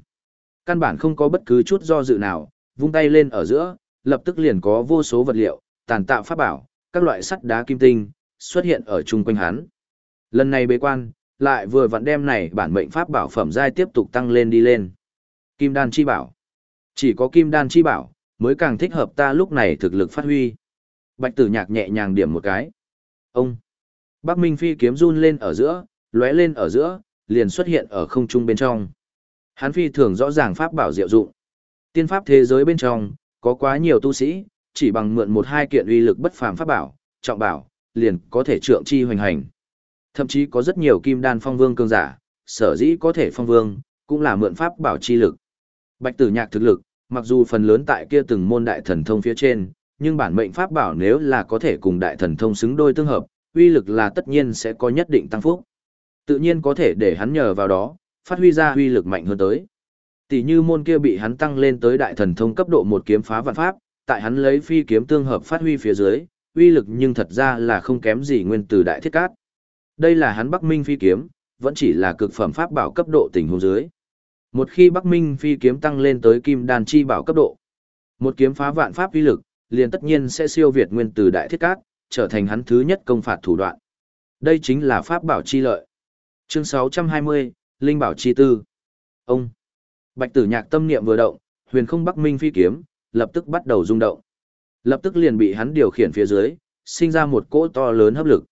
Căn bản không có bất cứ chút do dự nào, vung tay lên ở giữa, lập tức liền có vô số vật liệu, tàn tạo pháp bảo, các loại sắt đá kim tinh, xuất hiện ở chung quanh hắn. Lần này bế quan, lại vừa vặn đem này bản mệnh pháp bảo phẩm giai tiếp tục tăng lên đi lên. Kim đan chi bảo. Chỉ có kim đan chi bảo, mới càng thích hợp ta lúc này thực lực phát huy. Bạch tử nhạc nhẹ nhàng điểm một cái. Ông. Bắc Minh phi kiếm run lên ở giữa, lóe lên ở giữa, liền xuất hiện ở không trung bên trong. hán phi thường rõ ràng pháp bảo diệu dụng. Tiên pháp thế giới bên trong, có quá nhiều tu sĩ, chỉ bằng mượn một hai kiện uy lực bất phàm pháp bảo, trọng bảo, liền có thể trượng chi hoành hành. Thậm chí có rất nhiều kim đan phong vương cường giả, sở dĩ có thể phong vương, cũng là mượn pháp bảo chi lực. Bạch tử nhạc thực lực, mặc dù phần lớn tại kia từng môn đại thần thông phía trên, nhưng bản mệnh pháp bảo nếu là có thể cùng đại thần thông xứng đôi tương hợp, uy lực là tất nhiên sẽ có nhất định tăng phúc. Tự nhiên có thể để hắn nhờ vào đó, phát huy ra uy lực mạnh hơn tới. Tỷ như môn kia bị hắn tăng lên tới đại thần thông cấp độ một kiếm phá vạn pháp, tại hắn lấy phi kiếm tương hợp phát huy phía dưới, uy lực nhưng thật ra là không kém gì nguyên từ đại thiết cát. Đây là hắn Bắc Minh phi kiếm, vẫn chỉ là cực phẩm pháp bảo cấp độ tình huống dưới. Một khi Bắc Minh phi kiếm tăng lên tới kim đan chi bảo cấp độ, một kiếm phá vạn pháp uy lực, liền tất nhiên sẽ siêu việt nguyên từ đại thiết cát, trở thành hắn thứ nhất công phạt thủ đoạn. Đây chính là pháp bảo chi lợi. Chương 620, Linh bảo chi tư. Ông. Bạch Tử Nhạc tâm niệm vừa động, Huyền Không Bắc Minh phi kiếm lập tức bắt đầu rung động. Lập tức liền bị hắn điều khiển phía dưới, sinh ra một cỗ to lớn hấp lực.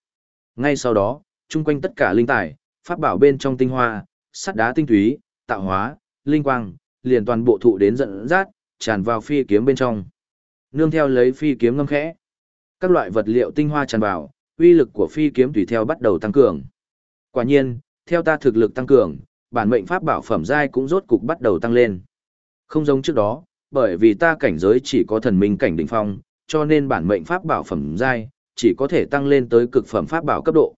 Ngay sau đó, chung quanh tất cả linh tài, pháp bảo bên trong tinh hoa, sắt đá tinh túy, tạo hóa, linh quang, liền toàn bộ thụ đến giận dắt, tràn vào phi kiếm bên trong. Nương theo lấy phi kiếm ngâm khẽ. Các loại vật liệu tinh hoa tràn vào, uy lực của phi kiếm tùy theo bắt đầu tăng cường. Quả nhiên, theo ta thực lực tăng cường, bản mệnh pháp bảo phẩm giai cũng rốt cục bắt đầu tăng lên. Không giống trước đó, bởi vì ta cảnh giới chỉ có thần minh cảnh đỉnh phong, cho nên bản mệnh pháp bảo phẩm giai chỉ có thể tăng lên tới cực phẩm pháp bảo cấp độ.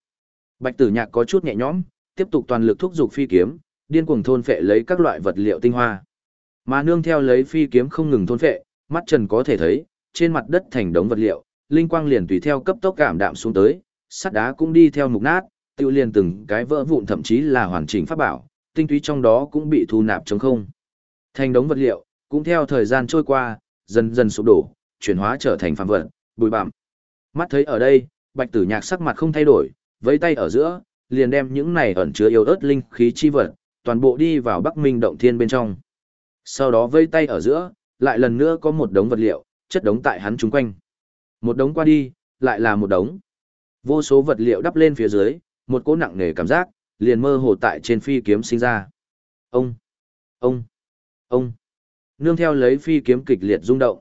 Bạch Tử Nhạc có chút nhẹ nhõm, tiếp tục toàn lực thúc giục phi kiếm, điên cuồng thôn phệ lấy các loại vật liệu tinh hoa. Mà nương theo lấy phi kiếm không ngừng thôn phệ, mắt trần có thể thấy, trên mặt đất thành đống vật liệu, linh quang liền tùy theo cấp tốc cảm đạm xuống tới, sắt đá cũng đi theo mục nát, tiêu liền từng cái vỡ vụn thậm chí là hoàn chỉnh pháp bảo, tinh túy trong đó cũng bị thu nạp trống không. Thành đống vật liệu, cũng theo thời gian trôi qua, dần dần sụp đổ, chuyển hóa trở thành phàm vật, bụi bặm. Mắt thấy ở đây, Bạch Tử Nhạc sắc mặt không thay đổi, với tay ở giữa, liền đem những này ẩn chứa yêu ớt linh khí chi vật, toàn bộ đi vào Bắc Minh động thiên bên trong. Sau đó vây tay ở giữa, lại lần nữa có một đống vật liệu, chất đống tại hắn chung quanh. Một đống qua đi, lại là một đống. Vô số vật liệu đắp lên phía dưới, một cỗ nặng nề cảm giác, liền mơ hồ tại trên phi kiếm sinh ra. Ông, ông, ông. Nương theo lấy phi kiếm kịch liệt rung động.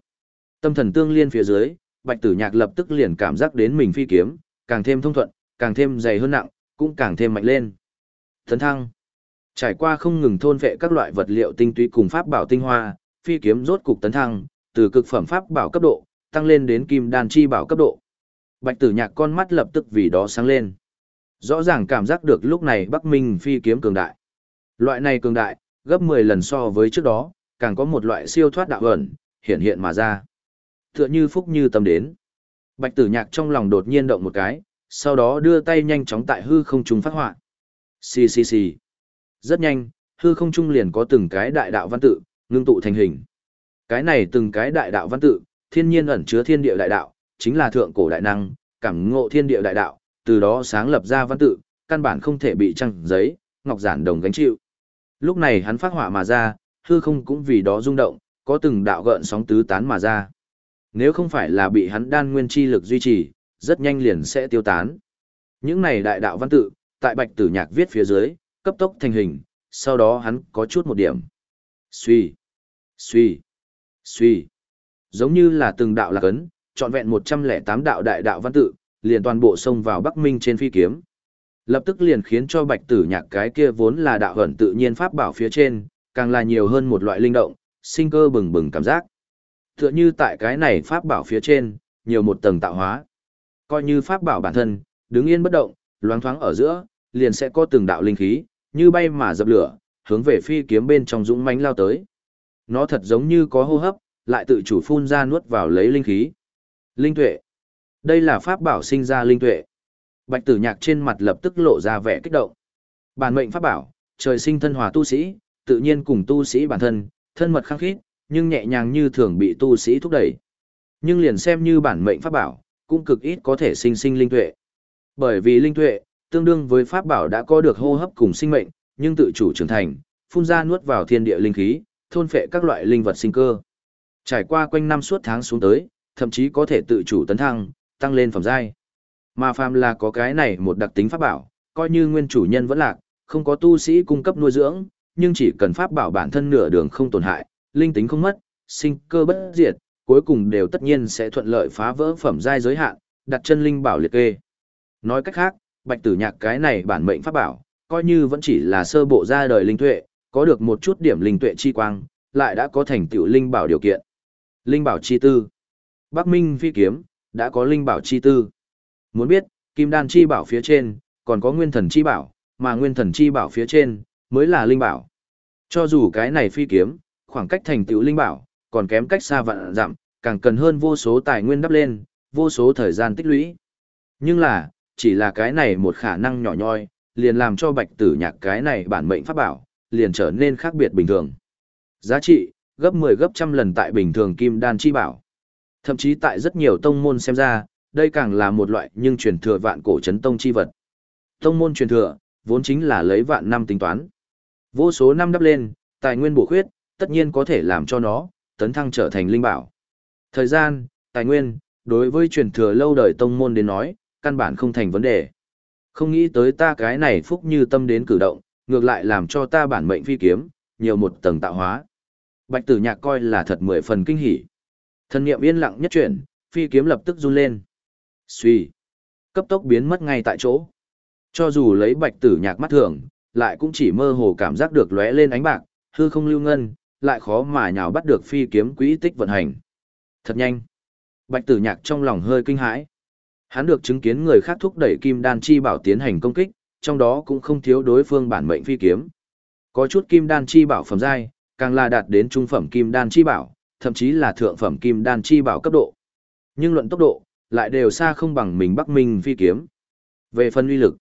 Tâm thần tương liên phía dưới, Bạch Tử Nhạc lập tức liền cảm giác đến mình phi kiếm, càng thêm thông thuận, càng thêm dày hơn nặng, cũng càng thêm mạnh lên. Thần thăng. Trải qua không ngừng thôn vệ các loại vật liệu tinh túy cùng pháp bảo tinh hoa, phi kiếm rốt cục tấn thăng, từ cực phẩm pháp bảo cấp độ, tăng lên đến kim đan chi bảo cấp độ. Bạch Tử Nhạc con mắt lập tức vì đó sáng lên. Rõ ràng cảm giác được lúc này Bắc Minh phi kiếm cường đại. Loại này cường đại, gấp 10 lần so với trước đó, càng có một loại siêu thoát đạo ẩn, hiện hiện mà ra. Tựa như phúc như tâm đến. Bạch Tử Nhạc trong lòng đột nhiên động một cái, sau đó đưa tay nhanh chóng tại hư không trung phát họa. Xì xì xì. Rất nhanh, hư không trung liền có từng cái đại đạo văn tự, ngưng tụ thành hình. Cái này từng cái đại đạo văn tự, thiên nhiên ẩn chứa thiên địa đại đạo, chính là thượng cổ đại năng, cảm ngộ thiên địa đại đạo, từ đó sáng lập ra văn tự, căn bản không thể bị trăng giấy, ngọc giản đồng gánh chịu. Lúc này hắn phát họa mà ra, hư không cũng vì đó rung động, có từng đạo gợn sóng tứ tán mà ra. Nếu không phải là bị hắn đan nguyên chi lực duy trì, rất nhanh liền sẽ tiêu tán. Những này đại đạo văn tự, tại bạch tử nhạc viết phía dưới, cấp tốc thành hình, sau đó hắn có chút một điểm. Suy, suy, suy. Giống như là từng đạo lạc ấn, trọn vẹn 108 đạo đại đạo văn tự, liền toàn bộ xông vào Bắc Minh trên phi kiếm. Lập tức liền khiến cho bạch tử nhạc cái kia vốn là đạo hẩn tự nhiên pháp bảo phía trên, càng là nhiều hơn một loại linh động, sinh cơ bừng bừng cảm giác. Tựa như tại cái này pháp bảo phía trên, nhiều một tầng tạo hóa. Coi như pháp bảo bản thân, đứng yên bất động, loáng thoáng ở giữa, liền sẽ có từng đạo linh khí, như bay mà dập lửa, hướng về phi kiếm bên trong dũng mãnh lao tới. Nó thật giống như có hô hấp, lại tự chủ phun ra nuốt vào lấy linh khí. Linh tuệ. Đây là pháp bảo sinh ra linh tuệ. Bạch tử nhạc trên mặt lập tức lộ ra vẻ kích động. Bản mệnh pháp bảo, trời sinh thân hòa tu sĩ, tự nhiên cùng tu sĩ bản thân, thân mật khăng khít, nhưng nhẹ nhàng như thường bị tu sĩ thúc đẩy. Nhưng liền xem như bản mệnh pháp bảo, cũng cực ít có thể sinh sinh linh tuệ. Bởi vì linh tuệ, tương đương với pháp bảo đã có được hô hấp cùng sinh mệnh, nhưng tự chủ trưởng thành, phun ra nuốt vào thiên địa linh khí, thôn phệ các loại linh vật sinh cơ. Trải qua quanh năm suốt tháng xuống tới, thậm chí có thể tự chủ tấn thăng, tăng lên phẩm giai. Mà phàm là có cái này một đặc tính pháp bảo, coi như nguyên chủ nhân vẫn lạc, không có tu sĩ cung cấp nuôi dưỡng, nhưng chỉ cần pháp bảo bản thân nửa đường không tổn hại, linh tính không mất, sinh cơ bất diệt, cuối cùng đều tất nhiên sẽ thuận lợi phá vỡ phẩm giai giới hạn, đặt chân linh bảo liệt kê. Nói cách khác, bạch tử nhạc cái này bản mệnh pháp bảo, coi như vẫn chỉ là sơ bộ ra đời linh tuệ, có được một chút điểm linh tuệ chi quang, lại đã có thành tựu linh bảo điều kiện. Linh bảo chi tư. Bắc Minh phi kiếm, đã có linh bảo chi tư. Muốn biết, kim đan chi bảo phía trên, còn có nguyên thần chi bảo, mà nguyên thần chi bảo phía trên, mới là linh bảo. Cho dù cái này phi kiếm, khoảng cách thành tựu linh bảo, còn kém cách xa vạn dặm, càng cần hơn vô số tài nguyên đắp lên, vô số thời gian tích lũy. Nhưng là, chỉ là cái này một khả năng nhỏ nhoi, liền làm cho bạch tử nhạc cái này bản mệnh pháp bảo, liền trở nên khác biệt bình thường. Giá trị, gấp 10 gấp trăm lần tại bình thường kim đan chi bảo. Thậm chí tại rất nhiều tông môn xem ra, đây càng là một loại nhưng truyền thừa vạn cổ chấn tông chi vật. Tông môn truyền thừa, vốn chính là lấy vạn năm tính toán. Vô số năm đắp lên, tài nguyên bổ khuyết, tất nhiên có thể làm cho nó, tấn thăng trở thành linh bảo. Thời gian, tài nguyên, đối với truyền thừa lâu đời tông môn đến nói, căn bản không thành vấn đề. Không nghĩ tới ta cái này phúc như tâm đến cử động, ngược lại làm cho ta bản mệnh phi kiếm, nhiều một tầng tạo hóa. Bạch tử nhạc coi là thật mười phần kinh hỉ. Thần niệm yên lặng nhất chuyển, phi kiếm lập tức run lên. Xuy. Cấp tốc biến mất ngay tại chỗ. Cho dù lấy bạch tử nhạc mắt thường, lại cũng chỉ mơ hồ cảm giác được lóe lên ánh bạc, hư không lưu ngân, lại khó mà nhào bắt được phi kiếm quỹ tích vận hành. Thật nhanh. Bạch tử nhạc trong lòng hơi kinh hãi. Hắn được chứng kiến người khác thúc đẩy kim đan chi bảo tiến hành công kích, trong đó cũng không thiếu đối phương bản mệnh phi kiếm. Có chút kim đan chi bảo phẩm giai, càng là đạt đến trung phẩm kim đan chi bảo, thậm chí là thượng phẩm kim đan chi bảo cấp độ. Nhưng luận tốc độ, lại đều xa không bằng mình Bắc Minh phi kiếm. Về phần uy lực,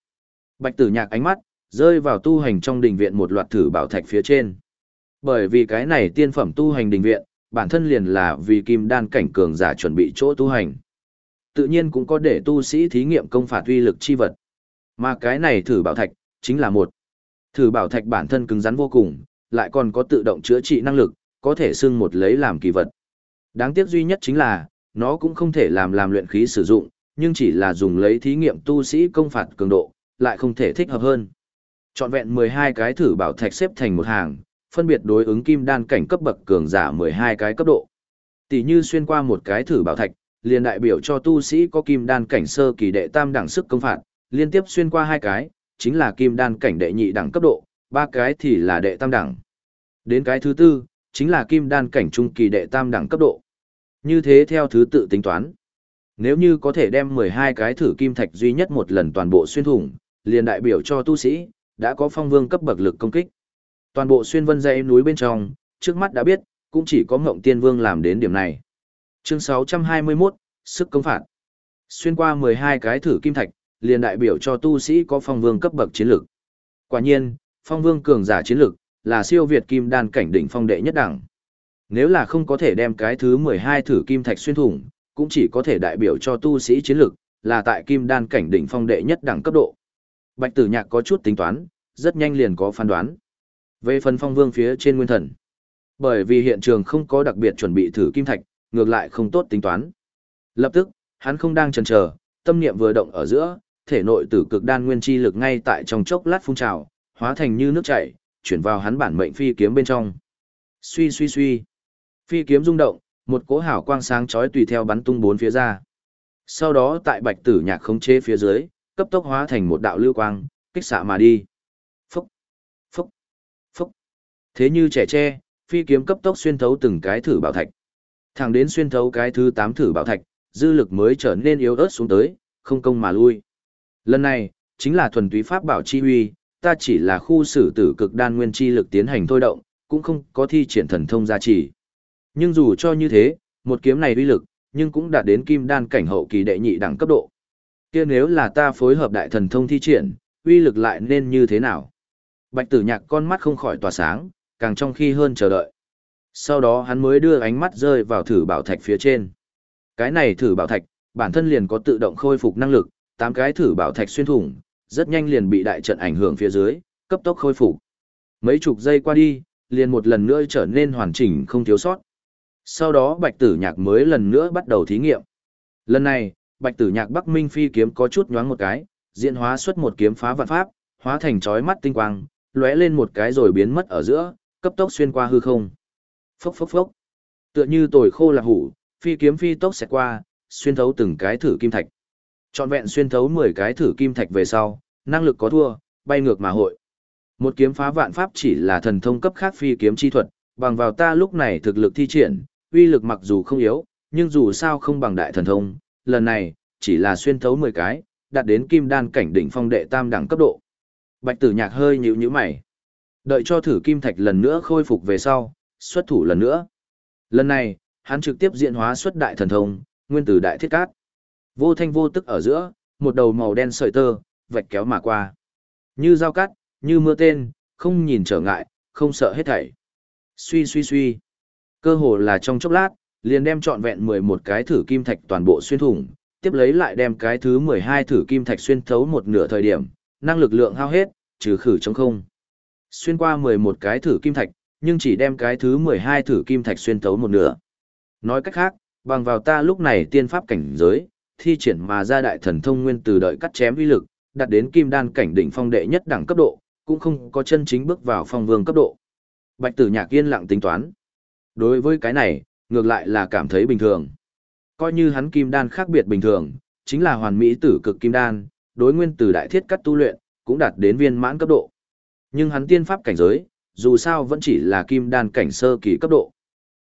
Bạch Tử Nhạc ánh mắt rơi vào tu hành trong đình viện một loạt thử bảo thạch phía trên. Bởi vì cái này tiên phẩm tu hành đình viện, bản thân liền là vì kim đan cảnh cường giả chuẩn bị chỗ tu hành. Tự nhiên cũng có để tu sĩ thí nghiệm công phạt uy lực chi vật. Mà cái này thử bảo thạch, chính là một. Thử bảo thạch bản thân cứng rắn vô cùng, lại còn có tự động chữa trị năng lực, có thể xưng một lấy làm kỳ vật. Đáng tiếc duy nhất chính là, nó cũng không thể làm làm luyện khí sử dụng, nhưng chỉ là dùng lấy thí nghiệm tu sĩ công phạt cường độ, lại không thể thích hợp hơn. Chọn vẹn 12 cái thử bảo thạch xếp thành một hàng, phân biệt đối ứng kim đan cảnh cấp bậc cường giả 12 cái cấp độ. Tỷ như xuyên qua một cái thử bảo thạch, liền đại biểu cho tu sĩ có kim đan cảnh sơ kỳ đệ tam đẳng sức công phạt, liên tiếp xuyên qua hai cái, chính là kim đan cảnh đệ nhị đẳng cấp độ, ba cái thì là đệ tam đẳng. Đến cái thứ tư, chính là kim đan cảnh trung kỳ đệ tam đẳng cấp độ. Như thế theo thứ tự tính toán. Nếu như có thể đem 12 cái thử kim thạch duy nhất một lần toàn bộ xuyên thủng, liền đại biểu cho tu sĩ, đã có phong vương cấp bậc lực công kích. Toàn bộ xuyên vân dãy núi bên trong, trước mắt đã biết, cũng chỉ có Ngộng Tiên Vương làm đến điểm này. Chương 621, sức công phạt. Xuyên qua 12 cái thử kim thạch, liền đại biểu cho tu sĩ có phong vương cấp bậc chiến lược Quả nhiên, phong vương cường giả chiến lược là siêu việt kim đan cảnh đỉnh phong đệ nhất đẳng. Nếu là không có thể đem cái thứ 12 thử kim thạch xuyên thủng, cũng chỉ có thể đại biểu cho tu sĩ chiến lược là tại kim đan cảnh đỉnh phong đệ nhất đẳng cấp độ. Bạch Tử Nhạc có chút tính toán, rất nhanh liền có phán đoán. Về phần phong vương phía trên nguyên thần, bởi vì hiện trường không có đặc biệt chuẩn bị thử kim thạch, ngược lại không tốt tính toán. Lập tức, hắn không đang chần chờ, tâm niệm vừa động ở giữa, thể nội tử cực đan nguyên chi lực ngay tại trong chốc lát phun trào, hóa thành như nước chảy, chuyển vào hắn bản mệnh phi kiếm bên trong. Suy suy suy. Phi kiếm rung động, một cỗ hảo quang sáng chói tùy theo bắn tung bốn phía ra. Sau đó tại bạch tử nhạc khống chế phía dưới, cấp tốc hóa thành một đạo lưu quang, kích xạ mà đi. Phúc, phúc, phúc. Thế như trẻ tre, phi kiếm cấp tốc xuyên thấu từng cái thử bảo thạch. Thẳng đến xuyên thấu cái thứ tám thử bảo thạch, dư lực mới trở nên yếu ớt xuống tới, không công mà lui. Lần này, chính là thuần túy pháp bảo chi huy, ta chỉ là khu xử tử cực đan nguyên chi lực tiến hành thôi động, cũng không có thi triển thần thông gia trì. Nhưng dù cho như thế, một kiếm này uy lực, nhưng cũng đạt đến kim đan cảnh hậu kỳ đệ nhị đẳng cấp độ. Kia nếu là ta phối hợp đại thần thông thi triển, uy lực lại nên như thế nào? Bạch Tử Nhạc con mắt không khỏi tỏa sáng, càng trong khi hơn chờ đợi. Sau đó hắn mới đưa ánh mắt rơi vào thử bảo thạch phía trên. Cái này thử bảo thạch, bản thân liền có tự động khôi phục năng lực, tám cái thử bảo thạch xuyên thủng, rất nhanh liền bị đại trận ảnh hưởng phía dưới, cấp tốc khôi phục. Mấy chục giây qua đi, liền một lần nữa trở nên hoàn chỉnh không thiếu sót. Sau đó Bạch Tử Nhạc mới lần nữa bắt đầu thí nghiệm. Lần này, Bạch Tử Nhạc Bắc Minh phi kiếm có chút nhoáng một cái, diễn hóa xuất một kiếm phá vạn pháp, hóa thành chói mắt tinh quang, lóe lên một cái rồi biến mất ở giữa, cấp tốc xuyên qua hư không. Phốc phốc phốc. Tựa như tồi khô là hủ, phi kiếm phi tốc xẹt qua, xuyên thấu từng cái thử kim thạch. Trọn vẹn xuyên thấu 10 cái thử kim thạch về sau, năng lực có thua, bay ngược mà hội. Một kiếm phá vạn pháp chỉ là thần thông cấp khác phi kiếm chi thuật, Bằng vào ta lúc này thực lực thi triển, uy lực mặc dù không yếu, nhưng dù sao không bằng đại thần thông, lần này, chỉ là xuyên thấu 10 cái, đạt đến kim đan cảnh đỉnh phong đệ tam đẳng cấp độ. Bạch tử nhạc hơi nhíu nhíu mày. Đợi cho thử kim thạch lần nữa khôi phục về sau, xuất thủ lần nữa. Lần này, hắn trực tiếp diễn hóa xuất đại thần thông, nguyên tử đại thiết cát. Vô thanh vô tức ở giữa, một đầu màu đen sợi tơ, vạch kéo mà qua. Như dao cắt, như mưa tên, không nhìn trở ngại, không sợ hết thảy. Suy suy suy. Cơ hồ là trong chốc lát, liền đem trọn vẹn 11 cái thử kim thạch toàn bộ xuyên thủng, tiếp lấy lại đem cái thứ 12 thử kim thạch xuyên thấu một nửa thời điểm, năng lực lượng hao hết, trừ khử trong không. Xuyên qua 11 cái thử kim thạch, nhưng chỉ đem cái thứ 12 thử kim thạch xuyên thấu một nửa. Nói cách khác, bằng vào ta lúc này tiên pháp cảnh giới, thi triển mà ra đại thần thông nguyên từ đợi cắt chém uy lực, đạt đến kim đan cảnh đỉnh phong đệ nhất đẳng cấp độ, cũng không có chân chính bước vào phong vương cấp độ. Bạch Tử Nhạc yên lặng tính toán. Đối với cái này, ngược lại là cảm thấy bình thường. Coi như hắn kim đan khác biệt bình thường, chính là hoàn mỹ tử cực kim đan, đối nguyên từ đại thiết cắt tu luyện, cũng đạt đến viên mãn cấp độ. Nhưng hắn tiên pháp cảnh giới, dù sao vẫn chỉ là kim đan cảnh sơ kỳ cấp độ.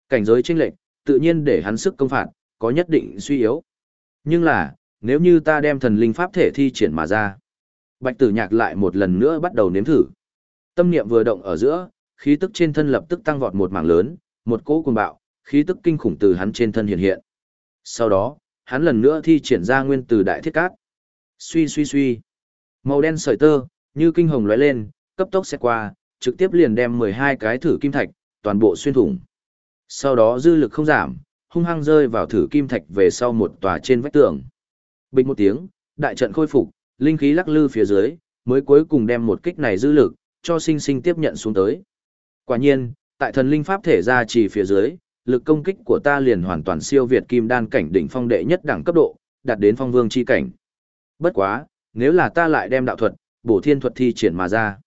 Cảnh giới chênh lệch, tự nhiên để hắn sức công phạt, có nhất định suy yếu. Nhưng là, nếu như ta đem thần linh pháp thể thi triển mà ra, Bạch Tử Nhạc lại một lần nữa bắt đầu nếm thử. Tâm niệm vừa động ở giữa, khí tức trên thân lập tức tăng vọt một mảng lớn, một cỗ cuồng bạo, khí tức kinh khủng từ hắn trên thân hiện hiện. Sau đó, hắn lần nữa thi triển ra nguyên từ đại thiết cát. Suy suy suy. Màu đen sợi tơ, như kinh hồng lóe lên, cấp tốc sẽ qua, trực tiếp liền đem 12 cái thử kim thạch, toàn bộ xuyên thủng. Sau đó dư lực không giảm, hung hăng rơi vào thử kim thạch về sau một tòa trên vách tường. Bình một tiếng, đại trận khôi phục, linh khí lắc lư phía dưới, mới cuối cùng đem một kích này dư lực, cho sinh sinh tiếp nhận xuống tới. Quả nhiên, tại thần linh pháp thể ra chỉ phía dưới, lực công kích của ta liền hoàn toàn siêu việt kim đan cảnh đỉnh phong đệ nhất đẳng cấp độ, đạt đến phong vương chi cảnh. Bất quá, nếu là ta lại đem đạo thuật, bổ thiên thuật thi triển mà ra.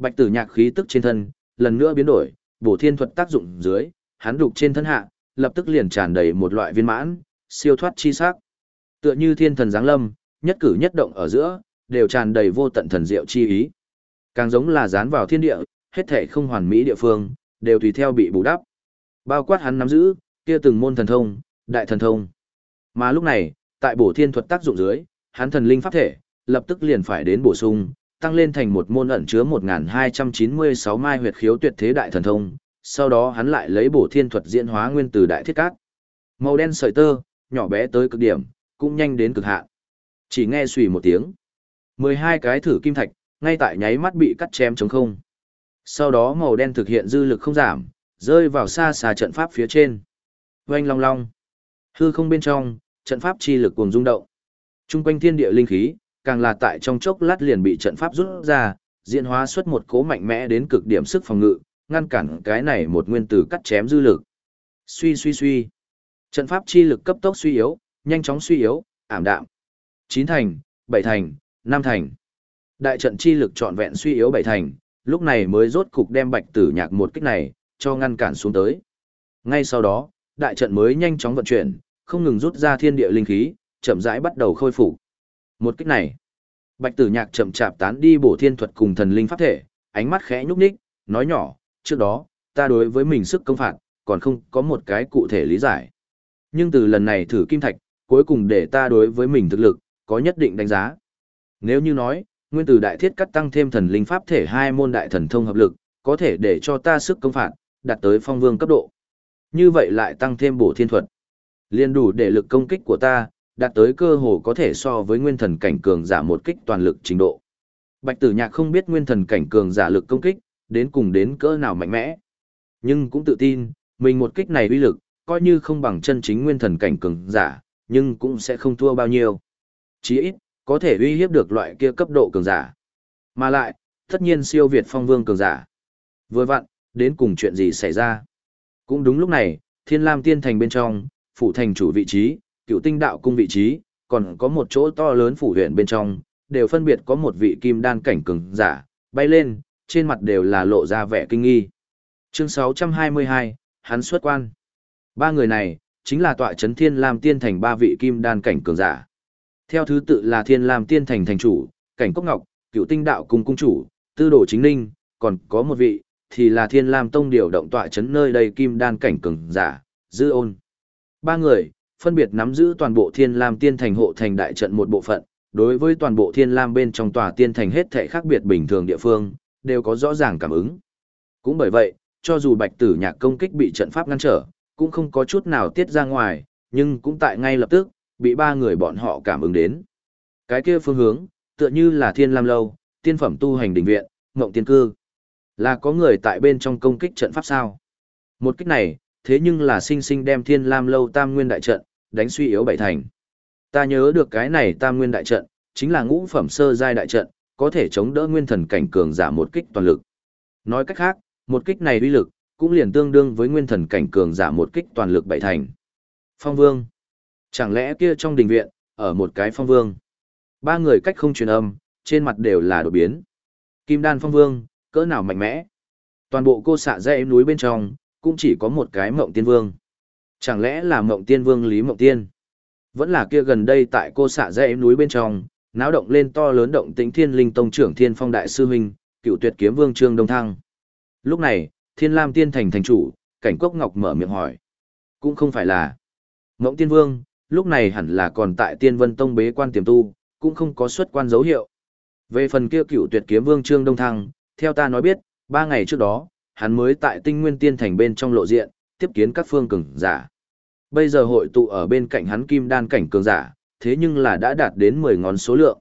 Bạch tử nhạc khí tức trên thân, lần nữa biến đổi, bổ thiên thuật tác dụng dưới, hắn đục trên thân hạ, lập tức liền tràn đầy một loại viên mãn, siêu thoát chi sắc. Tựa như thiên thần giáng lâm, nhất cử nhất động ở giữa, đều tràn đầy vô tận thần diệu chi ý. Càng giống là dán vào thiên địa, hết thể không hoàn mỹ địa phương, đều tùy theo bị bù đắp. Bao quát hắn nắm giữ, kia từng môn thần thông, đại thần thông. Mà lúc này, tại bổ thiên thuật tác dụng dưới, hắn thần linh pháp thể, lập tức liền phải đến bổ sung, tăng lên thành một môn ẩn chứa 1296 mai huyệt khiếu tuyệt thế đại thần thông, sau đó hắn lại lấy bổ thiên thuật diễn hóa nguyên từ đại thiết cát. Màu đen sợi tơ, nhỏ bé tới cực điểm, cũng nhanh đến cực hạn. Chỉ nghe xùy một tiếng. 12 cái thử kim thạch, ngay tại nháy mắt bị cắt chém trống không. Sau đó màu đen thực hiện dư lực không giảm, rơi vào xa xa trận pháp phía trên. Oanh long long. Hư không bên trong, trận pháp chi lực cuồng rung động. Trung quanh thiên địa linh khí, càng là tại trong chốc lát liền bị trận pháp rút ra, diễn hóa xuất một cố mạnh mẽ đến cực điểm sức phòng ngự, ngăn cản cái này một nguyên tử cắt chém dư lực. Suy suy suy. Trận pháp chi lực cấp tốc suy yếu, nhanh chóng suy yếu, ảm đạm. Chín thành, bảy thành, năm thành. Đại trận chi lực trọn vẹn suy yếu bảy thành, lúc này mới rốt cục đem bạch tử nhạc một kích này, cho ngăn cản xuống tới. Ngay sau đó, đại trận mới nhanh chóng vận chuyển, không ngừng rút ra thiên địa linh khí, chậm rãi bắt đầu khôi phục. Một kích này, bạch tử nhạc chậm chạp tán đi bổ thiên thuật cùng thần linh pháp thể, ánh mắt khẽ nhúc nhích, nói nhỏ, trước đó, ta đối với mình sức công phạt, còn không có một cái cụ thể lý giải. Nhưng từ lần này thử kim thạch, cuối cùng để ta đối với mình thực lực, có nhất định đánh giá. Nếu như nói, nguyên tử đại thiết cắt tăng thêm thần linh pháp thể hai môn đại thần thông hợp lực, có thể để cho ta sức công phạt, đạt tới phong vương cấp độ. Như vậy lại tăng thêm bổ thiên thuật. Liên đủ để lực công kích của ta, đạt tới cơ hồ có thể so với nguyên thần cảnh cường giả một kích toàn lực trình độ. Bạch tử nhạc không biết nguyên thần cảnh cường giả lực công kích, đến cùng đến cỡ nào mạnh mẽ. Nhưng cũng tự tin, mình một kích này uy lực, coi như không bằng chân chính nguyên thần cảnh cường giả, nhưng cũng sẽ không thua bao nhiêu. Chỉ ít, có thể uy hiếp được loại kia cấp độ cường giả. Mà lại, tất nhiên siêu việt phong vương cường giả. Vừa vặn, đến cùng chuyện gì xảy ra. Cũng đúng lúc này, thiên lam tiên thành bên trong, phủ thành chủ vị trí, cựu tinh đạo cung vị trí, còn có một chỗ to lớn phủ huyện bên trong, đều phân biệt có một vị kim đan cảnh cường giả, bay lên, trên mặt đều là lộ ra vẻ kinh nghi. Chương 622, hắn xuất quan. Ba người này, chính là tọa chấn thiên lam tiên thành ba vị kim đan cảnh cường giả. Theo thứ tự là thiên lam tiên thành thành chủ, cảnh cốc ngọc, cựu tinh đạo cung cung chủ, tư đồ chính ninh, còn có một vị, thì là Thiên Lam Tông điều động tọa chấn nơi đây kim đan cảnh cường giả, dư ôn. Ba người, phân biệt nắm giữ toàn bộ Thiên Lam Tiên Thành hộ thành đại trận một bộ phận, đối với toàn bộ Thiên Lam bên trong tòa tiên thành hết thảy khác biệt bình thường địa phương, đều có rõ ràng cảm ứng. Cũng bởi vậy, cho dù Bạch Tử Nhạc công kích bị trận pháp ngăn trở, cũng không có chút nào tiết ra ngoài, nhưng cũng tại ngay lập tức, bị ba người bọn họ cảm ứng đến. Cái kia phương hướng, tựa như là Thiên Lam lâu, tiên phẩm tu hành đình viện, ngộng tiên cư. Là có người tại bên trong công kích trận pháp sao? Một kích này, thế nhưng là sinh sinh đem Thiên Lam lâu Tam Nguyên đại trận đánh suy yếu bảy thành. Ta nhớ được cái này Tam Nguyên đại trận, chính là ngũ phẩm sơ giai đại trận, có thể chống đỡ nguyên thần cảnh cường giả một kích toàn lực. Nói cách khác, một kích này uy lực cũng liền tương đương với nguyên thần cảnh cường giả một kích toàn lực bảy thành. Phong Vương, chẳng lẽ kia trong đình viện ở một cái Phong Vương? Ba người cách không truyền âm, trên mặt đều là đột biến. Kim Đan Phong Vương, cỡ nào mạnh mẽ? Toàn bộ cô xạ dãy núi bên trong, cũng chỉ có một cái Mộng Tiên Vương. Chẳng lẽ là Mộng Tiên Vương Lý Mộng Tiên? Vẫn là kia gần đây tại cô xạ dãy núi bên trong, náo động lên to lớn động tĩnh Thiên Linh Tông trưởng Thiên Phong đại sư huynh, cựu Tuyệt Kiếm Vương Trương Đông Thăng. Lúc này, Thiên Lam Tiên thành thành chủ, Cảnh Cốc Ngọc mở miệng hỏi. Cũng không phải là. Mộng Tiên Vương, lúc này hẳn là còn tại Tiên Vân Tông bế quan tiềm tu, cũng không có xuất quan dấu hiệu. Về phần kia cựu tuyệt kiếm vương Trương Đông Thăng, theo ta nói biết, ba ngày trước đó, hắn mới tại tinh nguyên tiên thành bên trong lộ diện, tiếp kiến các phương cường giả. Bây giờ hội tụ ở bên cạnh hắn kim đan cảnh cường giả, thế nhưng là đã đạt đến 10 ngón số lượng.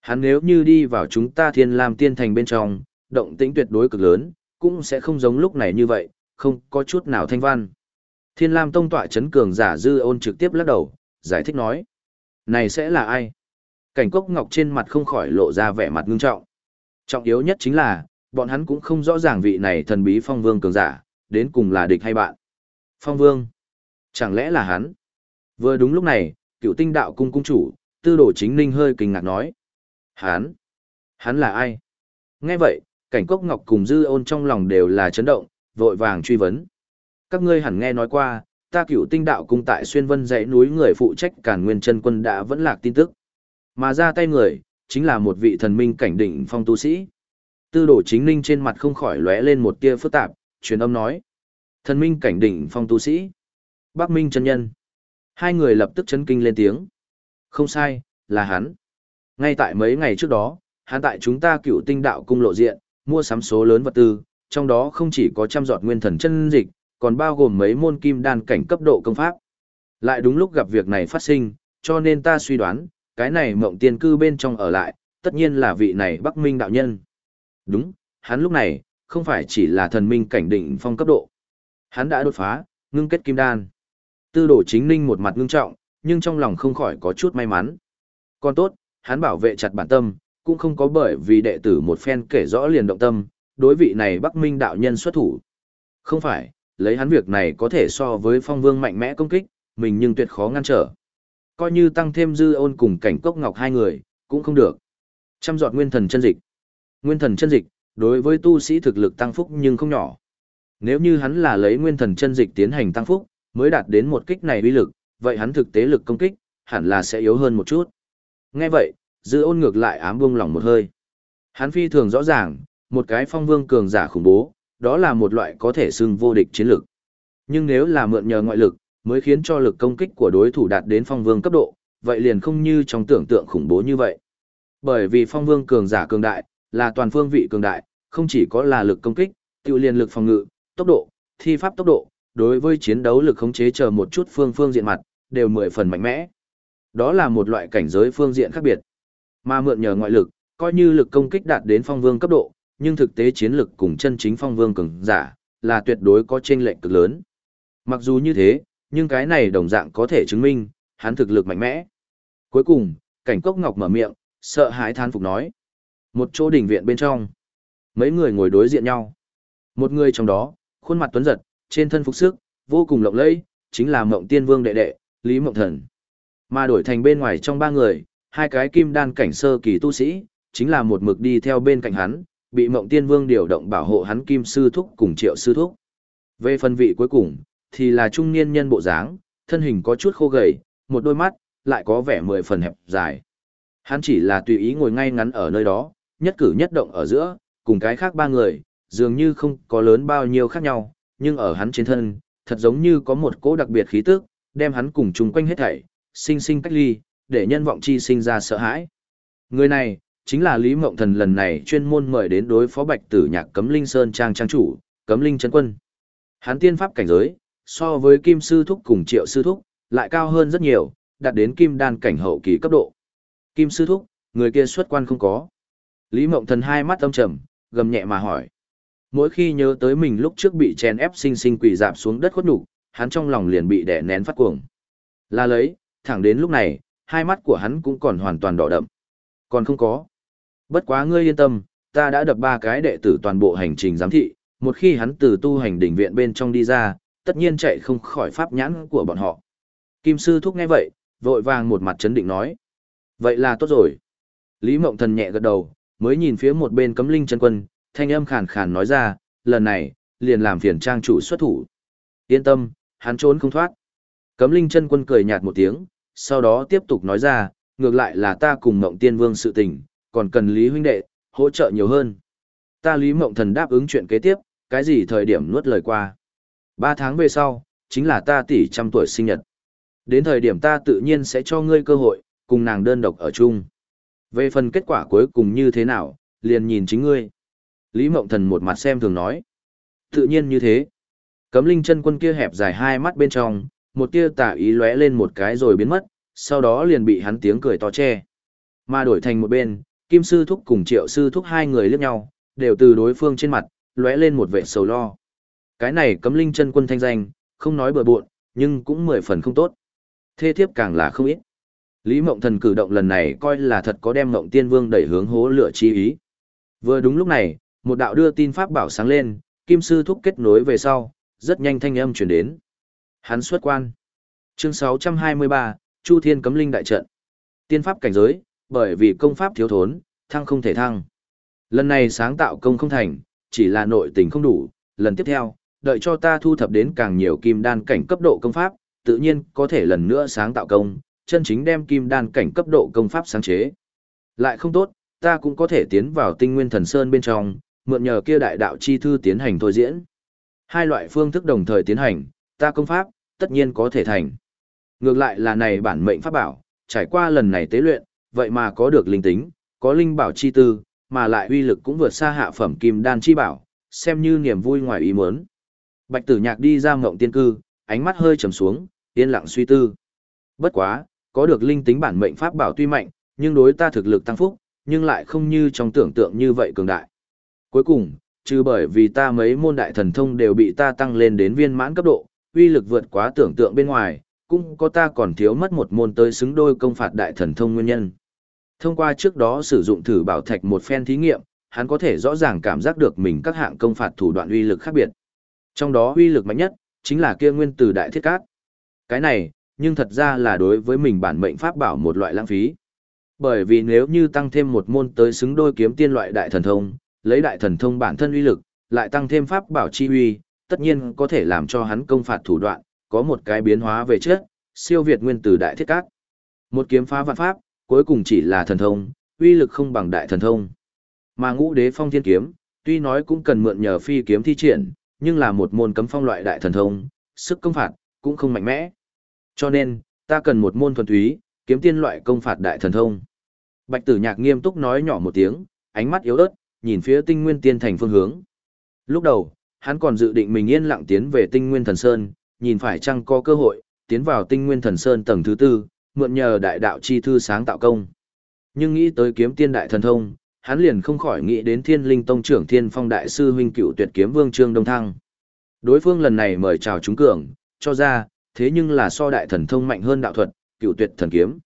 Hắn nếu như đi vào chúng ta thiên lam tiên thành bên trong, động tĩnh tuyệt đối cực lớn, cũng sẽ không giống lúc này như vậy, không có chút nào thanh văn. Thiên lam tông tọa chấn cường giả dư ôn trực tiếp lắc đầu, giải thích nói. Này sẽ là ai? Cảnh cốc ngọc trên mặt không khỏi lộ ra vẻ mặt ngưng trọng. Trọng yếu nhất chính là, bọn hắn cũng không rõ ràng vị này thần bí phong vương cường giả, đến cùng là địch hay bạn. Phong vương? Chẳng lẽ là hắn? Vừa đúng lúc này, cựu tinh đạo cung cung chủ, tư đồ chính ninh hơi kinh ngạc nói. Hắn? Hắn là ai? Nghe vậy, cảnh cốc ngọc cùng dư ôn trong lòng đều là chấn động, vội vàng truy vấn. Các ngươi hẳn nghe nói qua, ta cựu tinh đạo cung tại xuyên vân dãy núi người phụ trách cản nguyên chân quân đã vẫn lạc tin tức. Mà ra tay người, chính là một vị thần minh cảnh đỉnh phong tu sĩ. Tư đồ chính ninh trên mặt không khỏi lóe lên một tia phức tạp, truyền âm nói. Thần minh cảnh đỉnh phong tu sĩ. Bắc Minh chân nhân. Hai người lập tức chấn kinh lên tiếng. Không sai, là hắn. Ngay tại mấy ngày trước đó, hắn tại chúng ta cựu tinh đạo cung lộ diện, mua sắm số lớn vật tư, trong đó không chỉ có trăm giọt nguyên thần chân dịch, còn bao gồm mấy môn kim đan cảnh cấp độ công pháp. Lại đúng lúc gặp việc này phát sinh, cho nên ta suy đoán, cái này mộng tiên cư bên trong ở lại, tất nhiên là vị này Bắc Minh đạo nhân. Đúng, hắn lúc này, không phải chỉ là thần minh cảnh định phong cấp độ. Hắn đã đột phá, ngưng kết kim đan. Tư đồ chính ninh một mặt ngưng trọng, nhưng trong lòng không khỏi có chút may mắn. Còn tốt, hắn bảo vệ chặt bản tâm, cũng không có bởi vì đệ tử một phen kể rõ liền động tâm, đối vị này Bắc Minh đạo nhân xuất thủ. Không phải, lấy hắn việc này có thể so với phong vương mạnh mẽ công kích, mình nhưng tuyệt khó ngăn trở coi như tăng thêm dư ôn cùng cảnh cốc ngọc hai người, cũng không được. Trăm dọn nguyên thần chân dịch. Nguyên thần chân dịch, đối với tu sĩ thực lực tăng phúc nhưng không nhỏ. Nếu như hắn là lấy nguyên thần chân dịch tiến hành tăng phúc, mới đạt đến một kích này uy lực, vậy hắn thực tế lực công kích, hẳn là sẽ yếu hơn một chút. Nghe vậy, dư ôn ngược lại ám buông lòng một hơi. Hắn phi thường rõ ràng, một cái phong vương cường giả khủng bố, đó là một loại có thể xưng vô địch chiến lực. Nhưng nếu là mượn nhờ ngoại lực, mới khiến cho lực công kích của đối thủ đạt đến phong vương cấp độ, vậy liền không như trong tưởng tượng khủng bố như vậy. Bởi vì phong vương cường giả cường đại, là toàn phương vị cường đại, không chỉ có là lực công kích, tiêu liền lực phòng ngự, tốc độ, thi pháp tốc độ, đối với chiến đấu lực khống chế chờ một chút phương phương diện mặt, đều mười phần mạnh mẽ. Đó là một loại cảnh giới phương diện khác biệt. Mà mượn nhờ ngoại lực, coi như lực công kích đạt đến phong vương cấp độ, nhưng thực tế chiến lực cùng chân chính phong vương cường giả, là tuyệt đối có chênh lệch cực lớn. Mặc dù như thế, nhưng cái này đồng dạng có thể chứng minh, hắn thực lực mạnh mẽ. Cuối cùng, cảnh cốc ngọc mở miệng, sợ hãi than phục nói. Một chỗ đỉnh viện bên trong, mấy người ngồi đối diện nhau. Một người trong đó, khuôn mặt tuấn giật, trên thân phục sức, vô cùng lộng lẫy, chính là mộng tiên vương đệ đệ, Lý Mộng Thần. Mà đổi thành bên ngoài trong ba người, hai cái kim đan cảnh sơ kỳ tu sĩ, chính là một mực đi theo bên cạnh hắn, bị mộng tiên vương điều động bảo hộ hắn kim sư thúc cùng triệu sư thúc. Về phần vị cuối cùng, thì là trung niên nhân bộ dáng, thân hình có chút khô gầy, một đôi mắt, lại có vẻ mười phần hẹp dài. Hắn chỉ là tùy ý ngồi ngay ngắn ở nơi đó, nhất cử nhất động ở giữa, cùng cái khác ba người, dường như không có lớn bao nhiêu khác nhau, nhưng ở hắn trên thân, thật giống như có một cỗ đặc biệt khí tức, đem hắn cùng chung quanh hết thảy, sinh sinh cách ly, để nhân vọng chi sinh ra sợ hãi. Người này, chính là Lý Mộng Thần lần này chuyên môn mời đến đối phó Bạch Tử Nhạc Cấm Linh Sơn trang trang chủ, Cấm Linh Trấn Quân. Hắn tiên pháp cảnh giới, so với Kim Sư Thúc cùng Triệu Sư Thúc, lại cao hơn rất nhiều, đạt đến Kim Đan cảnh hậu kỳ cấp độ. Kim Sư Thúc, người kia xuất quan không có. Lý Mộng Thần hai mắt âm trầm, gầm nhẹ mà hỏi. Mỗi khi nhớ tới mình lúc trước bị chèn ép sinh sinh quỳ dạp xuống đất khuất nhục, hắn trong lòng liền bị đè nén phát cuồng. Là lấy, thẳng đến lúc này, hai mắt của hắn cũng còn hoàn toàn đỏ đậm. Còn không có. Bất quá ngươi yên tâm, ta đã đập ba cái đệ tử toàn bộ hành trình giám thị, một khi hắn từ tu hành đỉnh viện bên trong đi ra, tất nhiên chạy không khỏi pháp nhãn của bọn họ. Kim sư thúc nghe vậy, vội vàng một mặt chấn định nói. Vậy là tốt rồi. Lý Mộng Thần nhẹ gật đầu, mới nhìn phía một bên cấm linh chân quân, thanh âm khàn khàn nói ra, lần này, liền làm phiền trang chủ xuất thủ. Yên tâm, hắn trốn không thoát. Cấm linh chân quân cười nhạt một tiếng, sau đó tiếp tục nói ra, ngược lại là ta cùng Mộng Tiên Vương sự tình, còn cần Lý huynh đệ, hỗ trợ nhiều hơn. Ta Lý Mộng Thần đáp ứng chuyện kế tiếp, cái gì thời điểm nuốt lời qua. Ba tháng về sau, chính là ta tỷ trăm tuổi sinh nhật. Đến thời điểm ta tự nhiên sẽ cho ngươi cơ hội, cùng nàng đơn độc ở chung. Về phần kết quả cuối cùng như thế nào, liền nhìn chính ngươi. Lý Mộng Thần một mặt xem thường nói. Tự nhiên như thế. Cấm linh chân quân kia hẹp dài hai mắt bên trong, một tia tả ý lóe lên một cái rồi biến mất, sau đó liền bị hắn tiếng cười to che. Mà đổi thành một bên, Kim Sư Thúc cùng Triệu Sư Thúc hai người liếc nhau, đều từ đối phương trên mặt, lóe lên một vẻ sầu lo. Cái này cấm linh chân quân thanh danh, không nói bừa bộn, nhưng cũng mười phần không tốt. Thê thiếp càng là không ít. Lý Mộng Thần cử động lần này coi là thật có đem Mộng Tiên Vương đẩy hướng hố lửa chi ý. Vừa đúng lúc này, một đạo đưa tin pháp bảo sáng lên, Kim Sư Thúc kết nối về sau, rất nhanh thanh âm chuyển đến. Hắn xuất quan. Chương 623, Chu Thiên Cấm Linh Đại Trận. Tiên pháp cảnh giới, bởi vì công pháp thiếu thốn, thăng không thể thăng. Lần này sáng tạo công không thành, chỉ là nội tình không đủ, lần tiếp theo, đợi cho ta thu thập đến càng nhiều kim đan cảnh cấp độ công pháp, tự nhiên có thể lần nữa sáng tạo công, chân chính đem kim đan cảnh cấp độ công pháp sáng chế. Lại không tốt, ta cũng có thể tiến vào tinh nguyên thần sơn bên trong, mượn nhờ kia đại đạo chi thư tiến hành thôi diễn. Hai loại phương thức đồng thời tiến hành, ta công pháp, tất nhiên có thể thành. Ngược lại là này bản mệnh pháp bảo, trải qua lần này tế luyện, vậy mà có được linh tính, có linh bảo chi tư, mà lại uy lực cũng vượt xa hạ phẩm kim đan chi bảo, xem như niềm vui ngoài ý muốn. Bạch Tử Nhạc đi ra ngộng tiên cư, ánh mắt hơi trầm xuống, yên lặng suy tư. Bất quá, có được linh tính bản mệnh pháp bảo tuy mạnh, nhưng đối ta thực lực tăng phúc, nhưng lại không như trong tưởng tượng như vậy cường đại. Cuối cùng, trừ bởi vì ta mấy môn đại thần thông đều bị ta tăng lên đến viên mãn cấp độ, uy lực vượt quá tưởng tượng bên ngoài, cũng có ta còn thiếu mất một môn tới xứng đôi công phạt đại thần thông nguyên nhân. Thông qua trước đó sử dụng thử bảo thạch một phen thí nghiệm, hắn có thể rõ ràng cảm giác được mình các hạng công phạt thủ đoạn uy lực khác biệt. Trong đó uy lực mạnh nhất, chính là kia nguyên từ đại thiết cát. Cái này, nhưng thật ra là đối với mình bản mệnh pháp bảo một loại lãng phí. Bởi vì nếu như tăng thêm một môn tới xứng đôi kiếm tiên loại đại thần thông, lấy đại thần thông bản thân uy lực, lại tăng thêm pháp bảo chi uy, tất nhiên có thể làm cho hắn công phạt thủ đoạn, có một cái biến hóa về trước, siêu việt nguyên từ đại thiết cát. Một kiếm phá vạn pháp, cuối cùng chỉ là thần thông, uy lực không bằng đại thần thông. Mà ngũ đế phong thiên kiếm, tuy nói cũng cần mượn nhờ phi kiếm thi triển, nhưng là một môn cấm phong loại đại thần thông, sức công phạt, cũng không mạnh mẽ. Cho nên, ta cần một môn thuần túy, kiếm tiên loại công phạt đại thần thông. Bạch tử nhạc nghiêm túc nói nhỏ một tiếng, ánh mắt yếu ớt, nhìn phía tinh nguyên tiên thành phương hướng. Lúc đầu, hắn còn dự định mình yên lặng tiến về tinh nguyên thần sơn, nhìn phải chăng có cơ hội, tiến vào tinh nguyên thần sơn tầng thứ tư, mượn nhờ đại đạo chi thư sáng tạo công. Nhưng nghĩ tới kiếm tiên đại thần thông, hắn liền không khỏi nghĩ đến thiên linh tông trưởng thiên phong đại sư huynh cựu tuyệt kiếm vương trương đông thăng. Đối phương lần này mời chào chúng cường, cho ra, thế nhưng là so đại thần thông mạnh hơn đạo thuật, cựu tuyệt thần kiếm.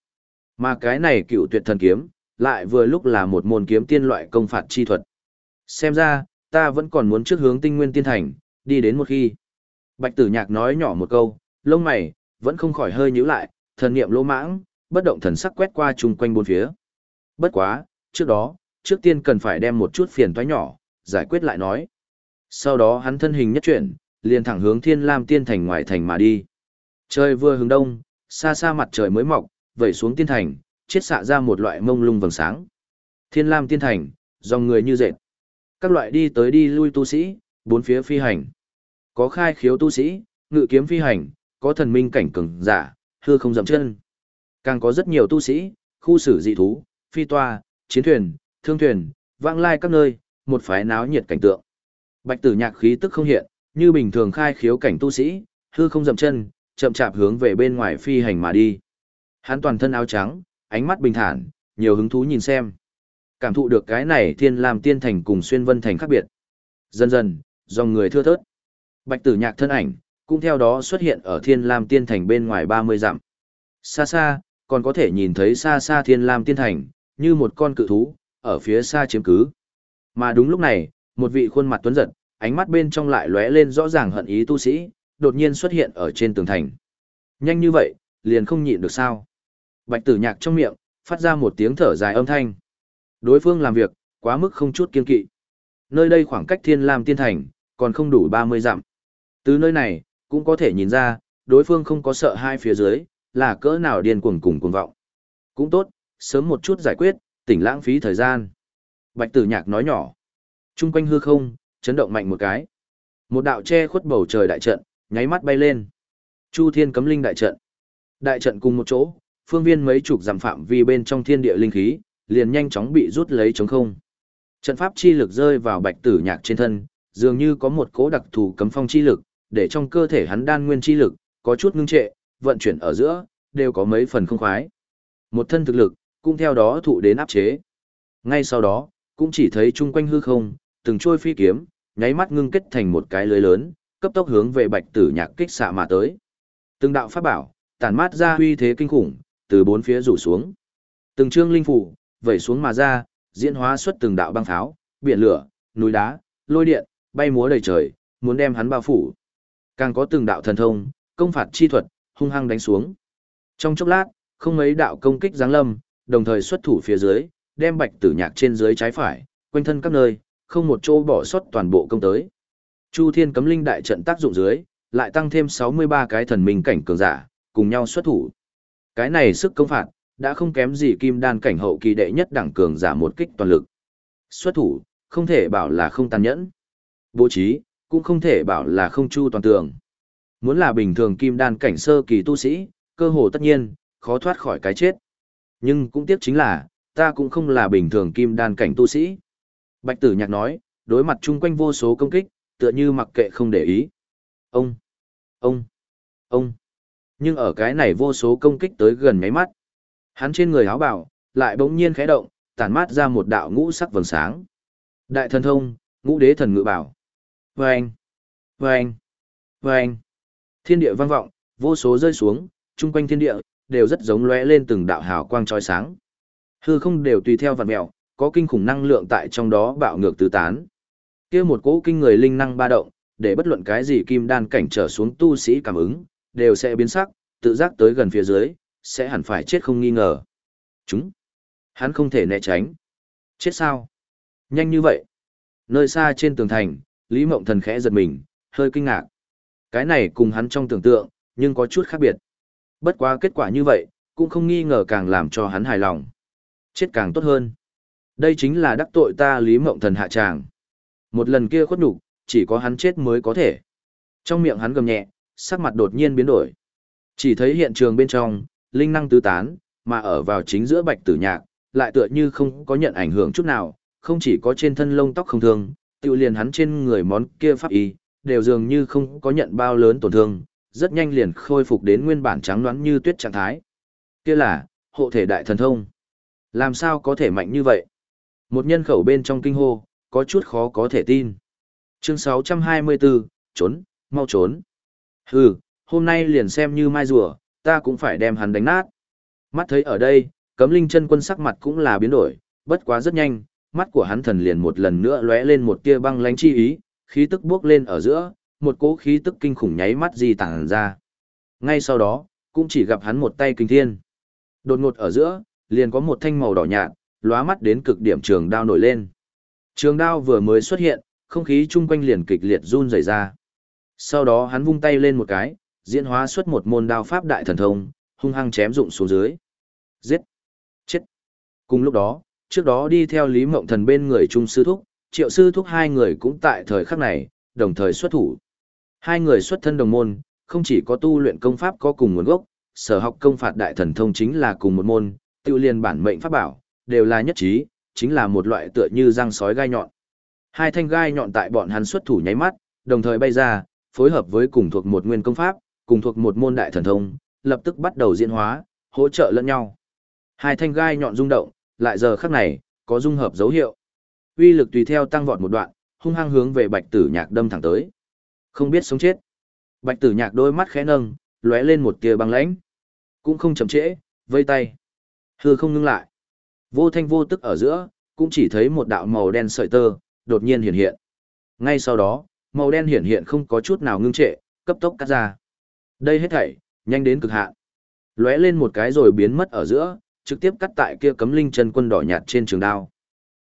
Mà cái này cựu tuyệt thần kiếm, lại vừa lúc là một môn kiếm tiên loại công phạt chi thuật. Xem ra, ta vẫn còn muốn trước hướng tinh nguyên tiên thành, đi đến một khi. Bạch tử nhạc nói nhỏ một câu, lông mày, vẫn không khỏi hơi nhíu lại, thần niệm lỗ mãng, bất động thần sắc quét qua chung quanh bốn phía. Bất quá, trước đó, trước tiên cần phải đem một chút phiền toái nhỏ, giải quyết lại nói. Sau đó hắn thân hình nhất chuyển, liền thẳng hướng thiên lam tiên thành ngoài thành mà đi. Trời vừa hướng đông, xa xa mặt trời mới mọc, vẩy xuống tiên thành, chiết xạ ra một loại mông lung vầng sáng. Thiên lam tiên thành, dòng người như dệt. Các loại đi tới đi lui tu sĩ, bốn phía phi hành. Có khai khiếu tu sĩ, ngự kiếm phi hành, có thần minh cảnh cường giả, hư không dậm chân. Càng có rất nhiều tu sĩ, khu xử dị thú, phi toa, chiến thuyền, thương thuyền, vãng lai các nơi, một phái náo nhiệt cảnh tượng. Bạch tử nhạc khí tức không hiện, như bình thường khai khiếu cảnh tu sĩ, hư không dậm chân, chậm chạp hướng về bên ngoài phi hành mà đi. Hắn toàn thân áo trắng, ánh mắt bình thản, nhiều hứng thú nhìn xem. Cảm thụ được cái này thiên làm tiên thành cùng xuyên vân thành khác biệt. Dần dần, dòng người thưa thớt. Bạch tử nhạc thân ảnh, cũng theo đó xuất hiện ở thiên lam tiên thành bên ngoài 30 dặm. Xa xa, còn có thể nhìn thấy xa xa thiên lam tiên thành, như một con cự thú, ở phía xa chiếm cứ. Mà đúng lúc này, một vị khuôn mặt tuấn giật, ánh mắt bên trong lại lóe lên rõ ràng hận ý tu sĩ, đột nhiên xuất hiện ở trên tường thành. Nhanh như vậy, liền không nhịn được sao. Bạch tử nhạc trong miệng, phát ra một tiếng thở dài âm thanh. Đối phương làm việc, quá mức không chút kiên kỵ. Nơi đây khoảng cách thiên lam tiên thành, còn không đủ 30 dặm. Từ nơi này, cũng có thể nhìn ra, đối phương không có sợ hai phía dưới, là cỡ nào điên cuồng cùng cuồng vọng. Cũng tốt, sớm một chút giải quyết, tỉnh lãng phí thời gian. Bạch tử nhạc nói nhỏ. Trung quanh hư không, chấn động mạnh một cái. Một đạo che khuất bầu trời đại trận, nháy mắt bay lên. Chu thiên cấm linh đại trận. Đại trận cùng một chỗ, phương viên mấy chục giảm phạm vi bên trong thiên địa linh khí, liền nhanh chóng bị rút lấy chống không. Trận pháp chi lực rơi vào bạch tử nhạc trên thân, dường như có một cố đặc thù cấm phong chi lực, để trong cơ thể hắn đan nguyên chi lực, có chút ngưng trệ, vận chuyển ở giữa, đều có mấy phần không khoái. Một thân thực lực, cũng theo đó thụ đến áp chế. Ngay sau đó, cũng chỉ thấy chung quanh hư không, từng trôi phi kiếm, nháy mắt ngưng kết thành một cái lưới lớn, cấp tốc hướng về bạch tử nhạc kích xạ mà tới. Từng đạo pháp bảo, tản mát ra huy thế kinh khủng, từ bốn phía rủ xuống. Từng trương linh phủ, vẩy xuống mà ra, diễn hóa xuất từng đạo băng pháo, biển lửa, núi đá, lôi điện, bay múa đầy trời, muốn đem hắn bao phủ. Càng có từng đạo thần thông, công phạt chi thuật, hung hăng đánh xuống. Trong chốc lát, không mấy đạo công kích giáng lâm, đồng thời xuất thủ phía dưới, đem bạch tử nhạc trên dưới trái phải, quanh thân các nơi, không một chỗ bỏ sót toàn bộ công tới. Chu Thiên cấm linh đại trận tác dụng dưới, lại tăng thêm 63 cái thần minh cảnh cường giả, cùng nhau xuất thủ. Cái này sức công phạt, đã không kém gì kim đan cảnh hậu kỳ đệ nhất đẳng cường giả một kích toàn lực. Xuất thủ, không thể bảo là không tàn nhẫn. Bố trí, cũng không thể bảo là không chu toàn tường. Muốn là bình thường kim đan cảnh sơ kỳ tu sĩ, cơ hồ tất nhiên, khó thoát khỏi cái chết. Nhưng cũng tiếc chính là, ta cũng không là bình thường kim đan cảnh tu sĩ. Bạch tử nhạc nói, đối mặt chung quanh vô số công kích, tựa như mặc kệ không để ý. Ông, ông, ông. Nhưng ở cái này vô số công kích tới gần nháy mắt. Hắn trên người áo bảo, lại bỗng nhiên khẽ động, tản mát ra một đạo ngũ sắc vầng sáng. Đại thần thông, ngũ đế thần ngự bảo. Vâng, vâng, vâng. Thiên địa vang vọng, vô số rơi xuống, chung quanh thiên địa, đều rất giống lóe lên từng đạo hào quang chói sáng. Hư không đều tùy theo vạn mèo, có kinh khủng năng lượng tại trong đó bạo ngược tứ tán. Kia một cỗ kinh người linh năng ba động, để bất luận cái gì kim đan cảnh trở xuống tu sĩ cảm ứng, đều sẽ biến sắc, tự giác tới gần phía dưới, sẽ hẳn phải chết không nghi ngờ. Chúng, hắn không thể né tránh. Chết sao? Nhanh như vậy. Nơi xa trên tường thành, Lý Mộng Thần khẽ giật mình, hơi kinh ngạc. Cái này cùng hắn trong tưởng tượng, nhưng có chút khác biệt. Bất quá kết quả như vậy, cũng không nghi ngờ càng làm cho hắn hài lòng. Chết càng tốt hơn. Đây chính là đắc tội ta Lý Mộng Thần hạ tràng. Một lần kia khuất nhục, chỉ có hắn chết mới có thể. Trong miệng hắn gầm nhẹ, sắc mặt đột nhiên biến đổi. Chỉ thấy hiện trường bên trong, linh năng tứ tán, mà ở vào chính giữa bạch tử nhạc, lại tựa như không có nhận ảnh hưởng chút nào, không chỉ có trên thân lông tóc không thương, tiêu liền hắn trên người món kia pháp y, đều dường như không có nhận bao lớn tổn thương, rất nhanh liền khôi phục đến nguyên bản trắng nõn như tuyết trạng thái. Kia là, hộ thể đại thần thông. Làm sao có thể mạnh như vậy? Một nhân khẩu bên trong kinh hô, có chút khó có thể tin. Chương 624, trốn, mau trốn. Hừ, hôm nay liền xem như mai rùa, ta cũng phải đem hắn đánh nát. Mắt thấy ở đây, cấm linh chân quân sắc mặt cũng là biến đổi, bất quá rất nhanh, mắt của hắn thần liền một lần nữa lóe lên một tia băng lánh chi ý, khí tức bước lên ở giữa, một cỗ khí tức kinh khủng nháy mắt di tản ra. Ngay sau đó, cũng chỉ gặp hắn một tay kinh thiên. Đột ngột ở giữa, liền có một thanh màu đỏ nhạt, lóa mắt đến cực điểm trường đao nổi lên. Trường đao vừa mới xuất hiện, không khí chung quanh liền kịch liệt run rẩy ra. Sau đó hắn vung tay lên một cái, diễn hóa xuất một môn đao pháp đại thần thông, hung hăng chém rụng xuống dưới. Giết! Chết! Cùng lúc đó, trước đó đi theo Lý Mộng Thần bên người Trung Sư Thúc, triệu sư thúc hai người cũng tại thời khắc này, đồng thời xuất thủ. Hai người xuất thân đồng môn, không chỉ có tu luyện công pháp có cùng nguồn gốc, sở học công phạt đại thần thông chính là cùng một môn, tiêu liên bản mệnh pháp bảo, đều là nhất trí, chính là một loại tựa như răng sói gai nhọn. Hai thanh gai nhọn tại bọn hắn xuất thủ nháy mắt, đồng thời bay ra, phối hợp với cùng thuộc một nguyên công pháp, cùng thuộc một môn đại thần thông, lập tức bắt đầu diễn hóa, hỗ trợ lẫn nhau. Hai thanh gai nhọn rung động, lại giờ khắc này, có dung hợp dấu hiệu. Uy lực tùy theo tăng vọt một đoạn, hung hăng hướng về Bạch Tử Nhạc đâm thẳng tới. Không biết sống chết. Bạch Tử Nhạc đôi mắt khẽ nâng, lóe lên một tia băng lãnh. Cũng không chậm trễ, vây tay. Hư không ngưng lại. Vô thanh vô tức ở giữa, cũng chỉ thấy một đạo màu đen sợi tơ, đột nhiên hiện hiện. Ngay sau đó, màu đen hiển hiện không có chút nào ngưng trệ, cấp tốc cắt ra. Đây hết thảy, nhanh đến cực hạn. Lóe lên một cái rồi biến mất ở giữa, trực tiếp cắt tại kia cấm linh chân quân đỏ nhạt trên trường đao.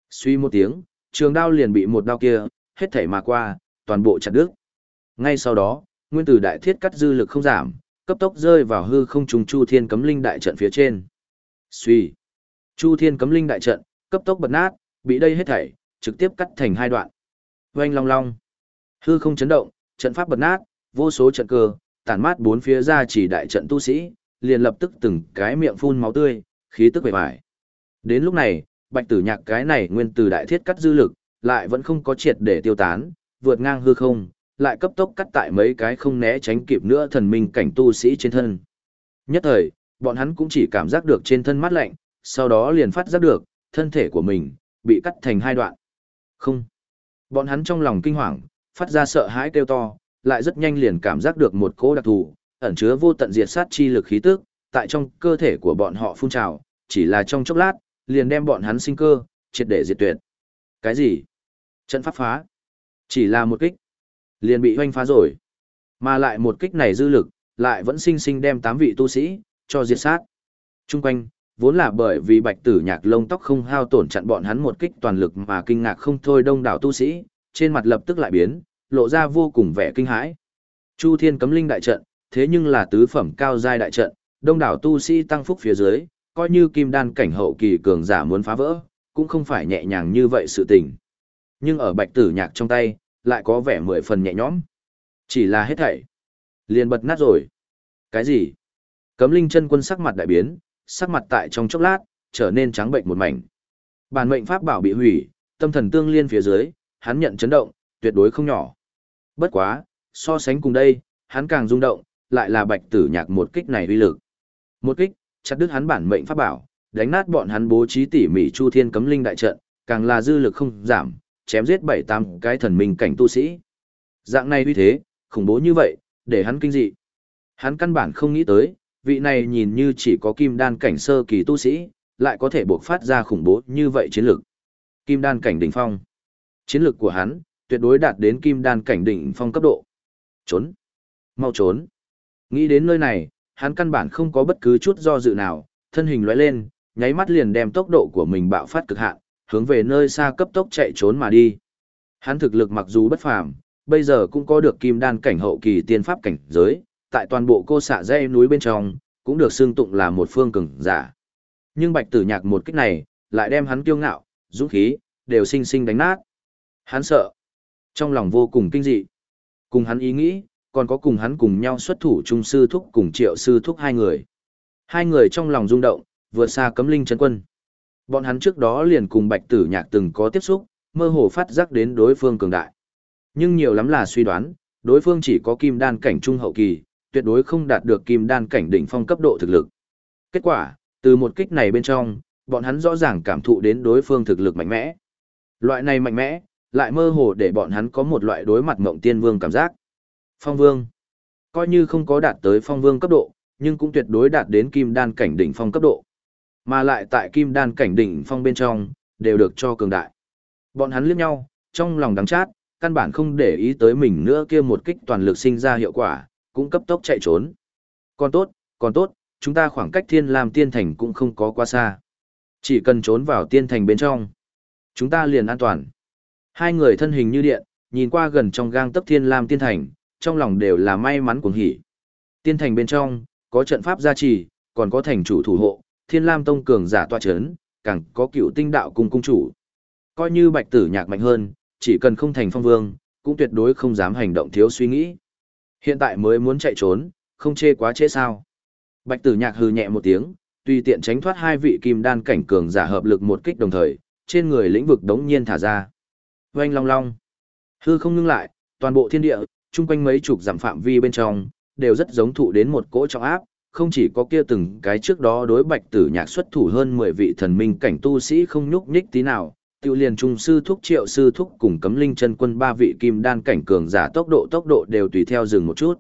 Suy một tiếng, trường đao liền bị một đao kia, hết thảy mà qua, toàn bộ chặt đứt. Ngay sau đó, nguyên tử đại thiết cắt dư lực không giảm, cấp tốc rơi vào hư không trùng chu thiên cấm linh đại trận phía trên. Suy. Chu thiên cấm linh đại trận, cấp tốc bật nát, bị đây hết thảy, trực tiếp cắt thành hai đoạn. Oanh long long. Hư không chấn động, trận pháp bật nát, vô số trận cơ, tản mát bốn phía ra chỉ đại trận tu sĩ, liền lập tức từng cái miệng phun máu tươi, khí tức bề bại. Đến lúc này, bạch tử nhạc cái này nguyên từ đại thiết cắt dư lực, lại vẫn không có triệt để tiêu tán, vượt ngang hư không, lại cấp tốc cắt tại mấy cái không né tránh kịp nữa thần minh cảnh tu sĩ trên thân. Nhất thời, bọn hắn cũng chỉ cảm giác được trên thân mát lạnh, sau đó liền phát giác được, thân thể của mình, bị cắt thành hai đoạn. Không. Bọn hắn trong lòng kinh hoàng, phát ra sợ hãi kêu to, lại rất nhanh liền cảm giác được một cỗ đặc thù, ẩn chứa vô tận diệt sát chi lực khí tức, tại trong cơ thể của bọn họ phun trào, chỉ là trong chốc lát, liền đem bọn hắn sinh cơ, triệt để diệt tuyệt. Cái gì? Trận pháp phá. Chỉ là một kích, liền bị hoanh phá rồi. Mà lại một kích này dư lực, lại vẫn sinh sinh đem tám vị tu sĩ, cho diệt sát. Trung quanh, vốn là bởi vì bạch tử nhạc lông tóc không hao tổn chặn bọn hắn một kích toàn lực mà kinh ngạc không thôi đông đảo tu sĩ, trên mặt lập tức lại biến, lộ ra vô cùng vẻ kinh hãi. Chu Thiên cấm linh đại trận, thế nhưng là tứ phẩm cao giai đại trận, đông đảo tu sĩ tăng phúc phía dưới, coi như kim đan cảnh hậu kỳ cường giả muốn phá vỡ, cũng không phải nhẹ nhàng như vậy sự tình. Nhưng ở bạch tử nhạc trong tay, lại có vẻ mười phần nhẹ nhõm. Chỉ là hết thảy. Liền bật nát rồi. Cái gì? Cấm linh chân quân sắc mặt đại biến, sắc mặt tại trong chốc lát, trở nên trắng bệnh một mảnh. Bản mệnh pháp bảo bị hủy, tâm thần tương liên phía dưới, hắn nhận chấn động, tuyệt đối không nhỏ. Bất quá, so sánh cùng đây, hắn càng rung động, lại là bạch tử nhạc một kích này uy lực. Một kích, chặt đứt hắn bản mệnh pháp bảo, đánh nát bọn hắn bố trí tỉ mỉ chu thiên cấm linh đại trận, càng là dư lực không giảm, chém giết bảy tám cái thần minh cảnh tu sĩ. Dạng này uy thế, khủng bố như vậy, để hắn kinh dị. Hắn căn bản không nghĩ tới, vị này nhìn như chỉ có kim đan cảnh sơ kỳ tu sĩ, lại có thể bộc phát ra khủng bố như vậy chiến lực. Kim đan cảnh đỉnh phong. Chiến lược của hắn, tuyệt đối đạt đến kim đan cảnh đỉnh phong cấp độ. Trốn. Mau trốn. Nghĩ đến nơi này, hắn căn bản không có bất cứ chút do dự nào, thân hình lóe lên, nháy mắt liền đem tốc độ của mình bạo phát cực hạn, hướng về nơi xa cấp tốc chạy trốn mà đi. Hắn thực lực mặc dù bất phàm, bây giờ cũng có được kim đan cảnh hậu kỳ tiên pháp cảnh giới, tại toàn bộ cô xạ dây núi bên trong, cũng được xương tụng là một phương cường giả. Nhưng bạch tử nhạc một kích này, lại đem hắn kiêu ngạo, dũng khí, đều sinh sinh đánh nát. Hắn sợ. Trong lòng vô cùng kinh dị. Cùng hắn ý nghĩ, còn có cùng hắn cùng nhau xuất thủ trung sư thúc cùng triệu sư thúc hai người. Hai người trong lòng rung động, vượt xa cấm linh chân quân. Bọn hắn trước đó liền cùng bạch tử nhạc từng có tiếp xúc, mơ hồ phát giác đến đối phương cường đại. Nhưng nhiều lắm là suy đoán, đối phương chỉ có kim đan cảnh trung hậu kỳ, tuyệt đối không đạt được kim đan cảnh đỉnh phong cấp độ thực lực. Kết quả, từ một kích này bên trong, bọn hắn rõ ràng cảm thụ đến đối phương thực lực mạnh mẽ. Loại này mạnh mẽ, lại mơ hồ để bọn hắn có một loại đối mặt mộng tiên vương cảm giác. Phong vương. Coi như không có đạt tới phong vương cấp độ, nhưng cũng tuyệt đối đạt đến kim đan cảnh đỉnh phong cấp độ. Mà lại tại kim đan cảnh đỉnh phong bên trong, đều được cho cường đại. Bọn hắn liếc nhau, trong lòng đắng chát, căn bản không để ý tới mình nữa kia một kích toàn lực sinh ra hiệu quả, cũng cấp tốc chạy trốn. Còn tốt, còn tốt, chúng ta khoảng cách thiên lam tiên thành cũng không có quá xa. Chỉ cần trốn vào tiên thành bên trong. Chúng ta liền an toàn. Hai người thân hình như điện, nhìn qua gần trong gang tấc thiên lam tiên thành, trong lòng đều là may mắn cuồng hỉ. Tiên thành bên trong, có trận pháp gia trì, còn có thành chủ thủ hộ, thiên lam tông cường giả tọa chấn, càng có cựu tinh đạo cùng cung chủ. Coi như bạch tử nhạc mạnh hơn, chỉ cần không thành phong vương, cũng tuyệt đối không dám hành động thiếu suy nghĩ. Hiện tại mới muốn chạy trốn, không chê quá chê sao. Bạch tử nhạc hừ nhẹ một tiếng, tùy tiện tránh thoát hai vị kim đan cảnh cường giả hợp lực một kích đồng thời, trên người lĩnh vực đống nhiên thả ra. Oanh long long. Hư không ngưng lại, toàn bộ thiên địa, chung quanh mấy chục giảm phạm vi bên trong, đều rất giống thụ đến một cỗ trọng áp, không chỉ có kia từng cái trước đó đối bạch tử nhạc xuất thủ hơn 10 vị thần minh cảnh tu sĩ không nhúc nhích tí nào, tiêu liền trung sư thúc triệu sư thúc cùng cấm linh chân quân ba vị kim đan cảnh cường giả tốc độ tốc độ đều tùy theo dừng một chút.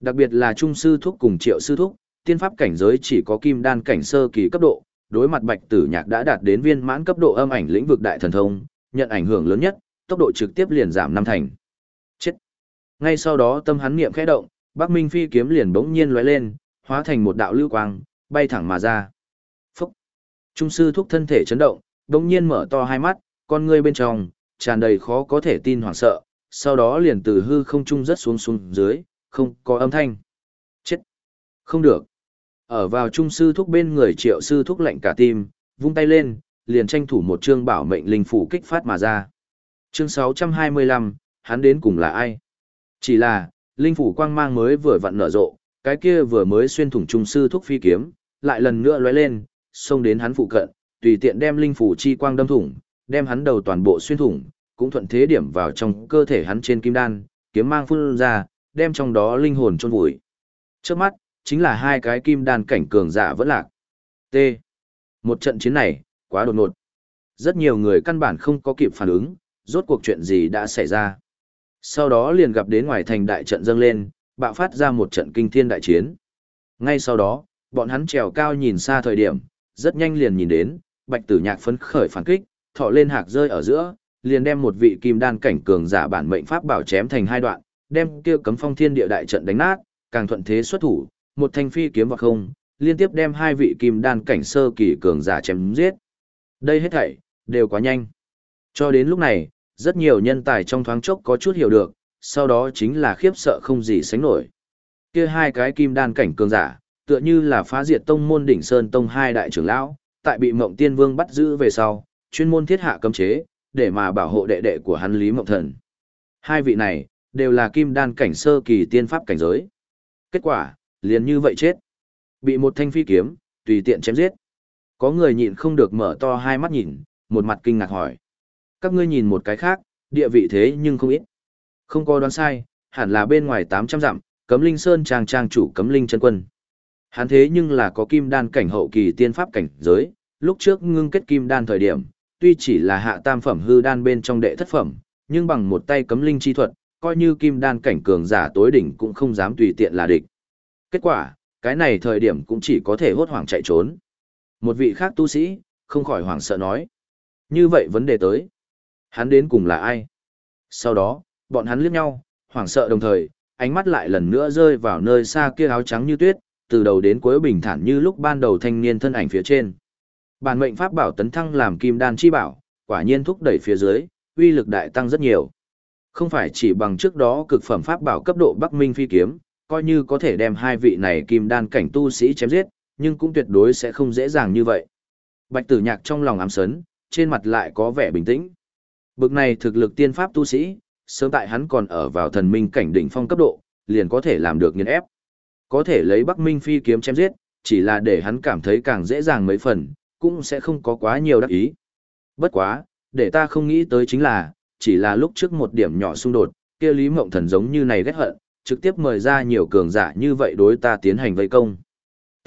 Đặc biệt là trung sư thúc cùng triệu sư thúc, tiên pháp cảnh giới chỉ có kim đan cảnh sơ kỳ cấp độ, đối mặt bạch tử nhạc đã đạt đến viên mãn cấp độ âm ảnh lĩnh vực đại thần thông, nhận ảnh hưởng lớn nhất, tốc độ trực tiếp liền giảm năm thành. Chết. Ngay sau đó tâm hắn niệm khẽ động, Bắc Minh phi kiếm liền bỗng nhiên lóe lên, hóa thành một đạo lưu quang, bay thẳng mà ra. Phúc. Trung sư thúc thân thể chấn động, bỗng nhiên mở to hai mắt, con ngươi bên trong tràn đầy khó có thể tin hoảng sợ, sau đó liền từ hư không trung rất xuống xuống dưới, không có âm thanh. Chết. Không được. Ở vào trung sư thúc bên người triệu sư thúc lạnh cả tim, vung tay lên, liền tranh thủ một chương bảo mệnh linh phủ kích phát mà ra. Chương 625, hắn đến cùng là ai? Chỉ là, linh phủ quang mang mới vừa vặn nở rộ, cái kia vừa mới xuyên thủng trung sư thúc phi kiếm, lại lần nữa lóe lên, xông đến hắn phụ cận, tùy tiện đem linh phủ chi quang đâm thủng, đem hắn đầu toàn bộ xuyên thủng, cũng thuận thế điểm vào trong cơ thể hắn trên kim đan, kiếm mang phun ra, đem trong đó linh hồn chôn vùi. Trước mắt, chính là hai cái kim đan cảnh cường giả vẫn lạc. T. Một trận chiến này, quá đột ngột. Rất nhiều người căn bản không có kịp phản ứng, rốt cuộc chuyện gì đã xảy ra. Sau đó liền gặp đến ngoài thành đại trận dâng lên, bạo phát ra một trận kinh thiên đại chiến. Ngay sau đó, bọn hắn trèo cao nhìn xa thời điểm, rất nhanh liền nhìn đến, bạch tử nhạc phấn khởi phản kích, thọ lên hạc rơi ở giữa, liền đem một vị kim đan cảnh cường giả bản mệnh pháp bảo chém thành hai đoạn, đem kia cấm phong thiên địa đại trận đánh nát, càng thuận thế xuất thủ, một thanh phi kiếm vào không, liên tiếp đem hai vị kim đan cảnh sơ kỳ cường giả chém giết. Đây hết thảy, đều quá nhanh. Cho đến lúc này, rất nhiều nhân tài trong thoáng chốc có chút hiểu được, sau đó chính là khiếp sợ không gì sánh nổi. Kia hai cái kim đan cảnh cường giả, tựa như là phá diệt tông môn đỉnh sơn tông hai đại trưởng lão, tại bị Mộng Tiên Vương bắt giữ về sau, chuyên môn thiết hạ cấm chế, để mà bảo hộ đệ đệ của hắn Lý Mộng Thần. Hai vị này, đều là kim đan cảnh sơ kỳ tiên pháp cảnh giới. Kết quả, liền như vậy chết. Bị một thanh phi kiếm, tùy tiện chém giết. Có người nhịn không được mở to hai mắt nhìn, một mặt kinh ngạc hỏi. Các ngươi nhìn một cái khác, địa vị thế nhưng không ít. Không có đoán sai, hẳn là bên ngoài 800 dặm, cấm linh sơn trang trang chủ cấm linh chân quân. Hắn thế nhưng là có kim đan cảnh hậu kỳ tiên pháp cảnh giới, lúc trước ngưng kết kim đan thời điểm, tuy chỉ là hạ tam phẩm hư đan bên trong đệ thất phẩm, nhưng bằng một tay cấm linh chi thuật, coi như kim đan cảnh cường giả tối đỉnh cũng không dám tùy tiện là địch. Kết quả, cái này thời điểm cũng chỉ có thể hốt hoảng chạy trốn. Một vị khác tu sĩ, không khỏi hoảng sợ nói. Như vậy vấn đề tới. Hắn đến cùng là ai? Sau đó, bọn hắn liếc nhau, hoảng sợ đồng thời, ánh mắt lại lần nữa rơi vào nơi xa kia áo trắng như tuyết, từ đầu đến cuối bình thản như lúc ban đầu thanh niên thân ảnh phía trên. Bản mệnh pháp bảo tấn thăng làm kim đan chi bảo, quả nhiên thúc đẩy phía dưới, uy lực đại tăng rất nhiều. Không phải chỉ bằng trước đó cực phẩm pháp bảo cấp độ Bắc Minh phi kiếm, coi như có thể đem hai vị này kim đan cảnh tu sĩ chém giết, nhưng cũng tuyệt đối sẽ không dễ dàng như vậy. Bạch Tử Nhạc trong lòng ám sấn, trên mặt lại có vẻ bình tĩnh. Bực này thực lực tiên pháp tu sĩ, sớm tại hắn còn ở vào thần minh cảnh đỉnh phong cấp độ, liền có thể làm được nghiền ép. Có thể lấy Bắc Minh phi kiếm chém giết, chỉ là để hắn cảm thấy càng dễ dàng mấy phần, cũng sẽ không có quá nhiều đắc ý. Bất quá, để ta không nghĩ tới chính là, chỉ là lúc trước một điểm nhỏ xung đột, kia Lý Mộng Thần giống như này ghét hận, trực tiếp mời ra nhiều cường giả như vậy đối ta tiến hành vây công.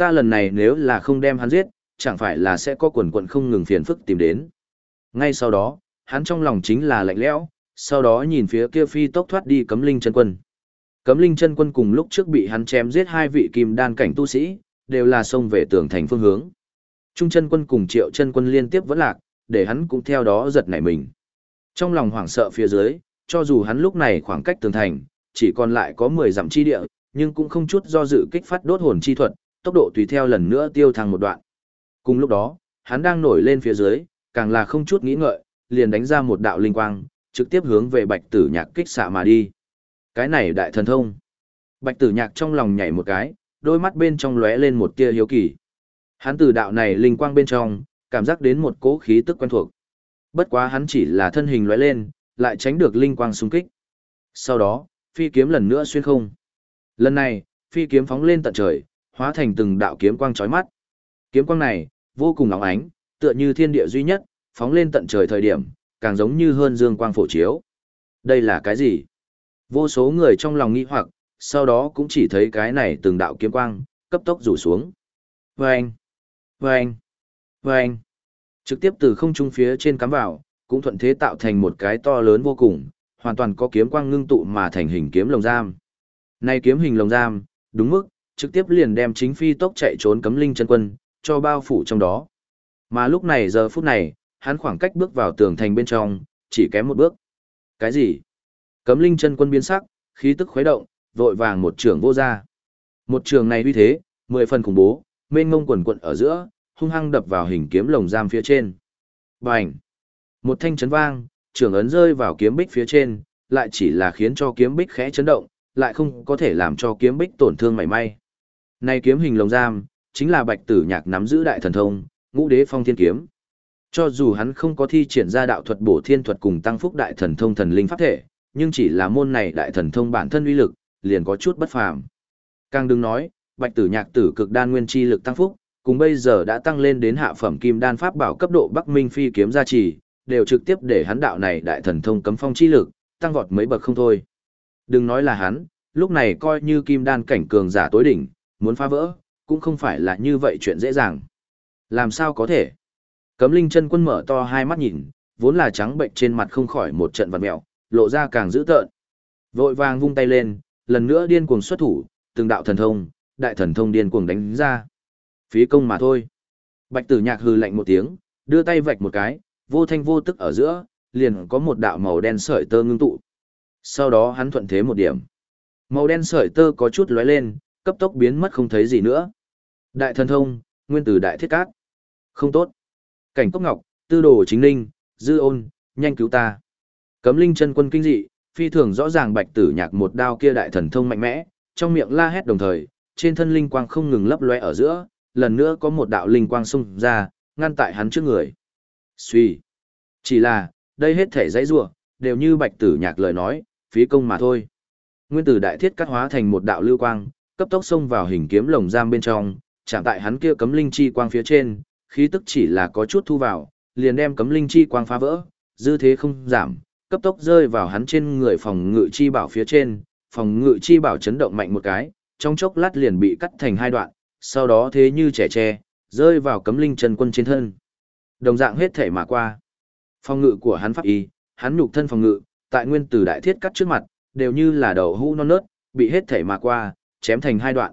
Ta lần này nếu là không đem hắn giết, chẳng phải là sẽ có quần quận không ngừng phiền phức tìm đến. Ngay sau đó, hắn trong lòng chính là lạnh lẽo, sau đó nhìn phía kia phi tốc thoát đi cấm linh chân quân. Cấm linh chân quân cùng lúc trước bị hắn chém giết hai vị kim đan cảnh tu sĩ, đều là xông về tường thành phương hướng. Trung chân quân cùng triệu chân quân liên tiếp vẫn lạc, để hắn cũng theo đó giật nảy mình. Trong lòng hoảng sợ phía dưới, cho dù hắn lúc này khoảng cách tường thành, chỉ còn lại có 10 dặm chi địa, nhưng cũng không chút do dự kích phát đốt hồn chi thuật, tốc độ tùy theo lần nữa tiêu thăng một đoạn. Cùng lúc đó, hắn đang nổi lên phía dưới, càng là không chút nghĩ ngợi, liền đánh ra một đạo linh quang, trực tiếp hướng về Bạch Tử Nhạc kích xạ mà đi. Cái này đại thần thông. Bạch Tử Nhạc trong lòng nhảy một cái, đôi mắt bên trong lóe lên một tia hiếu kỳ. Hắn từ đạo này linh quang bên trong, cảm giác đến một cỗ khí tức quen thuộc. Bất quá hắn chỉ là thân hình lóe lên, lại tránh được linh quang xung kích. Sau đó, phi kiếm lần nữa xuyên không. Lần này, phi kiếm phóng lên tận trời, hóa thành từng đạo kiếm quang chói mắt. Kiếm quang này, vô cùng nóng ánh, tựa như thiên địa duy nhất, phóng lên tận trời thời điểm, càng giống như hơn dương quang phổ chiếu. Đây là cái gì? Vô số người trong lòng nghi hoặc, sau đó cũng chỉ thấy cái này từng đạo kiếm quang, cấp tốc rủ xuống. Vâng! Vâng! Vâng! Trực tiếp từ không trung phía trên cắm vào, cũng thuận thế tạo thành một cái to lớn vô cùng, hoàn toàn có kiếm quang ngưng tụ mà thành hình kiếm lồng giam. Này kiếm hình lồng giam, đúng mức, trực tiếp liền đem chính phi tốc chạy trốn cấm linh chân quân, cho bao phủ trong đó. Mà lúc này giờ phút này, hắn khoảng cách bước vào tường thành bên trong, chỉ kém một bước. Cái gì? Cấm linh chân quân biến sắc, khí tức khuấy động, vội vàng một trường vô ra. Một trường này uy thế, mười phần khủng bố, mênh ngông quần quận ở giữa, hung hăng đập vào hình kiếm lồng giam phía trên. Bành! Một thanh chấn vang, trường ấn rơi vào kiếm bích phía trên, lại chỉ là khiến cho kiếm bích khẽ chấn động, lại không có thể làm cho kiếm bích tổn thương mảy may. Này kiếm hình lồng giam, chính là bạch tử nhạc nắm giữ đại thần thông, ngũ đế phong thiên kiếm. Cho dù hắn không có thi triển ra đạo thuật bổ thiên thuật cùng tăng phúc đại thần thông thần linh pháp thể, nhưng chỉ là môn này đại thần thông bản thân uy lực, liền có chút bất phàm. Càng đừng nói, bạch tử nhạc tử cực đan nguyên chi lực tăng phúc, cùng bây giờ đã tăng lên đến hạ phẩm kim đan pháp bảo cấp độ Bắc Minh phi kiếm gia trì, đều trực tiếp để hắn đạo này đại thần thông cấm phong chi lực, tăng vọt mấy bậc không thôi. Đừng nói là hắn, lúc này coi như kim đan cảnh cường giả tối đỉnh, muốn phá vỡ, cũng không phải là như vậy chuyện dễ dàng. Làm sao có thể? Cấm linh chân quân mở to hai mắt nhìn, vốn là trắng bệnh trên mặt không khỏi một trận vằn mẹo, lộ ra càng dữ tợn. Vội vàng vung tay lên, lần nữa điên cuồng xuất thủ, từng đạo thần thông, đại thần thông điên cuồng đánh ra. Phí công mà thôi. Bạch tử nhạc hừ lạnh một tiếng, đưa tay vạch một cái, vô thanh vô tức ở giữa, liền có một đạo màu đen sợi tơ ngưng tụ. Sau đó hắn thuận thế một điểm. Màu đen sợi tơ có chút lóe lên, cấp tốc biến mất không thấy gì nữa. Đại thần thông, nguyên tử đại thiết cát. Không tốt. Cảnh cốc ngọc, tư đồ chính linh, dư ôn, nhanh cứu ta. Cấm linh chân quân kinh dị, phi thường rõ ràng bạch tử nhạc một đao kia đại thần thông mạnh mẽ, trong miệng la hét đồng thời, trên thân linh quang không ngừng lấp lóe ở giữa, lần nữa có một đạo linh quang xung ra, ngăn tại hắn trước người. Suy. Chỉ là, đây hết thể dãy rủa đều như bạch tử nhạc lời nói, phí công mà thôi. Nguyên tử đại thiết cắt hóa thành một đạo lưu quang, cấp tốc xông vào hình kiếm lồng giam bên trong, chạm tại hắn kia cấm linh chi quang phía trên, khí tức chỉ là có chút thu vào, liền đem cấm linh chi quang phá vỡ, dư thế không giảm, cấp tốc rơi vào hắn trên người phòng ngự chi bảo phía trên, phòng ngự chi bảo chấn động mạnh một cái, trong chốc lát liền bị cắt thành hai đoạn, sau đó thế như trẻ tre, rơi vào cấm linh chân quân trên thân. Đồng dạng hết thể mà qua. Phòng ngự của hắn pháp y, hắn nhục thân phòng ngự, tại nguyên tử đại thiết cắt trước mặt, đều như là đầu hũ non nớt, bị hết thể mà qua, chém thành hai đoạn.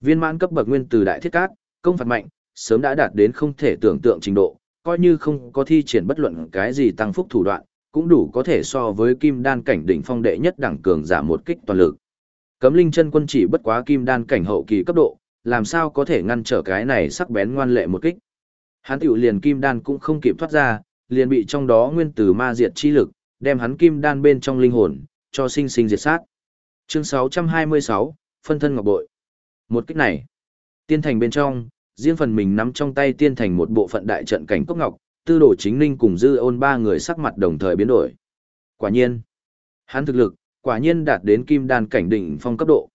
Viên mãn cấp bậc nguyên tử đại thiết cát, công phạt mạnh, sớm đã đạt đến không thể tưởng tượng trình độ, coi như không có thi triển bất luận cái gì tăng phúc thủ đoạn, cũng đủ có thể so với kim đan cảnh đỉnh phong đệ nhất đẳng cường giả một kích toàn lực. Cấm linh chân quân chỉ bất quá kim đan cảnh hậu kỳ cấp độ, làm sao có thể ngăn trở cái này sắc bén ngoan lệ một kích. Hắn tiểu liền kim đan cũng không kịp thoát ra, liền bị trong đó nguyên tử ma diệt chi lực, đem hắn kim đan bên trong linh hồn, cho sinh sinh diệt sát. Chương 626, phân thân ngọc bội. Một kích này, tiên thành bên trong, riêng phần mình nắm trong tay tiên thành một bộ phận đại trận cảnh cốc ngọc, tư đồ chính ninh cùng dư ôn ba người sắc mặt đồng thời biến đổi. Quả nhiên, hắn thực lực, quả nhiên đạt đến kim đan cảnh đỉnh phong cấp độ.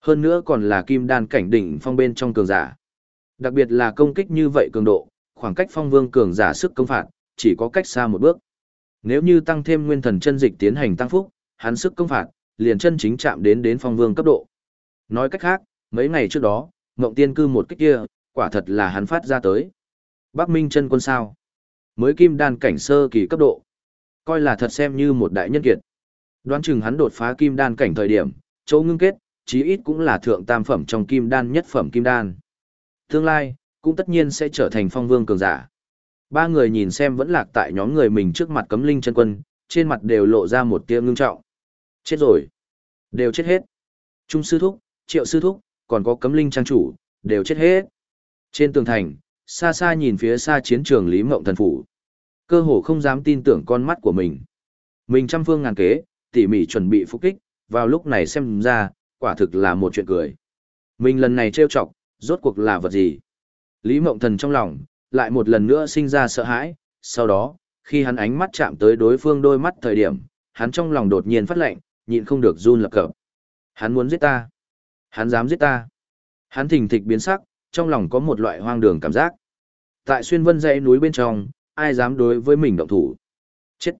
Hơn nữa còn là kim đan cảnh đỉnh phong bên trong cường giả. Đặc biệt là công kích như vậy cường độ, khoảng cách phong vương cường giả sức công phạt, chỉ có cách xa một bước. Nếu như tăng thêm nguyên thần chân dịch tiến hành tăng phúc, hắn sức công phạt, liền chân chính chạm đến đến phong vương cấp độ. Nói cách khác, mấy ngày trước đó, Ngộng Tiên cư một kích kia, quả thật là hắn phát ra tới. Bắc Minh chân quân sao? Mới kim đan cảnh sơ kỳ cấp độ. Coi là thật xem như một đại nhân kiệt. Đoán chừng hắn đột phá kim đan cảnh thời điểm, chỗ ngưng kết, chí ít cũng là thượng tam phẩm trong kim đan nhất phẩm kim đan. Tương lai, cũng tất nhiên sẽ trở thành phong vương cường giả. Ba người nhìn xem vẫn lạc tại nhóm người mình trước mặt cấm linh chân quân, trên mặt đều lộ ra một tia ngưng trọng. Chết rồi. Đều chết hết. Trung sư thúc, triệu sư thúc, còn có cấm linh trang chủ, đều chết hết. Trên tường thành, xa xa nhìn phía xa chiến trường Lý Mộng Thần Phủ. Cơ hồ không dám tin tưởng con mắt của mình. Mình trăm phương ngàn kế, tỉ mỉ chuẩn bị phục kích, vào lúc này xem ra, quả thực là một chuyện cười. Mình lần này trêu chọc, rốt cuộc là vật gì? Lý Mộng Thần trong lòng, lại một lần nữa sinh ra sợ hãi, sau đó, khi hắn ánh mắt chạm tới đối phương đôi mắt thời điểm, hắn trong lòng đột nhiên phát lệnh, nhịn không được run lập cập. Hắn muốn giết ta. Hắn dám giết ta. Hắn thình thịch biến sắc, trong lòng có một loại hoang đường cảm giác. Tại xuyên vân dãy núi bên trong, ai dám đối với mình động thủ. Chết.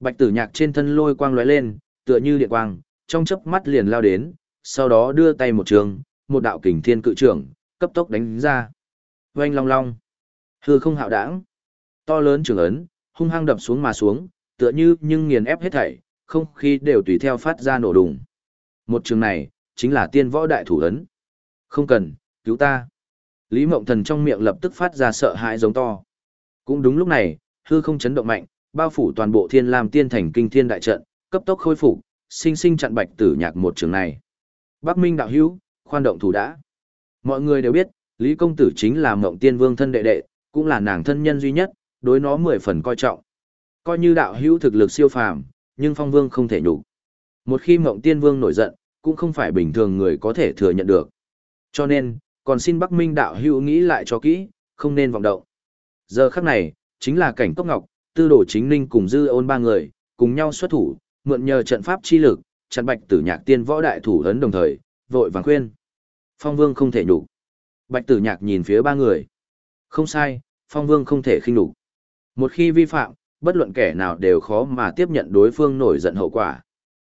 Bạch tử nhạc trên thân lôi quang lóe lên, tựa như điện quang, trong chớp mắt liền lao đến, sau đó đưa tay một trường, một đạo kình thiên cự trưởng, cấp tốc đánh ra. Oanh long long. Hư không hạo đãng. To lớn trường ấn, hung hăng đập xuống mà xuống, tựa như nhưng nghiền ép hết thảy, không khí đều tùy theo phát ra nổ đùng. Một trường này, chính là tiên võ đại thủ ấn. Không cần, cứu ta. Lý Mộng Thần trong miệng lập tức phát ra sợ hãi giống to. Cũng đúng lúc này, hư không chấn động mạnh, bao phủ toàn bộ Thiên Lam Tiên Thành kinh thiên đại trận, cấp tốc khôi phục, sinh sinh chặn Bạch Tử Nhạc một trường này. Bắc Minh đạo hữu, khoan động thủ đã. Mọi người đều biết, Lý công tử chính là Mộng Tiên Vương thân đệ đệ, cũng là nàng thân nhân duy nhất, đối nó mười phần coi trọng. Coi như đạo hữu thực lực siêu phàm, nhưng Phong Vương không thể nhục. Một khi Mộng Tiên Vương nổi giận, cũng không phải bình thường người có thể thừa nhận được. Cho nên, còn xin Bắc Minh đạo hữu nghĩ lại cho kỹ, không nên vọng động. Giờ khắc này, chính là cảnh Cốc Ngọc, Tư Đồ Chính Ninh cùng Dư Ôn ba người, cùng nhau xuất thủ, mượn nhờ trận pháp chi lực, chặn Bạch Tử Nhạc tiên võ đại thủ ấn đồng thời, vội vàng khuyên. Phong Vương không thể nhục. Bạch Tử Nhạc nhìn phía ba người. Không sai, Phong Vương không thể khinh nhục. Một khi vi phạm, bất luận kẻ nào đều khó mà tiếp nhận đối phương nổi giận hậu quả.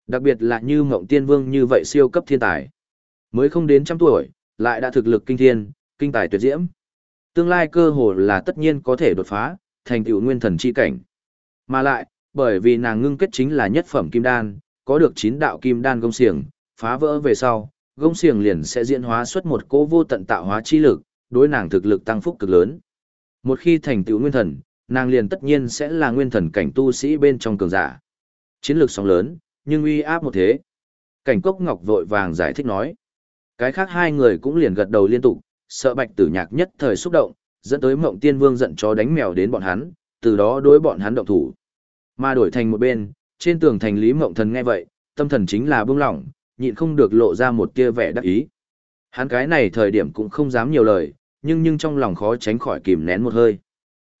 Đặc biệt là như Mộng Tiên Vương như vậy siêu cấp thiên tài. Mới không đến trăm tuổi, lại đã thực lực kinh thiên, kinh tài tuyệt diễm. Tương lai cơ hồ là tất nhiên có thể đột phá, thành tựu nguyên thần chi cảnh. Mà lại, bởi vì nàng ngưng kết chính là nhất phẩm kim đan, có được chín đạo kim đan gông xiềng, phá vỡ về sau, gông xiềng liền sẽ diễn hóa xuất một cỗ vô tận tạo hóa chi lực, đối nàng thực lực tăng phúc cực lớn. Một khi thành tựu nguyên thần, nàng liền tất nhiên sẽ là nguyên thần cảnh tu sĩ bên trong cường giả. Chiến lược sóng lớn, nhưng uy áp một thế. Cảnh Cốc Ngọc vội vàng giải thích nói. Cái khác hai người cũng liền gật đầu liên tục, sợ bạch tử nhạc nhất thời xúc động, dẫn tới mộng tiên vương giận chó đánh mèo đến bọn hắn, từ đó đối bọn hắn động thủ. Mà đổi thành một bên, trên tường thành lý mộng thần nghe vậy, tâm thần chính là bưng lỏng, nhịn không được lộ ra một tia vẻ đắc ý. Hắn cái này thời điểm cũng không dám nhiều lời, nhưng nhưng trong lòng khó tránh khỏi kìm nén một hơi.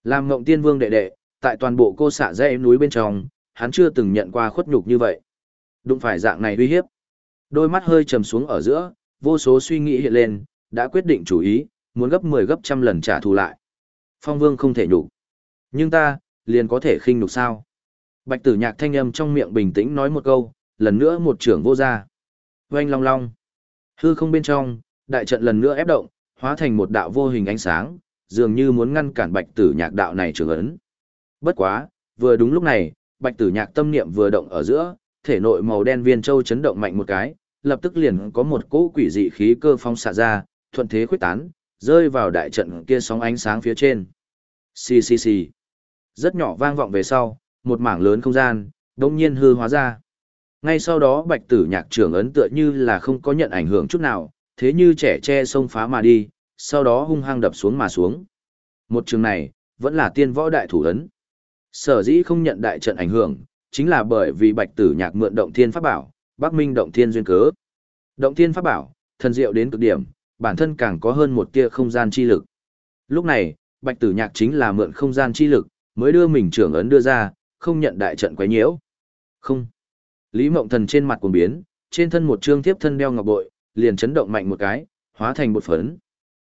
Làm mộng tiên vương đệ đệ, tại toàn bộ cô xạ dãy núi bên trong, hắn chưa từng nhận qua khuất nhục như vậy. Đụng phải dạng này uy hiếp. Đôi mắt hơi trầm xuống ở giữa, vô số suy nghĩ hiện lên, đã quyết định chủ ý, muốn gấp 10 gấp trăm lần trả thù lại. Phong Vương không thể nhục. Nhưng ta, liền có thể khinh nhục sao? Bạch Tử Nhạc thanh âm trong miệng bình tĩnh nói một câu, lần nữa một trưởng vô ra. Oanh long long. Hư không bên trong, đại trận lần nữa ép động, hóa thành một đạo vô hình ánh sáng, dường như muốn ngăn cản Bạch Tử Nhạc đạo này trưởng ấn. Bất quá, vừa đúng lúc này, Bạch Tử Nhạc tâm niệm vừa động ở giữa, thể nội màu đen viên châu chấn động mạnh một cái, lập tức liền có một cỗ quỷ dị khí cơ phong xạ ra, thuận thế khuếch tán, rơi vào đại trận kia sóng ánh sáng phía trên. Xì xì xì. Rất nhỏ vang vọng về sau, một mảng lớn không gian, đông nhiên hư hóa ra. Ngay sau đó bạch tử nhạc trưởng ấn tựa như là không có nhận ảnh hưởng chút nào, thế như trẻ che sông phá mà đi, sau đó hung hăng đập xuống mà xuống. Một trường này, vẫn là tiên võ đại thủ ấn. Sở dĩ không nhận đại trận ảnh hưởng, chính là bởi vì bạch tử nhạc mượn động thiên pháp bảo, Bắc Minh động thiên duyên cớ. Động thiên pháp bảo, thần diệu đến cực điểm, bản thân càng có hơn một tia không gian chi lực. Lúc này, Bạch Tử Nhạc chính là mượn không gian chi lực, mới đưa mình trưởng ấn đưa ra, không nhận đại trận quấy nhiễu. Không. Lý Mộng Thần trên mặt cuồng biến, trên thân một trương tiếp thân đeo ngọc bội, liền chấn động mạnh một cái, hóa thành một phấn.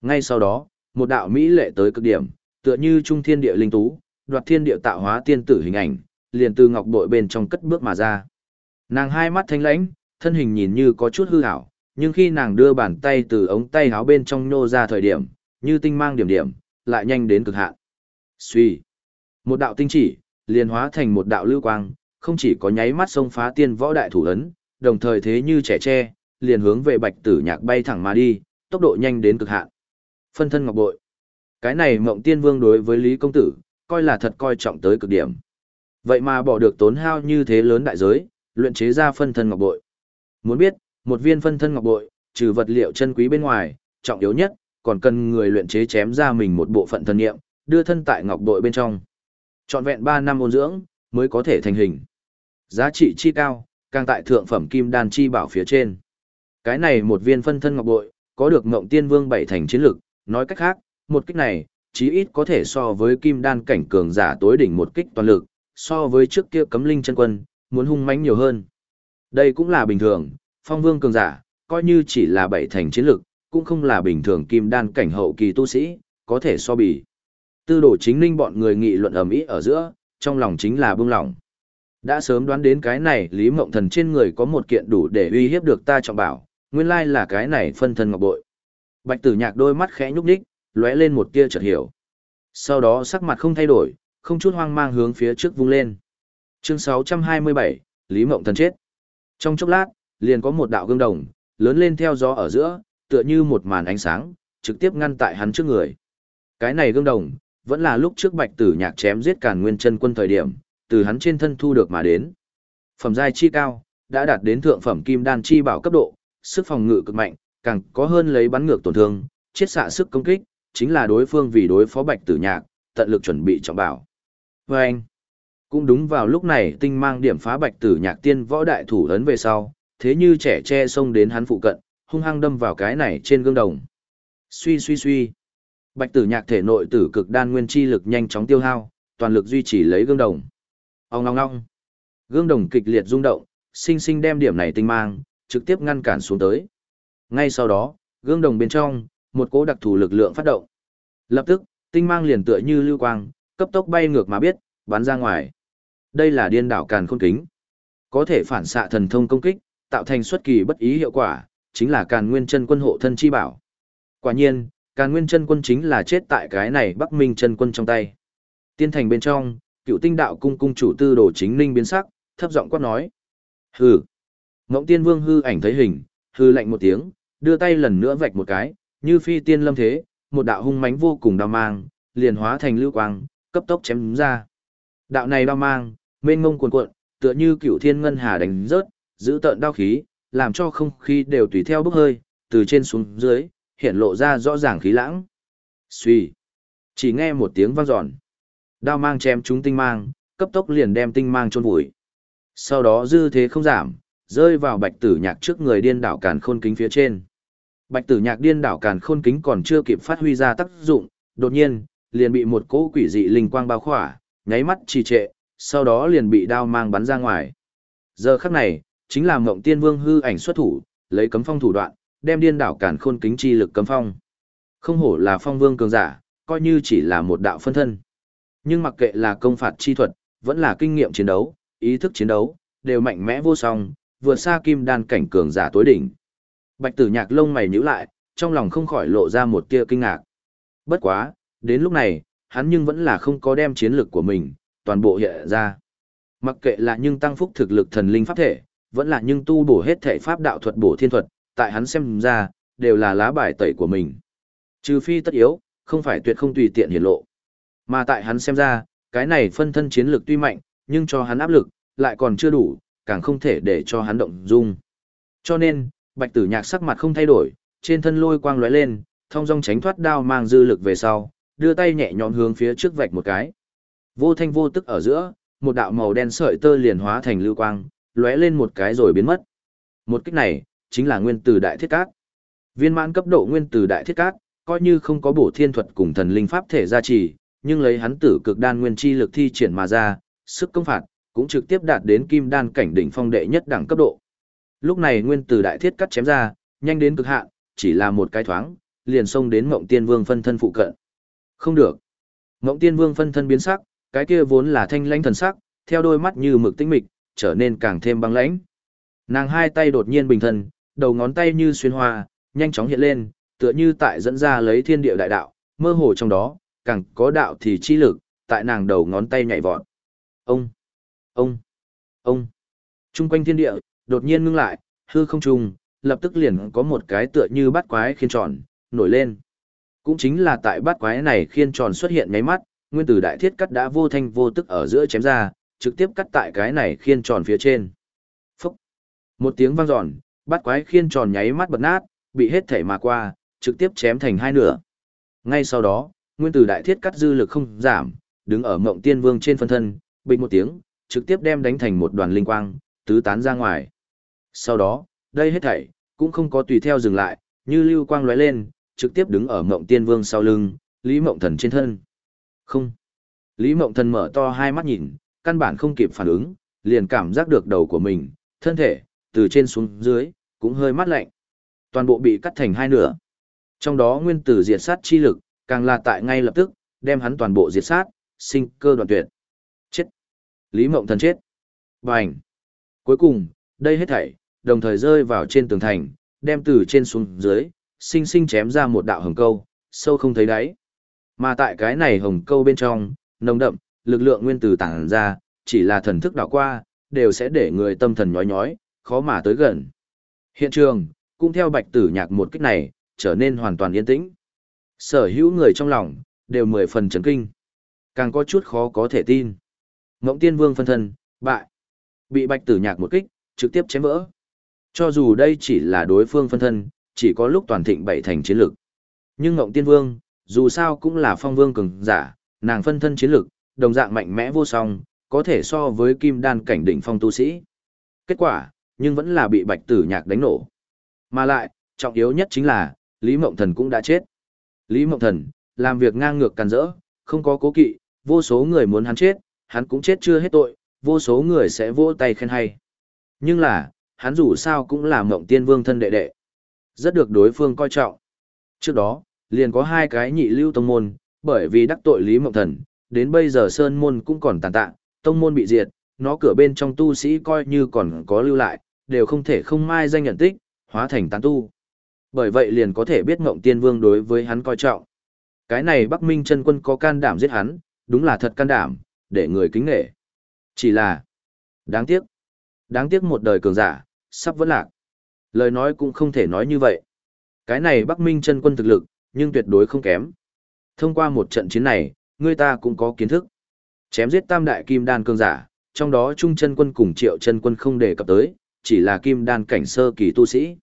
Ngay sau đó, một đạo mỹ lệ tới cực điểm, tựa như trung thiên địa linh tú, đoạt thiên địa tạo hóa tiên tử hình ảnh, liền từ ngọc bội bên trong cất bước mà ra. Nàng hai mắt thanh lãnh, thân hình nhìn như có chút hư ảo, nhưng khi nàng đưa bàn tay từ ống tay áo bên trong nô ra thời điểm, như tinh mang điểm điểm, lại nhanh đến cực hạn. Suy. Một đạo tinh chỉ, liền hóa thành một đạo lưu quang, không chỉ có nháy mắt xông phá tiên võ đại thủ ấn, đồng thời thế như trẻ tre, liền hướng về bạch tử nhạc bay thẳng mà đi, tốc độ nhanh đến cực hạn. Phân thân ngọc bội. Cái này mộng tiên vương đối với Lý Công Tử, coi là thật coi trọng tới cực điểm. Vậy mà bỏ được tốn hao như thế lớn đại giới, luyện chế ra phân thân ngọc bội. Muốn biết, một viên phân thân ngọc bội, trừ vật liệu chân quý bên ngoài, trọng yếu nhất, còn cần người luyện chế chém ra mình một bộ phận thân nghiệm, đưa thân tại ngọc bội bên trong. Trọn vẹn 3 năm ôn dưỡng, mới có thể thành hình. Giá trị chi cao, càng tại thượng phẩm kim đan chi bảo phía trên. Cái này một viên phân thân ngọc bội, có được ngộng tiên vương bảy thành chiến lực, nói cách khác, một kích này, chí ít có thể so với kim đan cảnh cường giả tối đỉnh một kích toàn lực, so với trước kia cấm linh chân quân, muốn hung mãnh nhiều hơn. Đây cũng là bình thường, phong vương cường giả, coi như chỉ là bảy thành chiến lực, cũng không là bình thường kim đan cảnh hậu kỳ tu sĩ, có thể so bì. Tư đồ chính linh bọn người nghị luận ầm ĩ ở giữa, trong lòng chính là bưng lòng. Đã sớm đoán đến cái này Lý Mộng Thần trên người có một kiện đủ để uy hiếp được ta trọng bảo, nguyên lai là cái này phân thân ngọc bội. Bạch tử nhạc đôi mắt khẽ nhúc nhích, lóe lên một tia chợt hiểu. Sau đó sắc mặt không thay đổi, không chút hoang mang hướng phía trước vung lên. Chương 627, Lý Mộng Thần chết. Trong chốc lát, liền có một đạo gương đồng, lớn lên theo gió ở giữa, tựa như một màn ánh sáng, trực tiếp ngăn tại hắn trước người. Cái này gương đồng, vẫn là lúc trước bạch tử nhạc chém giết càn nguyên chân quân thời điểm, từ hắn trên thân thu được mà đến. Phẩm giai chi cao, đã đạt đến thượng phẩm kim đan chi bảo cấp độ, sức phòng ngự cực mạnh, càng có hơn lấy bắn ngược tổn thương, chiết xạ sức công kích, chính là đối phương vì đối phó bạch tử nhạc, tận lực chuẩn bị trọng bảo. Và anh, cũng đúng vào lúc này tinh mang điểm phá bạch tử nhạc tiên võ đại thủ ấn về sau, thế như trẻ che xông đến hắn phụ cận, hung hăng đâm vào cái này trên gương đồng. Suy suy suy. Bạch tử nhạc thể nội tử cực đan nguyên chi lực nhanh chóng tiêu hao, toàn lực duy trì lấy gương đồng. Ông ngong ngong. Gương đồng kịch liệt rung động, sinh sinh đem điểm này tinh mang, trực tiếp ngăn cản xuống tới. Ngay sau đó, gương đồng bên trong, một cỗ đặc thù lực lượng phát động. Lập tức, tinh mang liền tựa như lưu quang, cấp tốc bay ngược mà biết, bắn ra ngoài. Đây là điên đảo càn khôn kính. Có thể phản xạ thần thông công kích, tạo thành xuất kỳ bất ý hiệu quả, chính là càn nguyên chân quân hộ thân chi bảo. Quả nhiên, càn nguyên chân quân chính là chết tại cái này bắc minh chân quân trong tay. Tiên thành bên trong, cựu tinh đạo cung cung chủ tư đồ chính ninh biến sắc, thấp giọng quát nói. Hừ. Ngỗng tiên vương hư ảnh thấy hình, hư lạnh một tiếng, đưa tay lần nữa vạch một cái, như phi tiên lâm thế, một đạo hung mãnh vô cùng đao mang, liền hóa thành lưu quang, cấp tốc chém ra. Đạo này đao mang, mênh mông cuồn cuộn, tựa như cửu thiên ngân hà đánh rớt, giữ tợn đao khí, làm cho không khí đều tùy theo bốc hơi, từ trên xuống dưới, hiện lộ ra rõ ràng khí lãng. Xuy. Chỉ nghe một tiếng vang dọn. Đao mang chém chúng tinh mang, cấp tốc liền đem tinh mang chôn vùi. Sau đó dư thế không giảm, rơi vào bạch tử nhạc trước người điên đảo càn khôn kính phía trên. Bạch tử nhạc điên đảo càn khôn kính còn chưa kịp phát huy ra tác dụng, đột nhiên, liền bị một cỗ quỷ dị linh quang bao khỏa, nháy mắt trì trệ, sau đó liền bị đao mang bắn ra ngoài. Giờ khắc này, chính là Ngộng Tiên Vương hư ảnh xuất thủ, lấy cấm phong thủ đoạn, đem điên đảo cản khôn kính chi lực cấm phong. Không hổ là phong vương cường giả, coi như chỉ là một đạo phân thân. Nhưng mặc kệ là công phạt chi thuật, vẫn là kinh nghiệm chiến đấu, ý thức chiến đấu, đều mạnh mẽ vô song, vượt xa kim đan cảnh cường giả tối đỉnh. Bạch tử nhạc lông mày nhíu lại, trong lòng không khỏi lộ ra một tia kinh ngạc. Bất quá, đến lúc này, hắn nhưng vẫn là không có đem chiến lược của mình, toàn bộ hiện ra. Mặc kệ là nhưng tăng phúc thực lực thần linh pháp thể, vẫn là nhưng tu bổ hết thể pháp đạo thuật bổ thiên thuật, tại hắn xem ra, đều là lá bài tẩy của mình. Trừ phi tất yếu, không phải tuyệt không tùy tiện hiển lộ. Mà tại hắn xem ra, cái này phân thân chiến lược tuy mạnh, nhưng cho hắn áp lực, lại còn chưa đủ, càng không thể để cho hắn động dung. Cho nên, bạch tử nhạc sắc mặt không thay đổi, trên thân lôi quang lóe lên, thông dong tránh thoát đao mang dư lực về sau, đưa tay nhẹ nhõm hướng phía trước vạch một cái. Vô thanh vô tức ở giữa, một đạo màu đen sợi tơ liền hóa thành lưu quang, lóe lên một cái rồi biến mất. Một kích này, chính là nguyên tử đại thiết cát. Viên mãn cấp độ nguyên tử đại thiết cát, coi như không có bổ thiên thuật cùng thần linh pháp thể gia trì, nhưng lấy hắn tử cực đan nguyên chi lực thi triển mà ra, sức công phạt cũng trực tiếp đạt đến kim đan cảnh đỉnh phong đệ nhất đẳng cấp độ. Lúc này nguyên tử đại thiết cắt chém ra, nhanh đến cực hạn, chỉ là một cái thoáng, liền xông đến Mộng Tiên Vương phân thân phụ cận. Không được. Ngộng Tiên Vương phân thân biến sắc, cái kia vốn là thanh lãnh thần sắc, theo đôi mắt như mực tinh mịch, trở nên càng thêm băng lãnh. Nàng hai tay đột nhiên bình thân, đầu ngón tay như xuyên hoa, nhanh chóng hiện lên, tựa như tại dẫn ra lấy thiên địa đại đạo, mơ hồ trong đó, càng có đạo thì chi lực, tại nàng đầu ngón tay nhảy vọt. Ông, ông, ông. Trung quanh thiên địa, đột nhiên ngưng lại, hư không trùng, lập tức liền có một cái tựa như bát quái khiên tròn, nổi lên. Cũng chính là tại bát quái này khiên tròn xuất hiện nháy mắt, nguyên tử đại thiết cắt đã vô thanh vô tức ở giữa chém ra, trực tiếp cắt tại cái này khiên tròn phía trên. Phúc! Một tiếng vang giòn, bát quái khiên tròn nháy mắt bật nát, bị hết thể mà qua, trực tiếp chém thành hai nửa. Ngay sau đó, nguyên tử đại thiết cắt dư lực không giảm, đứng ở mộng tiên vương trên phân thân, bình một tiếng, trực tiếp đem đánh thành một đoàn linh quang, tứ tán ra ngoài. Sau đó, đây hết thảy, cũng không có tùy theo dừng lại, như lưu quang lóe lên, trực tiếp đứng ở mộng tiên vương sau lưng, Lý Mộng Thần trên thân. Không. Lý Mộng Thần mở to hai mắt nhìn, căn bản không kịp phản ứng, liền cảm giác được đầu của mình, thân thể, từ trên xuống dưới, cũng hơi mát lạnh. Toàn bộ bị cắt thành hai nửa. Trong đó nguyên tử diệt sát chi lực, càng là tại ngay lập tức, đem hắn toàn bộ diệt sát, sinh cơ đoạn tuyệt. Chết. Lý Mộng Thần chết. Bành. Cuối cùng, đây hết thảy, đồng thời rơi vào trên tường thành, đem từ trên xuống dưới, sinh sinh chém ra một đạo hồng câu, sâu không thấy đáy. Mà tại cái này hồng câu bên trong, nồng đậm, lực lượng nguyên tử tản ra, chỉ là thần thức đảo qua, đều sẽ để người tâm thần nhói nhói, khó mà tới gần. Hiện trường, cũng theo bạch tử nhạc một kích này, trở nên hoàn toàn yên tĩnh. Sở hữu người trong lòng, đều mười phần chấn kinh. Càng có chút khó có thể tin. Ngỗng tiên vương phân thân, bại. Bị bạch tử nhạc một kích, trực tiếp chém vỡ. Cho dù đây chỉ là đối phương phân thân, chỉ có lúc toàn thịnh bảy thành chiến lực. Nhưng Ngộng Tiên Vương, dù sao cũng là phong vương cường giả, nàng phân thân chiến lực, đồng dạng mạnh mẽ vô song, có thể so với kim đan cảnh đỉnh phong tu sĩ. Kết quả, nhưng vẫn là bị bạch tử nhạc đánh nổ. Mà lại, trọng yếu nhất chính là, Lý Mộng Thần cũng đã chết. Lý Mộng Thần, làm việc ngang ngược càn rỡ, không có cố kỵ, vô số người muốn hắn chết, hắn cũng chết chưa hết tội, vô số người sẽ vỗ tay khen hay. Nhưng là, hắn dù sao cũng là Mộng Tiên Vương thân đệ đệ. Rất được đối phương coi trọng. Trước đó, liền có hai cái nhị lưu tông môn, bởi vì đắc tội Lý Mộng Thần, đến bây giờ Sơn Môn cũng còn tàn tạ, tông môn bị diệt, nó cửa bên trong tu sĩ coi như còn có lưu lại, đều không thể không mai danh nhận tích, hóa thành tán tu. Bởi vậy liền có thể biết Ngộng Tiên Vương đối với hắn coi trọng. Cái này Bắc Minh chân quân có can đảm giết hắn, đúng là thật can đảm, để người kính nghệ. Chỉ là, đáng tiếc, đáng tiếc một đời cường giả, sắp vẫn lạc. Lời nói cũng không thể nói như vậy. Cái này Bắc Minh chân quân thực lực, nhưng tuyệt đối không kém. Thông qua một trận chiến này, người ta cũng có kiến thức. Chém giết tam đại kim đan cường giả, trong đó Trung chân quân cùng Triệu chân quân không đề cập tới, chỉ là kim đan cảnh sơ kỳ tu sĩ.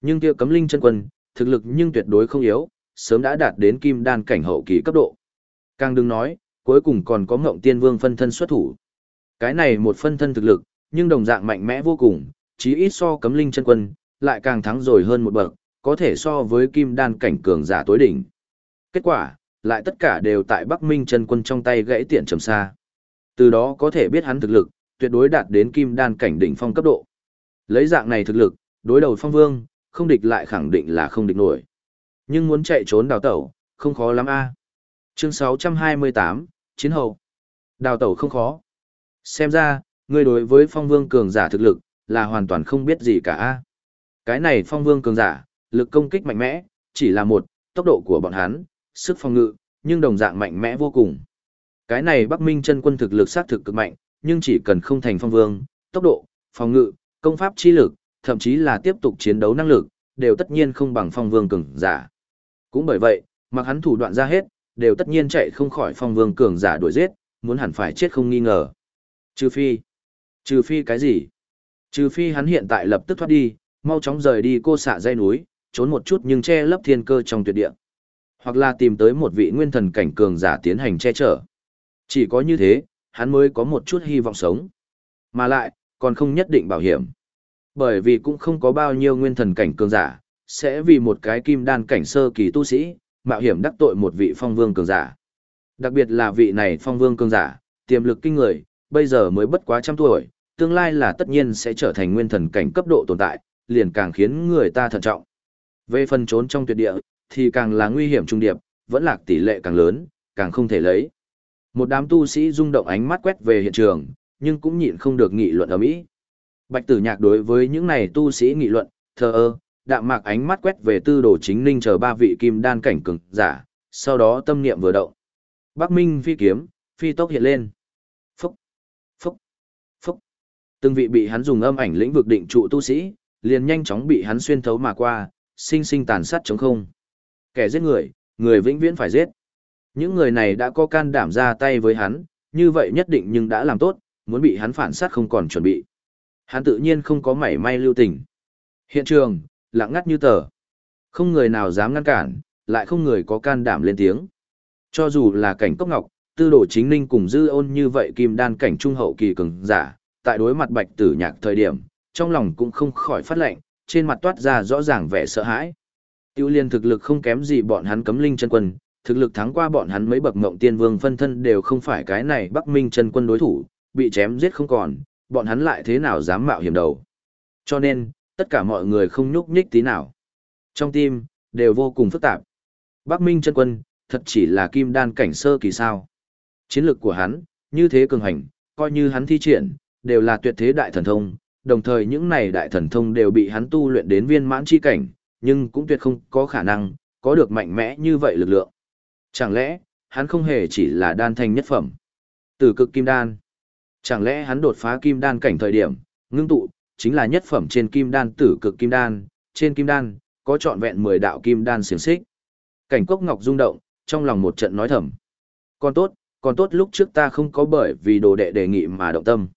Nhưng kia cấm linh chân quân, thực lực nhưng tuyệt đối không yếu, sớm đã đạt đến kim đan cảnh hậu kỳ cấp độ. Càng đừng nói, cuối cùng còn có ngộng tiên vương phân thân xuất thủ. Cái này một phân thân thực lực, nhưng đồng dạng mạnh mẽ vô cùng, chí ít so cấm linh chân quân, lại càng thắng rồi hơn một bậc, có thể so với kim đan cảnh cường giả tối đỉnh. Kết quả, lại tất cả đều tại Bắc Minh chân quân trong tay gãy tiện trầm xa. Từ đó có thể biết hắn thực lực, tuyệt đối đạt đến kim đan cảnh đỉnh phong cấp độ. Lấy dạng này thực lực, đối đầu phong vương, không địch lại khẳng định là không địch nổi. Nhưng muốn chạy trốn đào tẩu, không khó lắm a. Chương 628, Chiến hậu. Đào tẩu không khó. Xem ra, ngươi đối với phong vương cường giả thực lực, là hoàn toàn không biết gì cả a. Cái này phong vương cường giả, lực công kích mạnh mẽ, chỉ là một, tốc độ của bọn hắn, sức phòng ngự, nhưng đồng dạng mạnh mẽ vô cùng. Cái này Bắc Minh chân quân thực lực sát thực cực mạnh, nhưng chỉ cần không thành phong vương, tốc độ, phòng ngự, công pháp chi lực, thậm chí là tiếp tục chiến đấu năng lực, đều tất nhiên không bằng phong vương cường giả. Cũng bởi vậy, mặc hắn thủ đoạn ra hết, đều tất nhiên chạy không khỏi phong vương cường giả đuổi giết, muốn hẳn phải chết không nghi ngờ. Trừ phi. Trừ phi cái gì? Trừ phi hắn hiện tại lập tức thoát đi, mau chóng rời đi cô xạ dây núi, trốn một chút nhưng che lấp thiên cơ trong tuyệt địa. Hoặc là tìm tới một vị nguyên thần cảnh cường giả tiến hành che chở. Chỉ có như thế, hắn mới có một chút hy vọng sống. Mà lại, còn không nhất định bảo hiểm. Bởi vì cũng không có bao nhiêu nguyên thần cảnh cường giả, sẽ vì một cái kim đan cảnh sơ kỳ tu sĩ, mạo hiểm đắc tội một vị phong vương cường giả. Đặc biệt là vị này phong vương cường giả, tiềm lực kinh người, bây giờ mới bất quá trăm tuổi, tương lai là tất nhiên sẽ trở thành nguyên thần cảnh cấp độ tồn tại, liền càng khiến người ta thận trọng. Về phần trốn trong tuyệt địa, thì càng là nguy hiểm trung điệp, vẫn lạc tỷ lệ càng lớn, càng không thể lấy. Một đám tu sĩ rung động ánh mắt quét về hiện trường, nhưng cũng nhịn không được nghị luận ở mỹ. Bạch Tử Nhạc đối với những này tu sĩ nghị luận, thờ ơ, đạm mạc ánh mắt quét về tư đồ chính ninh chờ ba vị kim đan cảnh cường giả, sau đó tâm niệm vừa động. Bắc Minh phi kiếm, phi tốc hiện lên. Phúc, phúc, phúc. Từng vị bị hắn dùng âm ảnh lĩnh vực định trụ tu sĩ, liền nhanh chóng bị hắn xuyên thấu mà qua, sinh sinh tàn sát chống không. Kẻ giết người, người vĩnh viễn phải giết. Những người này đã có can đảm ra tay với hắn, như vậy nhất định nhưng đã làm tốt, muốn bị hắn phản sát không còn chuẩn bị. Hắn tự nhiên không có mảy may lưu tình. Hiện trường, lặng ngắt như tờ. Không người nào dám ngăn cản, lại không người có can đảm lên tiếng. Cho dù là cảnh cốc ngọc, tư đồ chính ninh cùng dư ôn như vậy kim đan cảnh trung hậu kỳ cường giả, tại đối mặt bạch tử nhạc thời điểm, trong lòng cũng không khỏi phát lệnh, trên mặt toát ra rõ ràng vẻ sợ hãi. Tiêu liên thực lực không kém gì bọn hắn cấm linh chân quân, Thực lực thắng qua bọn hắn mấy bậc mộng tiên vương phân thân đều không phải cái này Bắc Minh chân quân đối thủ, bị chém giết không còn, bọn hắn lại thế nào dám mạo hiểm đầu. Cho nên, tất cả mọi người không nhúc nhích tí nào. Trong tim, đều vô cùng phức tạp. Bắc Minh chân quân, thật chỉ là kim đan cảnh sơ kỳ sao. Chiến lược của hắn, như thế cường hành, coi như hắn thi triển, đều là tuyệt thế đại thần thông, đồng thời những này đại thần thông đều bị hắn tu luyện đến viên mãn chi cảnh, nhưng cũng tuyệt không có khả năng, có được mạnh mẽ như vậy lực lượng. Chẳng lẽ, hắn không hề chỉ là đan thành nhất phẩm. Từ cực kim đan. Chẳng lẽ hắn đột phá kim đan cảnh thời điểm, ngưng tụ, chính là nhất phẩm trên kim đan tử cực kim đan, trên kim đan, có trọn vẹn 10 đạo kim đan xiềng xích. Cảnh cốc ngọc rung động, trong lòng một trận nói thầm. Còn tốt, còn tốt lúc trước ta không có bởi vì đồ đệ đề nghị mà động tâm.